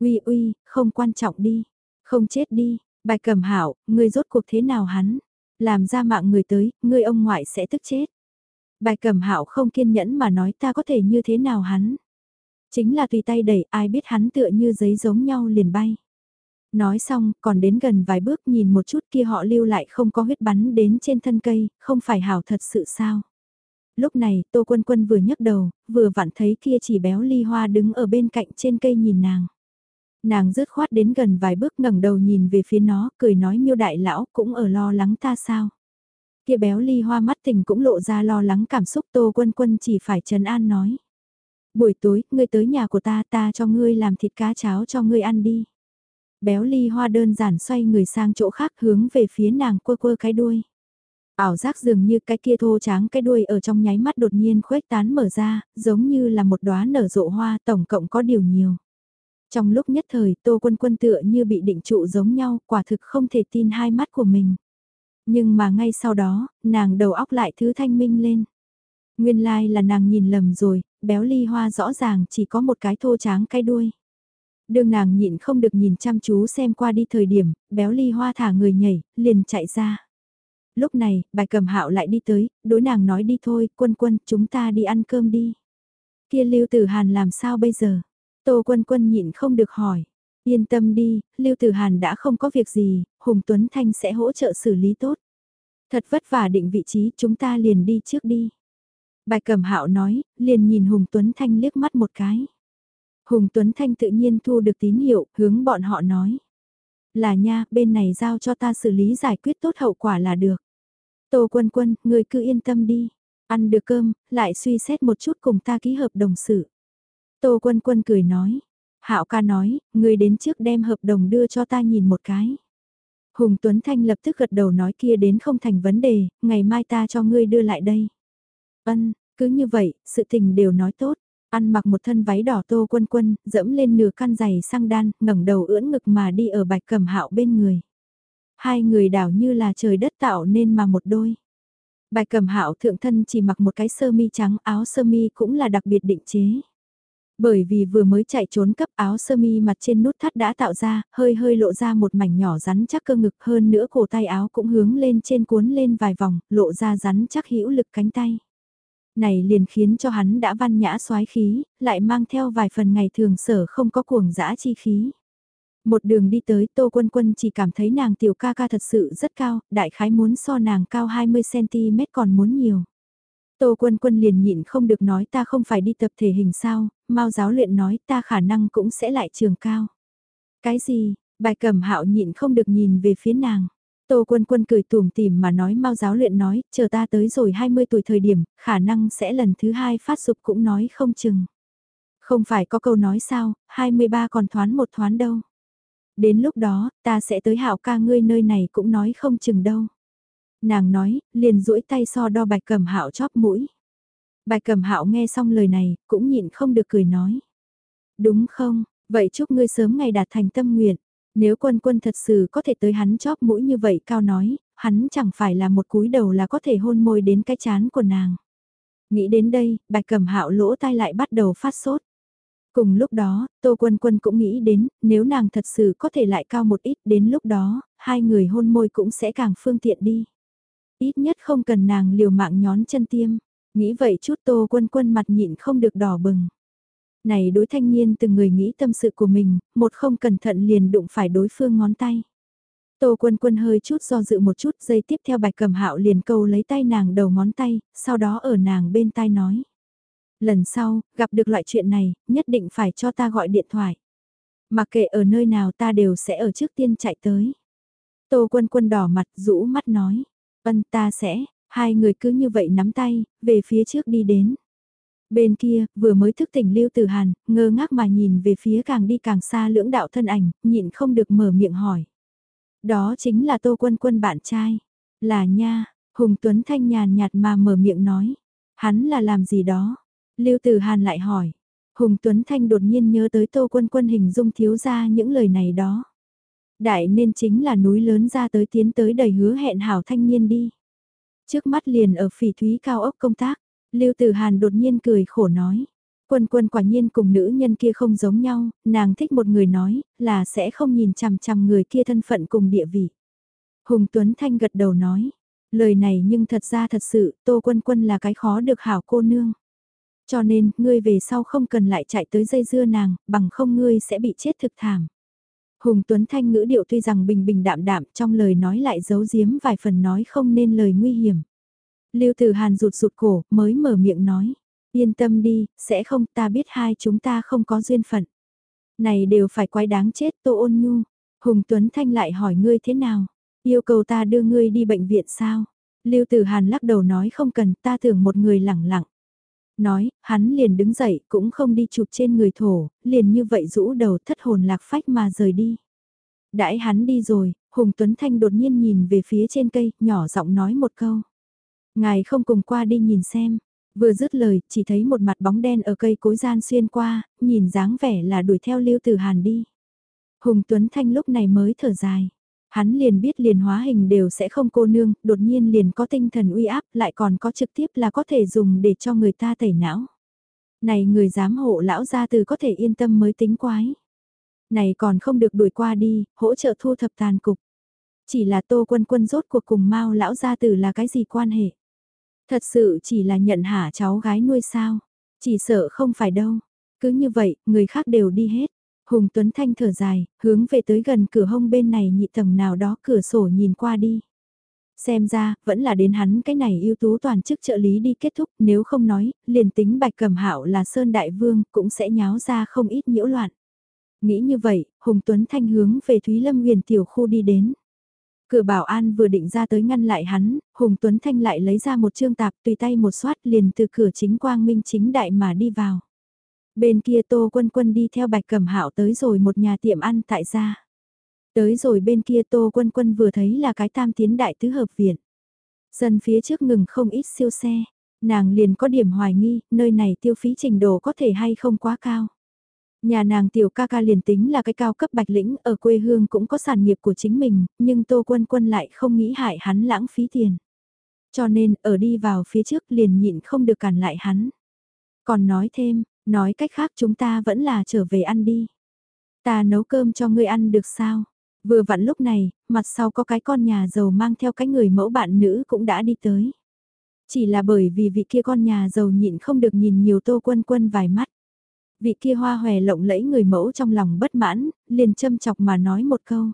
Uy uy, không quan trọng đi, không chết đi, bài cầm hảo, ngươi rốt cuộc thế nào hắn, làm ra mạng người tới, ngươi ông ngoại sẽ tức chết. Bài cầm hạo không kiên nhẫn mà nói ta có thể như thế nào hắn. Chính là tùy tay đẩy ai biết hắn tựa như giấy giống nhau liền bay. Nói xong, còn đến gần vài bước nhìn một chút kia họ lưu lại không có huyết bắn đến trên thân cây, không phải hảo thật sự sao. Lúc này, Tô Quân Quân vừa nhấc đầu, vừa vặn thấy kia chỉ béo ly hoa đứng ở bên cạnh trên cây nhìn nàng. Nàng rứt khoát đến gần vài bước ngẩng đầu nhìn về phía nó, cười nói miêu đại lão cũng ở lo lắng ta sao. Kia béo ly hoa mắt tình cũng lộ ra lo lắng cảm xúc Tô Quân Quân chỉ phải trấn an nói. Buổi tối, ngươi tới nhà của ta ta cho ngươi làm thịt cá cháo cho ngươi ăn đi béo ly hoa đơn giản xoay người sang chỗ khác hướng về phía nàng quơ quơ cái đuôi. Ảo giác dường như cái kia thô tráng cái đuôi ở trong nháy mắt đột nhiên khuếch tán mở ra, giống như là một đóa nở rộ hoa tổng cộng có điều nhiều. Trong lúc nhất thời tô quân quân tựa như bị định trụ giống nhau, quả thực không thể tin hai mắt của mình. Nhưng mà ngay sau đó, nàng đầu óc lại thứ thanh minh lên. Nguyên lai like là nàng nhìn lầm rồi, béo ly hoa rõ ràng chỉ có một cái thô tráng cái đuôi. Đường nàng nhịn không được nhìn chăm chú xem qua đi thời điểm, béo ly hoa thả người nhảy, liền chạy ra. Lúc này, bài cầm hạo lại đi tới, đối nàng nói đi thôi, quân quân, chúng ta đi ăn cơm đi. Kia lưu tử hàn làm sao bây giờ? Tô quân quân nhịn không được hỏi. Yên tâm đi, lưu tử hàn đã không có việc gì, Hùng Tuấn Thanh sẽ hỗ trợ xử lý tốt. Thật vất vả định vị trí, chúng ta liền đi trước đi. Bài cầm hạo nói, liền nhìn Hùng Tuấn Thanh liếc mắt một cái. Hùng Tuấn Thanh tự nhiên thu được tín hiệu, hướng bọn họ nói. Là nha, bên này giao cho ta xử lý giải quyết tốt hậu quả là được. Tô Quân Quân, người cứ yên tâm đi. Ăn được cơm, lại suy xét một chút cùng ta ký hợp đồng sự. Tô Quân Quân cười nói. Hạo ca nói, người đến trước đem hợp đồng đưa cho ta nhìn một cái. Hùng Tuấn Thanh lập tức gật đầu nói kia đến không thành vấn đề, ngày mai ta cho ngươi đưa lại đây. Ân, cứ như vậy, sự tình đều nói tốt. Ăn mặc một thân váy đỏ tô quân quân, dẫm lên nửa căn giày sang đan, ngẩng đầu ưỡn ngực mà đi ở bạch cầm hạo bên người. Hai người đảo như là trời đất tạo nên mà một đôi. Bạch cầm hạo thượng thân chỉ mặc một cái sơ mi trắng áo sơ mi cũng là đặc biệt định chế. Bởi vì vừa mới chạy trốn cấp áo sơ mi mặt trên nút thắt đã tạo ra, hơi hơi lộ ra một mảnh nhỏ rắn chắc cơ ngực hơn nữa cổ tay áo cũng hướng lên trên cuốn lên vài vòng, lộ ra rắn chắc hữu lực cánh tay. Này liền khiến cho hắn đã văn nhã soái khí, lại mang theo vài phần ngày thường sở không có cuồng dã chi khí. Một đường đi tới Tô Quân Quân chỉ cảm thấy nàng tiểu ca ca thật sự rất cao, đại khái muốn so nàng cao 20cm còn muốn nhiều. Tô Quân Quân liền nhịn không được nói ta không phải đi tập thể hình sao, mau giáo luyện nói ta khả năng cũng sẽ lại trường cao. Cái gì, bài cẩm hạo nhịn không được nhìn về phía nàng. Tô Quân Quân cười tủm tỉm mà nói mau giáo luyện nói, chờ ta tới rồi 20 tuổi thời điểm, khả năng sẽ lần thứ hai phát dục cũng nói không chừng. Không phải có câu nói sao, 23 còn thoán một thoán đâu. Đến lúc đó, ta sẽ tới hạo ca ngươi nơi này cũng nói không chừng đâu. Nàng nói, liền duỗi tay so đo bạch cầm hạo chóp mũi. Bạch cầm hạo nghe xong lời này, cũng nhịn không được cười nói. Đúng không, vậy chúc ngươi sớm ngày đạt thành tâm nguyện. Nếu quân quân thật sự có thể tới hắn chóp mũi như vậy cao nói, hắn chẳng phải là một cúi đầu là có thể hôn môi đến cái chán của nàng. Nghĩ đến đây, bạch cầm hạo lỗ tai lại bắt đầu phát sốt. Cùng lúc đó, Tô Quân Quân cũng nghĩ đến, nếu nàng thật sự có thể lại cao một ít đến lúc đó, hai người hôn môi cũng sẽ càng phương tiện đi. Ít nhất không cần nàng liều mạng nhón chân tiêm. Nghĩ vậy chút Tô Quân Quân mặt nhịn không được đỏ bừng. Này đối thanh niên từng người nghĩ tâm sự của mình, một không cẩn thận liền đụng phải đối phương ngón tay. Tô Quân Quân hơi chút do dự một chút giây tiếp theo bạch cầm hạo liền câu lấy tay nàng đầu ngón tay, sau đó ở nàng bên tai nói. Lần sau, gặp được loại chuyện này, nhất định phải cho ta gọi điện thoại. Mà kệ ở nơi nào ta đều sẽ ở trước tiên chạy tới. Tô Quân Quân đỏ mặt rũ mắt nói. Vân ta sẽ, hai người cứ như vậy nắm tay, về phía trước đi đến. Bên kia, vừa mới thức tỉnh Lưu Tử Hàn, ngơ ngác mà nhìn về phía càng đi càng xa lưỡng đạo thân ảnh, nhịn không được mở miệng hỏi. Đó chính là Tô Quân Quân bạn trai. Là nha, Hùng Tuấn Thanh nhàn nhạt mà mở miệng nói. Hắn là làm gì đó? Lưu Tử Hàn lại hỏi. Hùng Tuấn Thanh đột nhiên nhớ tới Tô Quân Quân hình dung thiếu ra những lời này đó. Đại nên chính là núi lớn ra tới tiến tới đầy hứa hẹn hảo thanh niên đi. Trước mắt liền ở phỉ thúy cao ốc công tác, Lưu Tử Hàn đột nhiên cười khổ nói. Quân quân quả nhiên cùng nữ nhân kia không giống nhau, nàng thích một người nói, là sẽ không nhìn chằm chằm người kia thân phận cùng địa vị. Hùng Tuấn Thanh gật đầu nói, lời này nhưng thật ra thật sự, Tô Quân Quân là cái khó được hảo cô nương. Cho nên, ngươi về sau không cần lại chạy tới dây dưa nàng, bằng không ngươi sẽ bị chết thực thảm. Hùng Tuấn Thanh ngữ điệu tuy rằng bình bình đạm đạm trong lời nói lại giấu giếm vài phần nói không nên lời nguy hiểm. Lưu Tử Hàn rụt rụt cổ, mới mở miệng nói. Yên tâm đi, sẽ không ta biết hai chúng ta không có duyên phận. Này đều phải quái đáng chết Tô Ôn Nhu. Hùng Tuấn Thanh lại hỏi ngươi thế nào? Yêu cầu ta đưa ngươi đi bệnh viện sao? Lưu Tử Hàn lắc đầu nói không cần ta tưởng một người lẳng lặng. Nói, hắn liền đứng dậy cũng không đi chụp trên người thổ, liền như vậy rũ đầu thất hồn lạc phách mà rời đi. Đãi hắn đi rồi, Hùng Tuấn Thanh đột nhiên nhìn về phía trên cây, nhỏ giọng nói một câu. Ngài không cùng qua đi nhìn xem. Vừa dứt lời, chỉ thấy một mặt bóng đen ở cây cối gian xuyên qua, nhìn dáng vẻ là đuổi theo Lưu Tử Hàn đi. Hùng Tuấn Thanh lúc này mới thở dài. Hắn liền biết liền hóa hình đều sẽ không cô nương, đột nhiên liền có tinh thần uy áp, lại còn có trực tiếp là có thể dùng để cho người ta tẩy não. Này người dám hộ lão gia từ có thể yên tâm mới tính quái. Này còn không được đuổi qua đi, hỗ trợ thu thập tàn cục. Chỉ là tô quân quân rốt cuộc cùng mau lão gia tử là cái gì quan hệ? Thật sự chỉ là nhận hạ cháu gái nuôi sao? Chỉ sợ không phải đâu. Cứ như vậy, người khác đều đi hết. Hùng Tuấn Thanh thở dài, hướng về tới gần cửa hông bên này nhị tầng nào đó cửa sổ nhìn qua đi. Xem ra, vẫn là đến hắn cái này ưu tú toàn chức trợ lý đi kết thúc, nếu không nói, liền tính bạch cầm hạo là Sơn Đại Vương, cũng sẽ nháo ra không ít nhiễu loạn. Nghĩ như vậy, Hùng Tuấn Thanh hướng về Thúy Lâm huyền tiểu khu đi đến. Cửa bảo an vừa định ra tới ngăn lại hắn, Hùng Tuấn Thanh lại lấy ra một trương tạp tùy tay một xoát liền từ cửa chính quang minh chính đại mà đi vào. Bên kia Tô Quân Quân đi theo Bạch Cẩm Hạo tới rồi một nhà tiệm ăn tại gia. Tới rồi bên kia Tô Quân Quân vừa thấy là cái tam tiến đại tứ hợp viện. Sân phía trước ngừng không ít siêu xe, nàng liền có điểm hoài nghi, nơi này tiêu phí trình độ có thể hay không quá cao. Nhà nàng tiểu ca ca liền tính là cái cao cấp bạch lĩnh ở quê hương cũng có sản nghiệp của chính mình, nhưng Tô Quân Quân lại không nghĩ hại hắn lãng phí tiền. Cho nên ở đi vào phía trước liền nhịn không được cản lại hắn. Còn nói thêm, Nói cách khác chúng ta vẫn là trở về ăn đi. Ta nấu cơm cho ngươi ăn được sao? Vừa vặn lúc này, mặt sau có cái con nhà giàu mang theo cái người mẫu bạn nữ cũng đã đi tới. Chỉ là bởi vì vị kia con nhà giàu nhịn không được nhìn nhiều tô quân quân vài mắt. Vị kia hoa hòe lộng lẫy người mẫu trong lòng bất mãn, liền châm chọc mà nói một câu.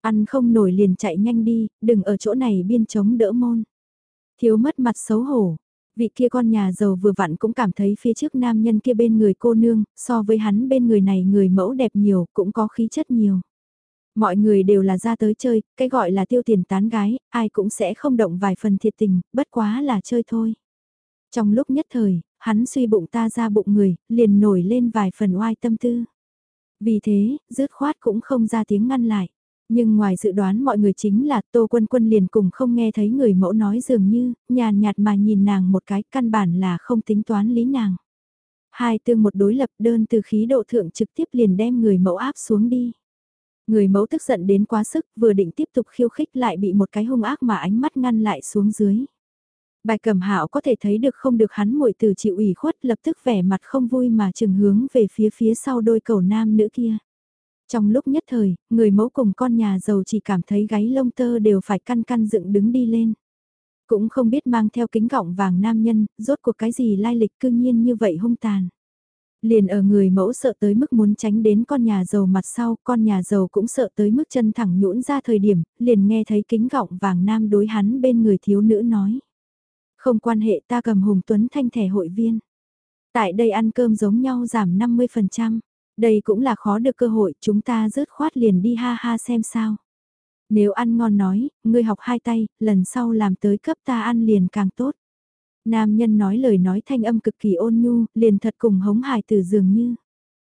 Ăn không nổi liền chạy nhanh đi, đừng ở chỗ này biên chống đỡ môn. Thiếu mất mặt xấu hổ, vị kia con nhà giàu vừa vặn cũng cảm thấy phía trước nam nhân kia bên người cô nương, so với hắn bên người này người mẫu đẹp nhiều, cũng có khí chất nhiều. Mọi người đều là ra tới chơi, cái gọi là tiêu tiền tán gái, ai cũng sẽ không động vài phần thiệt tình, bất quá là chơi thôi. Trong lúc nhất thời, hắn suy bụng ta ra bụng người, liền nổi lên vài phần oai tâm tư. Vì thế, dứt khoát cũng không ra tiếng ngăn lại. Nhưng ngoài dự đoán mọi người chính là Tô Quân Quân liền cùng không nghe thấy người mẫu nói dường như, nhàn nhạt mà nhìn nàng một cái căn bản là không tính toán lý nàng. Hai tương một đối lập đơn từ khí độ thượng trực tiếp liền đem người mẫu áp xuống đi. Người mẫu tức giận đến quá sức vừa định tiếp tục khiêu khích lại bị một cái hung ác mà ánh mắt ngăn lại xuống dưới. Bài cầm hạo có thể thấy được không được hắn muội từ chịu ủy khuất lập tức vẻ mặt không vui mà chừng hướng về phía phía sau đôi cầu nam nữ kia. Trong lúc nhất thời, người mẫu cùng con nhà giàu chỉ cảm thấy gáy lông tơ đều phải căn căn dựng đứng đi lên. Cũng không biết mang theo kính gọng vàng nam nhân, rốt cuộc cái gì lai lịch cư nhiên như vậy hung tàn. Liền ở người mẫu sợ tới mức muốn tránh đến con nhà giàu mặt sau, con nhà giàu cũng sợ tới mức chân thẳng nhũn ra thời điểm, liền nghe thấy kính gọng vàng nam đối hắn bên người thiếu nữ nói. Không quan hệ ta cầm Hùng Tuấn Thanh thẻ hội viên. Tại đây ăn cơm giống nhau giảm 50%. Đây cũng là khó được cơ hội, chúng ta rớt khoát liền đi ha ha xem sao. Nếu ăn ngon nói, ngươi học hai tay, lần sau làm tới cấp ta ăn liền càng tốt. Nam nhân nói lời nói thanh âm cực kỳ ôn nhu, liền thật cùng hống hài từ dường như.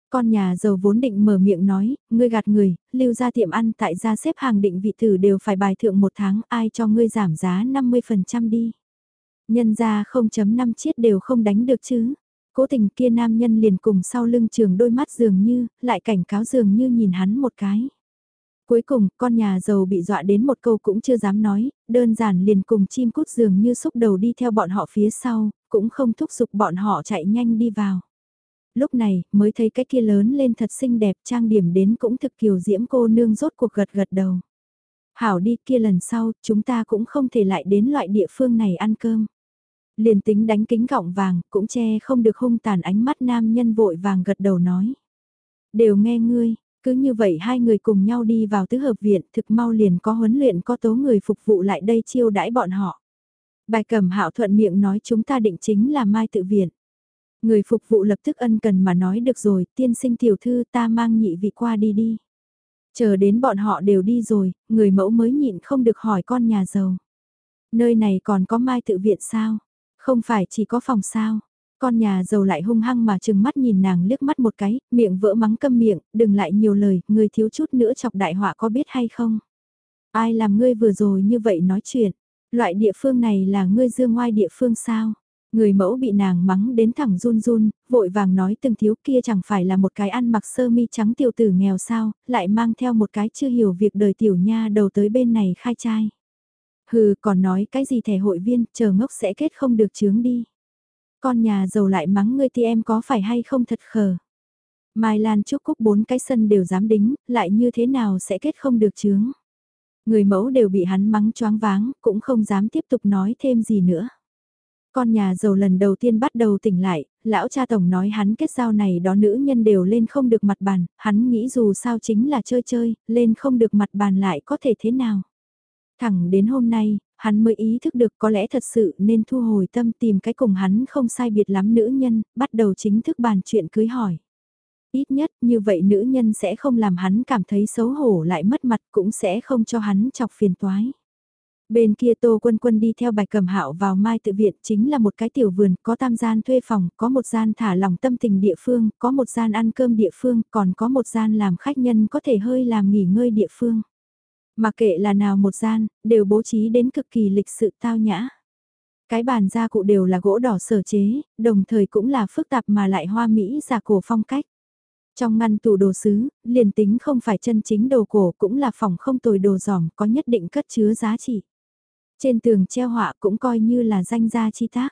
Con nhà giàu vốn định mở miệng nói, ngươi gạt người, lưu ra tiệm ăn tại gia xếp hàng định vị tử đều phải bài thượng một tháng, ai cho ngươi giảm giá 50% đi. Nhân ra 0.5 chiết đều không đánh được chứ. Cố tình kia nam nhân liền cùng sau lưng trường đôi mắt dường như, lại cảnh cáo dường như nhìn hắn một cái. Cuối cùng, con nhà giàu bị dọa đến một câu cũng chưa dám nói, đơn giản liền cùng chim cút dường như xúc đầu đi theo bọn họ phía sau, cũng không thúc giục bọn họ chạy nhanh đi vào. Lúc này, mới thấy cái kia lớn lên thật xinh đẹp trang điểm đến cũng thực kiều diễm cô nương rốt cuộc gật gật đầu. Hảo đi kia lần sau, chúng ta cũng không thể lại đến loại địa phương này ăn cơm. Liền tính đánh kính gọng vàng, cũng che không được hung tàn ánh mắt nam nhân vội vàng gật đầu nói. Đều nghe ngươi, cứ như vậy hai người cùng nhau đi vào tứ hợp viện, thực mau liền có huấn luyện có tố người phục vụ lại đây chiêu đãi bọn họ. Bài cầm hạo thuận miệng nói chúng ta định chính là mai tự viện. Người phục vụ lập tức ân cần mà nói được rồi, tiên sinh tiểu thư ta mang nhị vị qua đi đi. Chờ đến bọn họ đều đi rồi, người mẫu mới nhịn không được hỏi con nhà giàu. Nơi này còn có mai tự viện sao? Không phải chỉ có phòng sao? Con nhà giàu lại hung hăng mà chừng mắt nhìn nàng liếc mắt một cái, miệng vỡ mắng câm miệng, đừng lại nhiều lời, người thiếu chút nữa chọc đại họa có biết hay không? Ai làm ngươi vừa rồi như vậy nói chuyện? Loại địa phương này là ngươi dương ngoài địa phương sao? Người mẫu bị nàng mắng đến thẳng run run, vội vàng nói từng thiếu kia chẳng phải là một cái ăn mặc sơ mi trắng tiểu tử nghèo sao, lại mang theo một cái chưa hiểu việc đời tiểu nha đầu tới bên này khai trai. Hừ, còn nói cái gì thẻ hội viên, chờ ngốc sẽ kết không được chướng đi. Con nhà giàu lại mắng ngươi thì em có phải hay không thật khờ. Mai Lan Trúc Cúc bốn cái sân đều dám đính, lại như thế nào sẽ kết không được chướng. Người mẫu đều bị hắn mắng choáng váng, cũng không dám tiếp tục nói thêm gì nữa. Con nhà giàu lần đầu tiên bắt đầu tỉnh lại, lão cha tổng nói hắn kết giao này đó nữ nhân đều lên không được mặt bàn, hắn nghĩ dù sao chính là chơi chơi, lên không được mặt bàn lại có thể thế nào. Thẳng đến hôm nay, hắn mới ý thức được có lẽ thật sự nên thu hồi tâm tìm cái cùng hắn không sai biệt lắm nữ nhân, bắt đầu chính thức bàn chuyện cưới hỏi. Ít nhất như vậy nữ nhân sẽ không làm hắn cảm thấy xấu hổ lại mất mặt cũng sẽ không cho hắn chọc phiền toái. Bên kia Tô Quân Quân đi theo bài cầm hạo vào mai tự viện chính là một cái tiểu vườn, có tam gian thuê phòng, có một gian thả lòng tâm tình địa phương, có một gian ăn cơm địa phương, còn có một gian làm khách nhân có thể hơi làm nghỉ ngơi địa phương. Mà kệ là nào một gian, đều bố trí đến cực kỳ lịch sự tao nhã. Cái bàn gia cụ đều là gỗ đỏ sở chế, đồng thời cũng là phức tạp mà lại hoa mỹ giả cổ phong cách. Trong ngăn tủ đồ sứ, liền tính không phải chân chính đồ cổ cũng là phòng không tồi đồ giỏm có nhất định cất chứa giá trị. Trên tường treo họa cũng coi như là danh gia chi tác.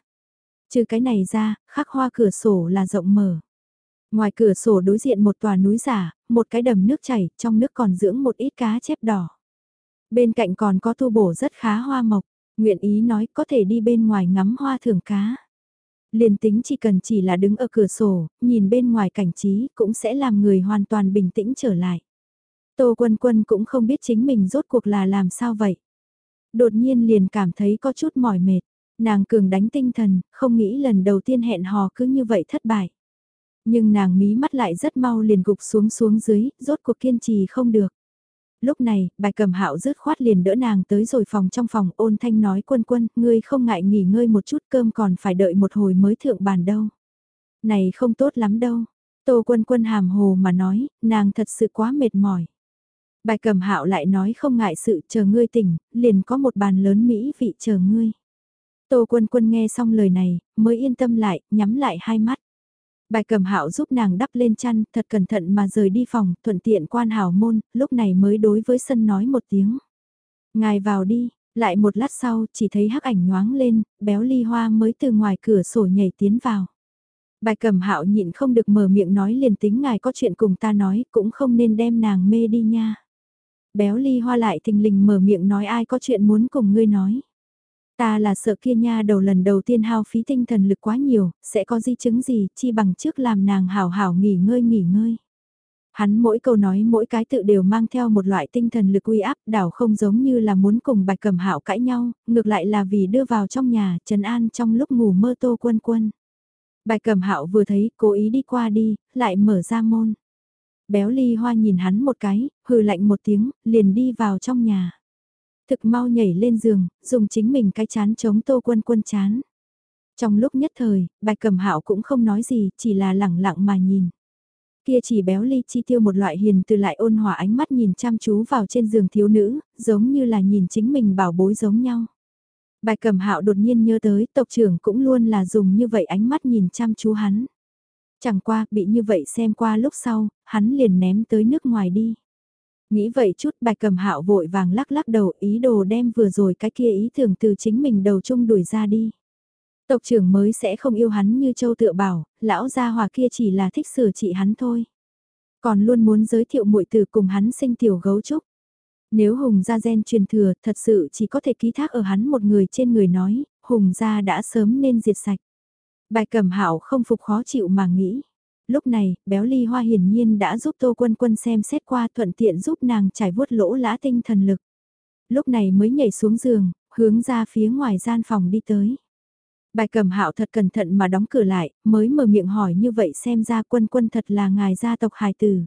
Trừ cái này ra, khắc hoa cửa sổ là rộng mở. Ngoài cửa sổ đối diện một tòa núi giả, một cái đầm nước chảy, trong nước còn dưỡng một ít cá chép đỏ. Bên cạnh còn có tu bổ rất khá hoa mộc, nguyện ý nói có thể đi bên ngoài ngắm hoa thưởng cá. Liền tính chỉ cần chỉ là đứng ở cửa sổ, nhìn bên ngoài cảnh trí cũng sẽ làm người hoàn toàn bình tĩnh trở lại. Tô Quân Quân cũng không biết chính mình rốt cuộc là làm sao vậy. Đột nhiên liền cảm thấy có chút mỏi mệt, nàng cường đánh tinh thần, không nghĩ lần đầu tiên hẹn hò cứ như vậy thất bại. Nhưng nàng mí mắt lại rất mau liền gục xuống xuống dưới, rốt cuộc kiên trì không được. Lúc này, bài cầm hạo rớt khoát liền đỡ nàng tới rồi phòng trong phòng ôn thanh nói quân quân, ngươi không ngại nghỉ ngơi một chút cơm còn phải đợi một hồi mới thượng bàn đâu. Này không tốt lắm đâu. Tô quân quân hàm hồ mà nói, nàng thật sự quá mệt mỏi. Bài cầm hạo lại nói không ngại sự chờ ngươi tỉnh, liền có một bàn lớn Mỹ vị chờ ngươi. Tô quân quân nghe xong lời này, mới yên tâm lại, nhắm lại hai mắt. Bài cầm hạo giúp nàng đắp lên chăn, thật cẩn thận mà rời đi phòng, thuận tiện quan hảo môn, lúc này mới đối với sân nói một tiếng. Ngài vào đi, lại một lát sau, chỉ thấy hắc ảnh nhoáng lên, béo ly hoa mới từ ngoài cửa sổ nhảy tiến vào. Bài cầm hạo nhịn không được mở miệng nói liền tính ngài có chuyện cùng ta nói, cũng không nên đem nàng mê đi nha. Béo ly hoa lại thình lình mở miệng nói ai có chuyện muốn cùng ngươi nói. Ta là sợ kia nha đầu lần đầu tiên hao phí tinh thần lực quá nhiều, sẽ có di chứng gì, chi bằng trước làm nàng hảo hảo nghỉ ngơi nghỉ ngơi. Hắn mỗi câu nói mỗi cái tự đều mang theo một loại tinh thần lực uy áp đảo không giống như là muốn cùng bạch cầm hạo cãi nhau, ngược lại là vì đưa vào trong nhà, trần an trong lúc ngủ mơ tô quân quân. Bạch cầm hạo vừa thấy, cố ý đi qua đi, lại mở ra môn. Béo ly hoa nhìn hắn một cái, hừ lạnh một tiếng, liền đi vào trong nhà thực mau nhảy lên giường, dùng chính mình cái chán chống tô quân quân chán. Trong lúc nhất thời, bạch cầm hạo cũng không nói gì, chỉ là lẳng lặng mà nhìn. Kia chỉ béo ly chi tiêu một loại hiền từ lại ôn hòa ánh mắt nhìn chăm chú vào trên giường thiếu nữ, giống như là nhìn chính mình bảo bối giống nhau. Bạch cầm hạo đột nhiên nhớ tới tộc trưởng cũng luôn là dùng như vậy ánh mắt nhìn chăm chú hắn. Chẳng qua, bị như vậy xem qua lúc sau, hắn liền ném tới nước ngoài đi. Nghĩ vậy chút bạch cầm hạo vội vàng lắc lắc đầu ý đồ đem vừa rồi cái kia ý tưởng từ chính mình đầu chung đuổi ra đi. Tộc trưởng mới sẽ không yêu hắn như châu tựa bảo, lão gia hòa kia chỉ là thích sửa trị hắn thôi. Còn luôn muốn giới thiệu muội từ cùng hắn sinh tiểu gấu trúc. Nếu Hùng gia gen truyền thừa thật sự chỉ có thể ký thác ở hắn một người trên người nói, Hùng gia đã sớm nên diệt sạch. Bài cầm hạo không phục khó chịu mà nghĩ. Lúc này, béo ly hoa hiển nhiên đã giúp Tô Quân Quân xem xét qua thuận tiện giúp nàng trải vuốt lỗ lã tinh thần lực. Lúc này mới nhảy xuống giường, hướng ra phía ngoài gian phòng đi tới. Bài cầm hạo thật cẩn thận mà đóng cửa lại, mới mở miệng hỏi như vậy xem ra quân quân thật là ngài gia tộc hài tử.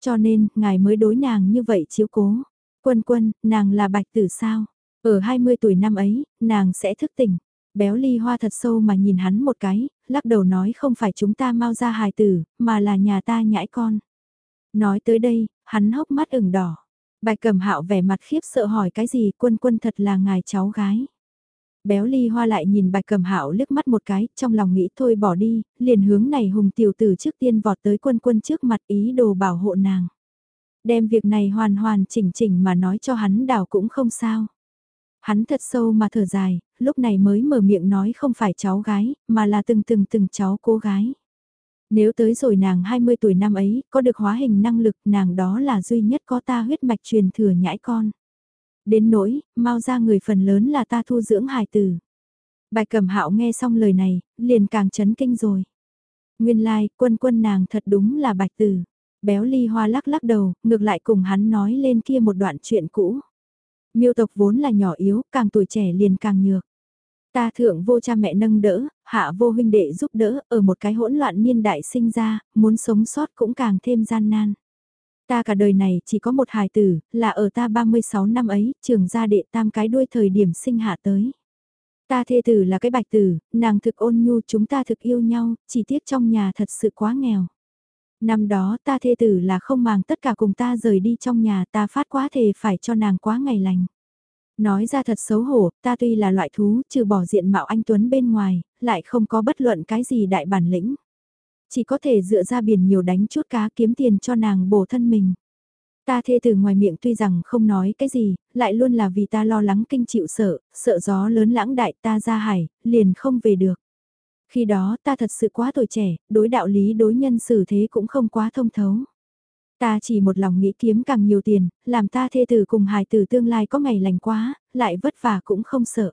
Cho nên, ngài mới đối nàng như vậy chiếu cố. Quân quân, nàng là bạch tử sao? Ở 20 tuổi năm ấy, nàng sẽ thức tỉnh. Béo ly hoa thật sâu mà nhìn hắn một cái, lắc đầu nói không phải chúng ta mau ra hài tử, mà là nhà ta nhãi con. Nói tới đây, hắn hốc mắt ửng đỏ. Bạch cầm hạo vẻ mặt khiếp sợ hỏi cái gì quân quân thật là ngài cháu gái. Béo ly hoa lại nhìn bạch cầm hạo liếc mắt một cái, trong lòng nghĩ thôi bỏ đi, liền hướng này hùng tiểu tử trước tiên vọt tới quân quân trước mặt ý đồ bảo hộ nàng. Đem việc này hoàn hoàn chỉnh chỉnh mà nói cho hắn đảo cũng không sao. Hắn thật sâu mà thở dài, lúc này mới mở miệng nói không phải cháu gái, mà là từng từng từng cháu cô gái. Nếu tới rồi nàng 20 tuổi năm ấy, có được hóa hình năng lực nàng đó là duy nhất có ta huyết mạch truyền thừa nhãi con. Đến nỗi, mau ra người phần lớn là ta thu dưỡng hài tử. Bài cầm hạo nghe xong lời này, liền càng chấn kinh rồi. Nguyên lai, like, quân quân nàng thật đúng là bạch tử. Béo ly hoa lắc lắc đầu, ngược lại cùng hắn nói lên kia một đoạn chuyện cũ. Miêu tộc vốn là nhỏ yếu, càng tuổi trẻ liền càng nhược. Ta thượng vô cha mẹ nâng đỡ, hạ vô huynh đệ giúp đỡ, ở một cái hỗn loạn niên đại sinh ra, muốn sống sót cũng càng thêm gian nan. Ta cả đời này chỉ có một hài tử, là ở ta 36 năm ấy, trường gia đệ tam cái đuôi thời điểm sinh hạ tới. Ta thê tử là cái bạch tử, nàng thực ôn nhu chúng ta thực yêu nhau, chỉ tiếc trong nhà thật sự quá nghèo. Năm đó ta thê tử là không màng tất cả cùng ta rời đi trong nhà ta phát quá thề phải cho nàng quá ngày lành. Nói ra thật xấu hổ, ta tuy là loại thú, trừ bỏ diện mạo anh Tuấn bên ngoài, lại không có bất luận cái gì đại bản lĩnh. Chỉ có thể dựa ra biển nhiều đánh chút cá kiếm tiền cho nàng bổ thân mình. Ta thê từ ngoài miệng tuy rằng không nói cái gì, lại luôn là vì ta lo lắng kinh chịu sợ, sợ gió lớn lãng đại ta ra hải, liền không về được. Khi đó ta thật sự quá tuổi trẻ, đối đạo lý đối nhân xử thế cũng không quá thông thấu. Ta chỉ một lòng nghĩ kiếm càng nhiều tiền, làm ta thê tử cùng hài tử tương lai có ngày lành quá, lại vất vả cũng không sợ.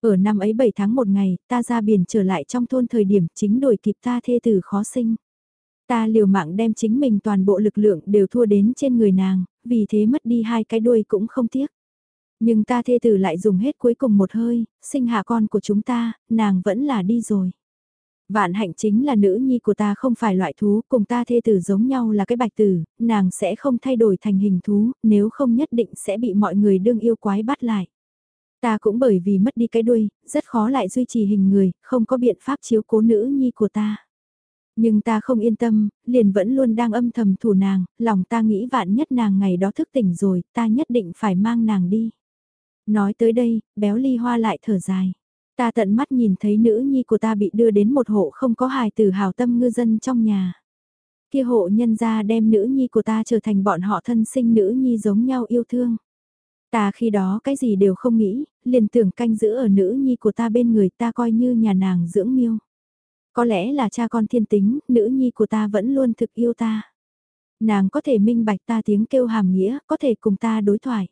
Ở năm ấy 7 tháng một ngày, ta ra biển trở lại trong thôn thời điểm chính đổi kịp ta thê tử khó sinh. Ta liều mạng đem chính mình toàn bộ lực lượng đều thua đến trên người nàng, vì thế mất đi hai cái đuôi cũng không tiếc. Nhưng ta thê tử lại dùng hết cuối cùng một hơi, sinh hạ con của chúng ta, nàng vẫn là đi rồi. Vạn hạnh chính là nữ nhi của ta không phải loại thú, cùng ta thê tử giống nhau là cái bạch tử, nàng sẽ không thay đổi thành hình thú, nếu không nhất định sẽ bị mọi người đương yêu quái bắt lại. Ta cũng bởi vì mất đi cái đuôi, rất khó lại duy trì hình người, không có biện pháp chiếu cố nữ nhi của ta. Nhưng ta không yên tâm, liền vẫn luôn đang âm thầm thủ nàng, lòng ta nghĩ vạn nhất nàng ngày đó thức tỉnh rồi, ta nhất định phải mang nàng đi. Nói tới đây, béo ly hoa lại thở dài. Ta tận mắt nhìn thấy nữ nhi của ta bị đưa đến một hộ không có hài tử hào tâm ngư dân trong nhà. Kia hộ nhân gia đem nữ nhi của ta trở thành bọn họ thân sinh nữ nhi giống nhau yêu thương. Ta khi đó cái gì đều không nghĩ, liền tưởng canh giữ ở nữ nhi của ta bên người ta coi như nhà nàng dưỡng miêu. Có lẽ là cha con thiên tính, nữ nhi của ta vẫn luôn thực yêu ta. Nàng có thể minh bạch ta tiếng kêu hàm nghĩa, có thể cùng ta đối thoại.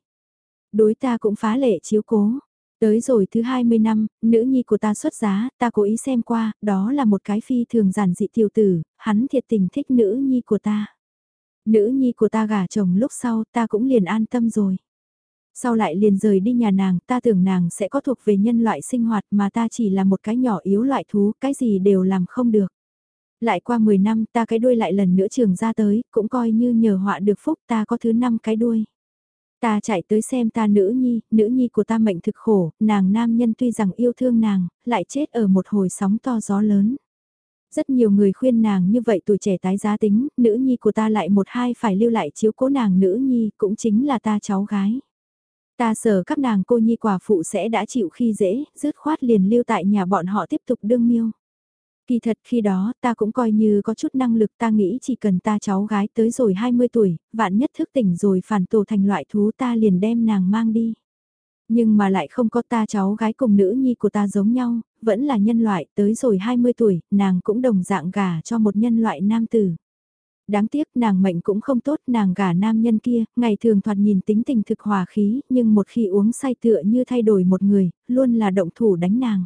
Đối ta cũng phá lệ chiếu cố. Tới rồi thứ 20 năm, nữ nhi của ta xuất giá, ta cố ý xem qua, đó là một cái phi thường giản dị tiểu tử, hắn thiệt tình thích nữ nhi của ta. Nữ nhi của ta gả chồng lúc sau ta cũng liền an tâm rồi. Sau lại liền rời đi nhà nàng, ta tưởng nàng sẽ có thuộc về nhân loại sinh hoạt mà ta chỉ là một cái nhỏ yếu loại thú, cái gì đều làm không được. Lại qua 10 năm ta cái đuôi lại lần nữa trường ra tới, cũng coi như nhờ họa được phúc ta có thứ năm cái đuôi. Ta chạy tới xem ta nữ nhi, nữ nhi của ta mệnh thực khổ, nàng nam nhân tuy rằng yêu thương nàng, lại chết ở một hồi sóng to gió lớn. Rất nhiều người khuyên nàng như vậy tuổi trẻ tái giá tính, nữ nhi của ta lại một hai phải lưu lại chiếu cố nàng nữ nhi, cũng chính là ta cháu gái. Ta sợ các nàng cô nhi quả phụ sẽ đã chịu khi dễ, dứt khoát liền lưu tại nhà bọn họ tiếp tục đương miêu. Kỳ thật khi đó ta cũng coi như có chút năng lực ta nghĩ chỉ cần ta cháu gái tới rồi 20 tuổi, vạn nhất thức tỉnh rồi phản tổ thành loại thú ta liền đem nàng mang đi. Nhưng mà lại không có ta cháu gái cùng nữ nhi của ta giống nhau, vẫn là nhân loại tới rồi 20 tuổi, nàng cũng đồng dạng gả cho một nhân loại nam tử. Đáng tiếc nàng mệnh cũng không tốt nàng gả nam nhân kia, ngày thường thoạt nhìn tính tình thực hòa khí, nhưng một khi uống say tựa như thay đổi một người, luôn là động thủ đánh nàng.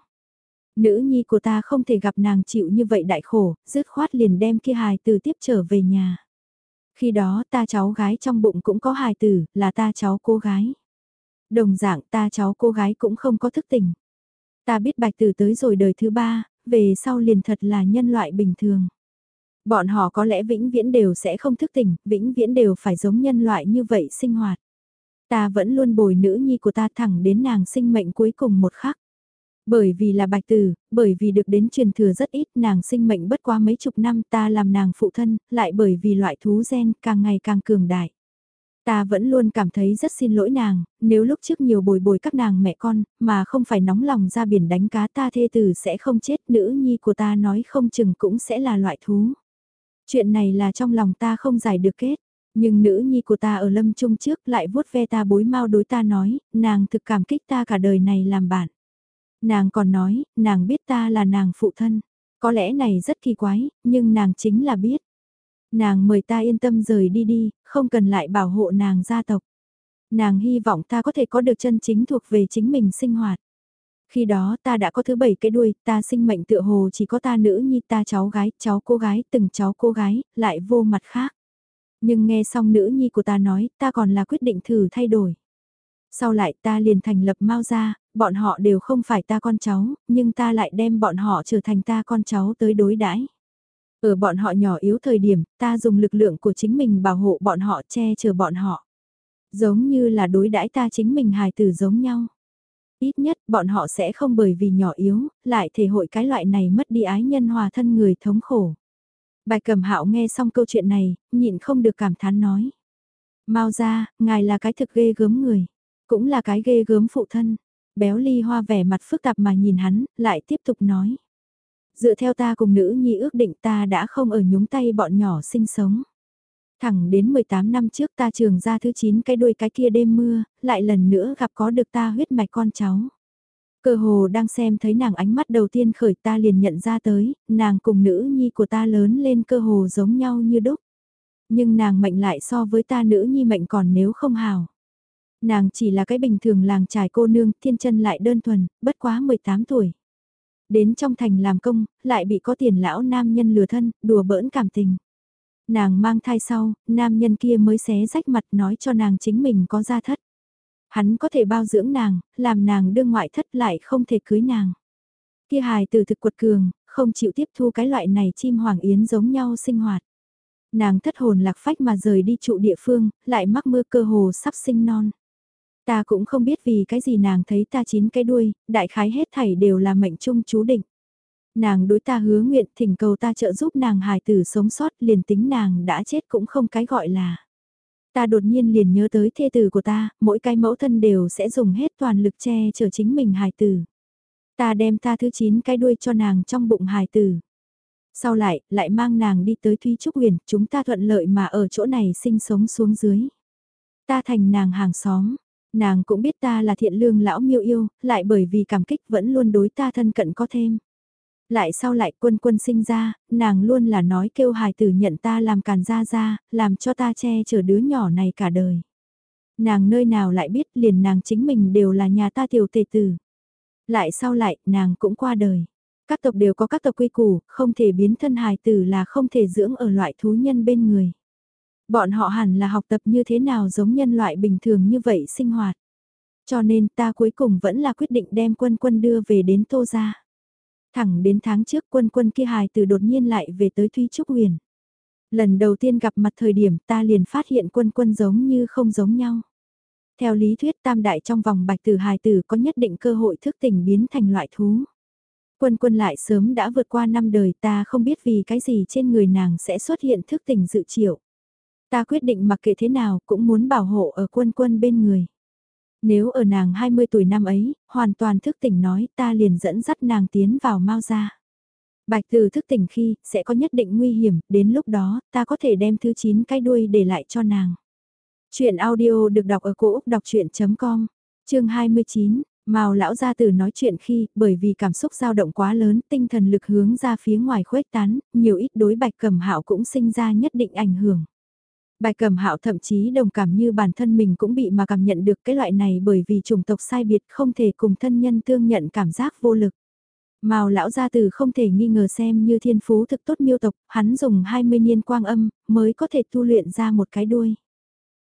Nữ nhi của ta không thể gặp nàng chịu như vậy đại khổ, dứt khoát liền đem kia hài tử tiếp trở về nhà. Khi đó ta cháu gái trong bụng cũng có hài tử, là ta cháu cô gái. Đồng dạng ta cháu cô gái cũng không có thức tỉnh. Ta biết bạch tử tới rồi đời thứ ba, về sau liền thật là nhân loại bình thường. Bọn họ có lẽ vĩnh viễn đều sẽ không thức tỉnh, vĩnh viễn đều phải giống nhân loại như vậy sinh hoạt. Ta vẫn luôn bồi nữ nhi của ta thẳng đến nàng sinh mệnh cuối cùng một khắc. Bởi vì là bạch tử, bởi vì được đến truyền thừa rất ít nàng sinh mệnh bất qua mấy chục năm ta làm nàng phụ thân, lại bởi vì loại thú gen càng ngày càng cường đại. Ta vẫn luôn cảm thấy rất xin lỗi nàng, nếu lúc trước nhiều bồi bồi các nàng mẹ con, mà không phải nóng lòng ra biển đánh cá ta thê tử sẽ không chết, nữ nhi của ta nói không chừng cũng sẽ là loại thú. Chuyện này là trong lòng ta không giải được kết, nhưng nữ nhi của ta ở lâm trung trước lại vuốt ve ta bối mau đối ta nói, nàng thực cảm kích ta cả đời này làm bạn. Nàng còn nói, nàng biết ta là nàng phụ thân. Có lẽ này rất kỳ quái, nhưng nàng chính là biết. Nàng mời ta yên tâm rời đi đi, không cần lại bảo hộ nàng gia tộc. Nàng hy vọng ta có thể có được chân chính thuộc về chính mình sinh hoạt. Khi đó ta đã có thứ bảy cái đuôi, ta sinh mệnh tựa hồ chỉ có ta nữ nhi ta cháu gái, cháu cô gái, từng cháu cô gái, lại vô mặt khác. Nhưng nghe xong nữ nhi của ta nói, ta còn là quyết định thử thay đổi. Sau lại ta liền thành lập mao gia bọn họ đều không phải ta con cháu, nhưng ta lại đem bọn họ trở thành ta con cháu tới đối đãi. Ở bọn họ nhỏ yếu thời điểm, ta dùng lực lượng của chính mình bảo hộ bọn họ che chở bọn họ. Giống như là đối đãi ta chính mình hài tử giống nhau. Ít nhất bọn họ sẽ không bởi vì nhỏ yếu, lại thể hội cái loại này mất đi ái nhân hòa thân người thống khổ. Bài cầm hạo nghe xong câu chuyện này, nhịn không được cảm thán nói. Mau ra, ngài là cái thực ghê gớm người, cũng là cái ghê gớm phụ thân. Béo ly hoa vẻ mặt phức tạp mà nhìn hắn, lại tiếp tục nói. Dựa theo ta cùng nữ nhi ước định ta đã không ở nhúng tay bọn nhỏ sinh sống. Thẳng đến 18 năm trước ta trường ra thứ 9 cái đuôi cái kia đêm mưa, lại lần nữa gặp có được ta huyết mạch con cháu. Cơ hồ đang xem thấy nàng ánh mắt đầu tiên khởi ta liền nhận ra tới, nàng cùng nữ nhi của ta lớn lên cơ hồ giống nhau như đúc. Nhưng nàng mệnh lại so với ta nữ nhi mệnh còn nếu không hào. Nàng chỉ là cái bình thường làng trải cô nương, thiên chân lại đơn thuần, bất quá 18 tuổi. Đến trong thành làm công, lại bị có tiền lão nam nhân lừa thân, đùa bỡn cảm tình. Nàng mang thai sau, nam nhân kia mới xé rách mặt nói cho nàng chính mình có gia thất. Hắn có thể bao dưỡng nàng, làm nàng đương ngoại thất lại không thể cưới nàng. Kia hài từ thực quật cường, không chịu tiếp thu cái loại này chim hoàng yến giống nhau sinh hoạt. Nàng thất hồn lạc phách mà rời đi trụ địa phương, lại mắc mưa cơ hồ sắp sinh non. Ta cũng không biết vì cái gì nàng thấy ta chín cái đuôi, đại khái hết thảy đều là mệnh trung chú định. Nàng đối ta hứa nguyện thỉnh cầu ta trợ giúp nàng hài tử sống sót liền tính nàng đã chết cũng không cái gọi là. Ta đột nhiên liền nhớ tới thê tử của ta, mỗi cái mẫu thân đều sẽ dùng hết toàn lực che chở chính mình hài tử. Ta đem ta thứ chín cái đuôi cho nàng trong bụng hài tử. Sau lại, lại mang nàng đi tới Thúy Trúc Huyền, chúng ta thuận lợi mà ở chỗ này sinh sống xuống dưới. Ta thành nàng hàng xóm, nàng cũng biết ta là thiện lương lão miêu yêu, lại bởi vì cảm kích vẫn luôn đối ta thân cận có thêm. Lại sau lại quân quân sinh ra, nàng luôn là nói kêu hài tử nhận ta làm càn ra ra, làm cho ta che chở đứa nhỏ này cả đời. Nàng nơi nào lại biết liền nàng chính mình đều là nhà ta tiểu tề tử. Lại sau lại, nàng cũng qua đời. Các tộc đều có các tộc quy củ, không thể biến thân hài tử là không thể dưỡng ở loại thú nhân bên người. Bọn họ hẳn là học tập như thế nào giống nhân loại bình thường như vậy sinh hoạt. Cho nên ta cuối cùng vẫn là quyết định đem quân quân đưa về đến Tô Gia. Thẳng đến tháng trước quân quân kia hài từ đột nhiên lại về tới Thúy Trúc Huyền. Lần đầu tiên gặp mặt thời điểm ta liền phát hiện quân quân giống như không giống nhau. Theo lý thuyết tam đại trong vòng bạch tử hài tử có nhất định cơ hội thức tỉnh biến thành loại thú. Quân quân lại sớm đã vượt qua năm đời ta không biết vì cái gì trên người nàng sẽ xuất hiện thức tỉnh dự triệu. Ta quyết định mặc kệ thế nào cũng muốn bảo hộ ở quân quân bên người. Nếu ở nàng 20 tuổi năm ấy, hoàn toàn thức tỉnh nói ta liền dẫn dắt nàng tiến vào mau ra. Bạch từ thức tỉnh khi, sẽ có nhất định nguy hiểm, đến lúc đó, ta có thể đem thứ 9 cái đuôi để lại cho nàng. Chuyện audio được đọc ở cổ Úc đọc chuyện.com, chương 29, Mao lão gia tử nói chuyện khi, bởi vì cảm xúc dao động quá lớn, tinh thần lực hướng ra phía ngoài khuếch tán, nhiều ít đối bạch cầm hạo cũng sinh ra nhất định ảnh hưởng bài cầm hạo thậm chí đồng cảm như bản thân mình cũng bị mà cảm nhận được cái loại này bởi vì chủng tộc sai biệt không thể cùng thân nhân tương nhận cảm giác vô lực. Mao lão gia tử không thể nghi ngờ xem như thiên phú thực tốt miêu tộc, hắn dùng 20 niên quang âm mới có thể tu luyện ra một cái đuôi.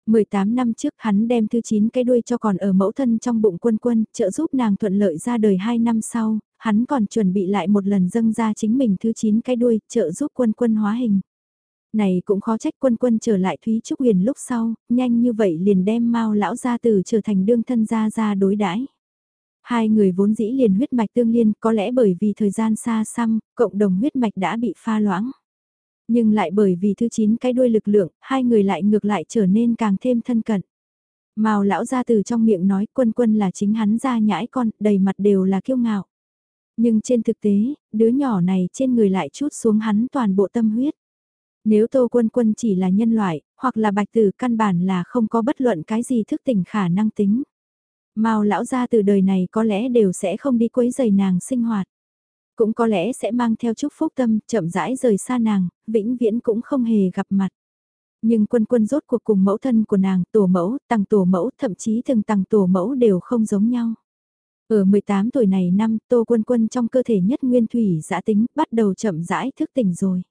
18 năm trước hắn đem thứ 9 cái đuôi cho còn ở mẫu thân trong bụng quân quân, trợ giúp nàng thuận lợi ra đời 2 năm sau, hắn còn chuẩn bị lại một lần dâng ra chính mình thứ 9 cái đuôi, trợ giúp quân quân hóa hình. Này cũng khó trách quân quân trở lại Thúy Trúc Huyền lúc sau, nhanh như vậy liền đem mao lão gia tử trở thành đương thân gia gia đối đãi. Hai người vốn dĩ liền huyết mạch tương liên có lẽ bởi vì thời gian xa xăm, cộng đồng huyết mạch đã bị pha loãng. Nhưng lại bởi vì thứ chín cái đuôi lực lượng, hai người lại ngược lại trở nên càng thêm thân cận. Mao lão ra từ trong miệng nói quân quân là chính hắn ra nhãi con, đầy mặt đều là kiêu ngạo. Nhưng trên thực tế, đứa nhỏ này trên người lại chút xuống hắn toàn bộ tâm huyết. Nếu Tô Quân Quân chỉ là nhân loại, hoặc là bạch tử căn bản là không có bất luận cái gì thức tỉnh khả năng tính. Mao lão ra từ đời này có lẽ đều sẽ không đi quấy giày nàng sinh hoạt. Cũng có lẽ sẽ mang theo chúc phúc tâm, chậm rãi rời xa nàng, vĩnh viễn cũng không hề gặp mặt. Nhưng quân quân rốt cuộc cùng mẫu thân của nàng, tổ mẫu, tăng tổ mẫu, thậm chí từng tăng tổ mẫu đều không giống nhau. Ở 18 tuổi này năm, Tô Quân Quân trong cơ thể nhất nguyên thủy giã tính, bắt đầu chậm rãi thức tỉnh rồi.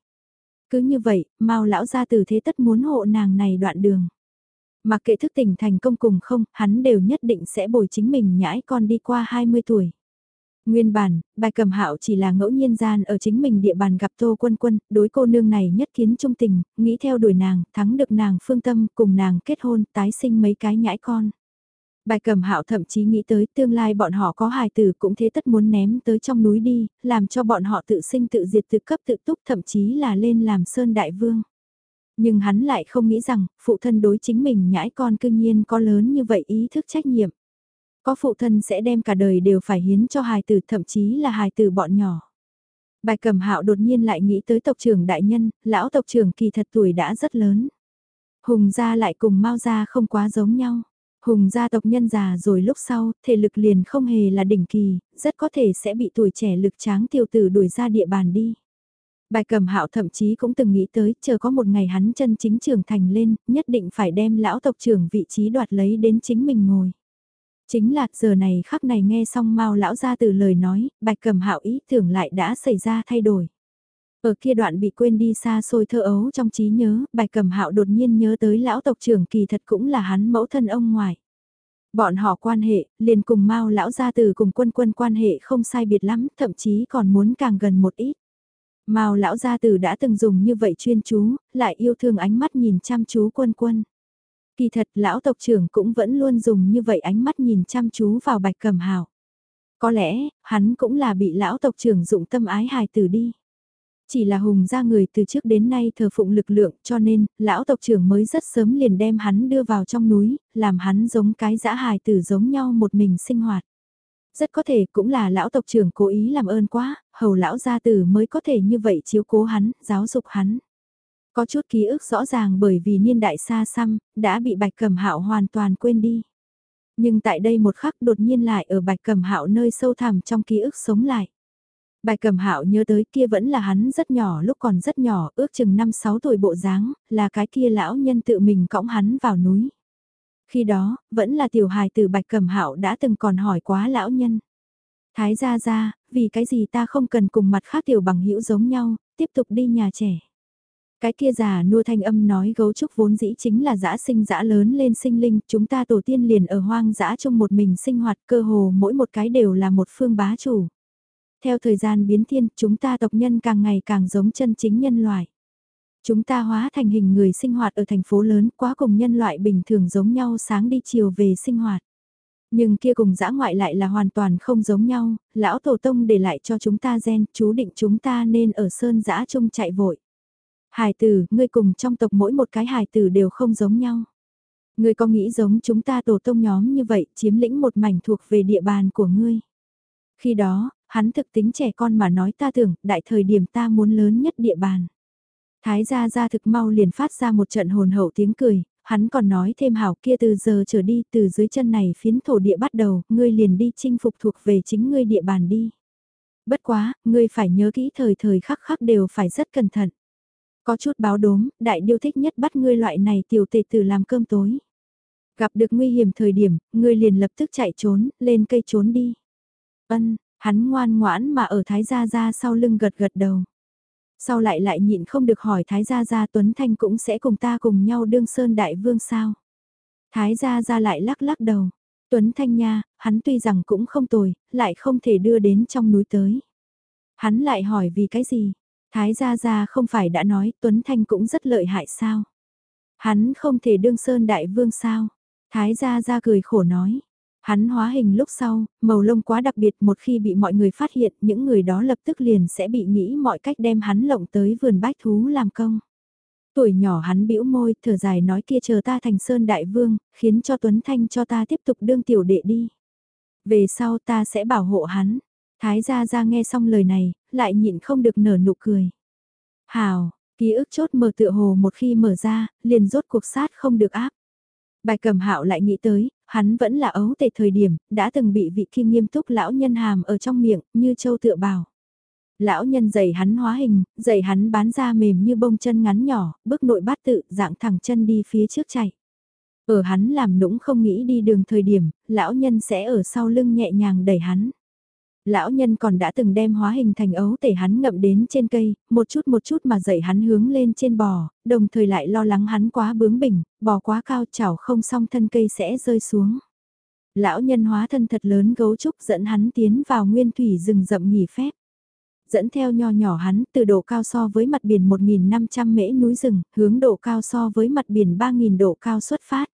Cứ như vậy, Mao lão gia từ thế tất muốn hộ nàng này đoạn đường. Mặc kệ thức tỉnh thành công cùng không, hắn đều nhất định sẽ bồi chính mình nhãi con đi qua 20 tuổi. Nguyên bản, bài cầm hạo chỉ là ngẫu nhiên gian ở chính mình địa bàn gặp Tô Quân Quân, đối cô nương này nhất kiến trung tình, nghĩ theo đuổi nàng, thắng được nàng phương tâm, cùng nàng kết hôn, tái sinh mấy cái nhãi con. Bài cầm hạo thậm chí nghĩ tới tương lai bọn họ có hài tử cũng thế tất muốn ném tới trong núi đi, làm cho bọn họ tự sinh tự diệt tự cấp tự túc thậm chí là lên làm sơn đại vương. Nhưng hắn lại không nghĩ rằng, phụ thân đối chính mình nhãi con cương nhiên có lớn như vậy ý thức trách nhiệm. Có phụ thân sẽ đem cả đời đều phải hiến cho hài tử thậm chí là hài tử bọn nhỏ. Bài cầm hạo đột nhiên lại nghĩ tới tộc trưởng đại nhân, lão tộc trưởng kỳ thật tuổi đã rất lớn. Hùng gia lại cùng mau gia không quá giống nhau. Hùng gia tộc nhân già rồi lúc sau, thể lực liền không hề là đỉnh kỳ, rất có thể sẽ bị tuổi trẻ lực tráng tiêu tử đuổi ra địa bàn đi. Bài cầm hạo thậm chí cũng từng nghĩ tới, chờ có một ngày hắn chân chính trưởng thành lên, nhất định phải đem lão tộc trưởng vị trí đoạt lấy đến chính mình ngồi. Chính là giờ này khắc này nghe xong mau lão ra từ lời nói, bạch cầm hạo ý tưởng lại đã xảy ra thay đổi. Ở kia đoạn bị quên đi xa xôi thơ ấu trong trí nhớ, bạch cầm hạo đột nhiên nhớ tới lão tộc trưởng kỳ thật cũng là hắn mẫu thân ông ngoại. Bọn họ quan hệ, liền cùng mau lão gia từ cùng quân quân quan hệ không sai biệt lắm, thậm chí còn muốn càng gần một ít. Mao lão gia tử đã từng dùng như vậy chuyên chú, lại yêu thương ánh mắt nhìn chăm chú quân quân. Kỳ thật lão tộc trưởng cũng vẫn luôn dùng như vậy ánh mắt nhìn chăm chú vào bạch cầm hào. Có lẽ, hắn cũng là bị lão tộc trưởng dụng tâm ái hài tử đi. Chỉ là hùng ra người từ trước đến nay thờ phụng lực lượng cho nên, lão tộc trưởng mới rất sớm liền đem hắn đưa vào trong núi, làm hắn giống cái dã hài tử giống nhau một mình sinh hoạt. Rất có thể cũng là lão tộc trưởng cố ý làm ơn quá, hầu lão gia tử mới có thể như vậy chiếu cố hắn, giáo dục hắn. Có chút ký ức rõ ràng bởi vì niên đại xa xăm, đã bị bạch cẩm hạo hoàn toàn quên đi. Nhưng tại đây một khắc đột nhiên lại ở bạch cẩm hạo nơi sâu thẳm trong ký ức sống lại. Bạch cầm hạo nhớ tới kia vẫn là hắn rất nhỏ lúc còn rất nhỏ, ước chừng 5-6 tuổi bộ dáng, là cái kia lão nhân tự mình cõng hắn vào núi. Khi đó, vẫn là tiểu hài từ bạch cầm hạo đã từng còn hỏi quá lão nhân. Thái gia gia, vì cái gì ta không cần cùng mặt khác tiểu bằng hữu giống nhau, tiếp tục đi nhà trẻ. Cái kia già nua thanh âm nói gấu trúc vốn dĩ chính là dã sinh dã lớn lên sinh linh, chúng ta tổ tiên liền ở hoang dã trong một mình sinh hoạt cơ hồ mỗi một cái đều là một phương bá chủ. Theo thời gian biến thiên, chúng ta tộc nhân càng ngày càng giống chân chính nhân loại. Chúng ta hóa thành hình người sinh hoạt ở thành phố lớn quá cùng nhân loại bình thường giống nhau sáng đi chiều về sinh hoạt. Nhưng kia cùng dã ngoại lại là hoàn toàn không giống nhau, lão tổ tông để lại cho chúng ta gen, chú định chúng ta nên ở sơn dã trung chạy vội. Hải tử, ngươi cùng trong tộc mỗi một cái hải tử đều không giống nhau. Ngươi có nghĩ giống chúng ta tổ tông nhóm như vậy, chiếm lĩnh một mảnh thuộc về địa bàn của ngươi. Khi đó, hắn thực tính trẻ con mà nói ta tưởng, đại thời điểm ta muốn lớn nhất địa bàn. Thái gia gia thực mau liền phát ra một trận hồn hậu tiếng cười, hắn còn nói thêm hảo kia từ giờ trở đi từ dưới chân này phiến thổ địa bắt đầu, ngươi liền đi chinh phục thuộc về chính ngươi địa bàn đi. Bất quá, ngươi phải nhớ kỹ thời thời khắc khắc đều phải rất cẩn thận. Có chút báo đốm, đại điêu thích nhất bắt ngươi loại này tiểu tệ tử làm cơm tối. Gặp được nguy hiểm thời điểm, ngươi liền lập tức chạy trốn, lên cây trốn đi. Ân, hắn ngoan ngoãn mà ở thái gia gia sau lưng gật gật đầu. Sau lại lại nhịn không được hỏi Thái Gia Gia Tuấn Thanh cũng sẽ cùng ta cùng nhau đương Sơn Đại Vương sao. Thái Gia Gia lại lắc lắc đầu. Tuấn Thanh nha, hắn tuy rằng cũng không tồi, lại không thể đưa đến trong núi tới. Hắn lại hỏi vì cái gì? Thái Gia Gia không phải đã nói Tuấn Thanh cũng rất lợi hại sao? Hắn không thể đương Sơn Đại Vương sao? Thái Gia Gia cười khổ nói. Hắn hóa hình lúc sau, màu lông quá đặc biệt một khi bị mọi người phát hiện những người đó lập tức liền sẽ bị nghĩ mọi cách đem hắn lộng tới vườn bách thú làm công. Tuổi nhỏ hắn bĩu môi, thở dài nói kia chờ ta thành sơn đại vương, khiến cho Tuấn Thanh cho ta tiếp tục đương tiểu đệ đi. Về sau ta sẽ bảo hộ hắn. Thái gia gia nghe xong lời này, lại nhịn không được nở nụ cười. Hào, ký ức chốt mở tựa hồ một khi mở ra, liền rốt cuộc sát không được áp. Bài cầm hạo lại nghĩ tới, hắn vẫn là ấu tề thời điểm, đã từng bị vị kim nghiêm túc lão nhân hàm ở trong miệng, như châu tựa bào Lão nhân dày hắn hóa hình, dày hắn bán da mềm như bông chân ngắn nhỏ, bước nội bát tự, dạng thẳng chân đi phía trước chạy. Ở hắn làm nũng không nghĩ đi đường thời điểm, lão nhân sẽ ở sau lưng nhẹ nhàng đẩy hắn. Lão nhân còn đã từng đem hóa hình thành ấu tể hắn ngậm đến trên cây, một chút một chút mà dậy hắn hướng lên trên bò, đồng thời lại lo lắng hắn quá bướng bỉnh, bò quá cao chảo không xong thân cây sẽ rơi xuống. Lão nhân hóa thân thật lớn gấu trúc dẫn hắn tiến vào nguyên thủy rừng rậm nghỉ phép. Dẫn theo nho nhỏ hắn từ độ cao so với mặt biển 1.500 mễ núi rừng, hướng độ cao so với mặt biển 3.000 độ cao xuất phát.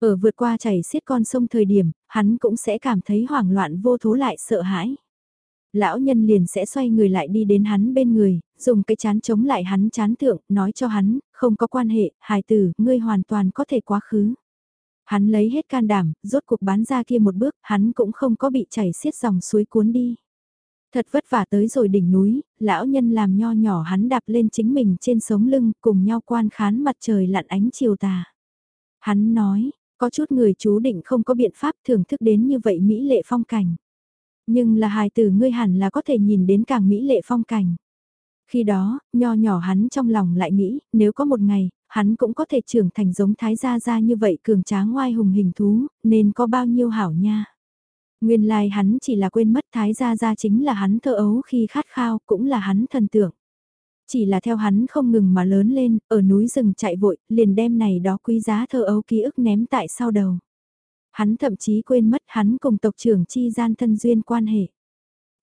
Ở vượt qua chảy xiết con sông thời điểm, hắn cũng sẽ cảm thấy hoảng loạn vô thố lại sợ hãi. Lão nhân liền sẽ xoay người lại đi đến hắn bên người, dùng cái chán chống lại hắn chán thượng, nói cho hắn, không có quan hệ, hài tử, ngươi hoàn toàn có thể quá khứ. Hắn lấy hết can đảm, rốt cuộc bán ra kia một bước, hắn cũng không có bị chảy xiết dòng suối cuốn đi. Thật vất vả tới rồi đỉnh núi, lão nhân làm nho nhỏ hắn đạp lên chính mình trên sống lưng, cùng nhau quan khán mặt trời lặn ánh chiều tà. Hắn nói, có chút người chú định không có biện pháp thưởng thức đến như vậy mỹ lệ phong cảnh. Nhưng là hài tử ngươi hẳn là có thể nhìn đến càng mỹ lệ phong cảnh. Khi đó, nho nhỏ hắn trong lòng lại nghĩ, nếu có một ngày, hắn cũng có thể trưởng thành giống thái gia gia như vậy cường tráng ngoai hùng hình thú, nên có bao nhiêu hảo nha. Nguyên lai like hắn chỉ là quên mất thái gia gia chính là hắn thơ ấu khi khát khao, cũng là hắn thần tượng. Chỉ là theo hắn không ngừng mà lớn lên, ở núi rừng chạy vội, liền đem này đó quý giá thơ ấu ký ức ném tại sau đầu. Hắn thậm chí quên mất hắn cùng tộc trưởng chi gian thân duyên quan hệ.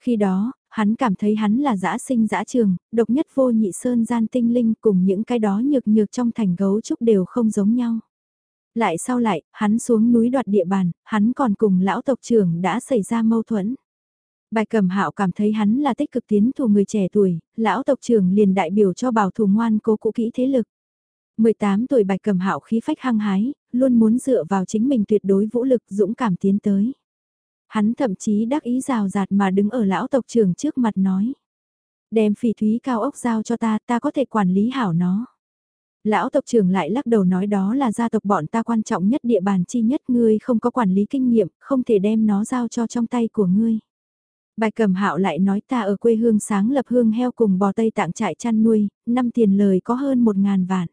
Khi đó, hắn cảm thấy hắn là dã sinh dã trường, độc nhất vô nhị sơn gian tinh linh cùng những cái đó nhược nhược trong thành gấu trúc đều không giống nhau. Lại sau lại, hắn xuống núi đoạt địa bàn, hắn còn cùng lão tộc trưởng đã xảy ra mâu thuẫn. Bài cẩm hạo cảm thấy hắn là tích cực tiến thủ người trẻ tuổi, lão tộc trưởng liền đại biểu cho bảo thủ ngoan cố cũ kỹ thế lực. 18 tuổi bạch cầm hạo khí phách hăng hái, luôn muốn dựa vào chính mình tuyệt đối vũ lực dũng cảm tiến tới. Hắn thậm chí đắc ý rào rạt mà đứng ở lão tộc trưởng trước mặt nói. Đem phỉ thúy cao ốc giao cho ta, ta có thể quản lý hảo nó. Lão tộc trưởng lại lắc đầu nói đó là gia tộc bọn ta quan trọng nhất địa bàn chi nhất ngươi không có quản lý kinh nghiệm, không thể đem nó giao cho trong tay của ngươi. Bài cầm hạo lại nói ta ở quê hương sáng lập hương heo cùng bò Tây tạng trại chăn nuôi, năm tiền lời có hơn một ngàn vạn.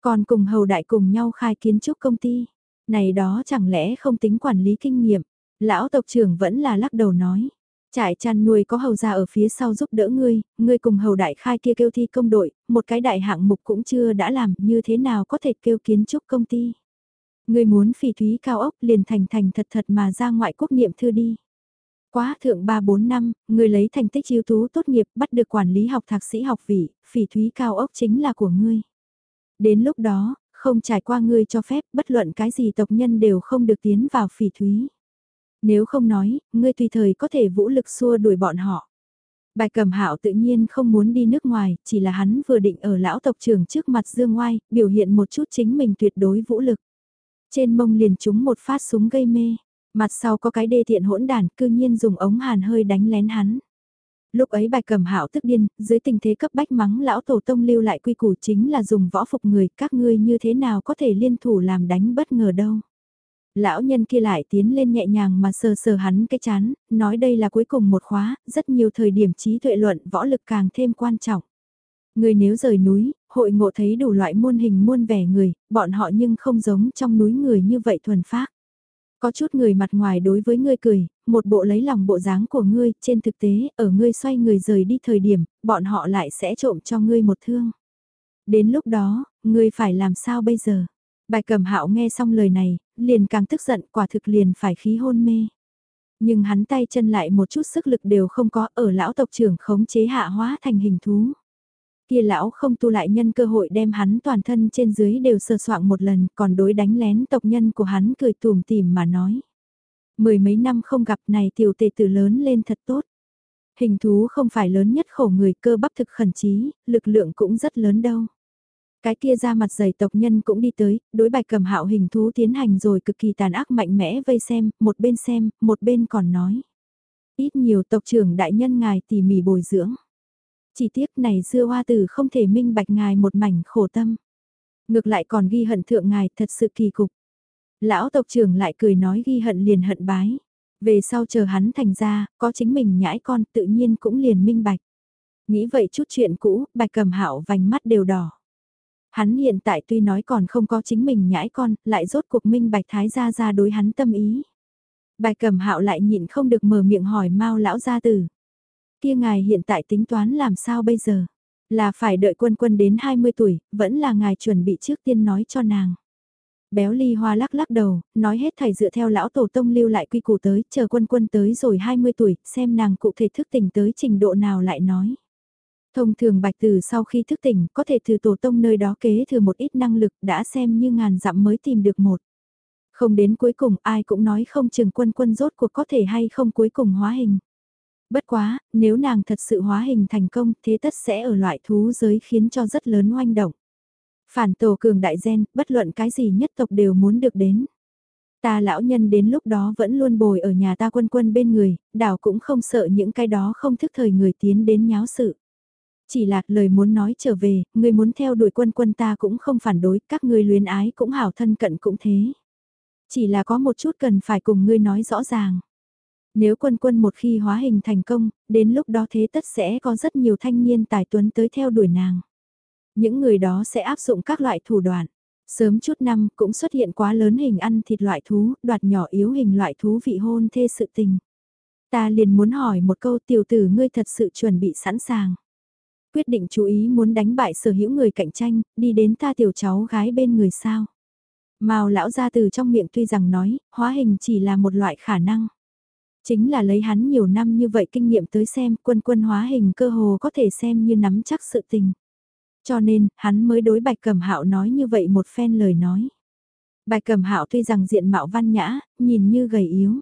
Còn cùng hầu đại cùng nhau khai kiến trúc công ty. Này đó chẳng lẽ không tính quản lý kinh nghiệm. Lão tộc trưởng vẫn là lắc đầu nói. Trại chăn nuôi có hầu ra ở phía sau giúp đỡ ngươi, ngươi cùng hầu đại khai kia kêu thi công đội, một cái đại hạng mục cũng chưa đã làm, như thế nào có thể kêu kiến trúc công ty. Ngươi muốn phỉ thúy cao ốc liền thành thành thật thật mà ra ngoại quốc niệm thư đi. Quá thượng 3-4 năm, người lấy thành tích ưu tú tốt nghiệp bắt được quản lý học thạc sĩ học vị, phỉ thúy cao ốc chính là của ngươi. Đến lúc đó, không trải qua ngươi cho phép bất luận cái gì tộc nhân đều không được tiến vào phỉ thúy. Nếu không nói, ngươi tùy thời có thể vũ lực xua đuổi bọn họ. Bài cầm hạo tự nhiên không muốn đi nước ngoài, chỉ là hắn vừa định ở lão tộc trưởng trước mặt dương ngoai, biểu hiện một chút chính mình tuyệt đối vũ lực. Trên mông liền trúng một phát súng gây mê, mặt sau có cái đê thiện hỗn đàn cư nhiên dùng ống hàn hơi đánh lén hắn. Lúc ấy bài cầm hạo tức điên, dưới tình thế cấp bách mắng lão tổ tông lưu lại quy củ chính là dùng võ phục người, các ngươi như thế nào có thể liên thủ làm đánh bất ngờ đâu. Lão nhân kia lại tiến lên nhẹ nhàng mà sờ sờ hắn cái chán, nói đây là cuối cùng một khóa, rất nhiều thời điểm trí tuệ luận võ lực càng thêm quan trọng. Người nếu rời núi, hội ngộ thấy đủ loại muôn hình muôn vẻ người, bọn họ nhưng không giống trong núi người như vậy thuần phác. Có chút người mặt ngoài đối với ngươi cười, một bộ lấy lòng bộ dáng của ngươi, trên thực tế, ở ngươi xoay người rời đi thời điểm, bọn họ lại sẽ trộm cho ngươi một thương. Đến lúc đó, ngươi phải làm sao bây giờ? Bài cầm hạo nghe xong lời này, liền càng tức giận quả thực liền phải khí hôn mê. Nhưng hắn tay chân lại một chút sức lực đều không có ở lão tộc trưởng khống chế hạ hóa thành hình thú. Kia lão không tu lại nhân cơ hội đem hắn toàn thân trên dưới đều sờ soạng một lần còn đối đánh lén tộc nhân của hắn cười tùm tìm mà nói. Mười mấy năm không gặp này tiểu tề tử lớn lên thật tốt. Hình thú không phải lớn nhất khổ người cơ bắp thực khẩn trí, lực lượng cũng rất lớn đâu. Cái kia ra mặt dày tộc nhân cũng đi tới, đối bạch cầm hạo hình thú tiến hành rồi cực kỳ tàn ác mạnh mẽ vây xem, một bên xem, một bên còn nói. Ít nhiều tộc trưởng đại nhân ngài tỉ mỉ bồi dưỡng. Chỉ tiếc này dưa hoa tử không thể minh bạch ngài một mảnh khổ tâm. Ngược lại còn ghi hận thượng ngài thật sự kỳ cục. Lão tộc trưởng lại cười nói ghi hận liền hận bái. Về sau chờ hắn thành ra, có chính mình nhãi con tự nhiên cũng liền minh bạch. Nghĩ vậy chút chuyện cũ, bạch cầm hạo vành mắt đều đỏ. Hắn hiện tại tuy nói còn không có chính mình nhãi con, lại rốt cuộc minh bạch thái gia ra đối hắn tâm ý. Bài cầm hạo lại nhịn không được mở miệng hỏi mau lão gia tử. Kia ngài hiện tại tính toán làm sao bây giờ? Là phải đợi quân quân đến 20 tuổi, vẫn là ngài chuẩn bị trước tiên nói cho nàng. Béo ly hoa lắc lắc đầu, nói hết thầy dựa theo lão tổ tông lưu lại quy củ tới, chờ quân quân tới rồi 20 tuổi, xem nàng cụ thể thức tỉnh tới trình độ nào lại nói. Thông thường bạch tử sau khi thức tỉnh có thể từ tổ tông nơi đó kế thừa một ít năng lực đã xem như ngàn dặm mới tìm được một. Không đến cuối cùng ai cũng nói không chừng quân quân rốt cuộc có thể hay không cuối cùng hóa hình. Bất quá, nếu nàng thật sự hóa hình thành công thế tất sẽ ở loại thú giới khiến cho rất lớn oanh động. Phản tổ cường đại gen, bất luận cái gì nhất tộc đều muốn được đến. Ta lão nhân đến lúc đó vẫn luôn bồi ở nhà ta quân quân bên người, đảo cũng không sợ những cái đó không thức thời người tiến đến nháo sự. Chỉ là lời muốn nói trở về, người muốn theo đuổi quân quân ta cũng không phản đối, các người luyến ái cũng hảo thân cận cũng thế. Chỉ là có một chút cần phải cùng ngươi nói rõ ràng. Nếu quân quân một khi hóa hình thành công, đến lúc đó thế tất sẽ có rất nhiều thanh niên tài tuấn tới theo đuổi nàng. Những người đó sẽ áp dụng các loại thủ đoạn. Sớm chút năm cũng xuất hiện quá lớn hình ăn thịt loại thú, đoạt nhỏ yếu hình loại thú vị hôn thê sự tình. Ta liền muốn hỏi một câu tiểu tử ngươi thật sự chuẩn bị sẵn sàng. Quyết định chú ý muốn đánh bại sở hữu người cạnh tranh, đi đến ta tiểu cháu gái bên người sao. Mao lão ra từ trong miệng tuy rằng nói, hóa hình chỉ là một loại khả năng. Chính là lấy hắn nhiều năm như vậy kinh nghiệm tới xem quân quân hóa hình cơ hồ có thể xem như nắm chắc sự tình. Cho nên, hắn mới đối bạch cẩm hạo nói như vậy một phen lời nói. Bạch cẩm hạo tuy rằng diện mạo văn nhã, nhìn như gầy yếu.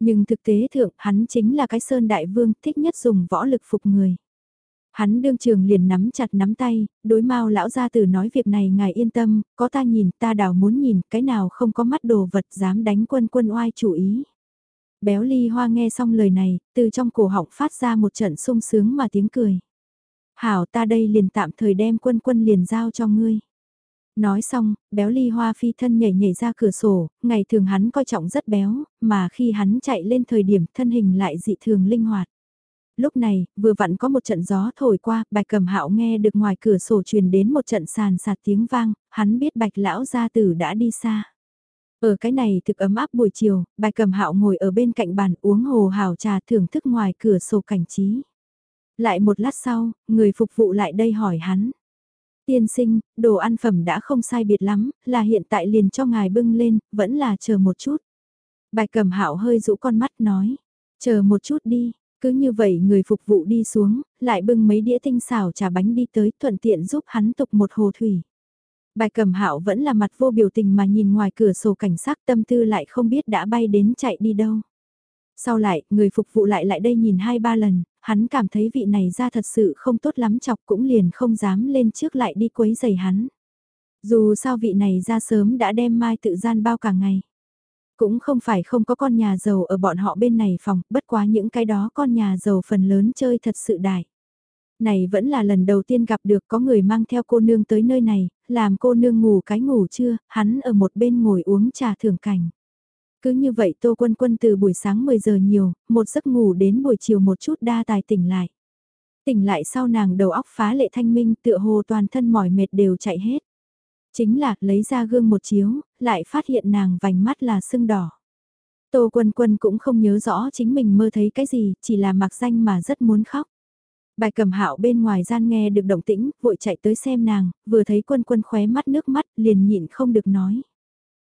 Nhưng thực tế thượng, hắn chính là cái sơn đại vương thích nhất dùng võ lực phục người. Hắn đương trường liền nắm chặt nắm tay, đối mau lão gia tử nói việc này ngài yên tâm, có ta nhìn, ta đào muốn nhìn, cái nào không có mắt đồ vật dám đánh quân quân oai chủ ý. Béo ly hoa nghe xong lời này, từ trong cổ họng phát ra một trận sung sướng mà tiếng cười. Hảo ta đây liền tạm thời đem quân quân liền giao cho ngươi. Nói xong, béo ly hoa phi thân nhảy nhảy ra cửa sổ, ngày thường hắn coi trọng rất béo, mà khi hắn chạy lên thời điểm thân hình lại dị thường linh hoạt. Lúc này, vừa vặn có một trận gió thổi qua, bạch cầm hạo nghe được ngoài cửa sổ truyền đến một trận sàn sạt tiếng vang, hắn biết bạch lão gia tử đã đi xa. Ở cái này thực ấm áp buổi chiều, bạch cầm hạo ngồi ở bên cạnh bàn uống hồ hào trà thưởng thức ngoài cửa sổ cảnh trí. Lại một lát sau, người phục vụ lại đây hỏi hắn. Tiên sinh, đồ ăn phẩm đã không sai biệt lắm, là hiện tại liền cho ngài bưng lên, vẫn là chờ một chút. Bạch cầm hạo hơi rũ con mắt nói, chờ một chút đi, cứ như vậy người phục vụ đi xuống, lại bưng mấy đĩa tinh xào trà bánh đi tới thuận tiện giúp hắn tục một hồ thủy. Bài cầm hạo vẫn là mặt vô biểu tình mà nhìn ngoài cửa sổ cảnh sát tâm tư lại không biết đã bay đến chạy đi đâu. Sau lại, người phục vụ lại lại đây nhìn hai ba lần, hắn cảm thấy vị này ra thật sự không tốt lắm chọc cũng liền không dám lên trước lại đi quấy giày hắn. Dù sao vị này ra sớm đã đem mai tự gian bao cả ngày. Cũng không phải không có con nhà giàu ở bọn họ bên này phòng, bất quá những cái đó con nhà giàu phần lớn chơi thật sự đại. Này vẫn là lần đầu tiên gặp được có người mang theo cô nương tới nơi này, làm cô nương ngủ cái ngủ trưa, hắn ở một bên ngồi uống trà thưởng cảnh. Cứ như vậy Tô Quân Quân từ buổi sáng 10 giờ nhiều, một giấc ngủ đến buổi chiều một chút đa tài tỉnh lại. Tỉnh lại sau nàng đầu óc phá lệ thanh minh tựa hồ toàn thân mỏi mệt đều chạy hết. Chính là lấy ra gương một chiếu, lại phát hiện nàng vành mắt là sưng đỏ. Tô Quân Quân cũng không nhớ rõ chính mình mơ thấy cái gì, chỉ là mặc danh mà rất muốn khóc. Bài cầm hạo bên ngoài gian nghe được động tĩnh, vội chạy tới xem nàng, vừa thấy quân quân khóe mắt nước mắt, liền nhịn không được nói.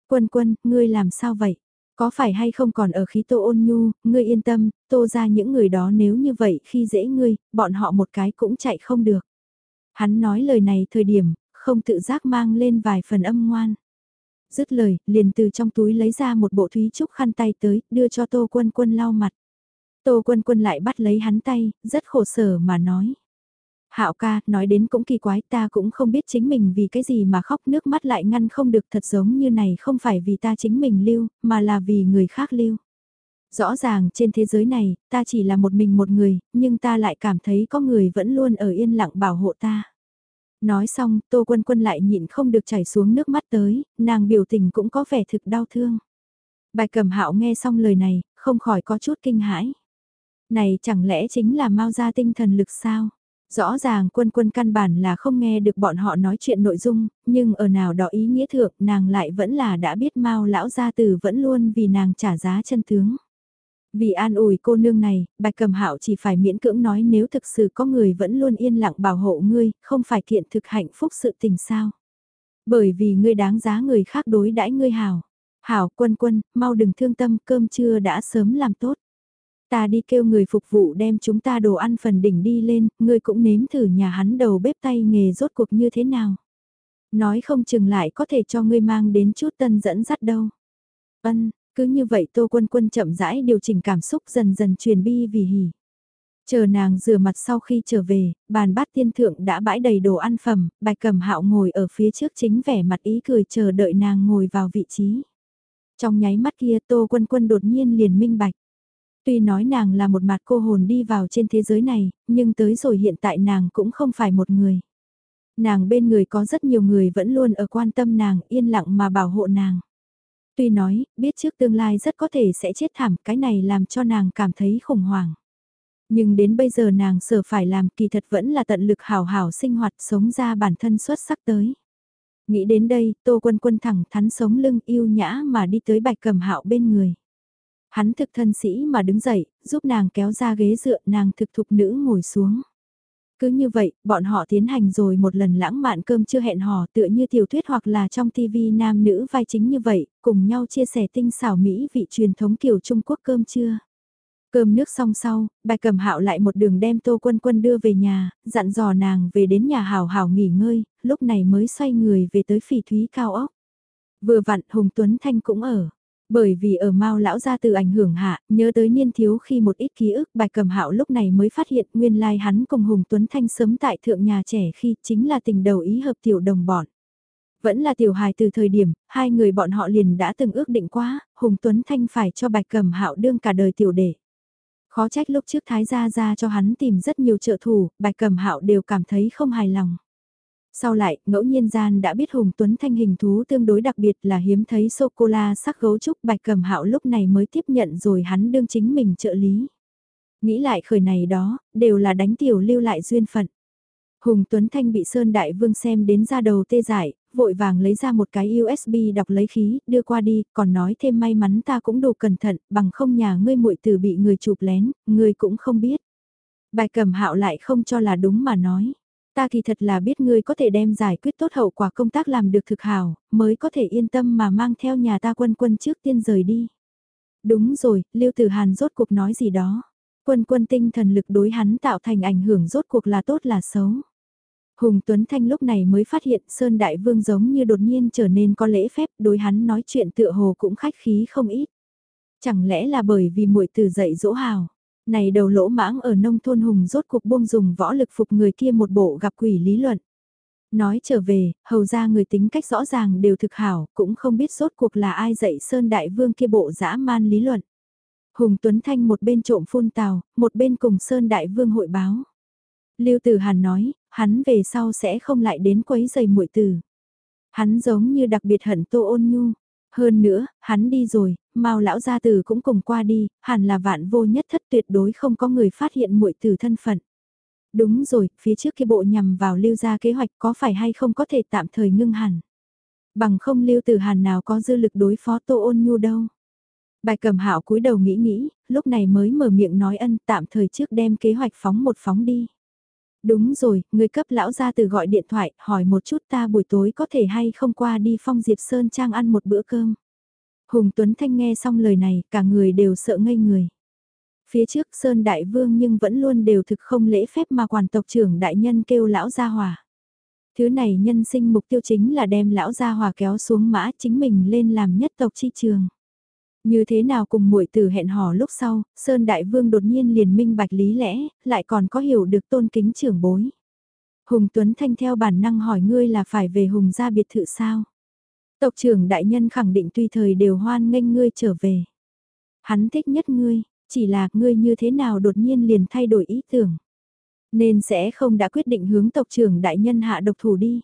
Quân quân, ngươi làm sao vậy? Có phải hay không còn ở khí tô ôn nhu, ngươi yên tâm, tô ra những người đó nếu như vậy khi dễ ngươi, bọn họ một cái cũng chạy không được. Hắn nói lời này thời điểm, không tự giác mang lên vài phần âm ngoan. Dứt lời, liền từ trong túi lấy ra một bộ thúy trúc khăn tay tới, đưa cho tô quân quân lau mặt. Tô quân quân lại bắt lấy hắn tay, rất khổ sở mà nói. Hạo ca, nói đến cũng kỳ quái ta cũng không biết chính mình vì cái gì mà khóc nước mắt lại ngăn không được thật giống như này không phải vì ta chính mình lưu, mà là vì người khác lưu. Rõ ràng trên thế giới này, ta chỉ là một mình một người, nhưng ta lại cảm thấy có người vẫn luôn ở yên lặng bảo hộ ta. Nói xong, Tô Quân Quân lại nhịn không được chảy xuống nước mắt tới, nàng biểu tình cũng có vẻ thực đau thương. Bài cầm hạo nghe xong lời này, không khỏi có chút kinh hãi. Này chẳng lẽ chính là mau ra tinh thần lực sao? Rõ ràng quân quân căn bản là không nghe được bọn họ nói chuyện nội dung, nhưng ở nào đó ý nghĩa thượng nàng lại vẫn là đã biết mau lão gia tử vẫn luôn vì nàng trả giá chân tướng. Vì an ủi cô nương này, bạch cầm hạo chỉ phải miễn cưỡng nói nếu thực sự có người vẫn luôn yên lặng bảo hộ ngươi, không phải kiện thực hạnh phúc sự tình sao. Bởi vì ngươi đáng giá người khác đối đãi ngươi hảo. Hảo quân quân, mau đừng thương tâm cơm trưa đã sớm làm tốt. Ta đi kêu người phục vụ đem chúng ta đồ ăn phần đỉnh đi lên, ngươi cũng nếm thử nhà hắn đầu bếp tay nghề rốt cuộc như thế nào. Nói không chừng lại có thể cho ngươi mang đến chút tân dẫn dắt đâu. Ân, cứ như vậy Tô Quân Quân chậm rãi điều chỉnh cảm xúc dần dần truyền bi vì hỉ. Chờ nàng rửa mặt sau khi trở về, bàn bát tiên thượng đã bãi đầy đồ ăn phẩm, bạch cầm hạo ngồi ở phía trước chính vẻ mặt ý cười chờ đợi nàng ngồi vào vị trí. Trong nháy mắt kia Tô Quân Quân đột nhiên liền minh bạch. Tuy nói nàng là một mặt cô hồn đi vào trên thế giới này, nhưng tới rồi hiện tại nàng cũng không phải một người. Nàng bên người có rất nhiều người vẫn luôn ở quan tâm nàng, yên lặng mà bảo hộ nàng. Tuy nói, biết trước tương lai rất có thể sẽ chết thảm, cái này làm cho nàng cảm thấy khủng hoảng. Nhưng đến bây giờ nàng sở phải làm kỳ thật vẫn là tận lực hào hào sinh hoạt sống ra bản thân xuất sắc tới. Nghĩ đến đây, Tô Quân Quân thẳng thắn sống lưng yêu nhã mà đi tới bạch cầm hạo bên người. Hắn thực thân sĩ mà đứng dậy, giúp nàng kéo ra ghế dựa nàng thực thục nữ ngồi xuống. Cứ như vậy, bọn họ tiến hành rồi một lần lãng mạn cơm chưa hẹn hò tựa như tiểu thuyết hoặc là trong tivi nam nữ vai chính như vậy, cùng nhau chia sẻ tinh xảo Mỹ vị truyền thống kiểu Trung Quốc cơm trưa. Cơm nước xong sau, bài cầm hạo lại một đường đem tô quân quân đưa về nhà, dặn dò nàng về đến nhà hào hào nghỉ ngơi, lúc này mới xoay người về tới phỉ thúy cao ốc. Vừa vặn Hùng Tuấn Thanh cũng ở. Bởi vì ở Mao lão gia từ ảnh hưởng hạ, nhớ tới niên thiếu khi một ít ký ức, bạch cẩm hạo lúc này mới phát hiện nguyên lai hắn cùng Hùng Tuấn Thanh sớm tại thượng nhà trẻ khi chính là tình đầu ý hợp tiểu đồng bọn. Vẫn là tiểu hài từ thời điểm, hai người bọn họ liền đã từng ước định quá, Hùng Tuấn Thanh phải cho bạch cẩm hạo đương cả đời tiểu đệ. Khó trách lúc trước Thái Gia gia cho hắn tìm rất nhiều trợ thủ, bạch cẩm hạo đều cảm thấy không hài lòng. Sau lại, ngẫu nhiên gian đã biết Hùng Tuấn Thanh hình thú tương đối đặc biệt là hiếm thấy sô-cô-la sắc gấu trúc bạch cầm hạo lúc này mới tiếp nhận rồi hắn đương chính mình trợ lý. Nghĩ lại khởi này đó, đều là đánh tiểu lưu lại duyên phận. Hùng Tuấn Thanh bị Sơn Đại Vương xem đến ra đầu tê giải, vội vàng lấy ra một cái USB đọc lấy khí, đưa qua đi, còn nói thêm may mắn ta cũng đủ cẩn thận, bằng không nhà ngươi muội từ bị người chụp lén, ngươi cũng không biết. Bài cầm hạo lại không cho là đúng mà nói. Ta kỳ thật là biết ngươi có thể đem giải quyết tốt hậu quả công tác làm được thực hảo, mới có thể yên tâm mà mang theo nhà ta quân quân trước tiên rời đi. Đúng rồi, Lưu Tử Hàn rốt cuộc nói gì đó. Quân quân tinh thần lực đối hắn tạo thành ảnh hưởng rốt cuộc là tốt là xấu. Hùng Tuấn Thanh lúc này mới phát hiện Sơn Đại Vương giống như đột nhiên trở nên có lễ phép đối hắn nói chuyện tựa hồ cũng khách khí không ít. Chẳng lẽ là bởi vì muội từ dạy dỗ hào. Này đầu lỗ mãng ở nông thôn Hùng rốt cuộc buông dùng võ lực phục người kia một bộ gặp quỷ lý luận. Nói trở về, hầu ra người tính cách rõ ràng đều thực hảo, cũng không biết rốt cuộc là ai dạy Sơn Đại Vương kia bộ dã man lý luận. Hùng Tuấn Thanh một bên trộm phun tàu một bên cùng Sơn Đại Vương hội báo. Lưu Tử Hàn nói, hắn về sau sẽ không lại đến quấy giày muội tử. Hắn giống như đặc biệt hận Tô Ôn Nhu. Hơn nữa, hắn đi rồi, mau lão gia tử cũng cùng qua đi, hẳn là vạn vô nhất thất tuyệt đối không có người phát hiện muội tử thân phận. Đúng rồi, phía trước kia bộ nhằm vào lưu gia kế hoạch có phải hay không có thể tạm thời ngưng hẳn. Bằng không lưu tử hàn nào có dư lực đối phó Tô Ôn Nhu đâu. Bài cầm hạo cúi đầu nghĩ nghĩ, lúc này mới mở miệng nói ân tạm thời trước đem kế hoạch phóng một phóng đi. Đúng rồi, người cấp lão ra từ gọi điện thoại, hỏi một chút ta buổi tối có thể hay không qua đi phong Diệp Sơn Trang ăn một bữa cơm. Hùng Tuấn Thanh nghe xong lời này, cả người đều sợ ngây người. Phía trước Sơn Đại Vương nhưng vẫn luôn đều thực không lễ phép mà quản tộc trưởng đại nhân kêu lão gia hòa. Thứ này nhân sinh mục tiêu chính là đem lão gia hòa kéo xuống mã chính mình lên làm nhất tộc chi trường. Như thế nào cùng muội tử hẹn hò lúc sau, Sơn Đại Vương đột nhiên liền minh bạch lý lẽ, lại còn có hiểu được tôn kính trưởng bối. Hùng Tuấn Thanh theo bản năng hỏi ngươi là phải về Hùng gia biệt thự sao? Tộc trưởng đại nhân khẳng định tùy thời đều hoan nghênh ngươi trở về. Hắn thích nhất ngươi, chỉ là ngươi như thế nào đột nhiên liền thay đổi ý tưởng. Nên sẽ không đã quyết định hướng tộc trưởng đại nhân hạ độc thủ đi.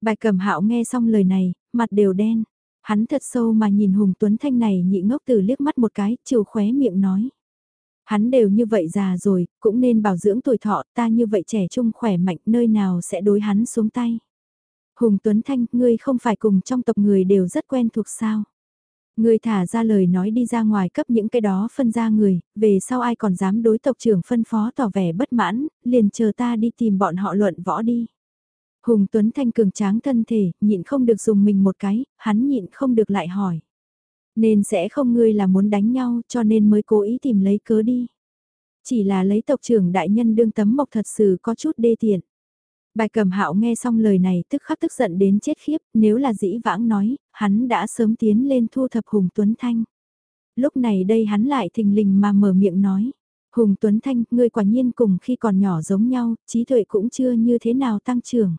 Bạch cầm hạo nghe xong lời này, mặt đều đen. Hắn thật sâu mà nhìn Hùng Tuấn Thanh này nhị ngốc từ liếc mắt một cái, chiều khóe miệng nói. Hắn đều như vậy già rồi, cũng nên bảo dưỡng tuổi thọ, ta như vậy trẻ trung khỏe mạnh nơi nào sẽ đối hắn xuống tay. Hùng Tuấn Thanh, ngươi không phải cùng trong tộc người đều rất quen thuộc sao. Ngươi thả ra lời nói đi ra ngoài cấp những cái đó phân ra người, về sau ai còn dám đối tộc trưởng phân phó tỏ vẻ bất mãn, liền chờ ta đi tìm bọn họ luận võ đi. Hùng Tuấn Thanh cường tráng thân thể, nhịn không được dùng mình một cái, hắn nhịn không được lại hỏi. Nên sẽ không ngươi là muốn đánh nhau cho nên mới cố ý tìm lấy cớ đi. Chỉ là lấy tộc trưởng đại nhân đương tấm mộc thật sự có chút đê tiện. Bài cầm hạo nghe xong lời này tức khắc tức giận đến chết khiếp, nếu là dĩ vãng nói, hắn đã sớm tiến lên thu thập Hùng Tuấn Thanh. Lúc này đây hắn lại thình lình mà mở miệng nói. Hùng Tuấn Thanh, ngươi quả nhiên cùng khi còn nhỏ giống nhau, trí tuệ cũng chưa như thế nào tăng trưởng.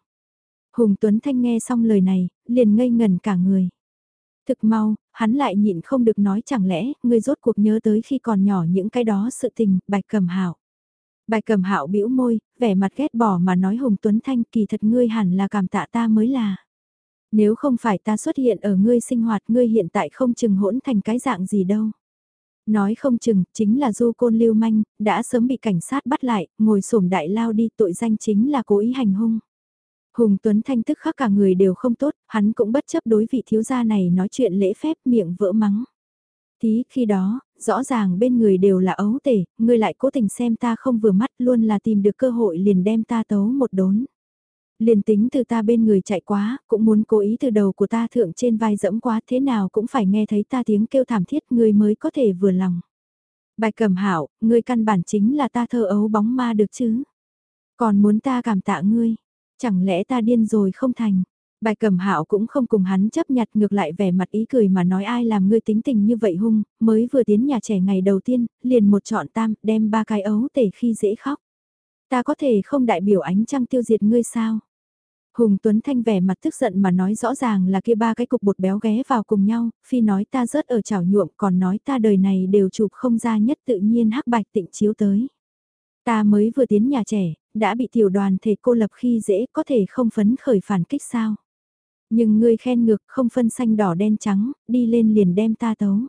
Hùng Tuấn Thanh nghe xong lời này, liền ngây ngần cả người. Thực mau, hắn lại nhịn không được nói chẳng lẽ, ngươi rốt cuộc nhớ tới khi còn nhỏ những cái đó sự tình, bạch cầm hạo. Bạch cầm hạo bĩu môi, vẻ mặt ghét bỏ mà nói Hùng Tuấn Thanh kỳ thật ngươi hẳn là cảm tạ ta mới là. Nếu không phải ta xuất hiện ở ngươi sinh hoạt ngươi hiện tại không chừng hỗn thành cái dạng gì đâu. Nói không chừng, chính là du côn lưu manh, đã sớm bị cảnh sát bắt lại, ngồi sổm đại lao đi tội danh chính là cố ý hành hung. Hùng Tuấn Thanh tức khắc cả người đều không tốt, hắn cũng bất chấp đối vị thiếu gia này nói chuyện lễ phép miệng vỡ mắng. Tí khi đó, rõ ràng bên người đều là ấu tể, ngươi lại cố tình xem ta không vừa mắt luôn là tìm được cơ hội liền đem ta tấu một đốn. Liền tính từ ta bên người chạy quá, cũng muốn cố ý từ đầu của ta thượng trên vai dẫm quá thế nào cũng phải nghe thấy ta tiếng kêu thảm thiết ngươi mới có thể vừa lòng. Bài cầm hảo, ngươi căn bản chính là ta thơ ấu bóng ma được chứ. Còn muốn ta cảm tạ ngươi, chẳng lẽ ta điên rồi không thành. Bài cầm hạo cũng không cùng hắn chấp nhặt ngược lại vẻ mặt ý cười mà nói ai làm ngươi tính tình như vậy hung, mới vừa tiến nhà trẻ ngày đầu tiên, liền một chọn tam, đem ba cái ấu tể khi dễ khóc. Ta có thể không đại biểu ánh trăng tiêu diệt ngươi sao? Hùng Tuấn Thanh vẻ mặt tức giận mà nói rõ ràng là kia ba cái cục bột béo ghé vào cùng nhau, phi nói ta rớt ở chảo nhuộm còn nói ta đời này đều chụp không ra nhất tự nhiên hắc bạch tịnh chiếu tới. Ta mới vừa tiến nhà trẻ, đã bị tiểu đoàn thể cô lập khi dễ có thể không phấn khởi phản kích sao. Nhưng ngươi khen ngược không phân xanh đỏ đen trắng, đi lên liền đem ta tấu.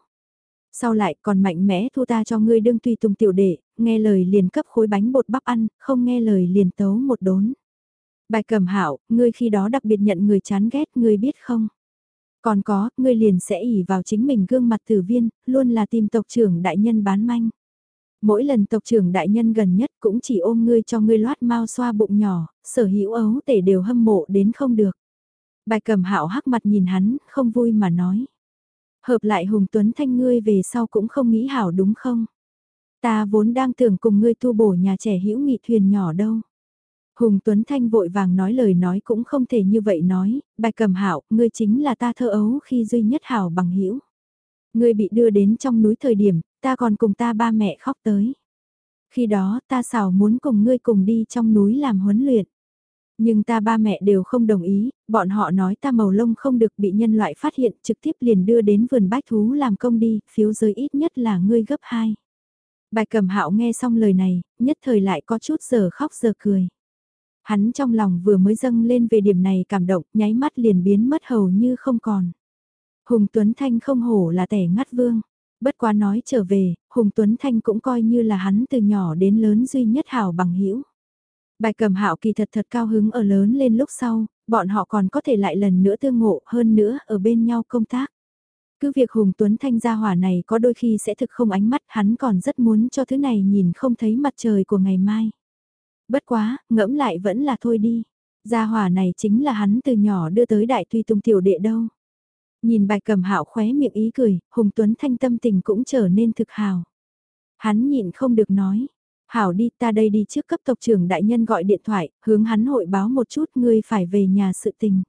Sau lại còn mạnh mẽ thu ta cho ngươi đương tùy tùng tiểu đệ, nghe lời liền cấp khối bánh bột bắp ăn, không nghe lời liền tấu một đốn. Bài cầm hạo, ngươi khi đó đặc biệt nhận người chán ghét, ngươi biết không? Còn có, ngươi liền sẽ ỉ vào chính mình gương mặt tử viên, luôn là tìm tộc trưởng đại nhân bán manh. Mỗi lần tộc trưởng đại nhân gần nhất cũng chỉ ôm ngươi cho ngươi loát mau xoa bụng nhỏ, sở hữu ấu tể đều hâm mộ đến không được. Bài cầm hạo hắc mặt nhìn hắn, không vui mà nói. Hợp lại Hùng Tuấn Thanh ngươi về sau cũng không nghĩ hảo đúng không? Ta vốn đang tưởng cùng ngươi tu bổ nhà trẻ hữu nghị thuyền nhỏ đâu. Hùng Tuấn Thanh vội vàng nói lời nói cũng không thể như vậy nói, bài cầm hạo ngươi chính là ta thơ ấu khi duy nhất hảo bằng hữu Ngươi bị đưa đến trong núi thời điểm, ta còn cùng ta ba mẹ khóc tới. Khi đó ta xảo muốn cùng ngươi cùng đi trong núi làm huấn luyện. Nhưng ta ba mẹ đều không đồng ý, bọn họ nói ta màu lông không được bị nhân loại phát hiện trực tiếp liền đưa đến vườn bách thú làm công đi, phiếu giới ít nhất là ngươi gấp 2. Bài cầm hạo nghe xong lời này, nhất thời lại có chút giờ khóc giờ cười. Hắn trong lòng vừa mới dâng lên về điểm này cảm động, nháy mắt liền biến mất hầu như không còn. Hùng Tuấn Thanh không hổ là tẻ ngắt vương. Bất quá nói trở về, Hùng Tuấn Thanh cũng coi như là hắn từ nhỏ đến lớn duy nhất hảo bằng hữu Bài cầm hạo kỳ thật thật cao hứng ở lớn lên lúc sau, bọn họ còn có thể lại lần nữa tương ngộ hơn nữa ở bên nhau công tác. Cứ việc Hùng Tuấn Thanh gia hỏa này có đôi khi sẽ thực không ánh mắt hắn còn rất muốn cho thứ này nhìn không thấy mặt trời của ngày mai. Bất quá, ngẫm lại vẫn là thôi đi. Gia hỏa này chính là hắn từ nhỏ đưa tới đại tuy tung tiểu đệ đâu. Nhìn bài cầm hạo khóe miệng ý cười, Hùng Tuấn Thanh tâm tình cũng trở nên thực hào. Hắn nhịn không được nói, Hảo đi ta đây đi trước cấp tộc trưởng đại nhân gọi điện thoại, hướng hắn hội báo một chút ngươi phải về nhà sự tình.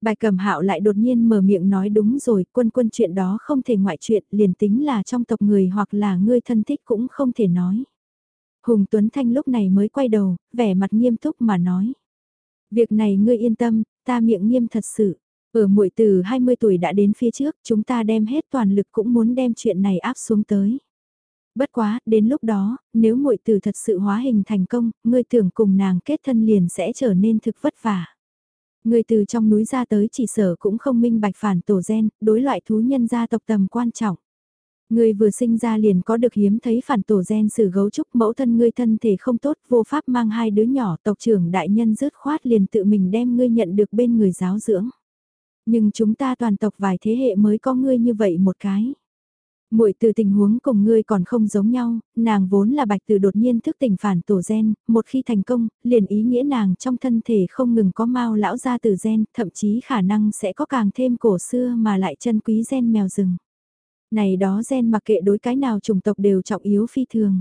Bài cầm hạo lại đột nhiên mở miệng nói đúng rồi, quân quân chuyện đó không thể ngoại chuyện, liền tính là trong tộc người hoặc là ngươi thân thích cũng không thể nói. Hùng Tuấn Thanh lúc này mới quay đầu, vẻ mặt nghiêm túc mà nói. Việc này ngươi yên tâm, ta miệng nghiêm thật sự. Ở muội từ 20 tuổi đã đến phía trước, chúng ta đem hết toàn lực cũng muốn đem chuyện này áp xuống tới. Bất quá, đến lúc đó, nếu muội từ thật sự hóa hình thành công, ngươi tưởng cùng nàng kết thân liền sẽ trở nên thực vất vả. Người từ trong núi ra tới chỉ sở cũng không minh bạch phản tổ gen, đối loại thú nhân gia tộc tầm quan trọng. Người vừa sinh ra liền có được hiếm thấy phản tổ gen sử gấu trúc mẫu thân ngươi thân thể không tốt vô pháp mang hai đứa nhỏ tộc trưởng đại nhân rớt khoát liền tự mình đem ngươi nhận được bên người giáo dưỡng. Nhưng chúng ta toàn tộc vài thế hệ mới có ngươi như vậy một cái. Muội từ tình huống cùng ngươi còn không giống nhau, nàng vốn là bạch từ đột nhiên thức tỉnh phản tổ gen, một khi thành công, liền ý nghĩa nàng trong thân thể không ngừng có mau lão ra từ gen, thậm chí khả năng sẽ có càng thêm cổ xưa mà lại chân quý gen mèo rừng. Này đó gen mặc kệ đối cái nào chủng tộc đều trọng yếu phi thường.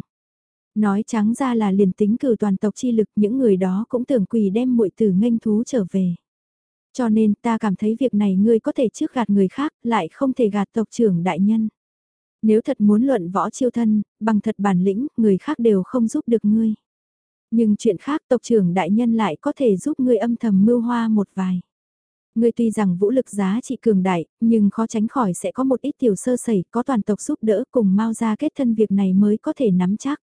Nói trắng ra là liền tính cử toàn tộc chi lực những người đó cũng tưởng quỳ đem muội tử nghênh thú trở về. Cho nên ta cảm thấy việc này ngươi có thể trước gạt người khác lại không thể gạt tộc trưởng đại nhân. Nếu thật muốn luận võ chiêu thân, bằng thật bản lĩnh, người khác đều không giúp được ngươi. Nhưng chuyện khác tộc trưởng đại nhân lại có thể giúp ngươi âm thầm mưu hoa một vài. Ngươi tuy rằng vũ lực giá trị cường đại, nhưng khó tránh khỏi sẽ có một ít tiểu sơ sẩy, có toàn tộc giúp đỡ cùng mau ra kết thân việc này mới có thể nắm chắc.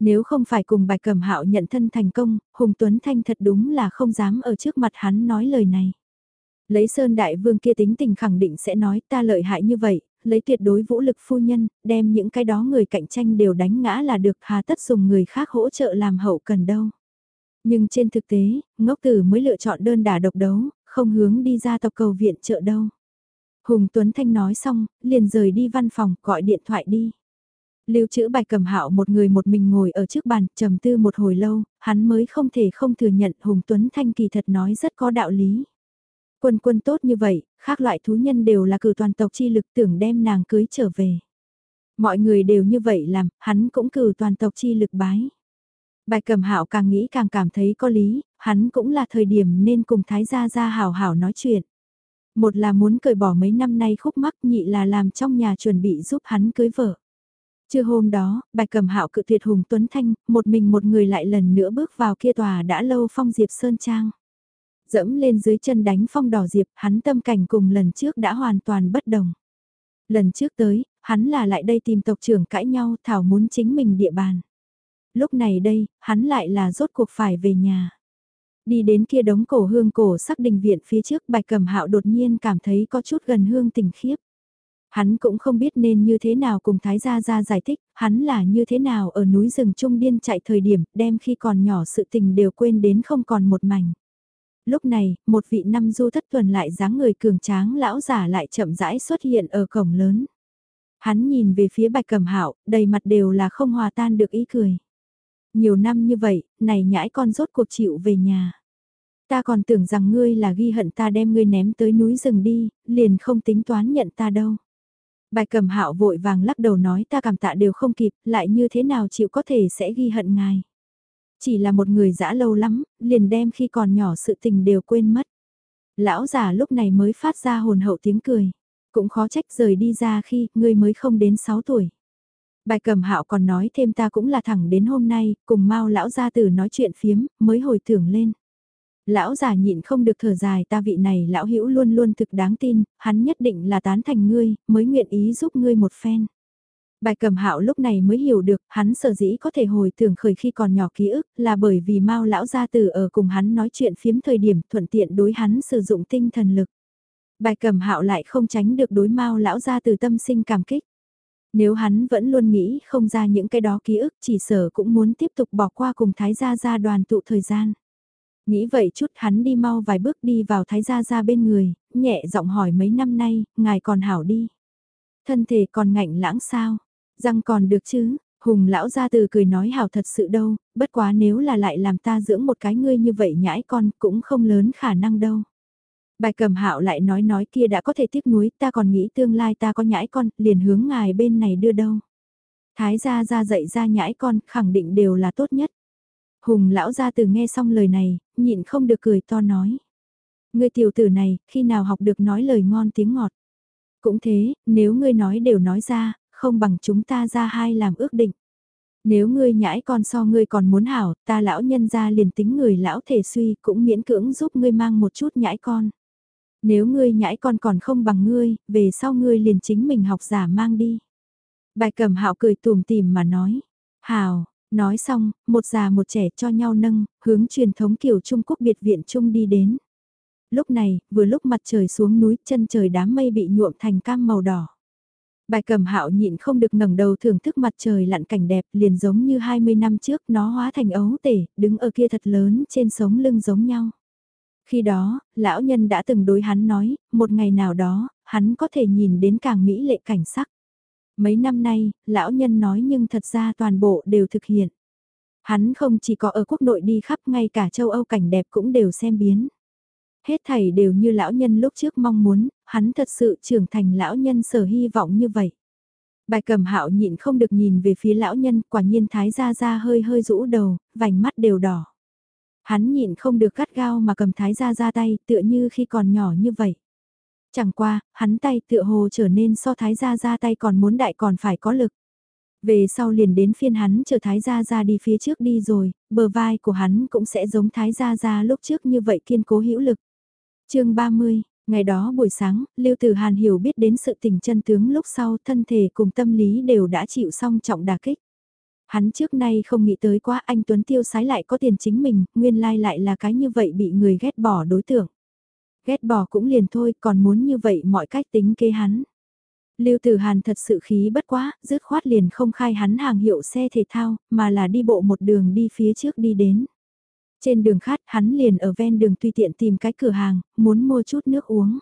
Nếu không phải cùng bài cẩm hạo nhận thân thành công, Hùng Tuấn Thanh thật đúng là không dám ở trước mặt hắn nói lời này. Lấy Sơn Đại Vương kia tính tình khẳng định sẽ nói ta lợi hại như vậy, lấy tuyệt đối vũ lực phu nhân, đem những cái đó người cạnh tranh đều đánh ngã là được hà tất dùng người khác hỗ trợ làm hậu cần đâu. Nhưng trên thực tế, ngốc tử mới lựa chọn đơn đả độc đấu, không hướng đi ra tộc cầu viện trợ đâu. Hùng Tuấn Thanh nói xong, liền rời đi văn phòng, gọi điện thoại đi. Lưu trữ bài cầm hạo một người một mình ngồi ở trước bàn, trầm tư một hồi lâu, hắn mới không thể không thừa nhận Hùng Tuấn Thanh kỳ thật nói rất có đạo lý. Quân quân tốt như vậy, khác loại thú nhân đều là cử toàn tộc chi lực tưởng đem nàng cưới trở về. Mọi người đều như vậy làm, hắn cũng cử toàn tộc chi lực bái. Bài cầm hạo càng nghĩ càng cảm thấy có lý, hắn cũng là thời điểm nên cùng Thái Gia Gia hảo hảo nói chuyện. Một là muốn cởi bỏ mấy năm nay khúc mắc nhị là làm trong nhà chuẩn bị giúp hắn cưới vợ. Trưa hôm đó, bạch cầm hạo cự tuyệt Hùng Tuấn Thanh, một mình một người lại lần nữa bước vào kia tòa đã lâu phong Diệp Sơn Trang. Dẫm lên dưới chân đánh phong đỏ Diệp, hắn tâm cảnh cùng lần trước đã hoàn toàn bất đồng. Lần trước tới, hắn là lại đây tìm tộc trưởng cãi nhau thảo muốn chính mình địa bàn. Lúc này đây, hắn lại là rốt cuộc phải về nhà. Đi đến kia đống cổ hương cổ sắc đình viện phía trước bạch cầm hạo đột nhiên cảm thấy có chút gần hương tình khiếp. Hắn cũng không biết nên như thế nào cùng Thái Gia Gia giải thích, hắn là như thế nào ở núi rừng trung điên chạy thời điểm, đem khi còn nhỏ sự tình đều quên đến không còn một mảnh. Lúc này, một vị năm du thất tuần lại dáng người cường tráng lão giả lại chậm rãi xuất hiện ở cổng lớn. Hắn nhìn về phía bạch cầm hạo đầy mặt đều là không hòa tan được ý cười. Nhiều năm như vậy, này nhãi con rốt cuộc chịu về nhà. Ta còn tưởng rằng ngươi là ghi hận ta đem ngươi ném tới núi rừng đi, liền không tính toán nhận ta đâu. Bài cầm hạo vội vàng lắc đầu nói ta cảm tạ đều không kịp, lại như thế nào chịu có thể sẽ ghi hận ngài. Chỉ là một người dã lâu lắm, liền đem khi còn nhỏ sự tình đều quên mất. Lão già lúc này mới phát ra hồn hậu tiếng cười. Cũng khó trách rời đi ra khi ngươi mới không đến 6 tuổi. Bài cầm hạo còn nói thêm ta cũng là thẳng đến hôm nay, cùng mau lão gia tử nói chuyện phiếm, mới hồi tưởng lên. Lão già nhịn không được thở dài ta vị này lão hữu luôn luôn thực đáng tin, hắn nhất định là tán thành ngươi, mới nguyện ý giúp ngươi một phen. Bài cầm hạo lúc này mới hiểu được, hắn sở dĩ có thể hồi tưởng khởi khi còn nhỏ ký ức, là bởi vì mau lão gia tử ở cùng hắn nói chuyện phiếm thời điểm thuận tiện đối hắn sử dụng tinh thần lực. Bài cầm hạo lại không tránh được đối mau lão gia tử tâm sinh cảm kích. Nếu hắn vẫn luôn nghĩ không ra những cái đó ký ức chỉ sở cũng muốn tiếp tục bỏ qua cùng Thái Gia Gia đoàn tụ thời gian. Nghĩ vậy chút hắn đi mau vài bước đi vào Thái Gia Gia bên người, nhẹ giọng hỏi mấy năm nay, ngài còn hảo đi. Thân thể còn ngạnh lãng sao? Răng còn được chứ? Hùng lão gia từ cười nói hảo thật sự đâu, bất quá nếu là lại làm ta dưỡng một cái ngươi như vậy nhãi con cũng không lớn khả năng đâu. Bài cầm hạo lại nói nói kia đã có thể tiếc nuối, ta còn nghĩ tương lai ta có nhãi con, liền hướng ngài bên này đưa đâu. Thái gia ra dạy ra nhãi con, khẳng định đều là tốt nhất. Hùng lão gia từ nghe xong lời này, nhịn không được cười to nói. Ngươi tiểu tử này, khi nào học được nói lời ngon tiếng ngọt. Cũng thế, nếu ngươi nói đều nói ra, không bằng chúng ta ra hai làm ước định. Nếu ngươi nhãi con so ngươi còn muốn hảo, ta lão nhân ra liền tính người lão thể suy cũng miễn cưỡng giúp ngươi mang một chút nhãi con. Nếu ngươi nhãi con còn không bằng ngươi, về sau ngươi liền chính mình học giả mang đi. Bài cầm hạo cười tùm tìm mà nói. Hào, nói xong, một già một trẻ cho nhau nâng, hướng truyền thống kiểu Trung Quốc biệt viện Trung đi đến. Lúc này, vừa lúc mặt trời xuống núi, chân trời đám mây bị nhuộm thành cam màu đỏ. Bài cầm hạo nhịn không được ngẩng đầu thưởng thức mặt trời lặn cảnh đẹp liền giống như 20 năm trước nó hóa thành ấu tể, đứng ở kia thật lớn trên sống lưng giống nhau. Khi đó, lão nhân đã từng đối hắn nói, một ngày nào đó, hắn có thể nhìn đến càng mỹ lệ cảnh sắc. Mấy năm nay, lão nhân nói nhưng thật ra toàn bộ đều thực hiện. Hắn không chỉ có ở quốc nội đi khắp ngay cả châu Âu cảnh đẹp cũng đều xem biến. Hết thảy đều như lão nhân lúc trước mong muốn, hắn thật sự trưởng thành lão nhân sở hy vọng như vậy. Bài cầm hạo nhịn không được nhìn về phía lão nhân, quả nhiên thái gia gia hơi hơi rũ đầu, vành mắt đều đỏ. Hắn nhịn không được gắt gao mà cầm thái gia gia tay tựa như khi còn nhỏ như vậy. Chẳng qua, hắn tay tựa hồ trở nên so thái gia ra tay còn muốn đại còn phải có lực. Về sau liền đến phiên hắn chờ thái gia ra đi phía trước đi rồi, bờ vai của hắn cũng sẽ giống thái gia ra lúc trước như vậy kiên cố hữu lực. chương 30, ngày đó buổi sáng, Lưu Tử Hàn hiểu biết đến sự tình chân tướng lúc sau thân thể cùng tâm lý đều đã chịu xong trọng đà kích. Hắn trước nay không nghĩ tới quá anh Tuấn tiêu sái lại có tiền chính mình, nguyên lai lại là cái như vậy bị người ghét bỏ đối tượng. Ghét bỏ cũng liền thôi, còn muốn như vậy mọi cách tính kế hắn. Lưu Tử Hàn thật sự khí bất quá, dứt khoát liền không khai hắn hàng hiệu xe thể thao, mà là đi bộ một đường đi phía trước đi đến. Trên đường khát, hắn liền ở ven đường tùy tiện tìm cái cửa hàng, muốn mua chút nước uống.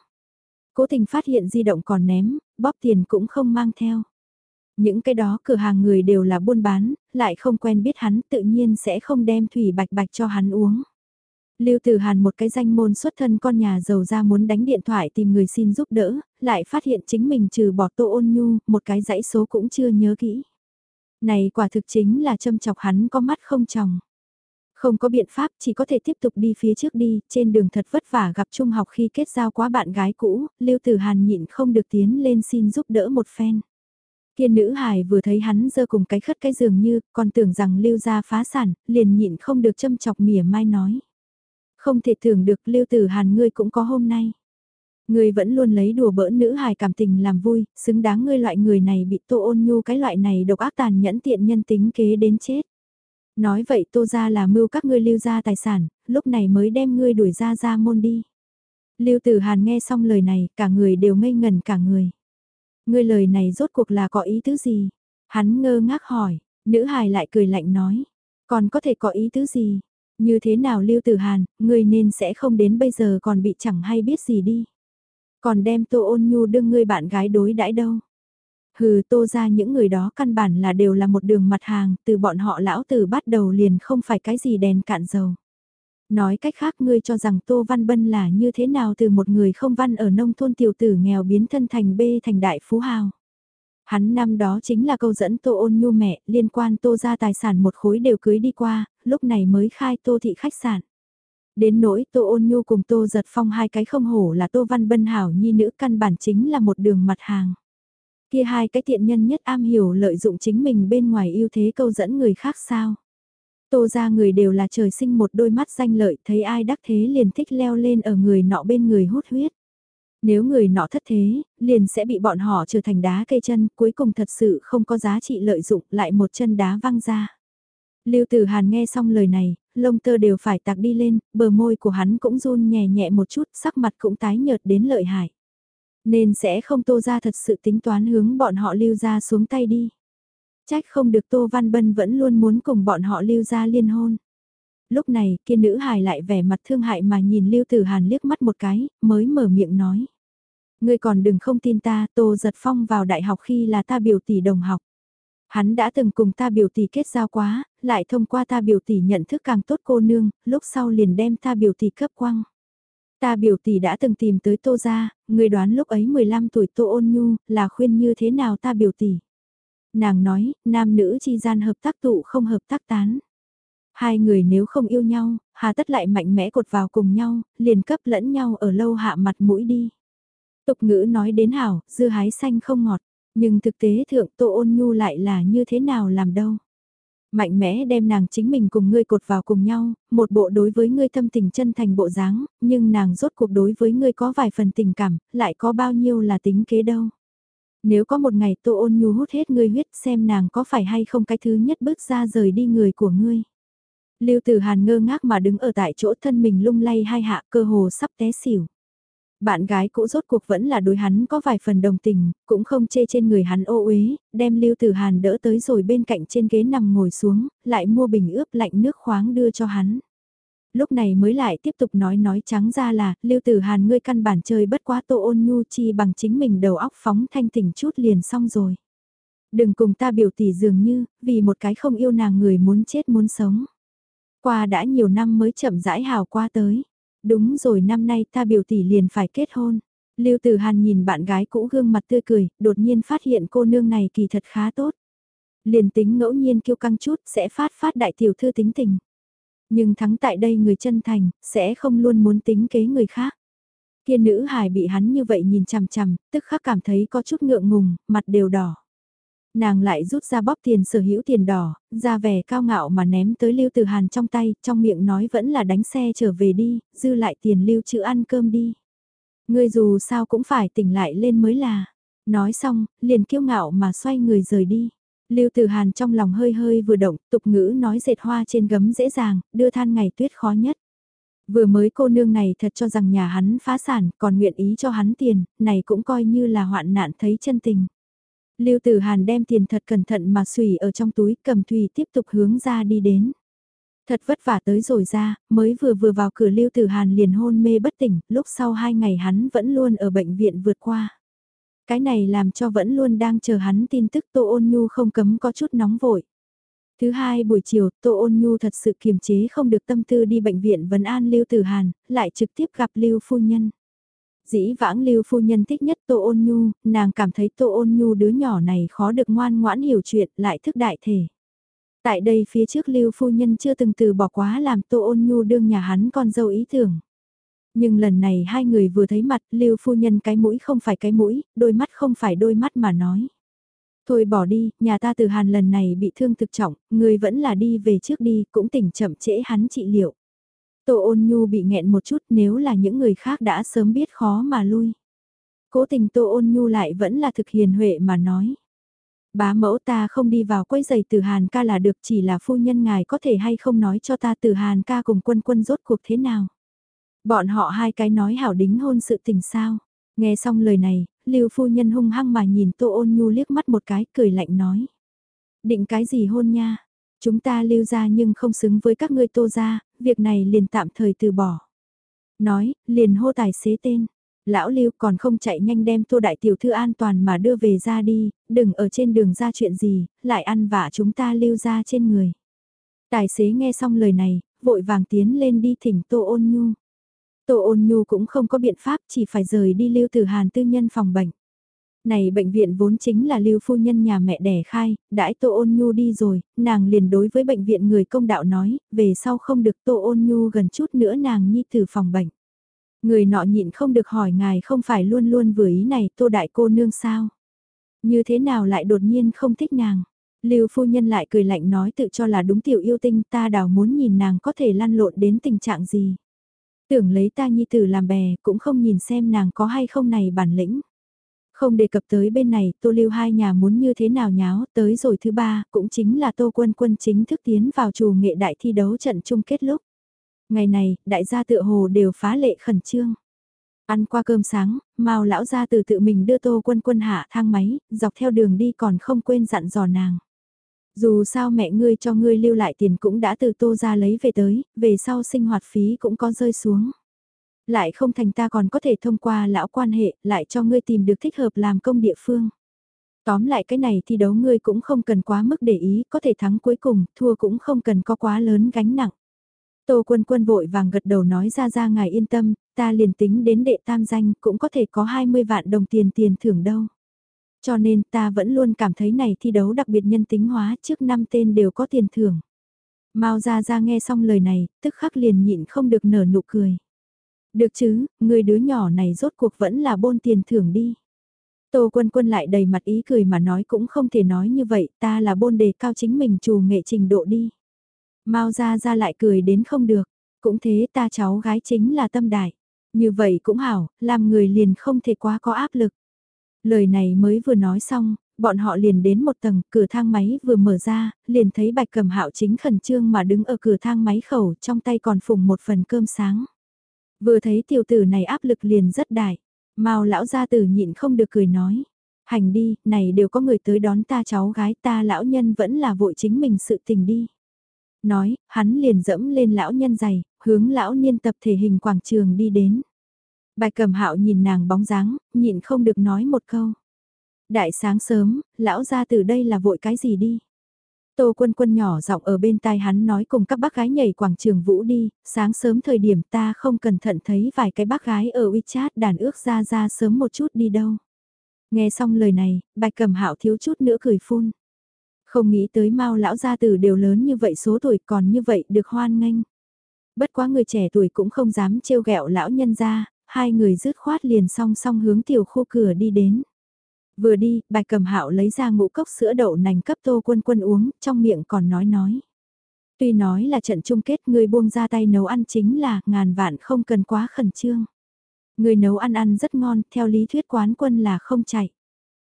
Cố tình phát hiện di động còn ném, bóp tiền cũng không mang theo. Những cái đó cửa hàng người đều là buôn bán, lại không quen biết hắn tự nhiên sẽ không đem thủy bạch bạch cho hắn uống. Lưu Tử Hàn một cái danh môn xuất thân con nhà giàu ra muốn đánh điện thoại tìm người xin giúp đỡ, lại phát hiện chính mình trừ bỏ tô ôn nhu, một cái dãy số cũng chưa nhớ kỹ. Này quả thực chính là châm chọc hắn có mắt không chồng. Không có biện pháp chỉ có thể tiếp tục đi phía trước đi, trên đường thật vất vả gặp trung học khi kết giao quá bạn gái cũ, Lưu Tử Hàn nhịn không được tiến lên xin giúp đỡ một phen. Kia nữ hài vừa thấy hắn dơ cùng cái khất cái giường như, còn tưởng rằng Lưu gia phá sản, liền nhịn không được châm chọc mỉa mai nói. Không thể tưởng được Lưu Tử Hàn ngươi cũng có hôm nay. Ngươi vẫn luôn lấy đùa bỡn nữ hài cảm tình làm vui, xứng đáng ngươi loại người này bị tô ôn nhu cái loại này độc ác tàn nhẫn tiện nhân tính kế đến chết. Nói vậy tô ra là mưu các ngươi lưu ra tài sản, lúc này mới đem ngươi đuổi ra ra môn đi. Lưu Tử Hàn nghe xong lời này, cả người đều ngây ngần cả người. Ngươi lời này rốt cuộc là có ý tứ gì? Hắn ngơ ngác hỏi, nữ hài lại cười lạnh nói. Còn có thể có ý tứ gì? Như thế nào Lưu Tử Hàn, ngươi nên sẽ không đến bây giờ còn bị chẳng hay biết gì đi. Còn đem Tô Ôn Nhu đương ngươi bạn gái đối đãi đâu. Hừ tô ra những người đó căn bản là đều là một đường mặt hàng, từ bọn họ lão tử bắt đầu liền không phải cái gì đèn cạn dầu. Nói cách khác ngươi cho rằng Tô Văn Bân là như thế nào từ một người không văn ở nông thôn tiểu tử nghèo biến thân thành bê thành đại phú hào. Hắn năm đó chính là câu dẫn Tô ôn nhu mẹ liên quan Tô ra tài sản một khối đều cưới đi qua, lúc này mới khai Tô thị khách sạn. Đến nỗi Tô ôn nhu cùng Tô giật phong hai cái không hổ là Tô Văn Bân hảo nhi nữ căn bản chính là một đường mặt hàng. Kia hai cái tiện nhân nhất am hiểu lợi dụng chính mình bên ngoài ưu thế câu dẫn người khác sao. Tô ra người đều là trời sinh một đôi mắt danh lợi thấy ai đắc thế liền thích leo lên ở người nọ bên người hút huyết. Nếu người nọ thất thế, liền sẽ bị bọn họ trở thành đá cây chân, cuối cùng thật sự không có giá trị lợi dụng, lại một chân đá văng ra. Lưu Tử Hàn nghe xong lời này, lông tơ đều phải tạc đi lên, bờ môi của hắn cũng run nhẹ nhẹ một chút, sắc mặt cũng tái nhợt đến lợi hại. Nên sẽ không tô ra thật sự tính toán hướng bọn họ lưu ra xuống tay đi. Trách không được Tô Văn Bân vẫn luôn muốn cùng bọn họ lưu ra liên hôn. Lúc này, kia nữ hài lại vẻ mặt thương hại mà nhìn Lưu Tử Hàn liếc mắt một cái, mới mở miệng nói. Ngươi còn đừng không tin ta, Tô Giật Phong vào đại học khi là ta biểu tỷ đồng học. Hắn đã từng cùng ta biểu tỷ kết giao quá, lại thông qua ta biểu tỷ nhận thức càng tốt cô nương, lúc sau liền đem ta biểu tỷ cấp quăng. Ta biểu tỷ đã từng tìm tới Tô gia, người đoán lúc ấy 15 tuổi Tô ôn nhu, là khuyên như thế nào ta biểu tỷ. Nàng nói, nam nữ chi gian hợp tác tụ không hợp tác tán. Hai người nếu không yêu nhau, hà tất lại mạnh mẽ cột vào cùng nhau, liền cấp lẫn nhau ở lâu hạ mặt mũi đi. Tục ngữ nói đến hảo, dưa hái xanh không ngọt, nhưng thực tế thượng Tô ôn nhu lại là như thế nào làm đâu mạnh mẽ đem nàng chính mình cùng ngươi cột vào cùng nhau, một bộ đối với ngươi thâm tình chân thành bộ dáng, nhưng nàng rốt cuộc đối với ngươi có vài phần tình cảm, lại có bao nhiêu là tính kế đâu. Nếu có một ngày tô ôn nhu hút hết ngươi huyết xem nàng có phải hay không cái thứ nhất bước ra rời đi người của ngươi. Lưu Tử Hàn ngơ ngác mà đứng ở tại chỗ thân mình lung lay hai hạ cơ hồ sắp té xỉu. Bạn gái cũ rốt cuộc vẫn là đối hắn có vài phần đồng tình, cũng không chê trên người hắn ô uế, đem Lưu Tử Hàn đỡ tới rồi bên cạnh trên ghế nằm ngồi xuống, lại mua bình ướp lạnh nước khoáng đưa cho hắn. Lúc này mới lại tiếp tục nói nói trắng ra là, Lưu Tử Hàn ngươi căn bản chơi bất quá tô ôn nhu chi bằng chính mình đầu óc phóng thanh tỉnh chút liền xong rồi. Đừng cùng ta biểu tỷ dường như, vì một cái không yêu nàng người muốn chết muốn sống. Qua đã nhiều năm mới chậm rãi hào qua tới Đúng rồi năm nay ta biểu tỷ liền phải kết hôn. Lưu Tử Hàn nhìn bạn gái cũ gương mặt tươi cười, đột nhiên phát hiện cô nương này kỳ thật khá tốt. Liền tính ngẫu nhiên kiêu căng chút sẽ phát phát đại tiểu thư tính tình. Nhưng thắng tại đây người chân thành, sẽ không luôn muốn tính kế người khác. Kia nữ hài bị hắn như vậy nhìn chằm chằm, tức khắc cảm thấy có chút ngượng ngùng, mặt đều đỏ. Nàng lại rút ra bóp tiền sở hữu tiền đỏ, ra vẻ cao ngạo mà ném tới Lưu từ Hàn trong tay, trong miệng nói vẫn là đánh xe trở về đi, dư lại tiền lưu trữ ăn cơm đi. Ngươi dù sao cũng phải tỉnh lại lên mới là. Nói xong, liền kiêu ngạo mà xoay người rời đi. Lưu Tử Hàn trong lòng hơi hơi vừa động, tục ngữ nói dệt hoa trên gấm dễ dàng, đưa than ngày tuyết khó nhất. Vừa mới cô nương này thật cho rằng nhà hắn phá sản còn nguyện ý cho hắn tiền, này cũng coi như là hoạn nạn thấy chân tình. Lưu Tử Hàn đem tiền thật cẩn thận mà xùy ở trong túi cầm thủy tiếp tục hướng ra đi đến. Thật vất vả tới rồi ra, mới vừa vừa vào cửa Lưu Tử Hàn liền hôn mê bất tỉnh, lúc sau hai ngày hắn vẫn luôn ở bệnh viện vượt qua. Cái này làm cho vẫn luôn đang chờ hắn tin tức Tô Ôn Nhu không cấm có chút nóng vội. Thứ hai buổi chiều, Tô Ôn Nhu thật sự kiềm chế không được tâm tư đi bệnh viện Vấn An Lưu Tử Hàn, lại trực tiếp gặp Lưu Phu Nhân. Dĩ vãng Lưu Phu Nhân thích nhất Tô Ôn Nhu, nàng cảm thấy Tô Ôn Nhu đứa nhỏ này khó được ngoan ngoãn hiểu chuyện, lại thức đại thể. Tại đây phía trước Lưu Phu Nhân chưa từng từ bỏ quá làm Tô Ôn Nhu đương nhà hắn con dâu ý tưởng. Nhưng lần này hai người vừa thấy mặt Lưu Phu Nhân cái mũi không phải cái mũi, đôi mắt không phải đôi mắt mà nói. Thôi bỏ đi, nhà ta từ hàn lần này bị thương thực trọng, người vẫn là đi về trước đi, cũng tỉnh chậm trễ hắn trị liệu. Tô ôn nhu bị nghẹn một chút nếu là những người khác đã sớm biết khó mà lui. Cố tình tô ôn nhu lại vẫn là thực hiền huệ mà nói. Bá mẫu ta không đi vào quấy giày từ hàn ca là được chỉ là phu nhân ngài có thể hay không nói cho ta từ hàn ca cùng quân quân rốt cuộc thế nào. Bọn họ hai cái nói hảo đính hôn sự tình sao. Nghe xong lời này, Lưu phu nhân hung hăng mà nhìn Tô Ôn Nhu liếc mắt một cái, cười lạnh nói: "Định cái gì hôn nha? Chúng ta Lưu ra nhưng không xứng với các ngươi Tô ra, việc này liền tạm thời từ bỏ." Nói, liền hô tài xế tên. Lão Lưu còn không chạy nhanh đem Tô đại tiểu thư an toàn mà đưa về ra đi, đừng ở trên đường ra chuyện gì, lại ăn vạ chúng ta Lưu ra trên người. Tài xế nghe xong lời này, vội vàng tiến lên đi thỉnh Tô Ôn Nhu. Tô ôn nhu cũng không có biện pháp chỉ phải rời đi lưu từ hàn tư nhân phòng bệnh. Này bệnh viện vốn chính là lưu phu nhân nhà mẹ đẻ khai, đãi tô ôn nhu đi rồi, nàng liền đối với bệnh viện người công đạo nói, về sau không được tô ôn nhu gần chút nữa nàng nhi từ phòng bệnh. Người nọ nhịn không được hỏi ngài không phải luôn luôn vừa ý này tô đại cô nương sao? Như thế nào lại đột nhiên không thích nàng? Lưu phu nhân lại cười lạnh nói tự cho là đúng tiểu yêu tinh ta đào muốn nhìn nàng có thể lăn lộn đến tình trạng gì. Tưởng lấy ta nhi tử làm bè, cũng không nhìn xem nàng có hay không này bản lĩnh. Không đề cập tới bên này, tô lưu hai nhà muốn như thế nào nháo, tới rồi thứ ba, cũng chính là tô quân quân chính thức tiến vào chủ nghệ đại thi đấu trận chung kết lúc. Ngày này, đại gia tự hồ đều phá lệ khẩn trương. Ăn qua cơm sáng, Mao lão gia từ tự mình đưa Tô Quân Quân hạ thang máy, dọc theo đường đi còn không quên dặn dò nàng. Dù sao mẹ ngươi cho ngươi lưu lại tiền cũng đã từ tô ra lấy về tới, về sau sinh hoạt phí cũng có rơi xuống. Lại không thành ta còn có thể thông qua lão quan hệ, lại cho ngươi tìm được thích hợp làm công địa phương. Tóm lại cái này thi đấu ngươi cũng không cần quá mức để ý, có thể thắng cuối cùng, thua cũng không cần có quá lớn gánh nặng. Tô quân quân vội vàng gật đầu nói ra ra ngài yên tâm, ta liền tính đến đệ tam danh cũng có thể có 20 vạn đồng tiền tiền thưởng đâu. Cho nên ta vẫn luôn cảm thấy này thi đấu đặc biệt nhân tính hóa trước năm tên đều có tiền thưởng. Mao ra ra nghe xong lời này, tức khắc liền nhịn không được nở nụ cười. Được chứ, người đứa nhỏ này rốt cuộc vẫn là bôn tiền thưởng đi. Tô quân quân lại đầy mặt ý cười mà nói cũng không thể nói như vậy, ta là bôn đề cao chính mình trù nghệ trình độ đi. Mao ra ra lại cười đến không được, cũng thế ta cháu gái chính là tâm đại. Như vậy cũng hảo, làm người liền không thể quá có áp lực. Lời này mới vừa nói xong, bọn họ liền đến một tầng, cửa thang máy vừa mở ra, liền thấy bạch cầm hạo chính khẩn trương mà đứng ở cửa thang máy khẩu trong tay còn phùng một phần cơm sáng. Vừa thấy tiểu tử này áp lực liền rất đại, mau lão gia tử nhịn không được cười nói. Hành đi, này đều có người tới đón ta cháu gái ta lão nhân vẫn là vội chính mình sự tình đi. Nói, hắn liền dẫm lên lão nhân giày, hướng lão niên tập thể hình quảng trường đi đến. Bạch cầm hạo nhìn nàng bóng dáng, nhịn không được nói một câu. Đại sáng sớm, lão ra từ đây là vội cái gì đi. Tô quân quân nhỏ giọng ở bên tai hắn nói cùng các bác gái nhảy quảng trường vũ đi, sáng sớm thời điểm ta không cẩn thận thấy vài cái bác gái ở WeChat đàn ước ra ra sớm một chút đi đâu. Nghe xong lời này, bạch cầm hạo thiếu chút nữa cười phun. Không nghĩ tới mau lão gia tử đều lớn như vậy số tuổi còn như vậy được hoan nghênh. Bất quá người trẻ tuổi cũng không dám trêu ghẹo lão nhân ra, hai người rứt khoát liền song song hướng tiểu khu cửa đi đến. Vừa đi, bạch cầm hạo lấy ra ngũ cốc sữa đậu nành cấp tô quân quân uống, trong miệng còn nói nói. Tuy nói là trận chung kết người buông ra tay nấu ăn chính là ngàn vạn không cần quá khẩn trương. Người nấu ăn ăn rất ngon, theo lý thuyết quán quân là không chạy.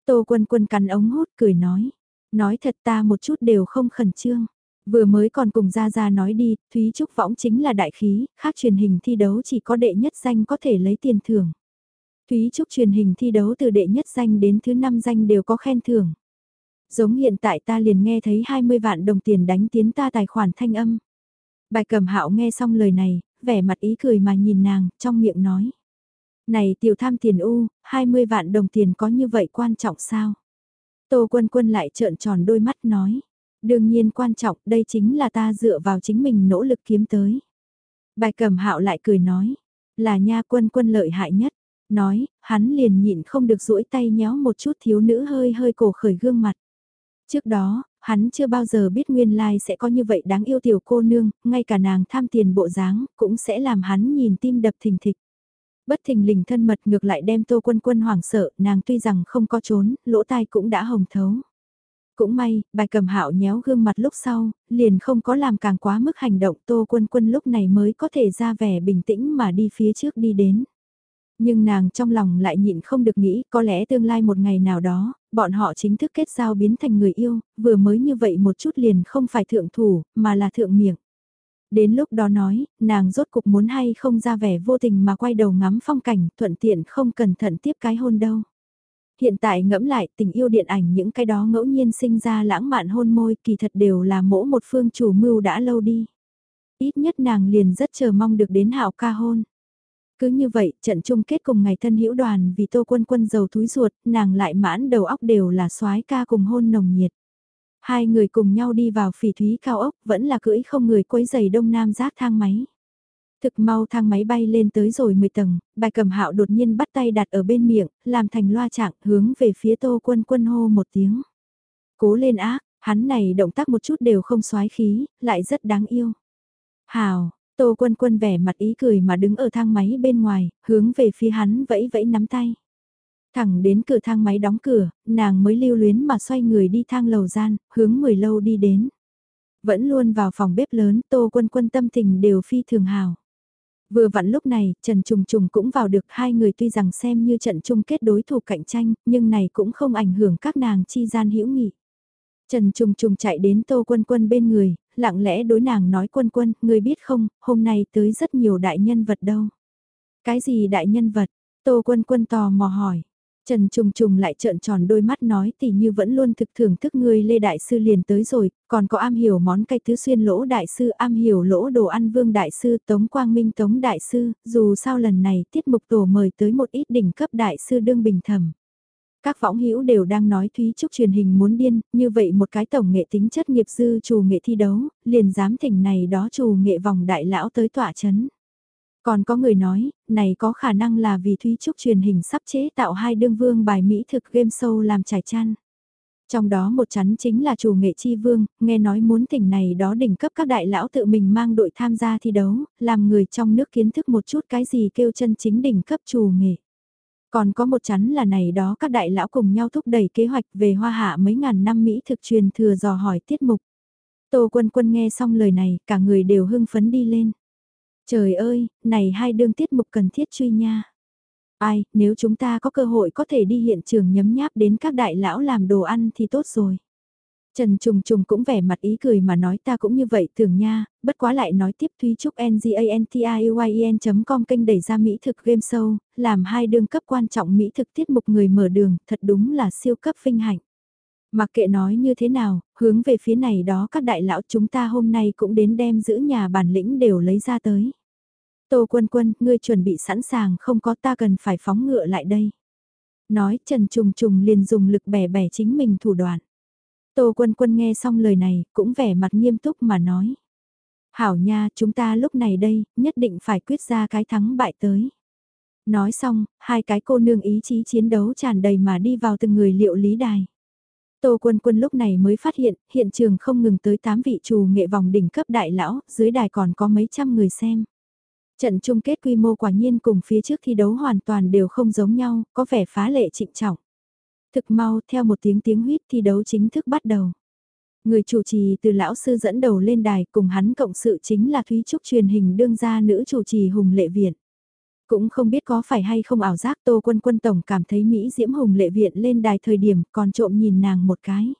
Tô quân quân cắn ống hút cười nói. Nói thật ta một chút đều không khẩn trương. Vừa mới còn cùng Gia Gia nói đi, Thúy Trúc Võng chính là đại khí, khác truyền hình thi đấu chỉ có đệ nhất danh có thể lấy tiền thưởng. Thúy Trúc truyền hình thi đấu từ đệ nhất danh đến thứ năm danh đều có khen thưởng. Giống hiện tại ta liền nghe thấy 20 vạn đồng tiền đánh tiến ta tài khoản thanh âm. Bài cầm hạo nghe xong lời này, vẻ mặt ý cười mà nhìn nàng, trong miệng nói. Này tiểu tham tiền u, 20 vạn đồng tiền có như vậy quan trọng sao? Tô quân quân lại trợn tròn đôi mắt nói. Đương nhiên quan trọng, đây chính là ta dựa vào chính mình nỗ lực kiếm tới. Bài cầm hạo lại cười nói. Là nha quân quân lợi hại nhất. Nói, hắn liền nhịn không được duỗi tay nhéo một chút thiếu nữ hơi hơi cổ khởi gương mặt. Trước đó, hắn chưa bao giờ biết nguyên lai sẽ có như vậy đáng yêu tiểu cô nương, ngay cả nàng tham tiền bộ dáng, cũng sẽ làm hắn nhìn tim đập thình thịch. Bất thình lình thân mật ngược lại đem tô quân quân hoảng sợ, nàng tuy rằng không có trốn, lỗ tai cũng đã hồng thấu. Cũng may, bài cầm hạo nhéo gương mặt lúc sau, liền không có làm càng quá mức hành động tô quân quân lúc này mới có thể ra vẻ bình tĩnh mà đi phía trước đi đến. Nhưng nàng trong lòng lại nhịn không được nghĩ có lẽ tương lai một ngày nào đó, bọn họ chính thức kết giao biến thành người yêu, vừa mới như vậy một chút liền không phải thượng thủ, mà là thượng miệng. Đến lúc đó nói, nàng rốt cục muốn hay không ra vẻ vô tình mà quay đầu ngắm phong cảnh, thuận tiện không cẩn thận tiếp cái hôn đâu. Hiện tại ngẫm lại tình yêu điện ảnh những cái đó ngẫu nhiên sinh ra lãng mạn hôn môi kỳ thật đều là mỗ một phương chủ mưu đã lâu đi. Ít nhất nàng liền rất chờ mong được đến hạo ca hôn. Cứ như vậy, trận chung kết cùng ngày thân hữu đoàn vì tô quân quân giàu túi ruột, nàng lại mãn đầu óc đều là soái ca cùng hôn nồng nhiệt. Hai người cùng nhau đi vào phỉ thúy cao ốc, vẫn là cưỡi không người quấy giày đông nam giác thang máy. Thực mau thang máy bay lên tới rồi 10 tầng, bài cầm hạo đột nhiên bắt tay đặt ở bên miệng, làm thành loa trạng hướng về phía tô quân quân hô một tiếng. Cố lên ác, hắn này động tác một chút đều không xoái khí, lại rất đáng yêu. Hào, Tô quân quân vẻ mặt ý cười mà đứng ở thang máy bên ngoài, hướng về phía hắn vẫy vẫy nắm tay. Thẳng đến cửa thang máy đóng cửa, nàng mới lưu luyến mà xoay người đi thang lầu gian, hướng mười lâu đi đến. Vẫn luôn vào phòng bếp lớn, tô quân quân tâm tình đều phi thường hào. Vừa vặn lúc này, Trần Trùng Trùng cũng vào được hai người tuy rằng xem như trận chung kết đối thủ cạnh tranh, nhưng này cũng không ảnh hưởng các nàng chi gian hữu nghị. Trần Trùng Trùng chạy đến Tô Quân Quân bên người, lặng lẽ đối nàng nói Quân Quân, người biết không, hôm nay tới rất nhiều đại nhân vật đâu. Cái gì đại nhân vật? Tô Quân Quân tò mò hỏi. Trần Trùng Trùng lại trợn tròn đôi mắt nói tỷ như vẫn luôn thực thưởng thức người Lê Đại Sư liền tới rồi, còn có am hiểu món cây tứ xuyên lỗ Đại Sư, am hiểu lỗ đồ ăn Vương Đại Sư, Tống Quang Minh Tống Đại Sư, dù sao lần này tiết mục tổ mời tới một ít đỉnh cấp Đại Sư đương bình thẩm. Các võng hữu đều đang nói Thúy Trúc truyền hình muốn điên, như vậy một cái tổng nghệ tính chất nghiệp dư chủ nghệ thi đấu, liền dám thỉnh này đó chủ nghệ vòng đại lão tới tỏa chấn. Còn có người nói, này có khả năng là vì Thúy Trúc truyền hình sắp chế tạo hai đương vương bài Mỹ thực game show làm trải chăn. Trong đó một chắn chính là chủ nghệ chi vương, nghe nói muốn tỉnh này đó đỉnh cấp các đại lão tự mình mang đội tham gia thi đấu, làm người trong nước kiến thức một chút cái gì kêu chân chính đỉnh cấp chủ nghệ. Còn có một chắn là này đó các đại lão cùng nhau thúc đẩy kế hoạch về hoa hạ mấy ngàn năm Mỹ thực truyền thừa dò hỏi tiết mục. Tô quân quân nghe xong lời này, cả người đều hưng phấn đi lên. Trời ơi, này hai đương tiết mục cần thiết truy nha. Ai, nếu chúng ta có cơ hội có thể đi hiện trường nhấm nháp đến các đại lão làm đồ ăn thì tốt rồi. Trần Trùng Trùng cũng vẻ mặt ý cười mà nói ta cũng như vậy thường nha, bất quá lại nói tiếp Thúy Trúc ngantien.com kênh đẩy ra Mỹ thực game show, làm hai đương cấp quan trọng Mỹ thực tiết mục người mở đường, thật đúng là siêu cấp vinh hạnh. Mặc kệ nói như thế nào, hướng về phía này đó các đại lão chúng ta hôm nay cũng đến đem giữ nhà bản lĩnh đều lấy ra tới. Tô quân quân, ngươi chuẩn bị sẵn sàng không có ta cần phải phóng ngựa lại đây. Nói Trần Trùng Trùng liền dùng lực bẻ bẻ chính mình thủ đoạn. Tô Quân Quân nghe xong lời này, cũng vẻ mặt nghiêm túc mà nói. Hảo nha, chúng ta lúc này đây, nhất định phải quyết ra cái thắng bại tới. Nói xong, hai cái cô nương ý chí chiến đấu tràn đầy mà đi vào từng người liệu lý đài. Tô Quân Quân lúc này mới phát hiện, hiện trường không ngừng tới 8 vị trù nghệ vòng đỉnh cấp đại lão, dưới đài còn có mấy trăm người xem. Trận chung kết quy mô quả nhiên cùng phía trước thi đấu hoàn toàn đều không giống nhau, có vẻ phá lệ trịnh trọng. Thực mau theo một tiếng tiếng huyết thi đấu chính thức bắt đầu. Người chủ trì từ lão sư dẫn đầu lên đài cùng hắn cộng sự chính là Thúy Trúc truyền hình đương gia nữ chủ trì Hùng Lệ Viện. Cũng không biết có phải hay không ảo giác Tô Quân Quân Tổng cảm thấy Mỹ Diễm Hùng Lệ Viện lên đài thời điểm còn trộm nhìn nàng một cái.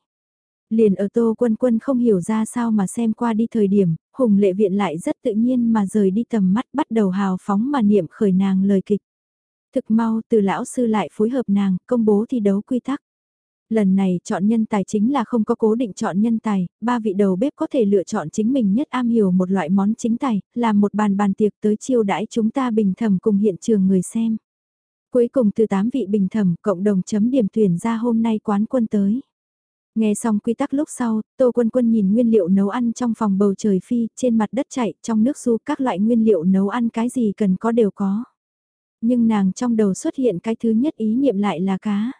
Liền ở Tô Quân Quân không hiểu ra sao mà xem qua đi thời điểm, Hùng Lệ Viện lại rất tự nhiên mà rời đi tầm mắt bắt đầu hào phóng mà niệm khởi nàng lời kịch. Thực mau từ lão sư lại phối hợp nàng, công bố thi đấu quy tắc. Lần này chọn nhân tài chính là không có cố định chọn nhân tài, ba vị đầu bếp có thể lựa chọn chính mình nhất am hiểu một loại món chính tài, làm một bàn bàn tiệc tới chiêu đãi chúng ta bình thẩm cùng hiện trường người xem. Cuối cùng từ 8 vị bình thẩm cộng đồng chấm điểm tuyển ra hôm nay quán quân tới. Nghe xong quy tắc lúc sau, Tô Quân Quân nhìn nguyên liệu nấu ăn trong phòng bầu trời phi, trên mặt đất chạy, trong nước su các loại nguyên liệu nấu ăn cái gì cần có đều có. Nhưng nàng trong đầu xuất hiện cái thứ nhất ý niệm lại là cá.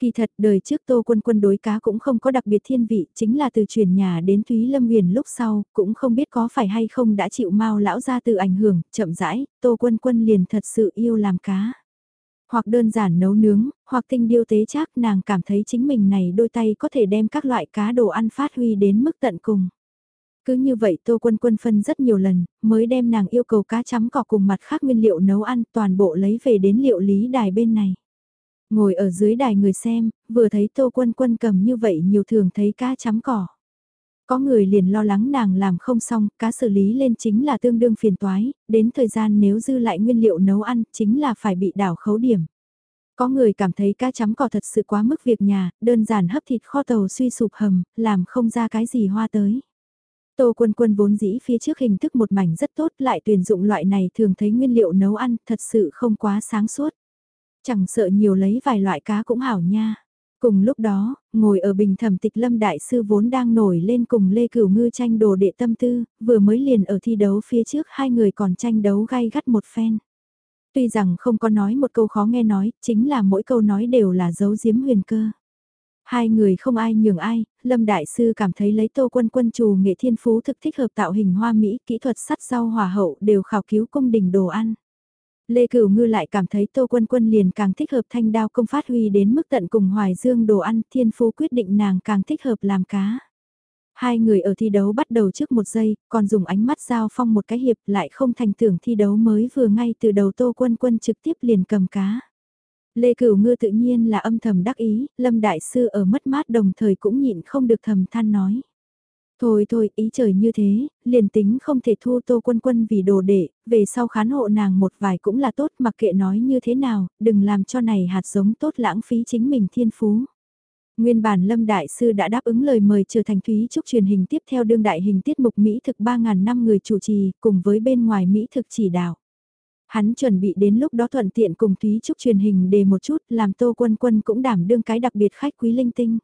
Kỳ thật đời trước Tô Quân Quân đối cá cũng không có đặc biệt thiên vị, chính là từ chuyển nhà đến Thúy Lâm Huyền lúc sau, cũng không biết có phải hay không đã chịu mau lão ra từ ảnh hưởng, chậm rãi, Tô Quân Quân liền thật sự yêu làm cá. Hoặc đơn giản nấu nướng, hoặc tinh điêu tế chắc nàng cảm thấy chính mình này đôi tay có thể đem các loại cá đồ ăn phát huy đến mức tận cùng. Cứ như vậy Tô Quân Quân phân rất nhiều lần, mới đem nàng yêu cầu cá chấm cỏ cùng mặt khác nguyên liệu nấu ăn toàn bộ lấy về đến liệu lý đài bên này. Ngồi ở dưới đài người xem, vừa thấy Tô Quân Quân cầm như vậy nhiều thường thấy cá chấm cỏ. Có người liền lo lắng nàng làm không xong, cá xử lý lên chính là tương đương phiền toái, đến thời gian nếu dư lại nguyên liệu nấu ăn chính là phải bị đảo khấu điểm. Có người cảm thấy cá chấm cỏ thật sự quá mức việc nhà, đơn giản hấp thịt kho tàu suy sụp hầm, làm không ra cái gì hoa tới. Tô quân quân vốn dĩ phía trước hình thức một mảnh rất tốt lại tuyển dụng loại này thường thấy nguyên liệu nấu ăn thật sự không quá sáng suốt. Chẳng sợ nhiều lấy vài loại cá cũng hảo nha. Cùng lúc đó, ngồi ở bình thẩm tịch lâm đại sư vốn đang nổi lên cùng Lê Cửu Ngư tranh đồ đệ tâm tư, vừa mới liền ở thi đấu phía trước hai người còn tranh đấu gay gắt một phen. Tuy rằng không có nói một câu khó nghe nói, chính là mỗi câu nói đều là dấu diếm huyền cơ. Hai người không ai nhường ai, Lâm Đại Sư cảm thấy lấy tô quân quân trù nghệ thiên phú thực thích hợp tạo hình hoa mỹ, kỹ thuật sắt rau hòa hậu đều khảo cứu cung đình đồ ăn. Lê Cửu Ngư lại cảm thấy Tô Quân Quân liền càng thích hợp thanh đao công phát huy đến mức tận cùng hoài dương đồ ăn, thiên phú quyết định nàng càng thích hợp làm cá. Hai người ở thi đấu bắt đầu trước một giây, còn dùng ánh mắt giao phong một cái hiệp lại không thành tưởng thi đấu mới vừa ngay từ đầu Tô Quân Quân trực tiếp liền cầm cá. Lê Cửu Ngư tự nhiên là âm thầm đắc ý, Lâm Đại Sư ở mất mát đồng thời cũng nhịn không được thầm than nói. Thôi thôi, ý trời như thế, liền tính không thể thu tô quân quân vì đồ đệ, về sau khán hộ nàng một vài cũng là tốt mặc kệ nói như thế nào, đừng làm cho này hạt giống tốt lãng phí chính mình thiên phú. Nguyên bản Lâm Đại Sư đã đáp ứng lời mời trở thành Thúy Trúc truyền hình tiếp theo đương đại hình tiết mục Mỹ thực 3.000 năm người chủ trì cùng với bên ngoài Mỹ thực chỉ đạo. Hắn chuẩn bị đến lúc đó thuận tiện cùng Thúy Trúc truyền hình đề một chút làm Tô Quân Quân cũng đảm đương cái đặc biệt khách quý linh tinh.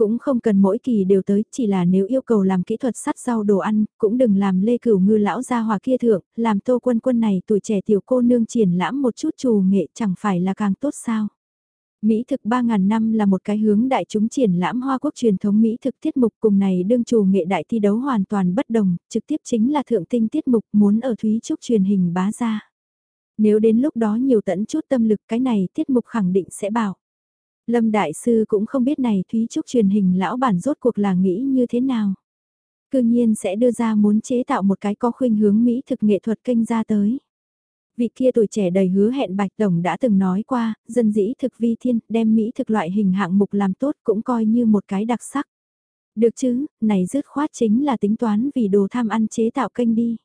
Cũng không cần mỗi kỳ đều tới, chỉ là nếu yêu cầu làm kỹ thuật sắt rau đồ ăn, cũng đừng làm lê cửu ngư lão gia hòa kia thượng, làm tô quân quân này tuổi trẻ tiểu cô nương triển lãm một chút trù nghệ chẳng phải là càng tốt sao. Mỹ thực 3.000 năm là một cái hướng đại chúng triển lãm Hoa Quốc truyền thống Mỹ thực tiết mục cùng này đương trù nghệ đại thi đấu hoàn toàn bất đồng, trực tiếp chính là thượng tinh tiết mục muốn ở Thúy Trúc truyền hình bá ra. Nếu đến lúc đó nhiều tận chút tâm lực cái này tiết mục khẳng định sẽ bảo. Lâm Đại Sư cũng không biết này Thúy Trúc truyền hình lão bản rốt cuộc là nghĩ như thế nào. Cư nhiên sẽ đưa ra muốn chế tạo một cái có khuynh hướng Mỹ thực nghệ thuật kênh ra tới. Vị kia tuổi trẻ đầy hứa hẹn Bạch Tổng đã từng nói qua, dân dĩ thực vi thiên, đem Mỹ thực loại hình hạng mục làm tốt cũng coi như một cái đặc sắc. Được chứ, này dứt khoát chính là tính toán vì đồ tham ăn chế tạo kênh đi.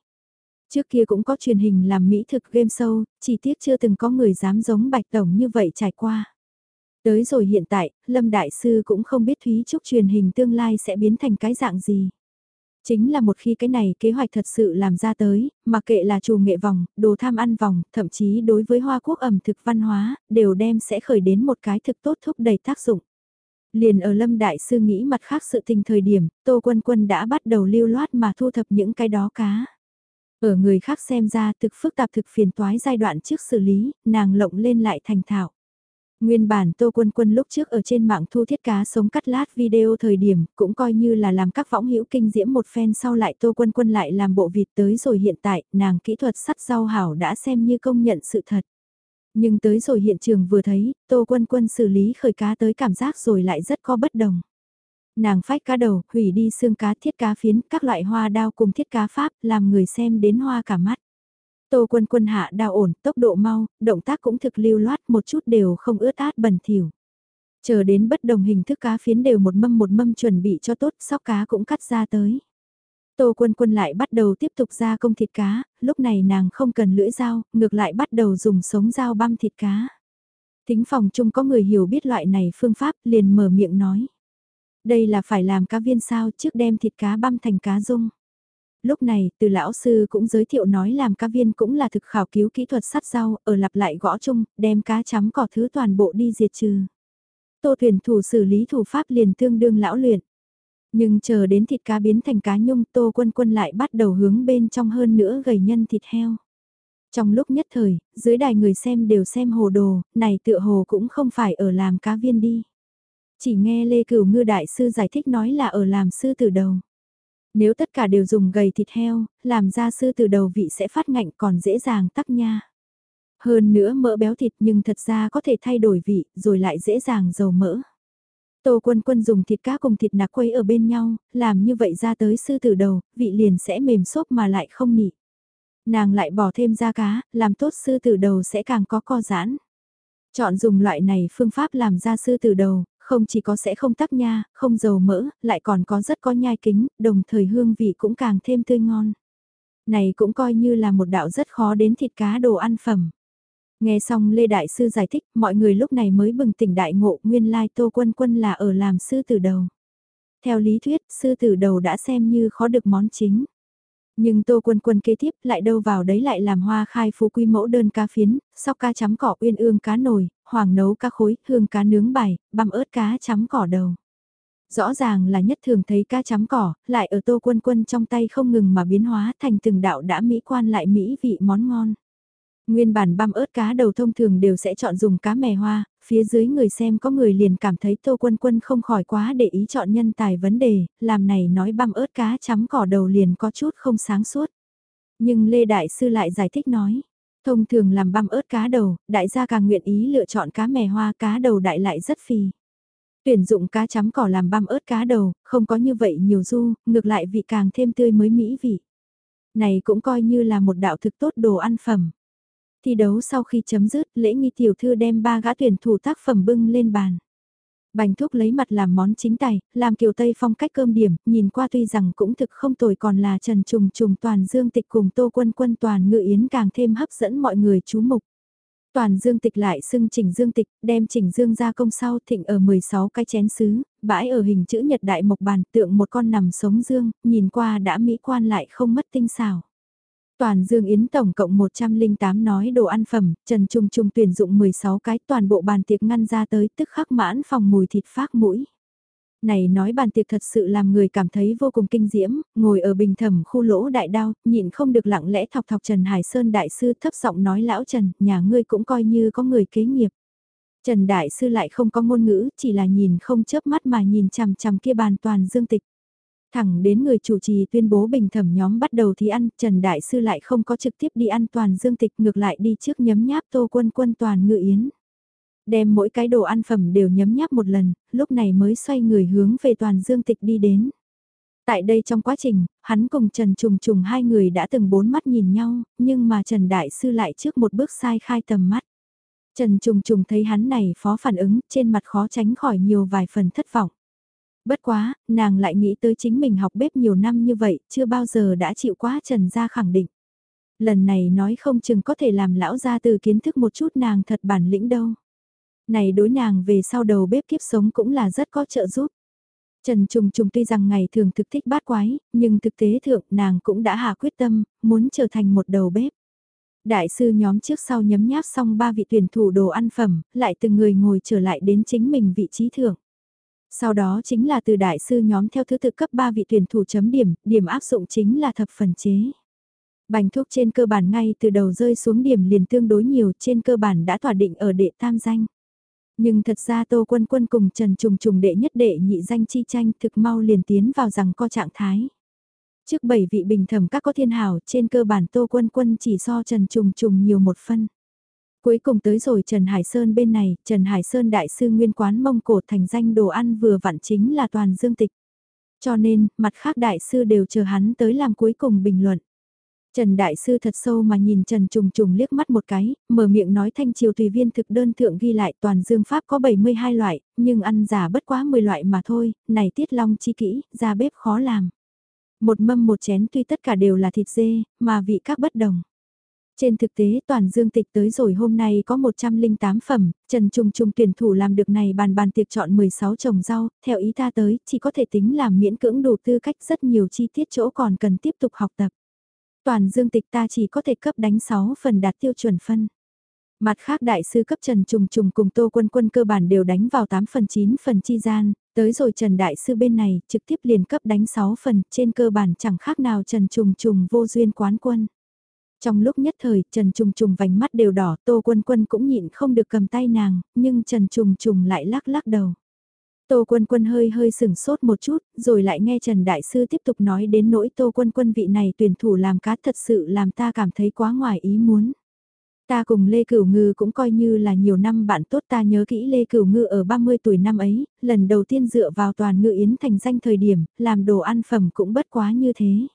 Trước kia cũng có truyền hình làm Mỹ thực game show, chỉ tiếc chưa từng có người dám giống Bạch Tổng như vậy trải qua. Tới rồi hiện tại, Lâm Đại Sư cũng không biết Thúy Trúc truyền hình tương lai sẽ biến thành cái dạng gì. Chính là một khi cái này kế hoạch thật sự làm ra tới, mà kệ là chủ nghệ vòng, đồ tham ăn vòng, thậm chí đối với Hoa Quốc ẩm thực văn hóa, đều đem sẽ khởi đến một cái thực tốt thúc đẩy tác dụng. Liền ở Lâm Đại Sư nghĩ mặt khác sự tình thời điểm, Tô Quân Quân đã bắt đầu lưu loát mà thu thập những cái đó cá. Ở người khác xem ra thực phức tạp thực phiền toái giai đoạn trước xử lý, nàng lộng lên lại thành thạo. Nguyên bản Tô Quân Quân lúc trước ở trên mạng thu thiết cá sống cắt lát video thời điểm, cũng coi như là làm các võng hữu kinh diễm một phen sau lại Tô Quân Quân lại làm bộ vịt tới rồi hiện tại, nàng kỹ thuật sắt rau hảo đã xem như công nhận sự thật. Nhưng tới rồi hiện trường vừa thấy, Tô Quân Quân xử lý khởi cá tới cảm giác rồi lại rất có bất đồng. Nàng phách cá đầu, hủy đi xương cá thiết cá phiến, các loại hoa đao cùng thiết cá pháp, làm người xem đến hoa cả mắt. Tô quân quân hạ đao ổn, tốc độ mau, động tác cũng thực lưu loát một chút đều không ướt át bẩn thỉu. Chờ đến bất đồng hình thức cá phiến đều một mâm một mâm chuẩn bị cho tốt, sóc cá cũng cắt ra tới. Tô Quân Quân lại bắt đầu tiếp tục ra công thịt cá, lúc này nàng không cần lưỡi dao, ngược lại bắt đầu dùng sống dao băm thịt cá. Thính phòng chung có người hiểu biết loại này phương pháp liền mở miệng nói. Đây là phải làm cá viên sao trước đem thịt cá băm thành cá dung. Lúc này, từ lão sư cũng giới thiệu nói làm cá viên cũng là thực khảo cứu kỹ thuật sắt rau, ở lặp lại gõ chung, đem cá chấm cỏ thứ toàn bộ đi diệt trừ. Tô thuyền thủ xử lý thủ pháp liền tương đương lão luyện. Nhưng chờ đến thịt cá biến thành cá nhung tô quân quân lại bắt đầu hướng bên trong hơn nữa gầy nhân thịt heo. Trong lúc nhất thời, dưới đài người xem đều xem hồ đồ, này tựa hồ cũng không phải ở làm cá viên đi. Chỉ nghe Lê Cửu Ngư Đại Sư giải thích nói là ở làm sư từ đầu. Nếu tất cả đều dùng gầy thịt heo, làm ra sư từ đầu vị sẽ phát ngạnh còn dễ dàng tắc nha. Hơn nữa mỡ béo thịt nhưng thật ra có thể thay đổi vị, rồi lại dễ dàng dầu mỡ. Tô quân quân dùng thịt cá cùng thịt nạc quấy ở bên nhau, làm như vậy ra tới sư tử đầu, vị liền sẽ mềm xốp mà lại không nị. Nàng lại bỏ thêm da cá, làm tốt sư tử đầu sẽ càng có co giãn. Chọn dùng loại này phương pháp làm ra sư tử đầu, không chỉ có sẽ không tắc nha, không dầu mỡ, lại còn có rất có nhai kính, đồng thời hương vị cũng càng thêm tươi ngon. Này cũng coi như là một đạo rất khó đến thịt cá đồ ăn phẩm. Nghe xong Lê Đại Sư giải thích, mọi người lúc này mới bừng tỉnh đại ngộ nguyên lai Tô Quân Quân là ở làm sư tử đầu. Theo lý thuyết, sư tử đầu đã xem như khó được món chính. Nhưng Tô Quân Quân kế tiếp lại đâu vào đấy lại làm hoa khai phú quy mẫu đơn cá phiến, sóc cá chấm cỏ uyên ương cá nồi, hoàng nấu cá khối, hương cá nướng bài, băm ớt cá chấm cỏ đầu. Rõ ràng là nhất thường thấy cá chấm cỏ, lại ở Tô Quân Quân trong tay không ngừng mà biến hóa thành từng đạo đã mỹ quan lại mỹ vị món ngon. Nguyên bản băm ớt cá đầu thông thường đều sẽ chọn dùng cá mè hoa, phía dưới người xem có người liền cảm thấy Tô Quân Quân không khỏi quá để ý chọn nhân tài vấn đề, làm này nói băm ớt cá chấm cỏ đầu liền có chút không sáng suốt. Nhưng Lê Đại Sư lại giải thích nói, thông thường làm băm ớt cá đầu, đại gia càng nguyện ý lựa chọn cá mè hoa cá đầu đại lại rất phì. Tuyển dụng cá chấm cỏ làm băm ớt cá đầu, không có như vậy nhiều du, ngược lại vị càng thêm tươi mới mỹ vị. Này cũng coi như là một đạo thực tốt đồ ăn phẩm. Thi đấu sau khi chấm dứt, lễ nghi tiểu thư đem ba gã tuyển thủ tác phẩm bưng lên bàn. Bánh thuốc lấy mặt làm món chính tài, làm kiểu Tây phong cách cơm điểm, nhìn qua tuy rằng cũng thực không tồi còn là trần trùng trùng toàn dương tịch cùng tô quân quân toàn ngự yến càng thêm hấp dẫn mọi người chú mục. Toàn dương tịch lại xưng chỉnh dương tịch, đem chỉnh dương ra công sau thịnh ở 16 cái chén sứ, bãi ở hình chữ nhật đại mộc bàn tượng một con nằm sống dương, nhìn qua đã mỹ quan lại không mất tinh xảo. Toàn Dương Yến tổng cộng 108 nói đồ ăn phẩm, Trần Trung Trung tuyển dụng 16 cái toàn bộ bàn tiệc ngăn ra tới tức khắc mãn phòng mùi thịt phát mũi. Này nói bàn tiệc thật sự làm người cảm thấy vô cùng kinh diễm, ngồi ở bình thẩm khu lỗ đại đao, nhịn không được lặng lẽ thọc thọc Trần Hải Sơn đại sư thấp giọng nói lão Trần, nhà ngươi cũng coi như có người kế nghiệp. Trần Đại Sư lại không có ngôn ngữ, chỉ là nhìn không chớp mắt mà nhìn chằm chằm kia bàn toàn dương tịch. Thẳng đến người chủ trì tuyên bố bình thẩm nhóm bắt đầu thì ăn, Trần Đại Sư lại không có trực tiếp đi ăn toàn dương tịch ngược lại đi trước nhấm nháp tô quân quân toàn ngự yến. Đem mỗi cái đồ ăn phẩm đều nhấm nháp một lần, lúc này mới xoay người hướng về toàn dương tịch đi đến. Tại đây trong quá trình, hắn cùng Trần Trùng Trùng hai người đã từng bốn mắt nhìn nhau, nhưng mà Trần Đại Sư lại trước một bước sai khai tầm mắt. Trần Trùng Trùng thấy hắn này phó phản ứng, trên mặt khó tránh khỏi nhiều vài phần thất vọng. Bất quá, nàng lại nghĩ tới chính mình học bếp nhiều năm như vậy, chưa bao giờ đã chịu quá Trần gia khẳng định. Lần này nói không chừng có thể làm lão gia từ kiến thức một chút nàng thật bản lĩnh đâu. Này đối nàng về sau đầu bếp kiếp sống cũng là rất có trợ giúp. Trần Trùng Trùng tuy rằng ngày thường thực thích bát quái, nhưng thực tế thượng nàng cũng đã hạ quyết tâm, muốn trở thành một đầu bếp. Đại sư nhóm trước sau nhấm nháp xong ba vị tuyển thủ đồ ăn phẩm, lại từng người ngồi trở lại đến chính mình vị trí thượng. Sau đó chính là từ đại sư nhóm theo thứ tự cấp 3 vị tuyển thủ chấm điểm, điểm áp dụng chính là thập phần chế. Bành thuốc trên cơ bản ngay từ đầu rơi xuống điểm liền tương đối nhiều trên cơ bản đã thỏa định ở đệ tam danh. Nhưng thật ra Tô Quân Quân cùng Trần Trùng Trùng đệ nhất đệ nhị danh chi tranh thực mau liền tiến vào rằng co trạng thái. Trước bảy vị bình thẩm các có thiên hảo trên cơ bản Tô Quân Quân chỉ so Trần Trùng Trùng nhiều một phân. Cuối cùng tới rồi Trần Hải Sơn bên này, Trần Hải Sơn đại sư nguyên quán Mông Cổ thành danh đồ ăn vừa vặn chính là toàn dương tịch. Cho nên, mặt khác đại sư đều chờ hắn tới làm cuối cùng bình luận. Trần Đại Sư thật sâu mà nhìn Trần Trùng Trùng liếc mắt một cái, mở miệng nói thanh triều tùy viên thực đơn thượng ghi lại toàn dương pháp có 72 loại, nhưng ăn giả bất quá 10 loại mà thôi, này tiết long chi kỹ, ra bếp khó làm. Một mâm một chén tuy tất cả đều là thịt dê, mà vị các bất đồng. Trên thực tế toàn dương tịch tới rồi hôm nay có 108 phẩm, Trần Trung Trung tuyển thủ làm được này bàn bàn tiệc chọn 16 trồng rau, theo ý ta tới, chỉ có thể tính làm miễn cưỡng đủ tư cách rất nhiều chi tiết chỗ còn cần tiếp tục học tập. Toàn dương tịch ta chỉ có thể cấp đánh 6 phần đạt tiêu chuẩn phân. Mặt khác đại sư cấp Trần Trùng Trùng cùng Tô Quân Quân cơ bản đều đánh vào 8 phần 9 phần chi gian, tới rồi Trần Đại sư bên này trực tiếp liền cấp đánh 6 phần, trên cơ bản chẳng khác nào Trần Trùng Trùng vô duyên quán quân. Trong lúc nhất thời, Trần Trùng Trùng vành mắt đều đỏ, Tô Quân Quân cũng nhịn không được cầm tay nàng, nhưng Trần Trùng Trùng lại lắc lắc đầu. Tô Quân Quân hơi hơi sừng sốt một chút, rồi lại nghe Trần Đại Sư tiếp tục nói đến nỗi Tô Quân Quân vị này tuyển thủ làm cá thật sự làm ta cảm thấy quá ngoài ý muốn. Ta cùng Lê Cửu Ngư cũng coi như là nhiều năm bạn tốt ta nhớ kỹ Lê Cửu Ngư ở 30 tuổi năm ấy, lần đầu tiên dựa vào toàn ngự yến thành danh thời điểm, làm đồ ăn phẩm cũng bất quá như thế.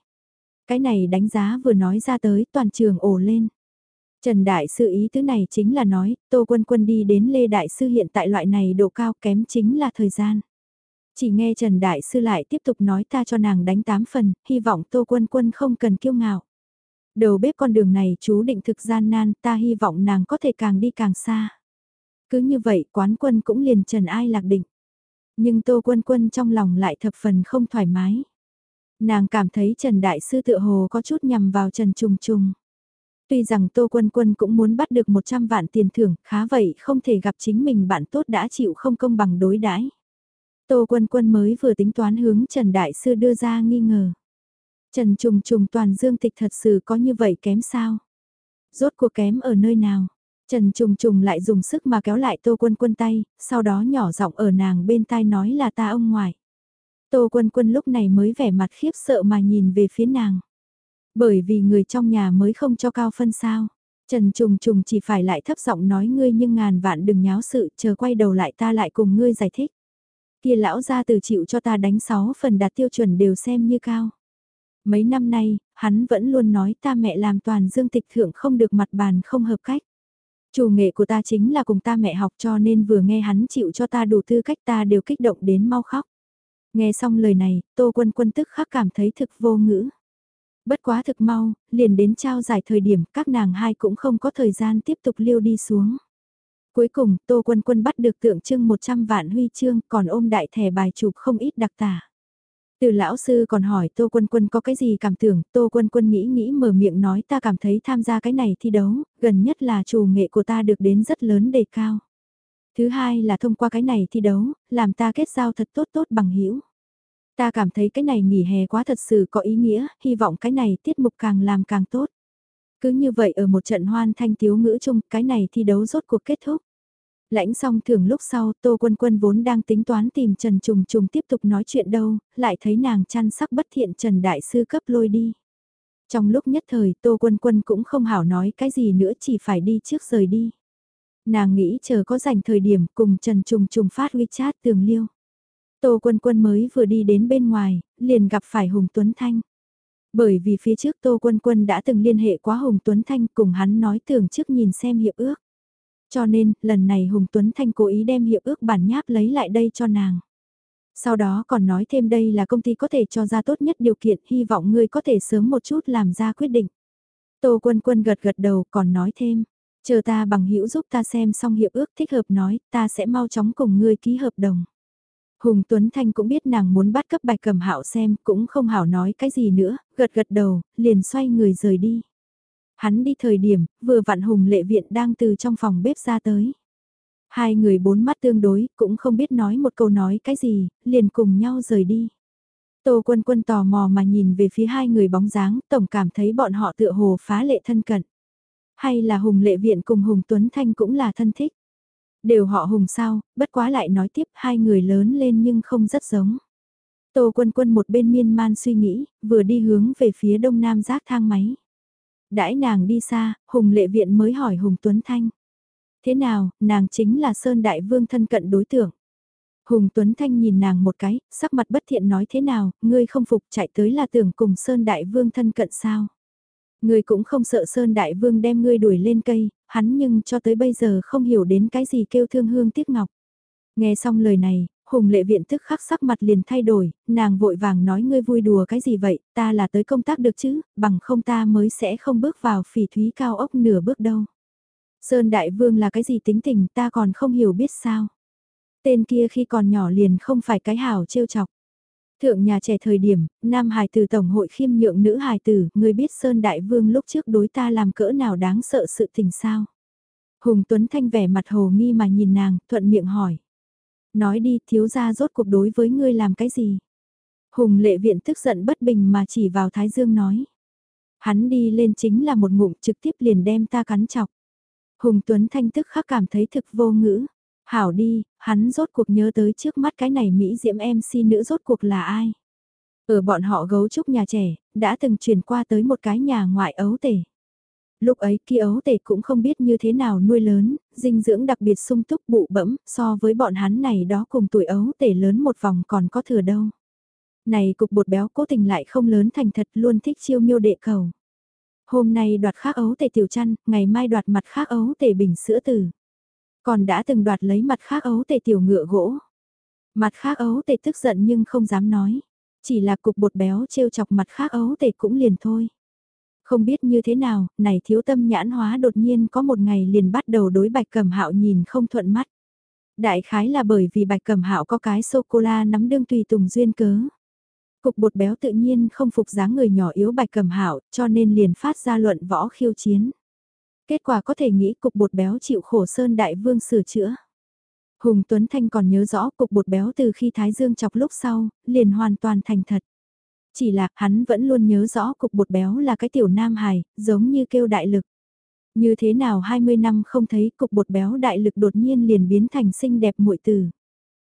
Cái này đánh giá vừa nói ra tới toàn trường ổ lên. Trần Đại Sư ý tứ này chính là nói, Tô Quân Quân đi đến Lê Đại Sư hiện tại loại này độ cao kém chính là thời gian. Chỉ nghe Trần Đại Sư lại tiếp tục nói ta cho nàng đánh 8 phần, hy vọng Tô Quân Quân không cần kiêu ngạo. Đầu bếp con đường này chú định thực gian nan, ta hy vọng nàng có thể càng đi càng xa. Cứ như vậy quán quân cũng liền Trần Ai lạc định. Nhưng Tô Quân Quân trong lòng lại thập phần không thoải mái. Nàng cảm thấy Trần Đại Sư tự hồ có chút nhằm vào Trần Trùng Trùng. Tuy rằng Tô Quân Quân cũng muốn bắt được 100 vạn tiền thưởng, khá vậy không thể gặp chính mình bạn tốt đã chịu không công bằng đối đãi. Tô Quân Quân mới vừa tính toán hướng Trần Đại Sư đưa ra nghi ngờ. Trần Trùng Trùng toàn dương tịch thật sự có như vậy kém sao? Rốt cuộc kém ở nơi nào? Trần Trùng Trùng lại dùng sức mà kéo lại Tô Quân Quân tay, sau đó nhỏ giọng ở nàng bên tai nói là ta ông ngoại. Tô Quân Quân lúc này mới vẻ mặt khiếp sợ mà nhìn về phía nàng. Bởi vì người trong nhà mới không cho cao phân sao. Trần Trùng Trùng chỉ phải lại thấp giọng nói ngươi nhưng ngàn vạn đừng nháo sự, chờ quay đầu lại ta lại cùng ngươi giải thích. Kia lão gia từ chịu cho ta đánh 6 phần đạt tiêu chuẩn đều xem như cao. Mấy năm nay, hắn vẫn luôn nói ta mẹ làm toàn dương tịch thượng không được mặt bàn không hợp cách. Chủ nghệ của ta chính là cùng ta mẹ học cho nên vừa nghe hắn chịu cho ta đủ tư cách ta đều kích động đến mau khóc. Nghe xong lời này, Tô Quân Quân tức khắc cảm thấy thực vô ngữ. Bất quá thực mau, liền đến trao giải thời điểm các nàng hai cũng không có thời gian tiếp tục liêu đi xuống. Cuối cùng, Tô Quân Quân bắt được tượng trưng 100 vạn huy chương còn ôm đại thẻ bài chụp không ít đặc tả. Từ lão sư còn hỏi Tô Quân Quân có cái gì cảm tưởng, Tô Quân Quân nghĩ nghĩ mở miệng nói ta cảm thấy tham gia cái này thi đấu, gần nhất là chủ nghệ của ta được đến rất lớn đề cao. Thứ hai là thông qua cái này thi đấu, làm ta kết giao thật tốt tốt bằng hữu Ta cảm thấy cái này nghỉ hè quá thật sự có ý nghĩa, hy vọng cái này tiết mục càng làm càng tốt. Cứ như vậy ở một trận hoan thanh thiếu ngữ chung, cái này thi đấu rốt cuộc kết thúc. Lãnh xong thường lúc sau, Tô Quân Quân vốn đang tính toán tìm Trần Trùng Trùng tiếp tục nói chuyện đâu, lại thấy nàng chăn sắc bất thiện Trần Đại Sư cấp lôi đi. Trong lúc nhất thời, Tô Quân Quân cũng không hảo nói cái gì nữa chỉ phải đi trước rời đi. Nàng nghĩ chờ có dành thời điểm cùng Trần Trùng Trùng phát WeChat tường liêu. Tô Quân Quân mới vừa đi đến bên ngoài, liền gặp phải Hùng Tuấn Thanh. Bởi vì phía trước Tô Quân Quân đã từng liên hệ quá Hùng Tuấn Thanh cùng hắn nói tưởng trước nhìn xem hiệp ước. Cho nên, lần này Hùng Tuấn Thanh cố ý đem hiệp ước bản nháp lấy lại đây cho nàng. Sau đó còn nói thêm đây là công ty có thể cho ra tốt nhất điều kiện, hy vọng ngươi có thể sớm một chút làm ra quyết định. Tô Quân Quân gật gật đầu còn nói thêm, chờ ta bằng hữu giúp ta xem xong hiệp ước thích hợp nói, ta sẽ mau chóng cùng ngươi ký hợp đồng. Hùng Tuấn Thanh cũng biết nàng muốn bắt cấp bạch cầm hạo xem, cũng không hảo nói cái gì nữa, gật gật đầu, liền xoay người rời đi. Hắn đi thời điểm, vừa vặn Hùng lệ viện đang từ trong phòng bếp ra tới. Hai người bốn mắt tương đối, cũng không biết nói một câu nói cái gì, liền cùng nhau rời đi. Tô quân quân tò mò mà nhìn về phía hai người bóng dáng, tổng cảm thấy bọn họ tựa hồ phá lệ thân cận. Hay là Hùng lệ viện cùng Hùng Tuấn Thanh cũng là thân thích. Đều họ hùng sao, bất quá lại nói tiếp hai người lớn lên nhưng không rất giống. Tô quân quân một bên miên man suy nghĩ, vừa đi hướng về phía đông nam giác thang máy. Đãi nàng đi xa, Hùng lệ viện mới hỏi Hùng Tuấn Thanh. Thế nào, nàng chính là Sơn Đại Vương thân cận đối tượng. Hùng Tuấn Thanh nhìn nàng một cái, sắc mặt bất thiện nói thế nào, ngươi không phục chạy tới là tưởng cùng Sơn Đại Vương thân cận sao. Ngươi cũng không sợ Sơn Đại Vương đem ngươi đuổi lên cây, hắn nhưng cho tới bây giờ không hiểu đến cái gì kêu thương hương tiếc ngọc. Nghe xong lời này, Hùng lệ viện tức khắc sắc mặt liền thay đổi, nàng vội vàng nói ngươi vui đùa cái gì vậy, ta là tới công tác được chứ, bằng không ta mới sẽ không bước vào phỉ thúy cao ốc nửa bước đâu. Sơn Đại Vương là cái gì tính tình ta còn không hiểu biết sao. Tên kia khi còn nhỏ liền không phải cái hảo trêu chọc. Thượng nhà trẻ thời điểm, nam hài tử tổng hội khiêm nhượng nữ hài tử, người biết Sơn Đại Vương lúc trước đối ta làm cỡ nào đáng sợ sự tình sao. Hùng Tuấn Thanh vẻ mặt hồ nghi mà nhìn nàng, thuận miệng hỏi. Nói đi, thiếu gia rốt cuộc đối với ngươi làm cái gì? Hùng lệ viện tức giận bất bình mà chỉ vào Thái Dương nói. Hắn đi lên chính là một ngụm trực tiếp liền đem ta cắn chọc. Hùng Tuấn Thanh tức khắc cảm thấy thực vô ngữ. Hảo đi, hắn rốt cuộc nhớ tới trước mắt cái này Mỹ Diễm MC nữ rốt cuộc là ai? Ở bọn họ gấu trúc nhà trẻ, đã từng chuyển qua tới một cái nhà ngoại ấu tể. Lúc ấy kia ấu tể cũng không biết như thế nào nuôi lớn, dinh dưỡng đặc biệt sung túc bụ bẫm, so với bọn hắn này đó cùng tuổi ấu tể lớn một vòng còn có thừa đâu. Này cục bột béo cố tình lại không lớn thành thật luôn thích chiêu miêu đệ cầu. Hôm nay đoạt khác ấu tể tiểu chăn, ngày mai đoạt mặt khác ấu tể bình sữa tử. Còn đã từng đoạt lấy mặt khác ấu tề tiểu ngựa gỗ. Mặt khác ấu tề tức giận nhưng không dám nói. Chỉ là cục bột béo trêu chọc mặt khác ấu tề cũng liền thôi. Không biết như thế nào, này thiếu tâm nhãn hóa đột nhiên có một ngày liền bắt đầu đối bạch cầm hạo nhìn không thuận mắt. Đại khái là bởi vì bạch cầm hạo có cái sô-cô-la nắm đương tùy tùng duyên cớ. Cục bột béo tự nhiên không phục dáng người nhỏ yếu bạch cầm hạo cho nên liền phát ra luận võ khiêu chiến. Kết quả có thể nghĩ cục bột béo chịu khổ sơn đại vương sửa chữa. Hùng Tuấn Thanh còn nhớ rõ cục bột béo từ khi Thái Dương chọc lúc sau, liền hoàn toàn thành thật. Chỉ là hắn vẫn luôn nhớ rõ cục bột béo là cái tiểu nam hài, giống như kêu đại lực. Như thế nào 20 năm không thấy cục bột béo đại lực đột nhiên liền biến thành xinh đẹp muội tử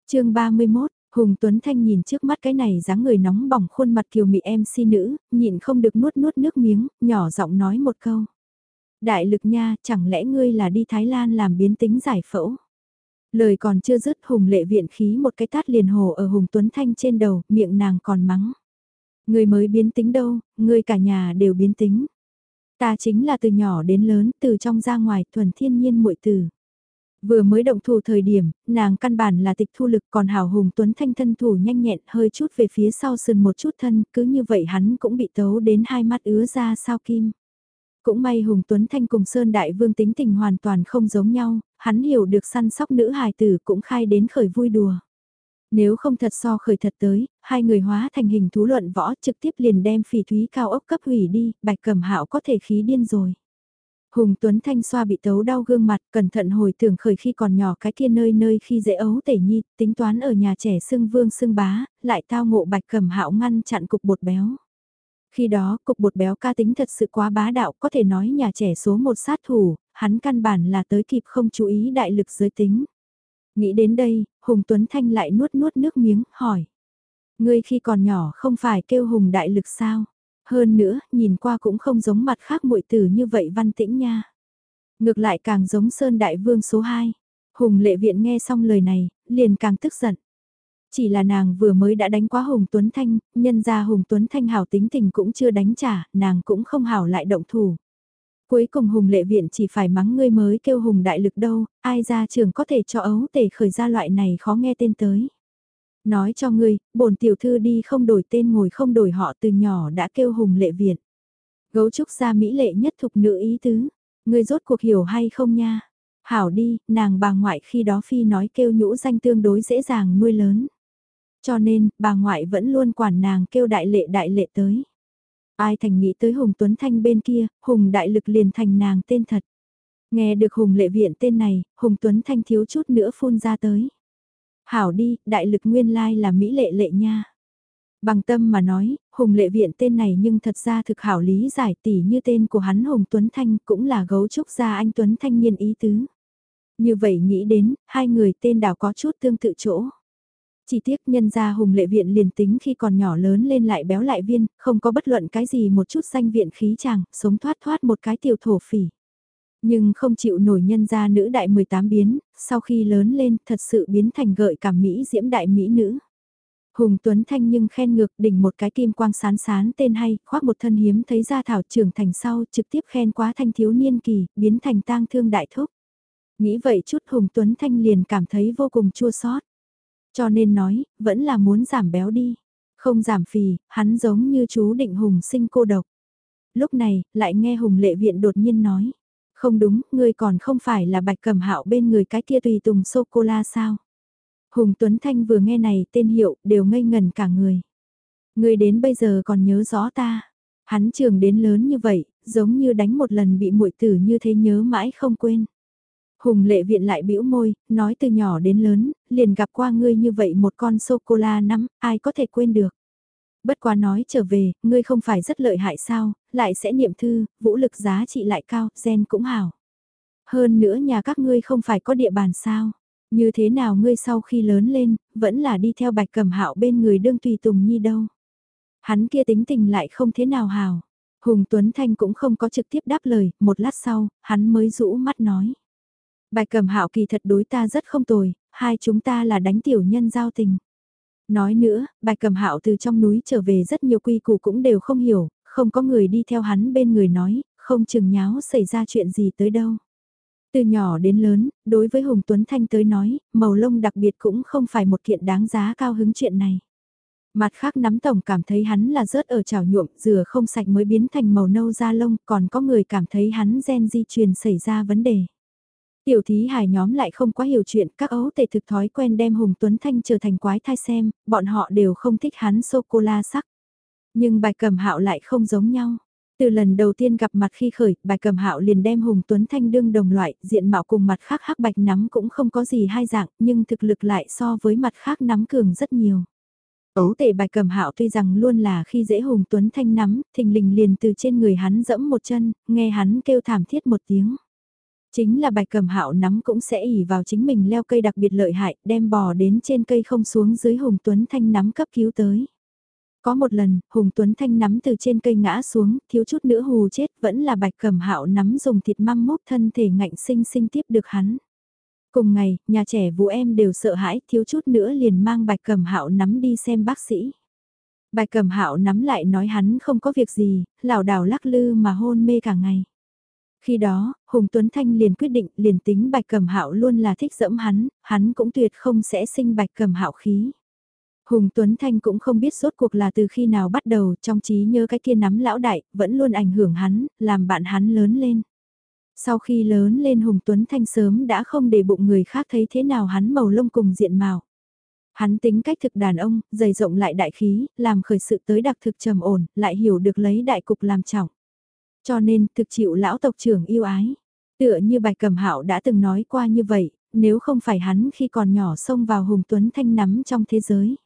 chương 31, Hùng Tuấn Thanh nhìn trước mắt cái này dáng người nóng bỏng khuôn mặt kiều mị si nữ, nhịn không được nuốt nuốt nước miếng, nhỏ giọng nói một câu. Đại lực nha, chẳng lẽ ngươi là đi Thái Lan làm biến tính giải phẫu? Lời còn chưa dứt Hùng lệ viện khí một cái tát liền hồ ở Hùng Tuấn Thanh trên đầu, miệng nàng còn mắng. Người mới biến tính đâu, người cả nhà đều biến tính. Ta chính là từ nhỏ đến lớn, từ trong ra ngoài, thuần thiên nhiên muội tử. Vừa mới động thủ thời điểm, nàng căn bản là tịch thu lực còn hào hùng tuấn thanh thân thủ nhanh nhẹn hơi chút về phía sau sườn một chút thân, cứ như vậy hắn cũng bị tấu đến hai mắt ứa ra sao kim. Cũng may Hùng Tuấn Thanh cùng Sơn Đại Vương tính tình hoàn toàn không giống nhau, hắn hiểu được săn sóc nữ hài tử cũng khai đến khởi vui đùa. Nếu không thật so khởi thật tới, hai người hóa thành hình thú luận võ trực tiếp liền đem phỉ thúy cao ốc cấp hủy đi, bạch cẩm hạo có thể khí điên rồi. Hùng Tuấn Thanh xoa bị tấu đau gương mặt, cẩn thận hồi tưởng khởi khi còn nhỏ cái kia nơi nơi khi dễ ấu tẩy nhi, tính toán ở nhà trẻ xưng vương xưng bá, lại tao ngộ bạch cẩm hạo ngăn chặn cục bột béo. Khi đó, cục bột béo ca tính thật sự quá bá đạo, có thể nói nhà trẻ số một sát thủ, hắn căn bản là tới kịp không chú ý đại lực giới tính. Nghĩ đến đây, Hùng Tuấn Thanh lại nuốt nuốt nước miếng, hỏi. Ngươi khi còn nhỏ không phải kêu Hùng đại lực sao? Hơn nữa, nhìn qua cũng không giống mặt khác muội tử như vậy văn tĩnh nha. Ngược lại càng giống Sơn Đại Vương số 2. Hùng lệ viện nghe xong lời này, liền càng tức giận. Chỉ là nàng vừa mới đã đánh quá Hùng Tuấn Thanh, nhân ra Hùng Tuấn Thanh hảo tính tình cũng chưa đánh trả, nàng cũng không hảo lại động thủ. Cuối cùng Hùng lệ viện chỉ phải mắng ngươi mới kêu Hùng đại lực đâu, ai ra trường có thể cho ấu tể khởi ra loại này khó nghe tên tới. Nói cho ngươi, bổn tiểu thư đi không đổi tên ngồi không đổi họ từ nhỏ đã kêu Hùng lệ viện. Gấu trúc ra mỹ lệ nhất thục nữ ý tứ, ngươi rốt cuộc hiểu hay không nha. Hảo đi, nàng bà ngoại khi đó phi nói kêu nhũ danh tương đối dễ dàng nuôi lớn. Cho nên, bà ngoại vẫn luôn quản nàng kêu đại lệ đại lệ tới. Ai thành nghĩ tới Hùng Tuấn Thanh bên kia, Hùng Đại Lực liền thành nàng tên thật. Nghe được Hùng Lệ Viện tên này, Hùng Tuấn Thanh thiếu chút nữa phun ra tới. Hảo đi, Đại Lực nguyên lai là Mỹ Lệ Lệ nha. Bằng tâm mà nói, Hùng Lệ Viện tên này nhưng thật ra thực hảo lý giải tỉ như tên của hắn Hùng Tuấn Thanh cũng là gấu trúc gia anh Tuấn Thanh niên ý tứ. Như vậy nghĩ đến, hai người tên đảo có chút tương tự chỗ. Chỉ tiếc nhân gia hùng lệ viện liền tính khi còn nhỏ lớn lên lại béo lại viên, không có bất luận cái gì một chút danh viện khí chàng, sống thoát thoát một cái tiểu thổ phỉ. Nhưng không chịu nổi nhân gia nữ đại 18 biến, sau khi lớn lên thật sự biến thành gợi cảm Mỹ diễm đại Mỹ nữ. Hùng Tuấn Thanh nhưng khen ngược đỉnh một cái kim quang sán sán tên hay, khoác một thân hiếm thấy ra thảo trưởng thành sau trực tiếp khen quá thanh thiếu niên kỳ, biến thành tang thương đại thúc. Nghĩ vậy chút Hùng Tuấn Thanh liền cảm thấy vô cùng chua xót cho nên nói, vẫn là muốn giảm béo đi. Không giảm phì, hắn giống như chú định Hùng sinh cô độc. Lúc này, lại nghe Hùng lệ viện đột nhiên nói. Không đúng, ngươi còn không phải là bạch cầm hạo bên người cái kia tùy tùng sô-cô-la sao? Hùng Tuấn Thanh vừa nghe này tên hiệu đều ngây ngần cả người. Ngươi đến bây giờ còn nhớ rõ ta. Hắn trường đến lớn như vậy, giống như đánh một lần bị muội tử như thế nhớ mãi không quên. Hùng lệ viện lại bĩu môi, nói từ nhỏ đến lớn, liền gặp qua ngươi như vậy một con sô-cô-la nắm, ai có thể quên được. Bất quá nói trở về, ngươi không phải rất lợi hại sao, lại sẽ niệm thư, vũ lực giá trị lại cao, gen cũng hảo. Hơn nữa nhà các ngươi không phải có địa bàn sao. Như thế nào ngươi sau khi lớn lên, vẫn là đi theo bạch cầm hạo bên người đương tùy tùng nhi đâu. Hắn kia tính tình lại không thế nào hào. Hùng Tuấn Thanh cũng không có trực tiếp đáp lời, một lát sau, hắn mới rũ mắt nói. Bạch cầm hạo kỳ thật đối ta rất không tồi, hai chúng ta là đánh tiểu nhân giao tình. Nói nữa, bạch cầm hạo từ trong núi trở về rất nhiều quy củ cũng đều không hiểu, không có người đi theo hắn bên người nói, không chừng nháo xảy ra chuyện gì tới đâu. Từ nhỏ đến lớn, đối với Hùng Tuấn Thanh tới nói, màu lông đặc biệt cũng không phải một kiện đáng giá cao hứng chuyện này. Mặt khác nắm tổng cảm thấy hắn là rớt ở chảo nhuộm, rửa không sạch mới biến thành màu nâu da lông, còn có người cảm thấy hắn gen di truyền xảy ra vấn đề. Tiểu thí hài nhóm lại không quá hiểu chuyện, các ấu tệ thực thói quen đem Hùng Tuấn Thanh trở thành quái thai xem, bọn họ đều không thích hắn sô-cô-la sắc. Nhưng bài cầm hạo lại không giống nhau. Từ lần đầu tiên gặp mặt khi khởi, bài cầm hạo liền đem Hùng Tuấn Thanh đương đồng loại, diện mạo cùng mặt khác hắc bạch nắm cũng không có gì hai dạng, nhưng thực lực lại so với mặt khác nắm cường rất nhiều. Ấu tệ bài cầm hạo tuy rằng luôn là khi dễ Hùng Tuấn Thanh nắm, thình lình liền từ trên người hắn dẫm một chân, nghe hắn kêu thảm thiết một tiếng. Chính là bạch cầm hạo nắm cũng sẽ ỉ vào chính mình leo cây đặc biệt lợi hại, đem bò đến trên cây không xuống dưới Hùng Tuấn Thanh nắm cấp cứu tới. Có một lần, Hùng Tuấn Thanh nắm từ trên cây ngã xuống, thiếu chút nữa hù chết, vẫn là bạch cầm hạo nắm dùng thịt măng mốc thân thể ngạnh sinh sinh tiếp được hắn. Cùng ngày, nhà trẻ vũ em đều sợ hãi, thiếu chút nữa liền mang bạch cầm hạo nắm đi xem bác sĩ. Bạch cầm hạo nắm lại nói hắn không có việc gì, lảo đảo lắc lư mà hôn mê cả ngày. Khi đó, Hùng Tuấn Thanh liền quyết định liền tính bạch cẩm hạo luôn là thích dẫm hắn, hắn cũng tuyệt không sẽ sinh bạch cẩm hạo khí. Hùng Tuấn Thanh cũng không biết rốt cuộc là từ khi nào bắt đầu trong trí nhớ cái kia nắm lão đại, vẫn luôn ảnh hưởng hắn, làm bạn hắn lớn lên. Sau khi lớn lên Hùng Tuấn Thanh sớm đã không để bụng người khác thấy thế nào hắn màu lông cùng diện mạo. Hắn tính cách thực đàn ông, dày rộng lại đại khí, làm khởi sự tới đặc thực trầm ổn, lại hiểu được lấy đại cục làm trọng. Cho nên, thực chịu lão tộc trưởng yêu ái. Tựa như bài cầm hạo đã từng nói qua như vậy, nếu không phải hắn khi còn nhỏ xông vào Hùng Tuấn Thanh nắm trong thế giới.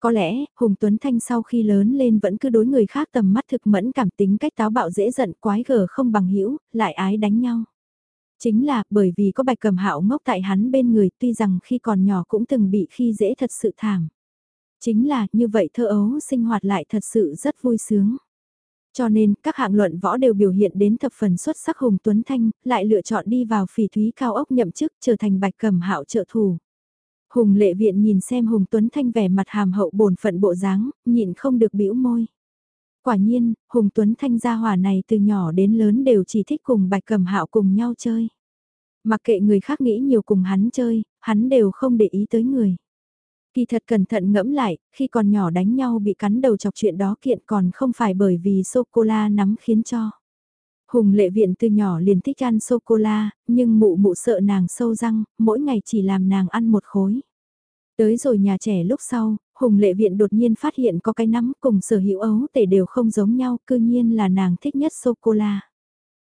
Có lẽ, Hùng Tuấn Thanh sau khi lớn lên vẫn cứ đối người khác tầm mắt thực mẫn cảm tính cách táo bạo dễ giận quái gở không bằng hữu lại ái đánh nhau. Chính là bởi vì có bạch cầm hạo ngốc tại hắn bên người tuy rằng khi còn nhỏ cũng từng bị khi dễ thật sự thảm. Chính là như vậy thơ ấu sinh hoạt lại thật sự rất vui sướng. Cho nên, các hạng luận võ đều biểu hiện đến thập phần xuất sắc Hùng Tuấn Thanh, lại lựa chọn đi vào phỉ thúy cao ốc nhậm chức trở thành bạch cầm hạo trợ thủ. Hùng lệ viện nhìn xem Hùng Tuấn Thanh vẻ mặt hàm hậu bổn phận bộ dáng, nhịn không được bĩu môi. Quả nhiên, Hùng Tuấn Thanh gia hỏa này từ nhỏ đến lớn đều chỉ thích cùng bạch cầm hạo cùng nhau chơi. Mặc kệ người khác nghĩ nhiều cùng hắn chơi, hắn đều không để ý tới người. Kỳ thật cẩn thận ngẫm lại, khi còn nhỏ đánh nhau bị cắn đầu chọc chuyện đó kiện còn không phải bởi vì sô-cô-la nắm khiến cho. Hùng lệ viện từ nhỏ liền thích ăn sô-cô-la, nhưng mụ mụ sợ nàng sâu răng, mỗi ngày chỉ làm nàng ăn một khối. Tới rồi nhà trẻ lúc sau, Hùng lệ viện đột nhiên phát hiện có cái nắm cùng sở hữu ấu tể đều không giống nhau, cư nhiên là nàng thích nhất sô-cô-la.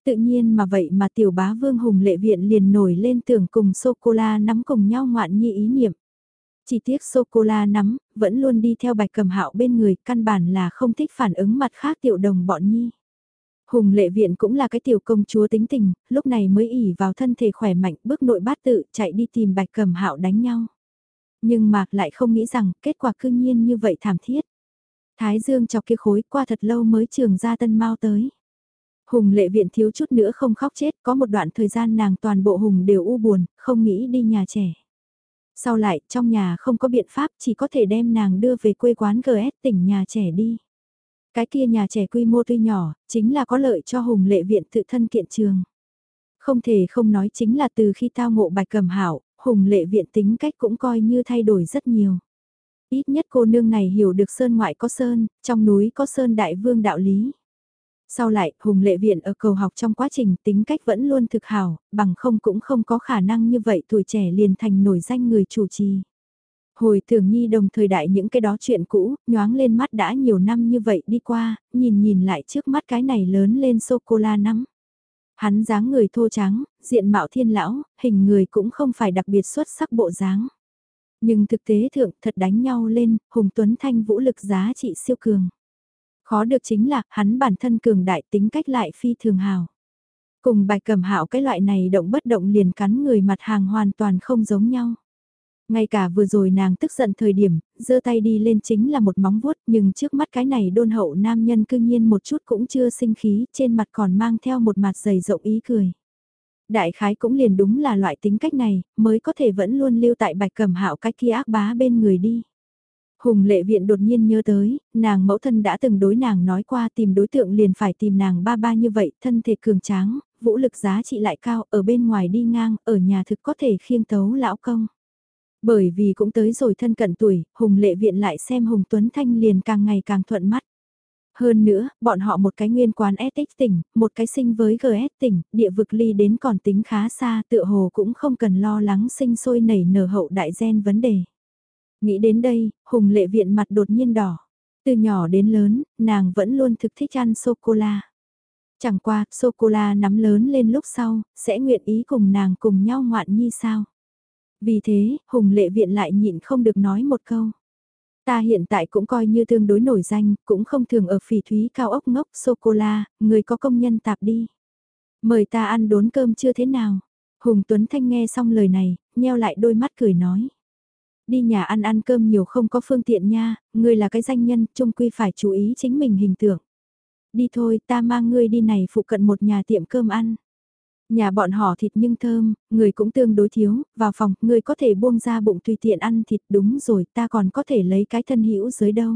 Tự nhiên mà vậy mà tiểu bá vương Hùng lệ viện liền nổi lên tưởng cùng sô-cô-la nắm cùng nhau ngoạn nhi ý niệm. Chỉ tiếc sô-cô-la nắm, vẫn luôn đi theo bạch cầm hạo bên người, căn bản là không thích phản ứng mặt khác tiểu đồng bọn nhi. Hùng lệ viện cũng là cái tiểu công chúa tính tình, lúc này mới ỉ vào thân thể khỏe mạnh bước nội bát tự chạy đi tìm bạch cầm hạo đánh nhau. Nhưng mà lại không nghĩ rằng kết quả cương nhiên như vậy thảm thiết. Thái dương chọc kia khối qua thật lâu mới trường ra tân mau tới. Hùng lệ viện thiếu chút nữa không khóc chết, có một đoạn thời gian nàng toàn bộ Hùng đều u buồn, không nghĩ đi nhà trẻ. Sau lại, trong nhà không có biện pháp chỉ có thể đem nàng đưa về quê quán GS tỉnh nhà trẻ đi. Cái kia nhà trẻ quy mô tuy nhỏ, chính là có lợi cho Hùng Lệ Viện tự thân kiện trường. Không thể không nói chính là từ khi tao ngộ bạch cầm hảo, Hùng Lệ Viện tính cách cũng coi như thay đổi rất nhiều. Ít nhất cô nương này hiểu được sơn ngoại có sơn, trong núi có sơn đại vương đạo lý. Sau lại, Hùng Lệ Viện ở cầu học trong quá trình tính cách vẫn luôn thực hảo, bằng không cũng không có khả năng như vậy tuổi trẻ liền thành nổi danh người chủ trì. Hồi thường nhi đồng thời đại những cái đó chuyện cũ, nhoáng lên mắt đã nhiều năm như vậy đi qua, nhìn nhìn lại trước mắt cái này lớn lên sô-cô-la nắm. Hắn dáng người thô trắng, diện mạo thiên lão, hình người cũng không phải đặc biệt xuất sắc bộ dáng. Nhưng thực tế thượng thật đánh nhau lên, Hùng Tuấn Thanh vũ lực giá trị siêu cường. Khó được chính là, hắn bản thân cường đại tính cách lại phi thường hào. Cùng bài cầm hạo cái loại này động bất động liền cắn người mặt hàng hoàn toàn không giống nhau. Ngay cả vừa rồi nàng tức giận thời điểm, giơ tay đi lên chính là một móng vuốt nhưng trước mắt cái này đôn hậu nam nhân cương nhiên một chút cũng chưa sinh khí, trên mặt còn mang theo một mặt dày rộng ý cười. Đại khái cũng liền đúng là loại tính cách này, mới có thể vẫn luôn lưu tại bạch cẩm hạo cái kia ác bá bên người đi. Hùng lệ viện đột nhiên nhớ tới, nàng mẫu thân đã từng đối nàng nói qua tìm đối tượng liền phải tìm nàng ba ba như vậy, thân thể cường tráng, vũ lực giá trị lại cao, ở bên ngoài đi ngang, ở nhà thực có thể khiêng tấu lão công. Bởi vì cũng tới rồi thân cận tuổi, Hùng lệ viện lại xem Hùng Tuấn Thanh liền càng ngày càng thuận mắt. Hơn nữa, bọn họ một cái nguyên quán SX tỉnh, một cái sinh với GS tỉnh, địa vực ly đến còn tính khá xa, tựa hồ cũng không cần lo lắng sinh sôi nảy nở hậu đại gen vấn đề. Nghĩ đến đây, Hùng lệ viện mặt đột nhiên đỏ. Từ nhỏ đến lớn, nàng vẫn luôn thực thích ăn sô-cô-la. Chẳng qua, sô-cô-la nắm lớn lên lúc sau, sẽ nguyện ý cùng nàng cùng nhau ngoạn nhi sao. Vì thế, Hùng lệ viện lại nhịn không được nói một câu. Ta hiện tại cũng coi như tương đối nổi danh, cũng không thường ở phỉ thúy cao ốc ngốc sô-cô-la, người có công nhân tạp đi. Mời ta ăn đốn cơm chưa thế nào? Hùng Tuấn Thanh nghe xong lời này, nheo lại đôi mắt cười nói. Đi nhà ăn ăn cơm nhiều không có phương tiện nha, ngươi là cái danh nhân, trung quy phải chú ý chính mình hình tượng. Đi thôi, ta mang ngươi đi này phụ cận một nhà tiệm cơm ăn. Nhà bọn họ thịt nhưng thơm, người cũng tương đối thiếu, vào phòng, người có thể buông ra bụng tùy tiện ăn thịt đúng rồi, ta còn có thể lấy cái thân hữu dưới đâu.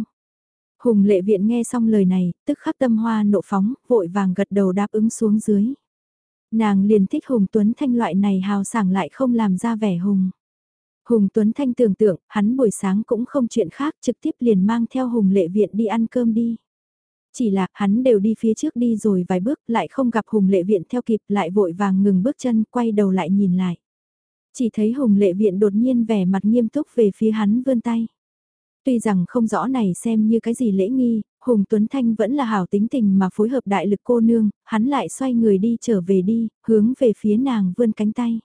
Hùng lệ viện nghe xong lời này, tức khắc tâm hoa nộ phóng, vội vàng gật đầu đáp ứng xuống dưới. Nàng liền thích Hùng Tuấn Thanh loại này hào sảng lại không làm ra vẻ Hùng. Hùng Tuấn Thanh tưởng tượng, hắn buổi sáng cũng không chuyện khác trực tiếp liền mang theo Hùng lệ viện đi ăn cơm đi. Chỉ là hắn đều đi phía trước đi rồi vài bước lại không gặp Hùng Lệ Viện theo kịp lại vội vàng ngừng bước chân quay đầu lại nhìn lại. Chỉ thấy Hùng Lệ Viện đột nhiên vẻ mặt nghiêm túc về phía hắn vươn tay. Tuy rằng không rõ này xem như cái gì lễ nghi, Hùng Tuấn Thanh vẫn là hảo tính tình mà phối hợp đại lực cô nương, hắn lại xoay người đi trở về đi, hướng về phía nàng vươn cánh tay.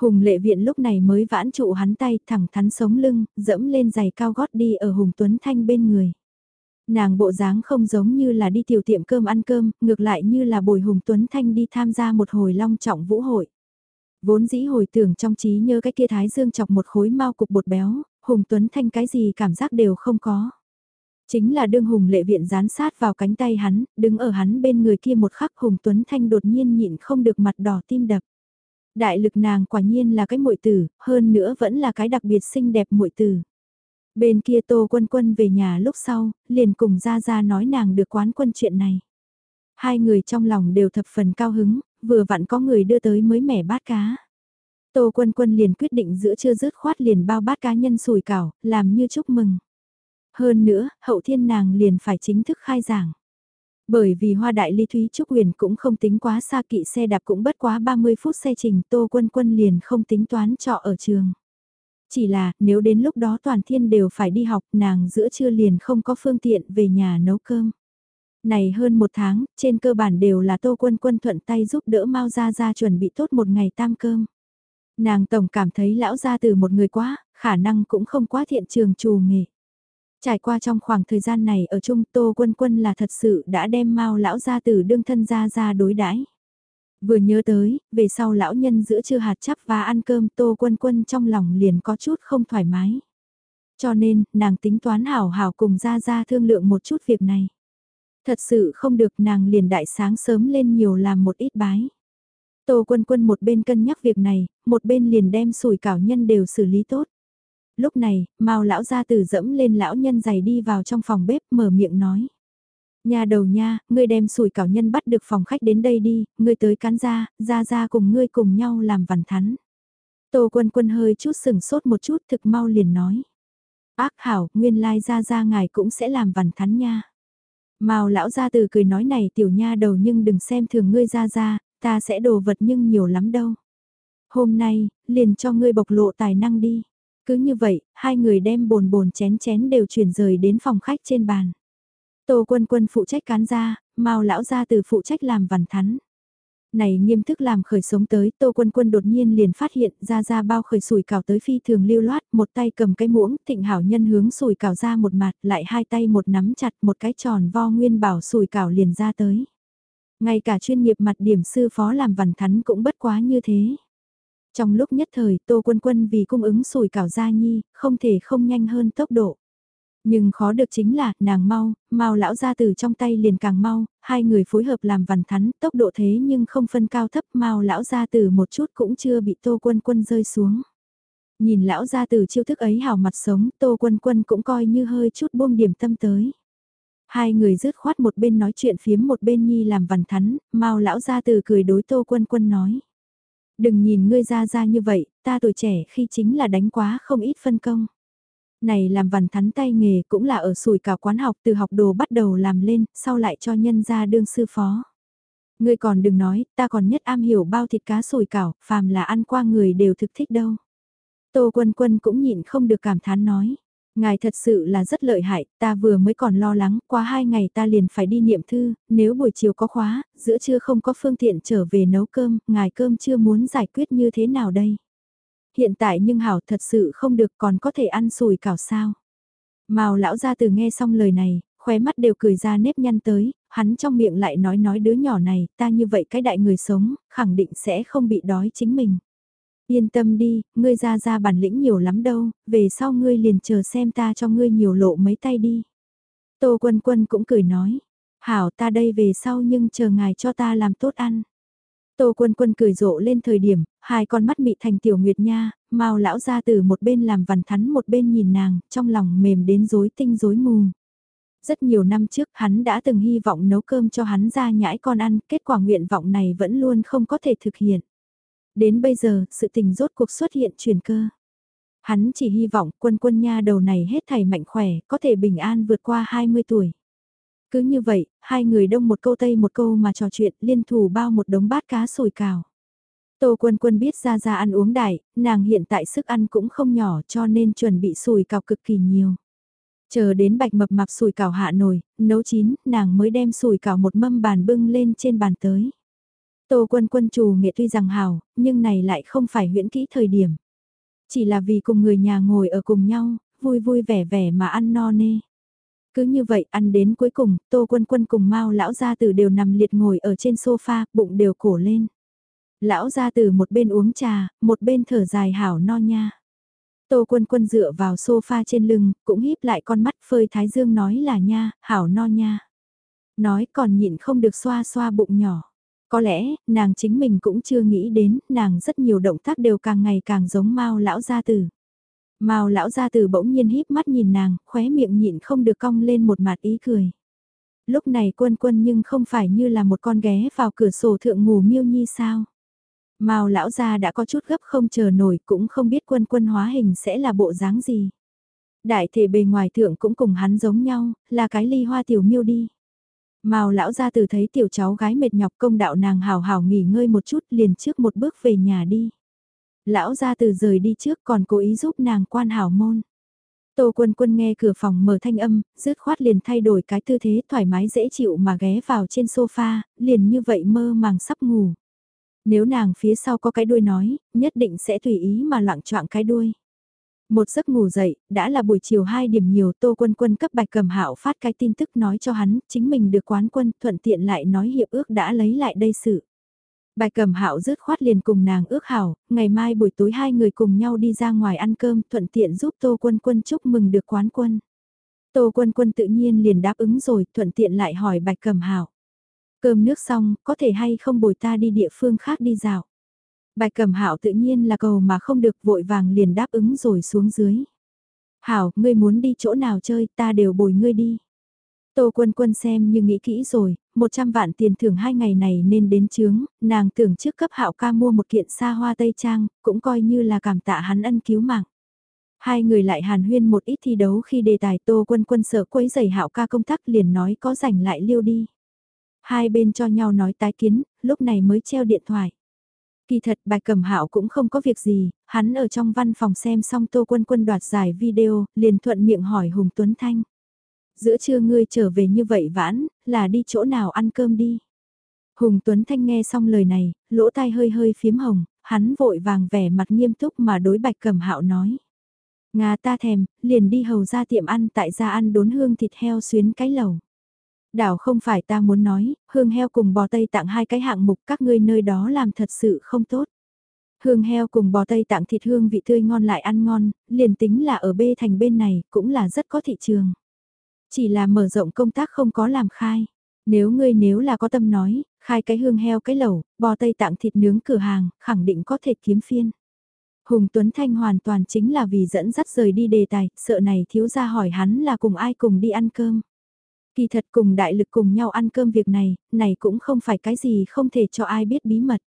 Hùng lệ viện lúc này mới vãn trụ hắn tay thẳng thắn sống lưng, dẫm lên giày cao gót đi ở Hùng Tuấn Thanh bên người. Nàng bộ dáng không giống như là đi tiểu tiệm cơm ăn cơm, ngược lại như là bồi Hùng Tuấn Thanh đi tham gia một hồi long trọng vũ hội. Vốn dĩ hồi tưởng trong trí nhớ cái kia thái dương chọc một khối mau cục bột béo, Hùng Tuấn Thanh cái gì cảm giác đều không có. Chính là đương Hùng lệ viện dán sát vào cánh tay hắn, đứng ở hắn bên người kia một khắc Hùng Tuấn Thanh đột nhiên nhịn không được mặt đỏ tim đập. Đại lực nàng quả nhiên là cái muội tử, hơn nữa vẫn là cái đặc biệt xinh đẹp muội tử. Bên kia Tô Quân Quân về nhà lúc sau, liền cùng gia gia nói nàng được quán quân chuyện này. Hai người trong lòng đều thập phần cao hứng, vừa vặn có người đưa tới mới mẻ bát cá. Tô Quân Quân liền quyết định giữa chưa rớt khoát liền bao bát cá nhân sùi cảo, làm như chúc mừng. Hơn nữa, hậu thiên nàng liền phải chính thức khai giảng. Bởi vì hoa đại ly thúy trúc huyền cũng không tính quá xa kỵ xe đạp cũng bất quá 30 phút xe trình Tô Quân Quân liền không tính toán trọ ở trường. Chỉ là, nếu đến lúc đó toàn thiên đều phải đi học, nàng giữa trưa liền không có phương tiện về nhà nấu cơm. Này hơn một tháng, trên cơ bản đều là Tô Quân Quân thuận tay giúp đỡ Mao Gia Gia chuẩn bị tốt một ngày tam cơm. Nàng tổng cảm thấy lão gia từ một người quá, khả năng cũng không quá thiện trường trù nghề. Trải qua trong khoảng thời gian này ở Trung Tô Quân Quân là thật sự đã đem Mao lão gia từ đương thân gia gia đối đãi. Vừa nhớ tới, về sau lão nhân giữa trưa hạt chắp và ăn cơm tô quân quân trong lòng liền có chút không thoải mái. Cho nên, nàng tính toán hảo hảo cùng ra ra thương lượng một chút việc này. Thật sự không được nàng liền đại sáng sớm lên nhiều làm một ít bái. Tô Quân Quân một bên cân nhắc việc này, một bên liền đem sủi cảo nhân đều xử lý tốt. Lúc này, Mao lão gia tử dẫm lên lão nhân giày đi vào trong phòng bếp mở miệng nói. Nhà đầu nha, ngươi đem sủi cảo nhân bắt được phòng khách đến đây đi, ngươi tới cán ra, ra ra cùng ngươi cùng nhau làm vằn thắn. Tô quân quân hơi chút sừng sốt một chút thực mau liền nói. Ác hảo, nguyên lai ra ra ngài cũng sẽ làm vằn thắn nha. Mao lão gia từ cười nói này tiểu nha đầu nhưng đừng xem thường ngươi ra ra, ta sẽ đồ vật nhưng nhiều lắm đâu. Hôm nay, liền cho ngươi bộc lộ tài năng đi. Cứ như vậy, hai người đem bồn bồn chén chén đều chuyển rời đến phòng khách trên bàn. Tô quân quân phụ trách cán ra, Mao lão ra từ phụ trách làm vằn thắn. Này nghiêm thức làm khởi sống tới, Tô Quân Quân đột nhiên liền phát hiện ra ra bao khởi sủi cảo tới phi thường lưu loát, một tay cầm cái muỗng, thịnh hảo nhân hướng sủi cảo ra một mặt, lại hai tay một nắm chặt một cái tròn vo nguyên bảo sủi cảo liền ra tới. Ngay cả chuyên nghiệp mặt điểm sư phó làm vằn thắn cũng bất quá như thế. Trong lúc nhất thời, Tô Quân Quân vì cung ứng sủi cảo gia nhi, không thể không nhanh hơn tốc độ. Nhưng khó được chính là, nàng mau, mau lão ra từ trong tay liền càng mau, hai người phối hợp làm vằn thắn, tốc độ thế nhưng không phân cao thấp, mau lão ra từ một chút cũng chưa bị tô quân quân rơi xuống. Nhìn lão ra từ chiêu thức ấy hào mặt sống, tô quân quân cũng coi như hơi chút buông điểm tâm tới. Hai người rứt khoát một bên nói chuyện phiếm một bên nhi làm vằn thắn, mau lão ra từ cười đối tô quân quân nói. Đừng nhìn ngươi ra ra như vậy, ta tuổi trẻ khi chính là đánh quá không ít phân công. Này làm vằn thắn tay nghề cũng là ở sủi cả quán học từ học đồ bắt đầu làm lên, sau lại cho nhân ra đương sư phó. Ngươi còn đừng nói, ta còn nhất am hiểu bao thịt cá sủi cảo, phàm là ăn qua người đều thực thích đâu. Tô Quân Quân cũng nhịn không được cảm thán nói. Ngài thật sự là rất lợi hại, ta vừa mới còn lo lắng, qua hai ngày ta liền phải đi niệm thư, nếu buổi chiều có khóa, giữa trưa không có phương tiện trở về nấu cơm, ngài cơm chưa muốn giải quyết như thế nào đây? Hiện tại nhưng hảo thật sự không được còn có thể ăn sùi cảo sao. Mao lão ra từ nghe xong lời này, khóe mắt đều cười ra nếp nhăn tới, hắn trong miệng lại nói nói đứa nhỏ này, ta như vậy cái đại người sống, khẳng định sẽ không bị đói chính mình. Yên tâm đi, ngươi ra ra bản lĩnh nhiều lắm đâu, về sau ngươi liền chờ xem ta cho ngươi nhiều lộ mấy tay đi. Tô quân quân cũng cười nói, hảo ta đây về sau nhưng chờ ngài cho ta làm tốt ăn. Tô Quân Quân cười rộ lên thời điểm, hai con mắt mị thành tiểu nguyệt nha, mau lão ra từ một bên làm vằn thắn một bên nhìn nàng, trong lòng mềm đến rối tinh rối mù. Rất nhiều năm trước hắn đã từng hy vọng nấu cơm cho hắn ra nhãi con ăn, kết quả nguyện vọng này vẫn luôn không có thể thực hiện. Đến bây giờ, sự tình rốt cuộc xuất hiện chuyển cơ. Hắn chỉ hy vọng quân quân nha đầu này hết thảy mạnh khỏe, có thể bình an vượt qua 20 tuổi. Cứ như vậy, hai người đông một câu tây một câu mà trò chuyện liên thủ bao một đống bát cá sồi cào. Tô Quân Quân biết ra ra ăn uống đại, nàng hiện tại sức ăn cũng không nhỏ cho nên chuẩn bị sùi cào cực kỳ nhiều. Chờ đến bạch mập mạp sùi cào hạ nồi, nấu chín, nàng mới đem sùi cào một mâm bàn bưng lên trên bàn tới. Tô Quân Quân chủ nghệ tuy rằng hào, nhưng này lại không phải huyễn kỹ thời điểm. Chỉ là vì cùng người nhà ngồi ở cùng nhau, vui vui vẻ vẻ mà ăn no nê. Cứ như vậy ăn đến cuối cùng, Tô Quân Quân cùng Mao lão gia tử đều nằm liệt ngồi ở trên sofa, bụng đều cổ lên. Lão gia tử một bên uống trà, một bên thở dài hảo no nha. Tô Quân Quân dựa vào sofa trên lưng, cũng híp lại con mắt phơi thái dương nói là nha, hảo no nha. Nói còn nhịn không được xoa xoa bụng nhỏ. Có lẽ, nàng chính mình cũng chưa nghĩ đến, nàng rất nhiều động tác đều càng ngày càng giống Mao lão gia tử. Mao lão gia từ bỗng nhiên híp mắt nhìn nàng, khóe miệng nhịn không được cong lên một mặt ý cười. Lúc này quân quân nhưng không phải như là một con ghé vào cửa sổ thượng ngủ miêu nhi sao. Mao lão gia đã có chút gấp không chờ nổi cũng không biết quân quân hóa hình sẽ là bộ dáng gì. Đại thể bề ngoài thượng cũng cùng hắn giống nhau, là cái ly hoa tiểu miêu đi. Mao lão gia từ thấy tiểu cháu gái mệt nhọc công đạo nàng hào hào nghỉ ngơi một chút liền trước một bước về nhà đi lão gia từ rời đi trước còn cố ý giúp nàng quan hảo môn. Tô quân quân nghe cửa phòng mở thanh âm, dứt khoát liền thay đổi cái tư thế thoải mái dễ chịu mà ghé vào trên sofa, liền như vậy mơ màng sắp ngủ. Nếu nàng phía sau có cái đuôi nói, nhất định sẽ tùy ý mà loạn choạng cái đuôi. Một giấc ngủ dậy, đã là buổi chiều 2 điểm nhiều Tô Quân Quân cấp bạch cầm hạo phát cái tin tức nói cho hắn, chính mình được quán quân, thuận tiện lại nói hiệp ước đã lấy lại đây sự. Bài cầm hạo rứt khoát liền cùng nàng ước hảo, ngày mai buổi tối hai người cùng nhau đi ra ngoài ăn cơm thuận tiện giúp Tô Quân Quân chúc mừng được quán quân. Tô Quân Quân tự nhiên liền đáp ứng rồi thuận tiện lại hỏi bạch cầm hạo Cơm nước xong, có thể hay không bồi ta đi địa phương khác đi dạo. Bài cẩm hạo tự nhiên là cầu mà không được vội vàng liền đáp ứng rồi xuống dưới. Hảo, ngươi muốn đi chỗ nào chơi ta đều bồi ngươi đi. Tô quân quân xem như nghĩ kỹ rồi, 100 vạn tiền thưởng hai ngày này nên đến chướng, nàng tưởng trước cấp hạo ca mua một kiện xa hoa tây trang, cũng coi như là cảm tạ hắn ân cứu mạng. Hai người lại hàn huyên một ít thi đấu khi đề tài tô quân quân sợ quấy giày hạo ca công tác liền nói có rảnh lại liêu đi. Hai bên cho nhau nói tái kiến, lúc này mới treo điện thoại. Kỳ thật bài cầm hạo cũng không có việc gì, hắn ở trong văn phòng xem xong tô quân quân đoạt giải video, liền thuận miệng hỏi Hùng Tuấn Thanh. Giữa trưa ngươi trở về như vậy vãn, là đi chỗ nào ăn cơm đi. Hùng Tuấn Thanh nghe xong lời này, lỗ tai hơi hơi phím hồng, hắn vội vàng vẻ mặt nghiêm túc mà đối bạch cẩm hạo nói. Nga ta thèm, liền đi hầu ra tiệm ăn tại gia ăn đốn hương thịt heo xuyến cái lầu. Đảo không phải ta muốn nói, hương heo cùng bò tây tặng hai cái hạng mục các ngươi nơi đó làm thật sự không tốt. Hương heo cùng bò tây tặng thịt hương vị tươi ngon lại ăn ngon, liền tính là ở bê thành bên này cũng là rất có thị trường. Chỉ là mở rộng công tác không có làm khai. Nếu ngươi nếu là có tâm nói, khai cái hương heo cái lẩu, bò tây tặng thịt nướng cửa hàng, khẳng định có thể kiếm phiên. Hùng Tuấn Thanh hoàn toàn chính là vì dẫn dắt rời đi đề tài, sợ này thiếu ra hỏi hắn là cùng ai cùng đi ăn cơm. Kỳ thật cùng đại lực cùng nhau ăn cơm việc này, này cũng không phải cái gì không thể cho ai biết bí mật.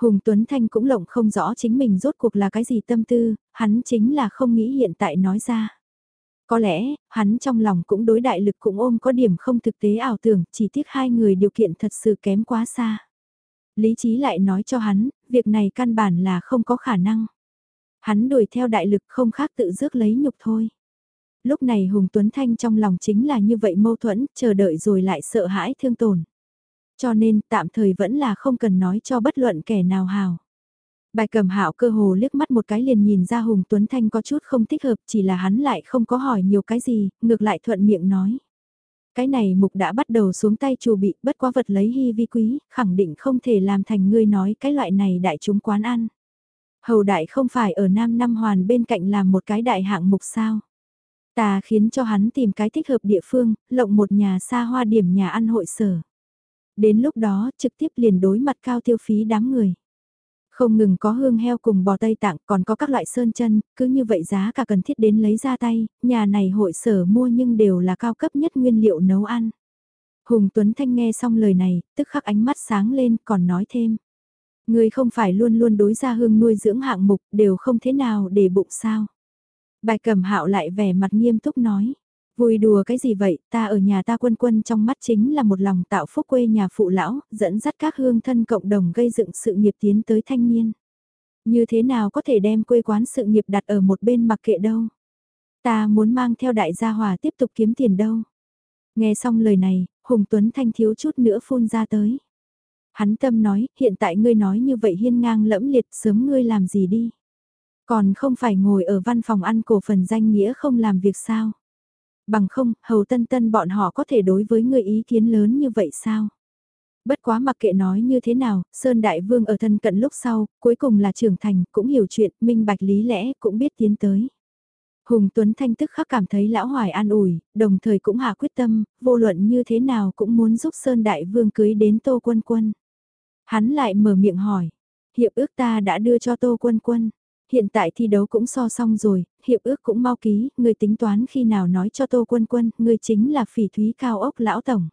Hùng Tuấn Thanh cũng lộng không rõ chính mình rốt cuộc là cái gì tâm tư, hắn chính là không nghĩ hiện tại nói ra. Có lẽ, hắn trong lòng cũng đối đại lực cũng ôm có điểm không thực tế ảo tưởng, chỉ tiếc hai người điều kiện thật sự kém quá xa. Lý trí lại nói cho hắn, việc này căn bản là không có khả năng. Hắn đuổi theo đại lực không khác tự rước lấy nhục thôi. Lúc này Hùng Tuấn Thanh trong lòng chính là như vậy mâu thuẫn, chờ đợi rồi lại sợ hãi thương tổn. Cho nên tạm thời vẫn là không cần nói cho bất luận kẻ nào hào. Bài cầm hạo cơ hồ liếc mắt một cái liền nhìn ra Hùng Tuấn Thanh có chút không thích hợp chỉ là hắn lại không có hỏi nhiều cái gì, ngược lại thuận miệng nói. Cái này mục đã bắt đầu xuống tay chủ bị bất quá vật lấy hy vi quý, khẳng định không thể làm thành ngươi nói cái loại này đại chúng quán ăn. Hầu đại không phải ở Nam Năm Hoàn bên cạnh làm một cái đại hạng mục sao. Ta khiến cho hắn tìm cái thích hợp địa phương, lộng một nhà xa hoa điểm nhà ăn hội sở. Đến lúc đó, trực tiếp liền đối mặt cao tiêu phí đám người. Không ngừng có hương heo cùng bò tây tặng còn có các loại sơn chân, cứ như vậy giá cả cần thiết đến lấy ra tay, nhà này hội sở mua nhưng đều là cao cấp nhất nguyên liệu nấu ăn. Hùng Tuấn Thanh nghe xong lời này, tức khắc ánh mắt sáng lên còn nói thêm. Người không phải luôn luôn đối ra hương nuôi dưỡng hạng mục đều không thế nào để bụng sao. Bài cẩm hạo lại vẻ mặt nghiêm túc nói. Vui đùa cái gì vậy, ta ở nhà ta quân quân trong mắt chính là một lòng tạo phúc quê nhà phụ lão, dẫn dắt các hương thân cộng đồng gây dựng sự nghiệp tiến tới thanh niên. Như thế nào có thể đem quê quán sự nghiệp đặt ở một bên mặc kệ đâu. Ta muốn mang theo đại gia hòa tiếp tục kiếm tiền đâu. Nghe xong lời này, Hùng Tuấn Thanh thiếu chút nữa phun ra tới. Hắn tâm nói, hiện tại ngươi nói như vậy hiên ngang lẫm liệt sớm ngươi làm gì đi. Còn không phải ngồi ở văn phòng ăn cổ phần danh nghĩa không làm việc sao. Bằng không, hầu tân tân bọn họ có thể đối với người ý kiến lớn như vậy sao? Bất quá mặc kệ nói như thế nào, Sơn Đại Vương ở thân cận lúc sau, cuối cùng là trưởng thành, cũng hiểu chuyện, minh bạch lý lẽ, cũng biết tiến tới. Hùng Tuấn Thanh tức khắc cảm thấy lão hoài an ủi, đồng thời cũng hạ quyết tâm, vô luận như thế nào cũng muốn giúp Sơn Đại Vương cưới đến Tô Quân Quân. Hắn lại mở miệng hỏi, hiệp ước ta đã đưa cho Tô Quân Quân. Hiện tại thi đấu cũng so xong rồi, hiệp ước cũng mau ký, người tính toán khi nào nói cho Tô Quân Quân, người chính là phỉ thúy cao ốc lão tổng.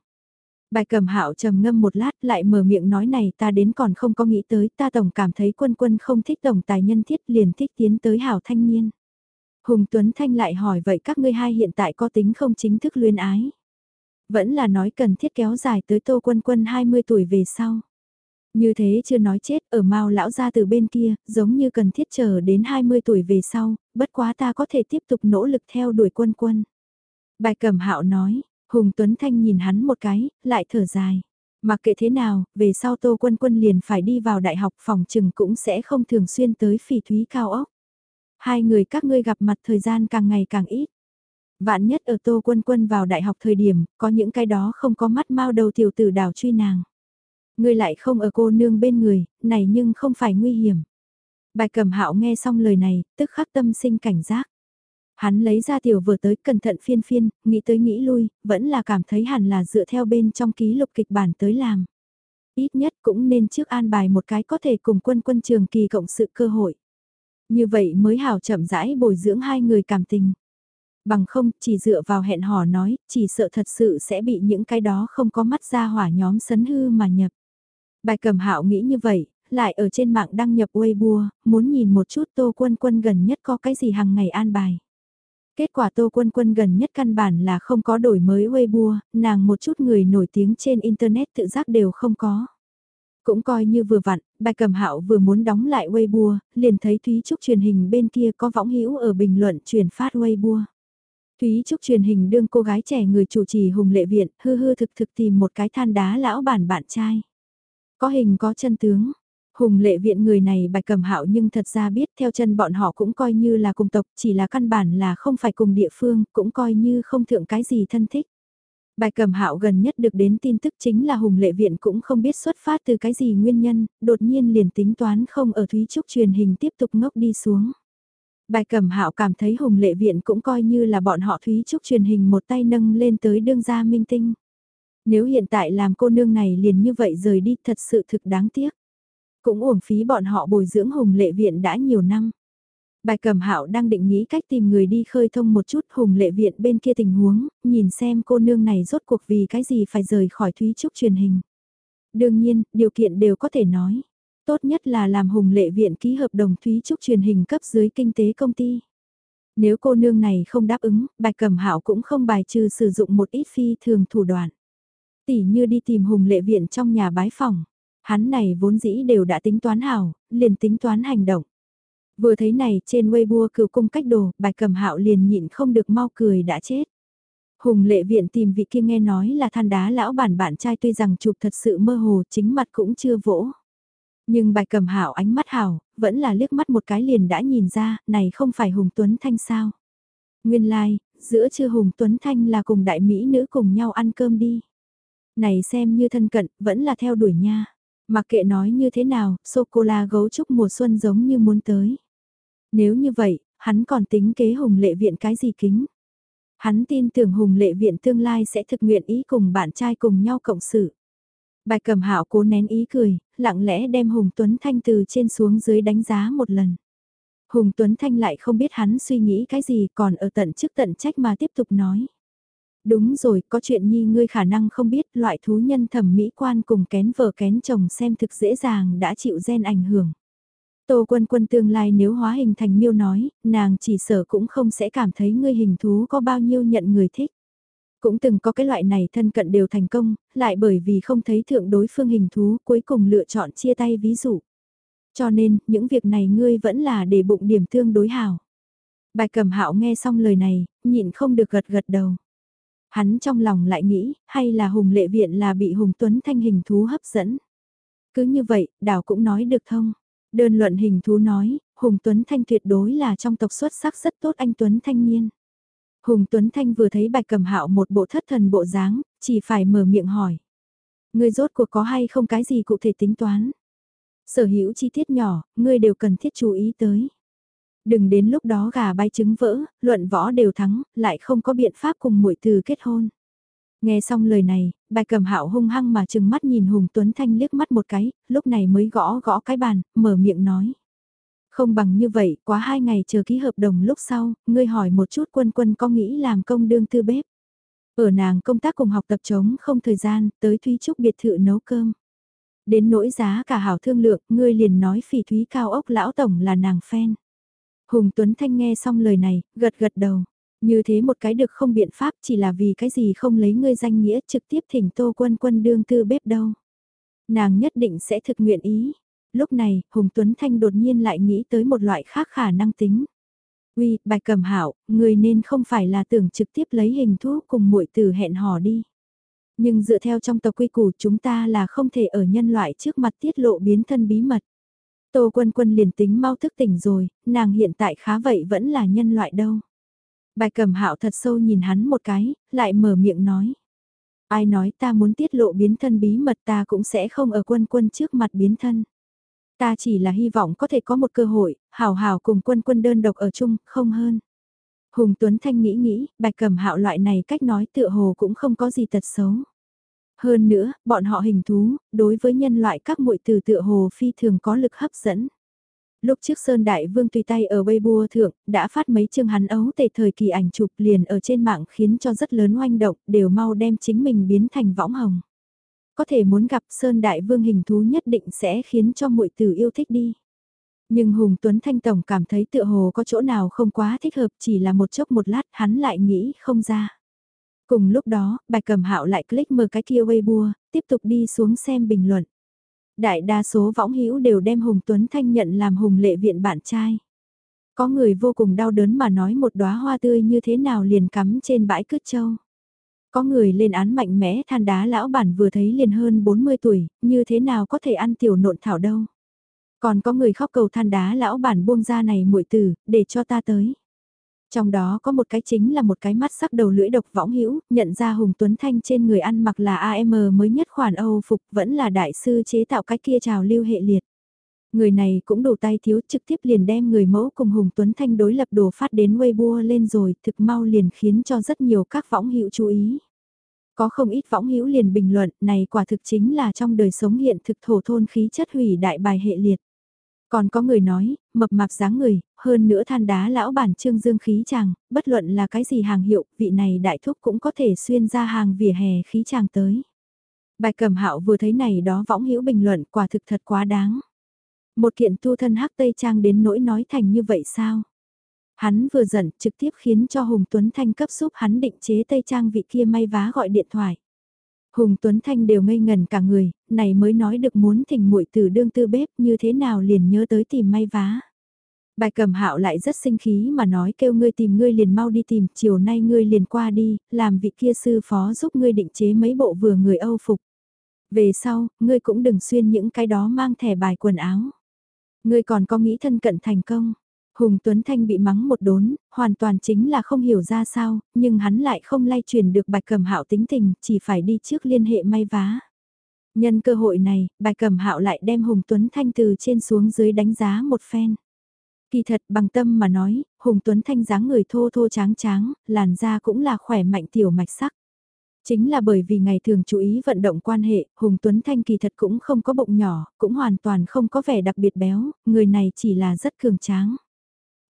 Bài cầm hạo trầm ngâm một lát lại mở miệng nói này ta đến còn không có nghĩ tới ta tổng cảm thấy quân quân không thích tổng tài nhân thiết liền thích tiến tới hảo thanh niên. Hùng Tuấn Thanh lại hỏi vậy các ngươi hai hiện tại có tính không chính thức luyên ái? Vẫn là nói cần thiết kéo dài tới tô quân quân 20 tuổi về sau. Như thế chưa nói chết ở Mao lão gia từ bên kia, giống như cần thiết chờ đến 20 tuổi về sau, bất quá ta có thể tiếp tục nỗ lực theo đuổi quân quân. Bài cẩm hạo nói, Hùng Tuấn Thanh nhìn hắn một cái, lại thở dài. Mặc kệ thế nào, về sau Tô Quân Quân liền phải đi vào đại học phòng trừng cũng sẽ không thường xuyên tới phỉ thúy cao ốc. Hai người các ngươi gặp mặt thời gian càng ngày càng ít. Vạn nhất ở Tô Quân Quân vào đại học thời điểm, có những cái đó không có mắt mau đầu tiểu tử đảo truy nàng. Ngươi lại không ở cô nương bên người, này nhưng không phải nguy hiểm. Bài cầm hạo nghe xong lời này, tức khắc tâm sinh cảnh giác. Hắn lấy ra tiểu vừa tới cẩn thận phiên phiên, nghĩ tới nghĩ lui, vẫn là cảm thấy hẳn là dựa theo bên trong ký lục kịch bản tới làm. Ít nhất cũng nên trước an bài một cái có thể cùng quân quân trường kỳ cộng sự cơ hội. Như vậy mới hào chậm rãi bồi dưỡng hai người cảm tình. Bằng không, chỉ dựa vào hẹn hò nói, chỉ sợ thật sự sẽ bị những cái đó không có mắt ra hỏa nhóm sấn hư mà nhập. Bài cầm hạo nghĩ như vậy, lại ở trên mạng đăng nhập Weibo, muốn nhìn một chút Tô Quân Quân gần nhất có cái gì hàng ngày an bài. Kết quả Tô Quân Quân gần nhất căn bản là không có đổi mới Weibo, nàng một chút người nổi tiếng trên Internet tự giác đều không có. Cũng coi như vừa vặn, bài cầm hạo vừa muốn đóng lại Weibo, liền thấy Thúy Trúc truyền hình bên kia có võng hữu ở bình luận truyền phát Weibo. Thúy Trúc truyền hình đương cô gái trẻ người chủ trì Hùng Lệ Viện, hư hư thực thực tìm một cái than đá lão bản bạn trai. Có hình có chân tướng. Hùng lệ viện người này bạch cầm hạo nhưng thật ra biết theo chân bọn họ cũng coi như là cùng tộc, chỉ là căn bản là không phải cùng địa phương, cũng coi như không thượng cái gì thân thích. Bài cầm hạo gần nhất được đến tin tức chính là Hùng Lệ Viện cũng không biết xuất phát từ cái gì nguyên nhân, đột nhiên liền tính toán không ở Thúy Trúc truyền hình tiếp tục ngốc đi xuống. Bài cầm hạo cảm thấy Hùng Lệ Viện cũng coi như là bọn họ Thúy Trúc truyền hình một tay nâng lên tới đương gia minh tinh. Nếu hiện tại làm cô nương này liền như vậy rời đi thật sự thực đáng tiếc. Cũng uổng phí bọn họ bồi dưỡng Hùng Lệ Viện đã nhiều năm. Bài cầm hạo đang định nghĩ cách tìm người đi khơi thông một chút Hùng Lệ Viện bên kia tình huống, nhìn xem cô nương này rốt cuộc vì cái gì phải rời khỏi Thúy Trúc truyền hình. Đương nhiên, điều kiện đều có thể nói. Tốt nhất là làm Hùng Lệ Viện ký hợp đồng Thúy Trúc truyền hình cấp dưới kinh tế công ty. Nếu cô nương này không đáp ứng, bài cầm hạo cũng không bài trừ sử dụng một ít phi thường thủ đoạn. Tỷ như đi tìm Hùng Lệ Viện trong nhà bái phòng. Hắn này vốn dĩ đều đã tính toán hảo, liền tính toán hành động. Vừa thấy này trên Weibo cựu cung cách đồ, bài cầm hạo liền nhịn không được mau cười đã chết. Hùng lệ viện tìm vị kia nghe nói là than đá lão bản bạn trai tuy rằng chụp thật sự mơ hồ chính mặt cũng chưa vỗ. Nhưng bài cầm hạo ánh mắt hảo, vẫn là liếc mắt một cái liền đã nhìn ra, này không phải Hùng Tuấn Thanh sao. Nguyên lai, like, giữa chưa Hùng Tuấn Thanh là cùng đại mỹ nữ cùng nhau ăn cơm đi. Này xem như thân cận, vẫn là theo đuổi nha. Mặc kệ nói như thế nào, sô-cô-la gấu trúc mùa xuân giống như muốn tới. Nếu như vậy, hắn còn tính kế Hùng Lệ Viện cái gì kính? Hắn tin tưởng Hùng Lệ Viện tương lai sẽ thực nguyện ý cùng bạn trai cùng nhau cộng sự. Bài cầm hạo cố nén ý cười, lặng lẽ đem Hùng Tuấn Thanh từ trên xuống dưới đánh giá một lần. Hùng Tuấn Thanh lại không biết hắn suy nghĩ cái gì còn ở tận trước tận trách mà tiếp tục nói. Đúng rồi, có chuyện nhi ngươi khả năng không biết loại thú nhân thẩm mỹ quan cùng kén vợ kén chồng xem thực dễ dàng đã chịu gen ảnh hưởng. Tô quân quân tương lai nếu hóa hình thành miêu nói, nàng chỉ sợ cũng không sẽ cảm thấy ngươi hình thú có bao nhiêu nhận người thích. Cũng từng có cái loại này thân cận đều thành công, lại bởi vì không thấy thượng đối phương hình thú cuối cùng lựa chọn chia tay ví dụ. Cho nên, những việc này ngươi vẫn là để bụng điểm tương đối hảo. Bài cầm hạo nghe xong lời này, nhịn không được gật gật đầu. Hắn trong lòng lại nghĩ, hay là Hùng Lệ Viện là bị Hùng Tuấn Thanh hình thú hấp dẫn. Cứ như vậy, đảo cũng nói được thông. Đơn luận hình thú nói, Hùng Tuấn Thanh tuyệt đối là trong tộc xuất sắc rất tốt anh Tuấn Thanh niên. Hùng Tuấn Thanh vừa thấy bạch cầm hạo một bộ thất thần bộ dáng, chỉ phải mở miệng hỏi. Người rốt cuộc có hay không cái gì cụ thể tính toán? Sở hữu chi tiết nhỏ, ngươi đều cần thiết chú ý tới. Đừng đến lúc đó gà bay trứng vỡ, luận võ đều thắng, lại không có biện pháp cùng muội từ kết hôn. Nghe xong lời này, bài cầm hạo hung hăng mà chừng mắt nhìn Hùng Tuấn Thanh liếc mắt một cái, lúc này mới gõ gõ cái bàn, mở miệng nói. Không bằng như vậy, quá hai ngày chờ ký hợp đồng lúc sau, ngươi hỏi một chút quân quân có nghĩ làm công đương tư bếp. Ở nàng công tác cùng học tập chống không thời gian, tới Thúy Trúc biệt thự nấu cơm. Đến nỗi giá cả hảo thương lượng, ngươi liền nói phỉ Thúy cao ốc lão tổng là nàng phen. Hùng Tuấn Thanh nghe xong lời này, gật gật đầu. Như thế một cái được không biện pháp chỉ là vì cái gì không lấy ngươi danh nghĩa trực tiếp thỉnh Tô Quân Quân đương tư bếp đâu. Nàng nhất định sẽ thực nguyện ý. Lúc này, Hùng Tuấn Thanh đột nhiên lại nghĩ tới một loại khác khả năng tính. Uy, bạch cầm hảo, người nên không phải là tưởng trực tiếp lấy hình thú cùng muội từ hẹn hò đi. Nhưng dựa theo trong tộc quy củ chúng ta là không thể ở nhân loại trước mặt tiết lộ biến thân bí mật. Tô quân quân liền tính mau thức tỉnh rồi, nàng hiện tại khá vậy vẫn là nhân loại đâu. Bài cầm hạo thật sâu nhìn hắn một cái, lại mở miệng nói. Ai nói ta muốn tiết lộ biến thân bí mật ta cũng sẽ không ở quân quân trước mặt biến thân. Ta chỉ là hy vọng có thể có một cơ hội, hào hào cùng quân quân đơn độc ở chung, không hơn. Hùng Tuấn Thanh nghĩ nghĩ, bạch cầm hạo loại này cách nói tựa hồ cũng không có gì tật xấu. Hơn nữa, bọn họ hình thú, đối với nhân loại các muội từ tựa hồ phi thường có lực hấp dẫn. Lúc trước Sơn Đại Vương tùy tay ở Weibo thượng, đã phát mấy chương hắn ấu tề thời kỳ ảnh chụp liền ở trên mạng khiến cho rất lớn oanh động, đều mau đem chính mình biến thành võng hồng. Có thể muốn gặp Sơn Đại Vương hình thú nhất định sẽ khiến cho muội tử yêu thích đi. Nhưng Hùng Tuấn Thanh Tổng cảm thấy tựa hồ có chỗ nào không quá thích hợp chỉ là một chốc một lát hắn lại nghĩ không ra. Cùng lúc đó, bài cầm hạo lại click mở cái kia Weibo, tiếp tục đi xuống xem bình luận. Đại đa số võng hữu đều đem Hùng Tuấn Thanh nhận làm Hùng lệ viện bạn trai. Có người vô cùng đau đớn mà nói một đóa hoa tươi như thế nào liền cắm trên bãi cứt châu. Có người lên án mạnh mẽ than đá lão bản vừa thấy liền hơn 40 tuổi, như thế nào có thể ăn tiểu nộn thảo đâu. Còn có người khóc cầu than đá lão bản buông ra này muội tử, để cho ta tới. Trong đó có một cái chính là một cái mắt sắc đầu lưỡi độc võng hữu, nhận ra Hùng Tuấn Thanh trên người ăn mặc là AM mới nhất khoản Âu phục, vẫn là đại sư chế tạo cái kia trào lưu hệ liệt. Người này cũng đủ tay thiếu, trực tiếp liền đem người mẫu cùng Hùng Tuấn Thanh đối lập đồ phát đến Weibo lên rồi, thực mau liền khiến cho rất nhiều các võng hữu chú ý. Có không ít võng hữu liền bình luận, này quả thực chính là trong đời sống hiện thực thổ thôn khí chất hủy đại bài hệ liệt. Còn có người nói, mập mạp dáng người, hơn nữa than đá lão bản trương dương khí chàng, bất luận là cái gì hàng hiệu, vị này đại thúc cũng có thể xuyên ra hàng vỉa hè khí chàng tới. Bài cầm hạo vừa thấy này đó võng hữu bình luận quả thực thật quá đáng. Một kiện tu thân hắc tây trang đến nỗi nói thành như vậy sao? Hắn vừa giận trực tiếp khiến cho Hùng Tuấn Thanh cấp giúp hắn định chế tây trang vị kia may vá gọi điện thoại. Hùng Tuấn Thanh đều ngây ngần cả người, này mới nói được muốn thỉnh muội từ đương tư bếp như thế nào liền nhớ tới tìm may vá. Bài cầm hạo lại rất sinh khí mà nói kêu ngươi tìm ngươi liền mau đi tìm, chiều nay ngươi liền qua đi, làm vị kia sư phó giúp ngươi định chế mấy bộ vừa người Âu phục. Về sau, ngươi cũng đừng xuyên những cái đó mang thẻ bài quần áo. Ngươi còn có nghĩ thân cận thành công. Hùng Tuấn Thanh bị mắng một đốn, hoàn toàn chính là không hiểu ra sao, nhưng hắn lại không lay truyền được bạch cầm hạo tính tình, chỉ phải đi trước liên hệ may vá. Nhân cơ hội này, bạch cầm hạo lại đem Hùng Tuấn Thanh từ trên xuống dưới đánh giá một phen. Kỳ thật bằng tâm mà nói, Hùng Tuấn Thanh dáng người thô thô tráng tráng, làn da cũng là khỏe mạnh tiểu mạch sắc. Chính là bởi vì ngày thường chú ý vận động quan hệ, Hùng Tuấn Thanh kỳ thật cũng không có bụng nhỏ, cũng hoàn toàn không có vẻ đặc biệt béo, người này chỉ là rất cường tráng.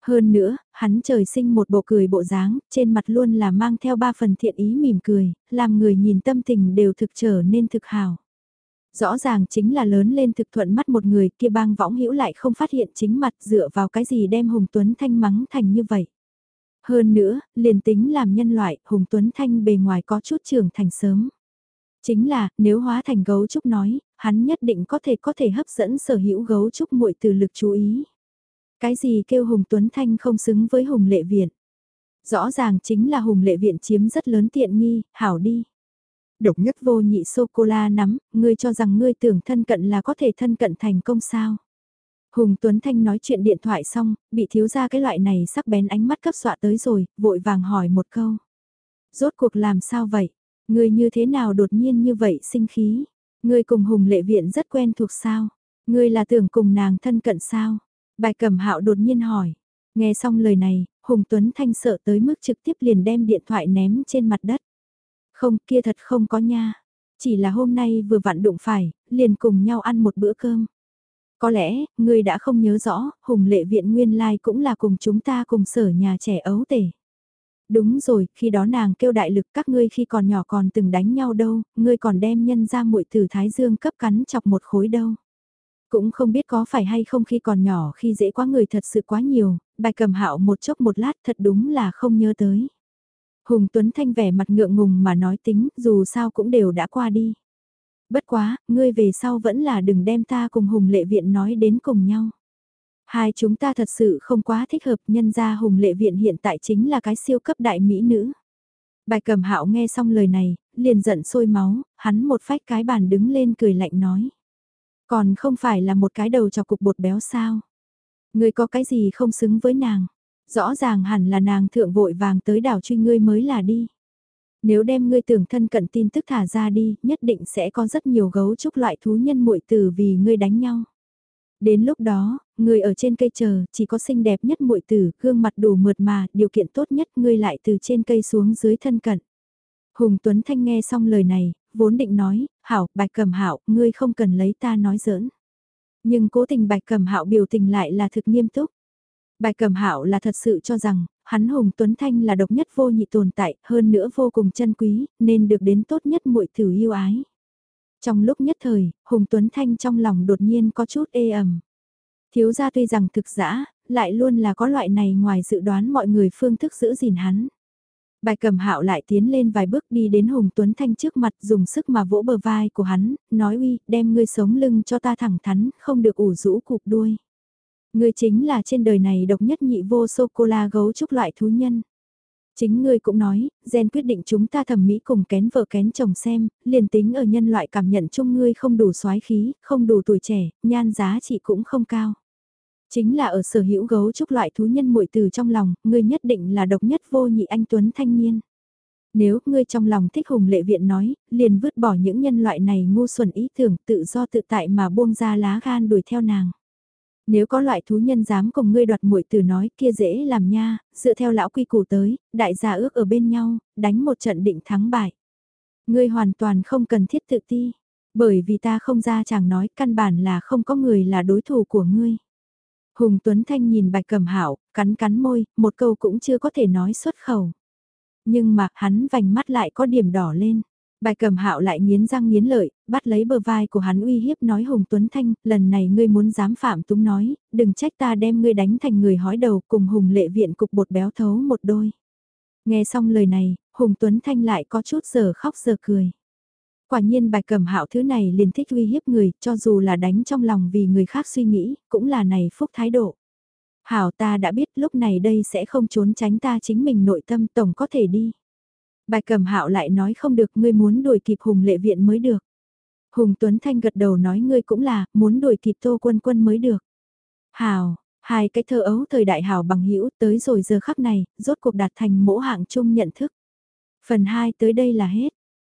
Hơn nữa, hắn trời sinh một bộ cười bộ dáng, trên mặt luôn là mang theo ba phần thiện ý mỉm cười, làm người nhìn tâm tình đều thực trở nên thực hào. Rõ ràng chính là lớn lên thực thuận mắt một người kia bang võng hữu lại không phát hiện chính mặt dựa vào cái gì đem Hùng Tuấn Thanh mắng thành như vậy. Hơn nữa, liền tính làm nhân loại, Hùng Tuấn Thanh bề ngoài có chút trưởng thành sớm. Chính là, nếu hóa thành gấu trúc nói, hắn nhất định có thể có thể hấp dẫn sở hữu gấu trúc muội từ lực chú ý. Cái gì kêu Hùng Tuấn Thanh không xứng với Hùng Lệ Viện? Rõ ràng chính là Hùng Lệ Viện chiếm rất lớn tiện nghi, hảo đi. Độc nhất vô nhị sô-cô-la nắm, ngươi cho rằng ngươi tưởng thân cận là có thể thân cận thành công sao? Hùng Tuấn Thanh nói chuyện điện thoại xong, bị thiếu ra cái loại này sắc bén ánh mắt cấp dọa tới rồi, vội vàng hỏi một câu. Rốt cuộc làm sao vậy? Ngươi như thế nào đột nhiên như vậy sinh khí? Ngươi cùng Hùng Lệ Viện rất quen thuộc sao? Ngươi là tưởng cùng nàng thân cận sao? Bài cẩm hạo đột nhiên hỏi. Nghe xong lời này, Hùng Tuấn Thanh sợ tới mức trực tiếp liền đem điện thoại ném trên mặt đất. Không kia thật không có nha. Chỉ là hôm nay vừa vặn đụng phải, liền cùng nhau ăn một bữa cơm. Có lẽ, ngươi đã không nhớ rõ, Hùng Lệ Viện nguyên lai cũng là cùng chúng ta cùng sở nhà trẻ ấu tể. Đúng rồi, khi đó nàng kêu đại lực các ngươi khi còn nhỏ còn từng đánh nhau đâu, ngươi còn đem nhân ra muội tử Thái Dương cấp cắn chọc một khối đâu. Cũng không biết có phải hay không khi còn nhỏ khi dễ quá người thật sự quá nhiều, bài cầm hạo một chốc một lát thật đúng là không nhớ tới. Hùng Tuấn Thanh vẻ mặt ngượng ngùng mà nói tính, dù sao cũng đều đã qua đi. Bất quá, ngươi về sau vẫn là đừng đem ta cùng Hùng Lệ Viện nói đến cùng nhau. Hai chúng ta thật sự không quá thích hợp nhân ra Hùng Lệ Viện hiện tại chính là cái siêu cấp đại mỹ nữ. Bài cầm hạo nghe xong lời này, liền giận sôi máu, hắn một phách cái bàn đứng lên cười lạnh nói. Còn không phải là một cái đầu chọc cục bột béo sao. Ngươi có cái gì không xứng với nàng. Rõ ràng hẳn là nàng thượng vội vàng tới đảo truy ngươi mới là đi. Nếu đem ngươi tưởng thân cận tin tức thả ra đi, nhất định sẽ có rất nhiều gấu trúc loại thú nhân muội tử vì ngươi đánh nhau. Đến lúc đó, người ở trên cây chờ, chỉ có xinh đẹp nhất muội tử, gương mặt đủ mượt mà, điều kiện tốt nhất ngươi lại từ trên cây xuống dưới thân cận. Hùng Tuấn Thanh nghe xong lời này, vốn định nói, hảo, bạch cầm hạo, ngươi không cần lấy ta nói giỡn. Nhưng cố tình bạch cầm hạo biểu tình lại là thực nghiêm túc. Bạch cầm hạo là thật sự cho rằng, hắn Hùng Tuấn Thanh là độc nhất vô nhị tồn tại, hơn nữa vô cùng chân quý, nên được đến tốt nhất muội thử yêu ái. Trong lúc nhất thời, Hùng Tuấn Thanh trong lòng đột nhiên có chút ê ẩm. Thiếu gia tuy rằng thực dã, lại luôn là có loại này ngoài dự đoán mọi người phương thức giữ gìn hắn. Bài cầm hạo lại tiến lên vài bước đi đến Hùng Tuấn Thanh trước mặt dùng sức mà vỗ bờ vai của hắn, nói uy, đem ngươi sống lưng cho ta thẳng thắn, không được ủ rũ cục đuôi. Ngươi chính là trên đời này độc nhất nhị vô sô-cô-la gấu trúc loại thú nhân. Chính ngươi cũng nói, gen quyết định chúng ta thẩm mỹ cùng kén vợ kén chồng xem, liền tính ở nhân loại cảm nhận chung ngươi không đủ soái khí, không đủ tuổi trẻ, nhan giá trị cũng không cao. Chính là ở sở hữu gấu trúc loại thú nhân muội từ trong lòng, ngươi nhất định là độc nhất vô nhị anh Tuấn thanh niên. Nếu ngươi trong lòng thích hùng lệ viện nói, liền vứt bỏ những nhân loại này ngu xuẩn ý tưởng tự do tự tại mà buông ra lá gan đuổi theo nàng. Nếu có loại thú nhân dám cùng ngươi đoạt muội từ nói kia dễ làm nha, dựa theo lão quy củ tới, đại gia ước ở bên nhau, đánh một trận định thắng bại. Ngươi hoàn toàn không cần thiết tự ti, bởi vì ta không ra chàng nói căn bản là không có người là đối thủ của ngươi. Hùng Tuấn Thanh nhìn bạch Cẩm Hạo, cắn cắn môi, một câu cũng chưa có thể nói xuất khẩu. Nhưng mà hắn vành mắt lại có điểm đỏ lên. Bạch Cẩm hạo lại nghiến răng nghiến lợi, bắt lấy bờ vai của hắn uy hiếp nói Hùng Tuấn Thanh, lần này ngươi muốn dám phạm túng nói, đừng trách ta đem ngươi đánh thành người hói đầu cùng Hùng lệ viện cục bột béo thấu một đôi. Nghe xong lời này, Hùng Tuấn Thanh lại có chút giờ khóc giờ cười. Quả nhiên bài cầm hạo thứ này liền thích uy hiếp người, cho dù là đánh trong lòng vì người khác suy nghĩ, cũng là này phúc thái độ. Hảo ta đã biết lúc này đây sẽ không trốn tránh ta chính mình nội tâm tổng có thể đi. Bài cầm hạo lại nói không được ngươi muốn đuổi kịp Hùng lệ viện mới được. Hùng Tuấn Thanh gật đầu nói ngươi cũng là, muốn đuổi kịp Tô Quân Quân mới được. Hảo hai cái thơ ấu thời đại hảo bằng hữu tới rồi giờ khắc này, rốt cuộc đạt thành mỗ hạng chung nhận thức. Phần 2 tới đây là hết.